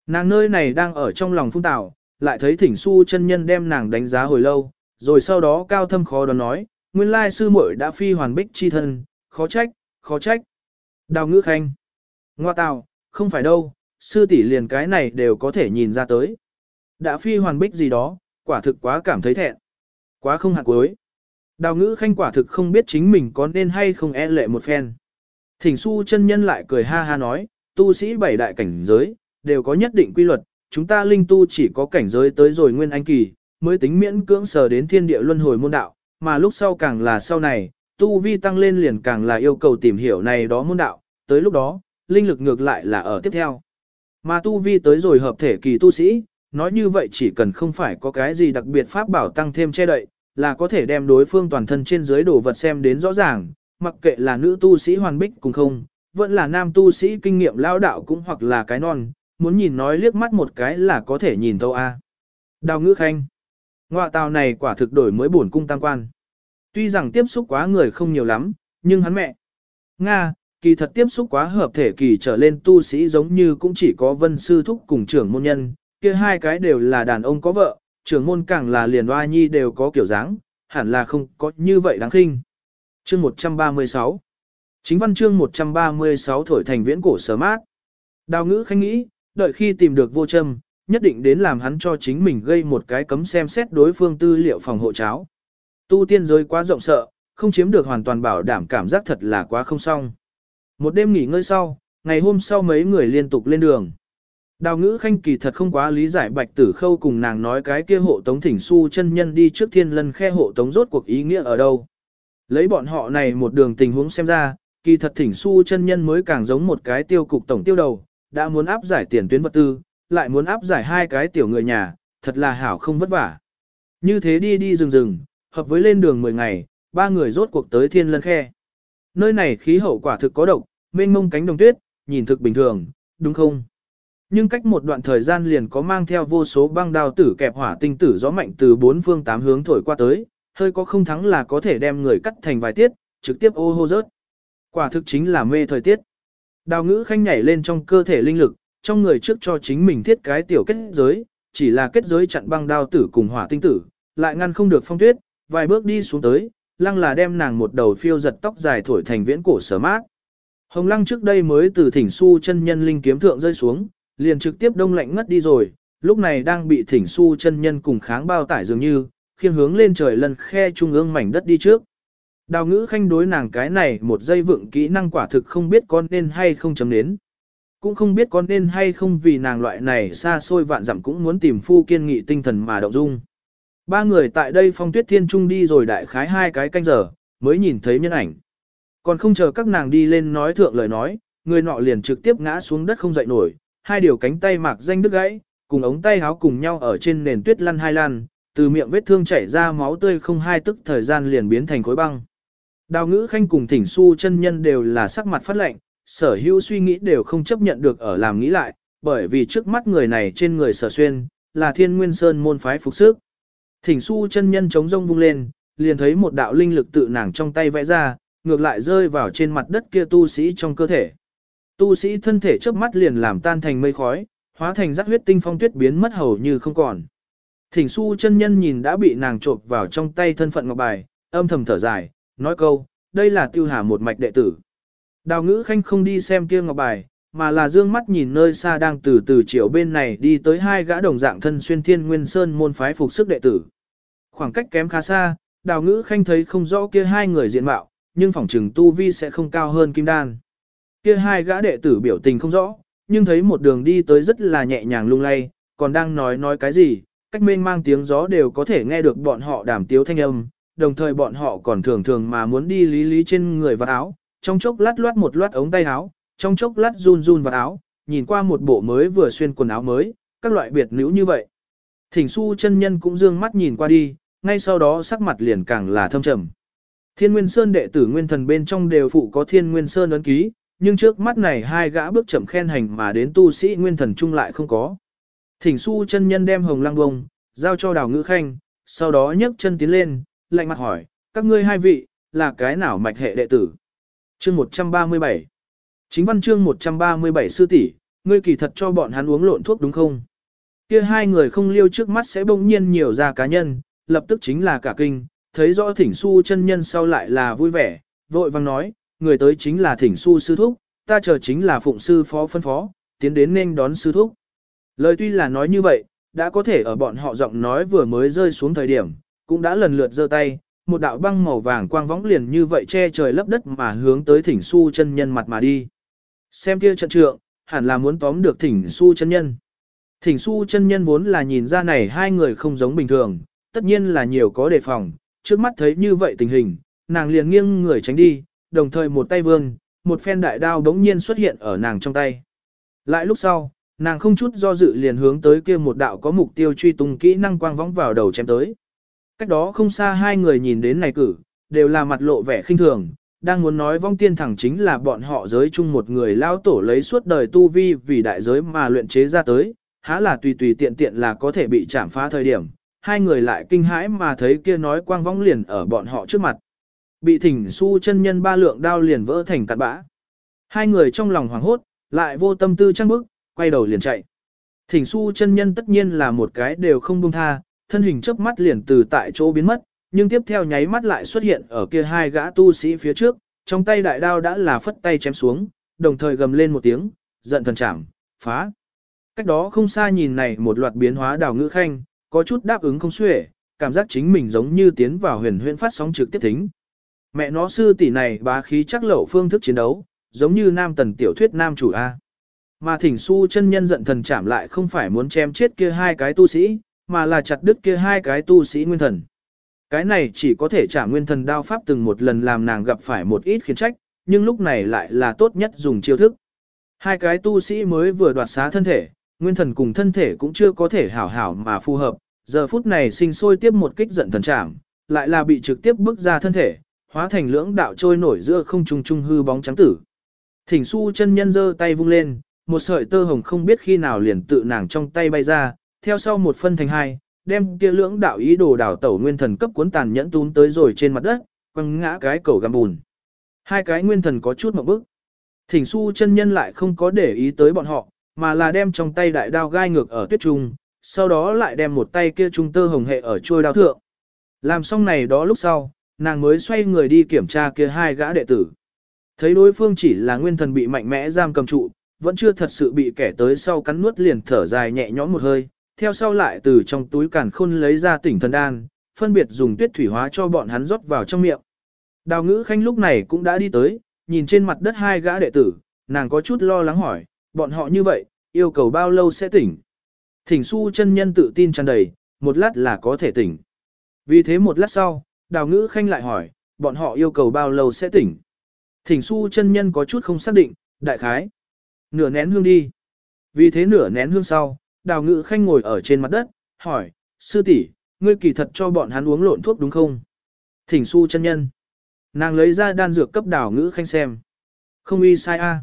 A: Nàng nơi này đang ở trong lòng phung tạo, lại thấy thỉnh su chân nhân đem nàng đánh giá hồi lâu, rồi sau đó cao thâm khó đoán nói, nguyên lai sư muội đã phi hoàn bích chi thân, khó trách, khó trách. Đào ngữ khanh. Ngoa tào, không phải đâu, sư tỷ liền cái này đều có thể nhìn ra tới. Đã phi hoàn bích gì đó, quả thực quá cảm thấy thẹn. Quá không hạt cuối. Đào ngữ khanh quả thực không biết chính mình có nên hay không e lệ một phen. Thỉnh su chân nhân lại cười ha ha nói, tu sĩ bảy đại cảnh giới, đều có nhất định quy luật, chúng ta linh tu chỉ có cảnh giới tới rồi nguyên anh kỳ, mới tính miễn cưỡng sở đến thiên địa luân hồi môn đạo, mà lúc sau càng là sau này, tu vi tăng lên liền càng là yêu cầu tìm hiểu này đó môn đạo, tới lúc đó, linh lực ngược lại là ở tiếp theo. Mà tu vi tới rồi hợp thể kỳ tu sĩ, nói như vậy chỉ cần không phải có cái gì đặc biệt pháp bảo tăng thêm che đậy, là có thể đem đối phương toàn thân trên dưới đồ vật xem đến rõ ràng, mặc kệ là nữ tu sĩ hoàn bích cũng không, vẫn là nam tu sĩ kinh nghiệm lao đạo cũng hoặc là cái non, muốn nhìn nói liếc mắt một cái là có thể nhìn thâu a. Đào ngữ khanh. Ngoại tàu này quả thực đổi mới bổn cung tam quan. Tuy rằng tiếp xúc quá người không nhiều lắm, nhưng hắn mẹ. Nga, kỳ thật tiếp xúc quá hợp thể kỳ trở lên tu sĩ giống như cũng chỉ có vân sư thúc cùng trưởng môn nhân, kia hai cái đều là đàn ông có vợ, trưởng môn càng là liền oa nhi đều có kiểu dáng, hẳn là không có như vậy đáng khinh. Chương 136 Chính văn chương 136 thổi thành viễn cổ sớm mát. Đào ngữ khanh nghĩ, đợi khi tìm được vô châm, nhất định đến làm hắn cho chính mình gây một cái cấm xem xét đối phương tư liệu phòng hộ cháo. Tu tiên giới quá rộng sợ, không chiếm được hoàn toàn bảo đảm cảm giác thật là quá không xong. Một đêm nghỉ ngơi sau, ngày hôm sau mấy người liên tục lên đường. Đào ngữ khanh kỳ thật không quá lý giải bạch tử khâu cùng nàng nói cái kia hộ tống thỉnh su chân nhân đi trước thiên lân khe hộ tống rốt cuộc ý nghĩa ở đâu. Lấy bọn họ này một đường tình huống xem ra, kỳ thật thỉnh su chân nhân mới càng giống một cái tiêu cục tổng tiêu đầu, đã muốn áp giải tiền tuyến vật tư, lại muốn áp giải hai cái tiểu người nhà, thật là hảo không vất vả. Như thế đi đi rừng rừng, hợp với lên đường 10 ngày, ba người rốt cuộc tới thiên lân khe. Nơi này khí hậu quả thực có độc, mênh mông cánh đồng tuyết, nhìn thực bình thường, đúng không? Nhưng cách một đoạn thời gian liền có mang theo vô số băng đao tử kẹp hỏa tinh tử gió mạnh từ bốn phương tám hướng thổi qua tới, hơi có không thắng là có thể đem người cắt thành vài tiết, trực tiếp ô hô rớt. Quả thực chính là mê thời tiết. Đào ngữ khanh nhảy lên trong cơ thể linh lực, trong người trước cho chính mình thiết cái tiểu kết giới, chỉ là kết giới chặn băng đao tử cùng hỏa tinh tử, lại ngăn không được phong tuyết, vài bước đi xuống tới, lăng là đem nàng một đầu phiêu giật tóc dài thổi thành viễn cổ sở mát. Hồng lăng trước đây mới từ thỉnh su chân nhân linh kiếm thượng rơi xuống, liền trực tiếp đông lạnh ngất đi rồi, lúc này đang bị thỉnh su chân nhân cùng kháng bao tải dường như, khiêng hướng lên trời lần khe trung ương mảnh đất đi trước. Đào ngữ khanh đối nàng cái này một giây vượng kỹ năng quả thực không biết con nên hay không chấm đến. Cũng không biết con nên hay không vì nàng loại này xa xôi vạn dặm cũng muốn tìm phu kiên nghị tinh thần mà động dung. Ba người tại đây phong tuyết thiên trung đi rồi đại khái hai cái canh giờ, mới nhìn thấy nhân ảnh. Còn không chờ các nàng đi lên nói thượng lời nói, người nọ liền trực tiếp ngã xuống đất không dậy nổi, hai điều cánh tay mạc danh đứt gãy, cùng ống tay háo cùng nhau ở trên nền tuyết lăn hai lăn, từ miệng vết thương chảy ra máu tươi không hai tức thời gian liền biến thành khối băng. Đào ngữ khanh cùng thỉnh su chân nhân đều là sắc mặt phát lệnh, sở hữu suy nghĩ đều không chấp nhận được ở làm nghĩ lại, bởi vì trước mắt người này trên người sở xuyên, là thiên nguyên sơn môn phái phục sức. Thỉnh su chân nhân chống rông vung lên, liền thấy một đạo linh lực tự nàng trong tay vẽ ra, ngược lại rơi vào trên mặt đất kia tu sĩ trong cơ thể. Tu sĩ thân thể chớp mắt liền làm tan thành mây khói, hóa thành rắc huyết tinh phong tuyết biến mất hầu như không còn. Thỉnh su chân nhân nhìn đã bị nàng trộp vào trong tay thân phận ngọc bài, âm thầm thở dài, nói câu, đây là tiêu hà một mạch đệ tử. Đào ngữ khanh không đi xem kia ngọc bài, mà là dương mắt nhìn nơi xa đang từ từ chiều bên này đi tới hai gã đồng dạng thân xuyên thiên nguyên sơn môn phái phục sức đệ tử. Khoảng cách kém khá xa, đào ngữ khanh thấy không rõ kia hai người diện mạo, nhưng phỏng trừng tu vi sẽ không cao hơn kim đan. Kia hai gã đệ tử biểu tình không rõ, nhưng thấy một đường đi tới rất là nhẹ nhàng lung lay, còn đang nói nói cái gì, cách mênh mang tiếng gió đều có thể nghe được bọn họ đàm tiếu thanh âm, đồng thời bọn họ còn thường thường mà muốn đi lý lý trên người và áo, trong chốc lát loát một loát ống tay áo, trong chốc lát run run vào áo, nhìn qua một bộ mới vừa xuyên quần áo mới, các loại biệt nữ như vậy. Thỉnh su chân nhân cũng dương mắt nhìn qua đi, ngay sau đó sắc mặt liền càng là thâm trầm. Thiên Nguyên Sơn đệ tử Nguyên Thần bên trong đều phụ có Thiên Nguyên Sơn ấn ký, nhưng trước mắt này hai gã bước chậm khen hành mà đến tu sĩ Nguyên Thần chung lại không có. Thỉnh su chân nhân đem hồng lăng bông, giao cho đào ngữ khanh, sau đó nhấc chân tiến lên, lạnh mặt hỏi, các ngươi hai vị, là cái nào mạch hệ đệ tử? Chương 137 Chính văn chương 137 sư tỷ, ngươi kỳ thật cho bọn hắn uống lộn thuốc đúng không? Kia hai người không liêu trước mắt sẽ bỗng nhiên nhiều ra cá nhân, lập tức chính là cả kinh, thấy rõ thỉnh su chân nhân sau lại là vui vẻ, vội vang nói, người tới chính là thỉnh su sư thúc, ta chờ chính là phụng sư phó phân phó, tiến đến nên đón sư thúc. Lời tuy là nói như vậy, đã có thể ở bọn họ giọng nói vừa mới rơi xuống thời điểm, cũng đã lần lượt giơ tay, một đạo băng màu vàng quang võng liền như vậy che trời lấp đất mà hướng tới thỉnh su chân nhân mặt mà đi. Xem kia trận trượng, hẳn là muốn tóm được thỉnh su chân nhân. Thỉnh su chân nhân vốn là nhìn ra này hai người không giống bình thường, tất nhiên là nhiều có đề phòng, trước mắt thấy như vậy tình hình, nàng liền nghiêng người tránh đi, đồng thời một tay vương, một phen đại đao đống nhiên xuất hiện ở nàng trong tay. Lại lúc sau, nàng không chút do dự liền hướng tới kia một đạo có mục tiêu truy tung kỹ năng quang vóng vào đầu chém tới. Cách đó không xa hai người nhìn đến này cử, đều là mặt lộ vẻ khinh thường, đang muốn nói vong tiên thẳng chính là bọn họ giới chung một người lao tổ lấy suốt đời tu vi vì đại giới mà luyện chế ra tới, há là tùy tùy tiện tiện là có thể bị chạm phá thời điểm. Hai người lại kinh hãi mà thấy kia nói quang vong liền ở bọn họ trước mặt. Bị thỉnh su chân nhân ba lượng đao liền vỡ thành cát bã. Hai người trong lòng hoảng hốt, lại vô tâm tư trăng bức, quay đầu liền chạy. Thỉnh su chân nhân tất nhiên là một cái đều không buông tha, thân hình chớp mắt liền từ tại chỗ biến mất, nhưng tiếp theo nháy mắt lại xuất hiện ở kia hai gã tu sĩ phía trước, trong tay đại đao đã là phất tay chém xuống, đồng thời gầm lên một tiếng, giận thần chảm, phá. Cách đó không xa nhìn này một loạt biến hóa đào ngữ khanh, có chút đáp ứng không xuể, cảm giác chính mình giống như tiến vào huyền huyễn phát sóng trực tiếp thính mẹ nó sư tỷ này bá khí chắc lậu phương thức chiến đấu, giống như nam tần tiểu thuyết nam chủ A. Mà thỉnh su chân nhân giận thần chạm lại không phải muốn chém chết kia hai cái tu sĩ, mà là chặt đứt kia hai cái tu sĩ nguyên thần. Cái này chỉ có thể trả nguyên thần đao pháp từng một lần làm nàng gặp phải một ít khiến trách, nhưng lúc này lại là tốt nhất dùng chiêu thức. Hai cái tu sĩ mới vừa đoạt xá thân thể, nguyên thần cùng thân thể cũng chưa có thể hảo hảo mà phù hợp, giờ phút này sinh sôi tiếp một kích giận thần trảm, lại là bị trực tiếp bức ra thân thể, hóa thành lưỡng đạo trôi nổi giữa không trung trung hư bóng trắng tử. Thỉnh su chân nhân giơ tay vung lên, một sợi tơ hồng không biết khi nào liền tự nàng trong tay bay ra, theo sau một phân thành hai, đem kia lưỡng đạo ý đồ đảo tẩu nguyên thần cấp cuốn tàn nhẫn tún tới rồi trên mặt đất, quăng ngã cái cầu găm bùn. Hai cái nguyên thần có chút một bức. Thỉnh su chân nhân lại không có để ý tới bọn họ, mà là đem trong tay đại đao gai ngược ở tuyết trung, sau đó lại đem một tay kia trung tơ hồng hệ ở trôi đao thượng. Làm xong này đó lúc sau, nàng mới xoay người đi kiểm tra kia hai gã đệ tử. Thấy đối phương chỉ là nguyên thần bị mạnh mẽ giam cầm trụ, vẫn chưa thật sự bị kẻ tới sau cắn nuốt liền thở dài nhẹ nhõm một hơi, theo sau lại từ trong túi càn khôn lấy ra tỉnh thần đan, phân biệt dùng tuyết thủy hóa cho bọn hắn rót vào trong miệng. Đào ngữ khanh lúc này cũng đã đi tới, nhìn trên mặt đất hai gã đệ tử, nàng có chút lo lắng hỏi, bọn họ như vậy, yêu cầu bao lâu sẽ tỉnh. Thỉnh su chân nhân tự tin tràn đầy, một lát là có thể tỉnh. Vì thế một lát sau, đào ngữ khanh lại hỏi, bọn họ yêu cầu bao lâu sẽ tỉnh. Thỉnh su chân nhân có chút không xác định, đại khái. Nửa nén hương đi. Vì thế nửa nén hương sau, đào ngữ khanh ngồi ở trên mặt đất, hỏi, sư tỷ, ngươi kỳ thật cho bọn hắn uống lộn thuốc đúng không? Thỉnh su chân nhân. Nàng lấy ra đan dược cấp đào ngữ khanh xem. Không y sai a.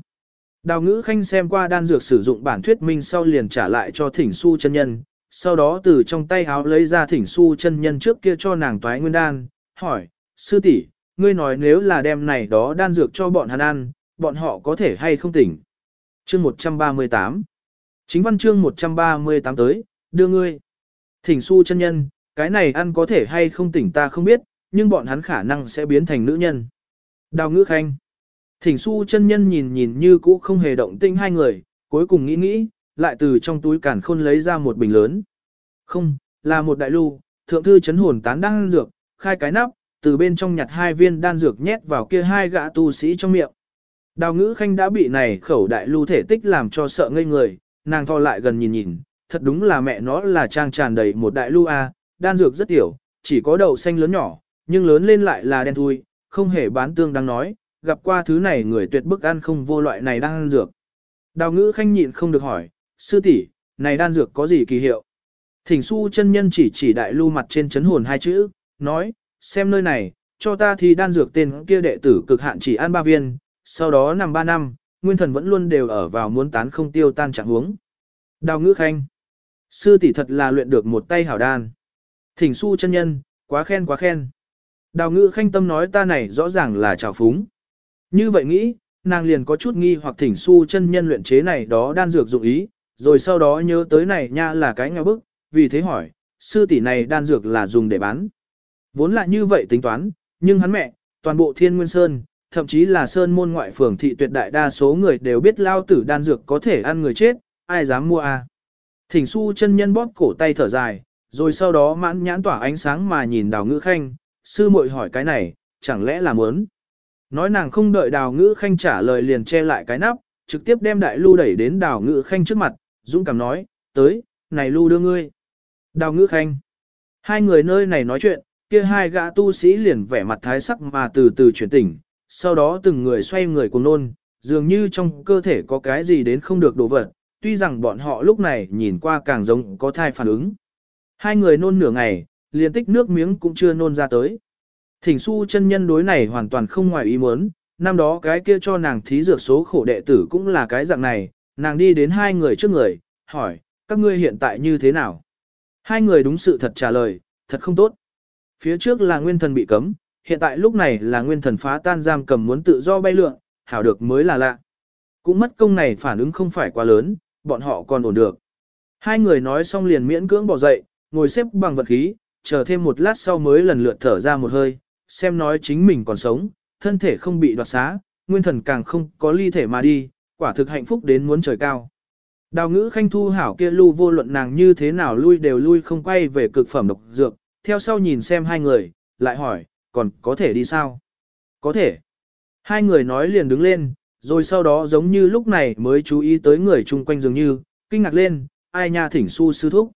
A: Đào ngữ khanh xem qua đan dược sử dụng bản thuyết minh sau liền trả lại cho thỉnh su chân nhân, sau đó từ trong tay háo lấy ra thỉnh su chân nhân trước kia cho nàng toái nguyên đan, hỏi, sư tỷ, ngươi nói nếu là đem này đó đan dược cho bọn hắn ăn, bọn họ có thể hay không tỉnh. Chương 138 Chính văn chương 138 tới, đưa ngươi. Thỉnh su chân nhân, cái này ăn có thể hay không tỉnh ta không biết, nhưng bọn hắn khả năng sẽ biến thành nữ nhân. Đào ngữ khanh. Thỉnh su chân nhân nhìn nhìn như cũ không hề động tinh hai người, cuối cùng nghĩ nghĩ, lại từ trong túi cản khôn lấy ra một bình lớn. Không, là một đại lưu, thượng thư chấn hồn tán đang dược, khai cái nắp, từ bên trong nhặt hai viên đan dược nhét vào kia hai gã tu sĩ trong miệng. Đào ngữ khanh đã bị này khẩu đại lưu thể tích làm cho sợ ngây người, nàng thò lại gần nhìn nhìn, thật đúng là mẹ nó là trang tràn đầy một đại lưu a, đan dược rất tiểu, chỉ có đậu xanh lớn nhỏ, nhưng lớn lên lại là đen thui, không hề bán tương đang nói, gặp qua thứ này người tuyệt bức ăn không vô loại này đang ăn dược. Đào ngữ khanh nhịn không được hỏi, sư tỷ, này đan dược có gì kỳ hiệu? Thỉnh su chân nhân chỉ chỉ đại lưu mặt trên chấn hồn hai chữ, nói, xem nơi này, cho ta thì đan dược tên kia đệ tử cực hạn chỉ ăn ba viên, sau đó nằm ba năm, nguyên thần vẫn luôn đều ở vào muốn tán không tiêu tan trạng huống. Đào ngữ khanh, sư tỷ thật là luyện được một tay hảo đan. Thỉnh su chân nhân, quá khen quá khen. Đào ngữ khanh tâm nói ta này rõ ràng là trào phúng. Như vậy nghĩ, nàng liền có chút nghi hoặc thỉnh su chân nhân luyện chế này đó đan dược dụng ý, rồi sau đó nhớ tới này nha là cái nghèo bức, vì thế hỏi, sư tỷ này đan dược là dùng để bán. Vốn là như vậy tính toán, nhưng hắn mẹ, toàn bộ thiên nguyên sơn, thậm chí là sơn môn ngoại phường thị tuyệt đại đa số người đều biết lao tử đan dược có thể ăn người chết, ai dám mua à. Thỉnh su chân nhân bóp cổ tay thở dài, rồi sau đó mãn nhãn tỏa ánh sáng mà nhìn đào ngữ khanh, sư muội hỏi cái này, chẳng lẽ là muốn. Nói nàng không đợi đào ngữ khanh trả lời liền che lại cái nắp, trực tiếp đem đại lưu đẩy đến đào ngữ khanh trước mặt, dũng cảm nói, tới, này lưu đưa ngươi. Đào ngữ khanh. Hai người nơi này nói chuyện, kia hai gã tu sĩ liền vẻ mặt thái sắc mà từ từ chuyển tỉnh, sau đó từng người xoay người cùng nôn, dường như trong cơ thể có cái gì đến không được đổ vật, tuy rằng bọn họ lúc này nhìn qua càng giống có thai phản ứng. Hai người nôn nửa ngày, liền tích nước miếng cũng chưa nôn ra tới. Thỉnh su chân nhân đối này hoàn toàn không ngoài ý muốn, năm đó cái kia cho nàng thí dược số khổ đệ tử cũng là cái dạng này, nàng đi đến hai người trước người, hỏi, các ngươi hiện tại như thế nào? Hai người đúng sự thật trả lời, thật không tốt. Phía trước là nguyên thần bị cấm, hiện tại lúc này là nguyên thần phá tan giam cầm muốn tự do bay lượn, hảo được mới là lạ. Cũng mất công này phản ứng không phải quá lớn, bọn họ còn ổn được. Hai người nói xong liền miễn cưỡng bỏ dậy, ngồi xếp bằng vật khí, chờ thêm một lát sau mới lần lượt thở ra một hơi, xem nói chính mình còn sống, thân thể không bị đoạt xá, nguyên thần càng không có ly thể mà đi, quả thực hạnh phúc đến muốn trời cao. Đào ngữ khanh thu hảo kia lưu vô luận nàng như thế nào lui đều lui không quay về cực phẩm độc dược, theo sau nhìn xem hai người, lại hỏi, còn có thể đi sao? Có thể. Hai người nói liền đứng lên, rồi sau đó giống như lúc này mới chú ý tới người chung quanh dường như, kinh ngạc lên, ai nha thỉnh su sư thúc.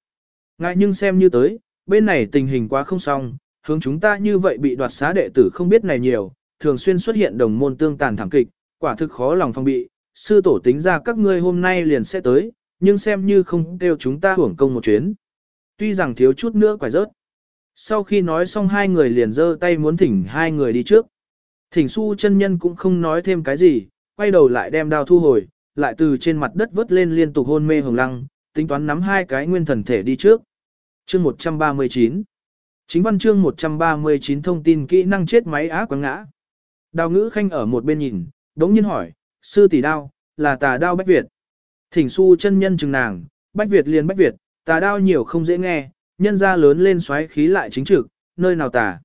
A: Ngại nhưng xem như tới, bên này tình hình quá không xong, hướng chúng ta như vậy bị đoạt xá đệ tử không biết này nhiều, thường xuyên xuất hiện đồng môn tương tàn thảm kịch, quả thực khó lòng phong bị, sư tổ tính ra các ngươi hôm nay liền sẽ tới, nhưng xem như không kêu chúng ta hưởng công một chuyến. Tuy rằng thiếu chút nữa quải rớt. Sau khi nói xong hai người liền giơ tay muốn thỉnh hai người đi trước. Thỉnh su chân nhân cũng không nói thêm cái gì, quay đầu lại đem đao thu hồi, lại từ trên mặt đất vớt lên liên tục hôn mê hồng lăng, tính toán nắm hai cái nguyên thần thể đi trước. Chương 139 Chính văn chương 139 thông tin kỹ năng chết máy á quáng ngã. Đào ngữ khanh ở một bên nhìn, đống nhiên hỏi, sư tỷ đao, là tà đao Bách Việt. Thỉnh su chân nhân chừng nàng, Bách Việt liền Bách Việt, tà đao nhiều không dễ nghe, nhân ra lớn lên xoáy khí lại chính trực, nơi nào tà.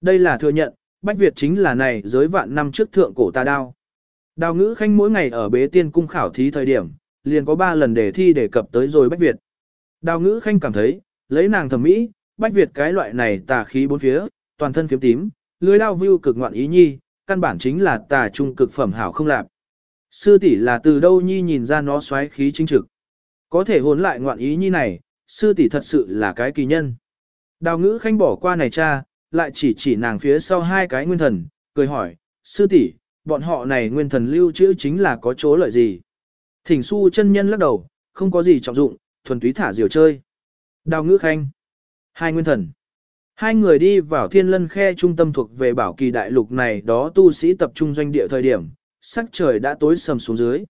A: Đây là thừa nhận, Bách Việt chính là này giới vạn năm trước thượng cổ ta đao. Đào ngữ khanh mỗi ngày ở bế tiên cung khảo thí thời điểm, liền có 3 lần đề thi đề cập tới rồi Bách Việt. Đào ngữ khanh cảm thấy, lấy nàng thẩm mỹ, Bách Việt cái loại này tà khí bốn phía, toàn thân phiếm tím, lưới đao view cực ngoạn ý nhi, căn bản chính là tà trung cực phẩm hảo không lạc. Sư tỷ là từ đâu nhi nhìn ra nó xoáy khí chính trực. Có thể hồn lại ngoạn ý nhi này, sư tỷ thật sự là cái kỳ nhân. Đào ngữ khanh bỏ qua này cha, lại chỉ chỉ nàng phía sau hai cái nguyên thần, cười hỏi, sư tỷ, bọn họ này nguyên thần lưu trữ chính là có chỗ lợi gì. Thỉnh su chân nhân lắc đầu, không có gì trọng dụng, thuần túy thả diều chơi. Đào ngữ khanh. Hai nguyên thần. Hai người đi vào thiên lân khe trung tâm thuộc về bảo kỳ đại lục này đó tu sĩ tập trung doanh địa thời điểm, sắc trời đã tối sầm xuống dưới.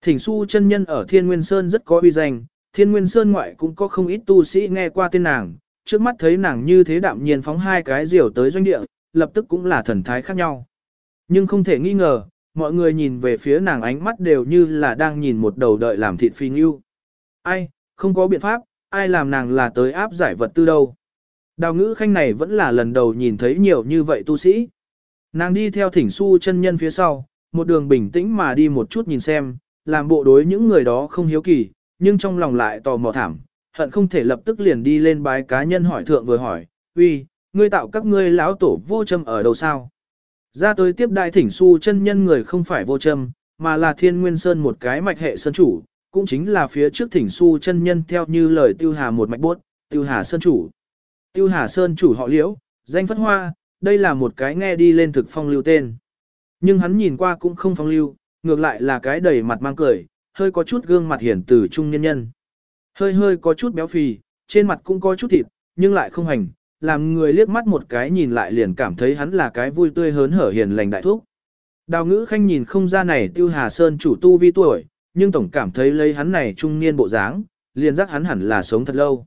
A: Thỉnh su chân nhân ở thiên nguyên sơn rất có uy danh, thiên nguyên sơn ngoại cũng có không ít tu sĩ nghe qua tên nàng, trước mắt thấy nàng như thế đạm nhiên phóng hai cái diều tới doanh địa, lập tức cũng là thần thái khác nhau. Nhưng không thể nghi ngờ, mọi người nhìn về phía nàng ánh mắt đều như là đang nhìn một đầu đợi làm thịt phi nghiêu. Ai, không có biện pháp, ai làm nàng là tới áp giải vật tư đâu. Đào ngữ khanh này vẫn là lần đầu nhìn thấy nhiều như vậy tu sĩ. Nàng đi theo thỉnh su chân nhân phía sau, một đường bình tĩnh mà đi một chút nhìn xem, làm bộ đối những người đó không hiếu kỳ, nhưng trong lòng lại tò mò thảm, hận không thể lập tức liền đi lên bái cá nhân hỏi thượng vừa hỏi, uy, ngươi tạo các ngươi lão tổ vô châm ở đâu sao? Ra tới tiếp đại thỉnh su chân nhân người không phải vô châm, mà là thiên nguyên sơn một cái mạch hệ sơn chủ, cũng chính là phía trước thỉnh su chân nhân theo như lời tiêu hà một mạch bốt, tiêu hà sơn chủ. Tiêu hà sơn chủ họ liễu, danh phất hoa, đây là một cái nghe đi lên thực phong lưu tên. Nhưng hắn nhìn qua cũng không phong lưu, ngược lại là cái đầy mặt mang cười, hơi có chút gương mặt hiển từ trung nhân nhân. Hơi hơi có chút béo phì, trên mặt cũng có chút thịt, nhưng lại không hành, làm người liếc mắt một cái nhìn lại liền cảm thấy hắn là cái vui tươi hớn hở hiền lành đại thúc. Đào ngữ khanh nhìn không ra này tiêu hà sơn chủ tu vi tuổi, nhưng tổng cảm thấy lấy hắn này trung niên bộ dáng, liền giác hắn hẳn là sống thật lâu.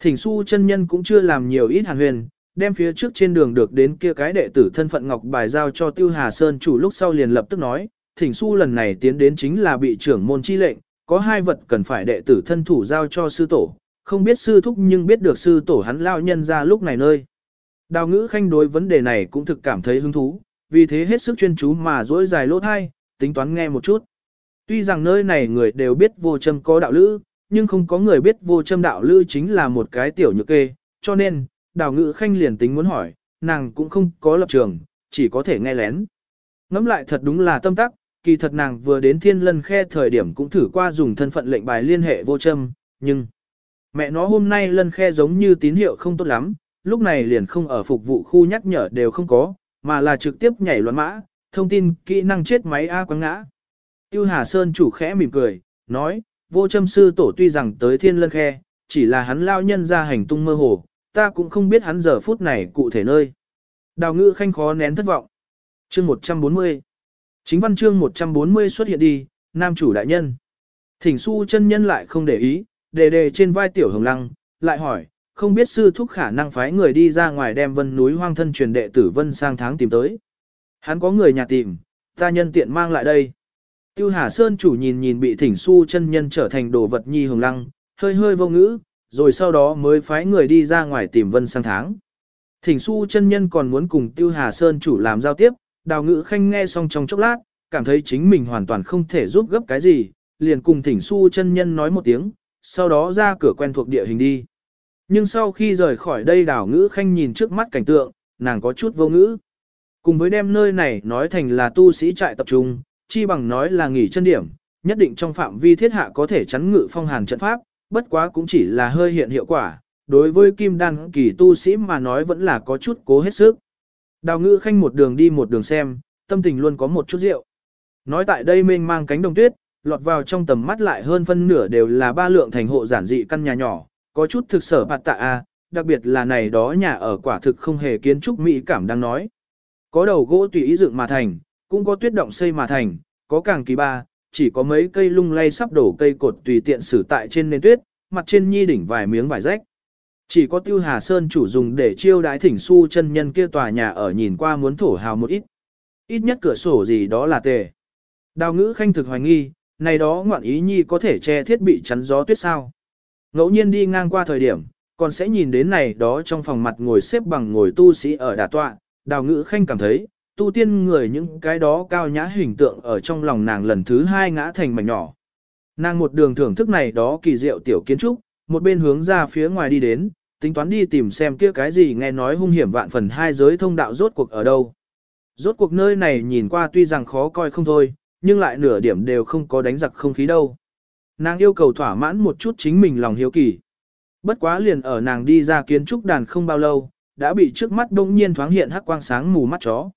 A: Thỉnh su chân nhân cũng chưa làm nhiều ít hàn huyền, đem phía trước trên đường được đến kia cái đệ tử thân phận ngọc bài giao cho tiêu hà sơn chủ lúc sau liền lập tức nói, thỉnh su lần này tiến đến chính là bị trưởng môn chi lệnh, có hai vật cần phải đệ tử thân thủ giao cho sư tổ, không biết sư thúc nhưng biết được sư tổ hắn lao nhân ra lúc này nơi. Đào ngữ khanh đối vấn đề này cũng thực cảm thấy hứng thú, vì thế hết sức chuyên chú mà dỗi dài lỗ thai, tính toán nghe một chút. Tuy rằng nơi này người đều biết vô châm có đạo lữ, nhưng không có người biết vô châm đạo lữ chính là một cái tiểu nhược kê, cho nên, đào ngữ khanh liền tính muốn hỏi, nàng cũng không có lập trường, chỉ có thể nghe lén. Ngắm lại thật đúng là tâm tắc, kỳ thật nàng vừa đến thiên lân khe thời điểm cũng thử qua dùng thân phận lệnh bài liên hệ vô châm, nhưng mẹ nó hôm nay lân khe giống như tín hiệu không tốt lắm, lúc này liền không ở phục vụ khu nhắc nhở đều không có, mà là trực tiếp nhảy loạn mã, thông tin kỹ năng chết máy A quăng ngã. Tiêu Hà Sơn chủ khẽ mỉm cười, nói, vô châm sư tổ tuy rằng tới thiên lân khe, chỉ là hắn lao nhân ra hành tung mơ hồ, ta cũng không biết hắn giờ phút này cụ thể nơi. Đào ngữ khanh khó nén thất vọng. Chương 140 Chính văn chương 140 xuất hiện đi, nam chủ đại nhân. Thỉnh su chân nhân lại không để ý, đề đề trên vai tiểu hồng lăng, lại hỏi, không biết sư thúc khả năng phái người đi ra ngoài đem vân núi hoang thân truyền đệ tử vân sang tháng tìm tới. Hắn có người nhà tìm, ta nhân tiện mang lại đây. Tiêu Hà Sơn chủ nhìn nhìn bị thỉnh su chân nhân trở thành đồ vật nhi hồng lăng, hơi hơi vô ngữ, rồi sau đó mới phái người đi ra ngoài tìm vân sang tháng. Thỉnh su chân nhân còn muốn cùng Tiêu Hà Sơn chủ làm giao tiếp, đào ngữ khanh nghe xong trong chốc lát, cảm thấy chính mình hoàn toàn không thể giúp gấp cái gì, liền cùng thỉnh su chân nhân nói một tiếng, sau đó ra cửa quen thuộc địa hình đi. Nhưng sau khi rời khỏi đây đào ngữ khanh nhìn trước mắt cảnh tượng, nàng có chút vô ngữ. Cùng với đem nơi này nói thành là tu sĩ trại tập trung, chi bằng nói là nghỉ chân điểm, nhất định trong phạm vi thiết hạ có thể chắn ngự phong hàn trận pháp, bất quá cũng chỉ là hơi hiện hiệu quả, đối với kim đan kỳ tu sĩ mà nói vẫn là có chút cố hết sức. Đào ngữ khanh một đường đi một đường xem, tâm tình luôn có một chút rượu. Nói tại đây mênh mang cánh đồng tuyết, lọt vào trong tầm mắt lại hơn phân nửa đều là ba lượng thành hộ giản dị căn nhà nhỏ, có chút thực sở bạt tạ a, đặc biệt là này đó nhà ở quả thực không hề kiến trúc mỹ cảm đang nói. Có đầu gỗ tùy ý dựng mà thành, cũng có tuyết động xây mà thành, có càng kỳ ba, chỉ có mấy cây lung lay sắp đổ cây cột tùy tiện xử tại trên nền tuyết, mặt trên nhi đỉnh vài miếng vải rách. Chỉ có tiêu hà sơn chủ dùng để chiêu đái thỉnh su chân nhân kia tòa nhà ở nhìn qua muốn thổ hào một ít. Ít nhất cửa sổ gì đó là tề. Đào ngữ khanh thực hoài nghi, này đó ngoạn ý nhi có thể che thiết bị chắn gió tuyết sao. Ngẫu nhiên đi ngang qua thời điểm, còn sẽ nhìn đến này đó trong phòng mặt ngồi xếp bằng ngồi tu sĩ ở đà tọa, đào ngữ khanh cảm thấy, tu tiên người những cái đó cao nhã hình tượng ở trong lòng nàng lần thứ hai ngã thành mảnh nhỏ. Nàng một đường thưởng thức này đó kỳ diệu tiểu kiến trúc, một bên hướng ra phía ngoài đi đến, tính toán đi tìm xem kia cái gì nghe nói hung hiểm vạn phần hai giới thông đạo rốt cuộc ở đâu. Rốt cuộc nơi này nhìn qua tuy rằng khó coi không thôi, nhưng lại nửa điểm đều không có đánh giặc không khí đâu. Nàng yêu cầu thỏa mãn một chút chính mình lòng hiếu kỳ. Bất quá liền ở nàng đi ra kiến trúc đàn không bao lâu, đã bị trước mắt đông nhiên thoáng hiện hắc quang sáng mù mắt chó.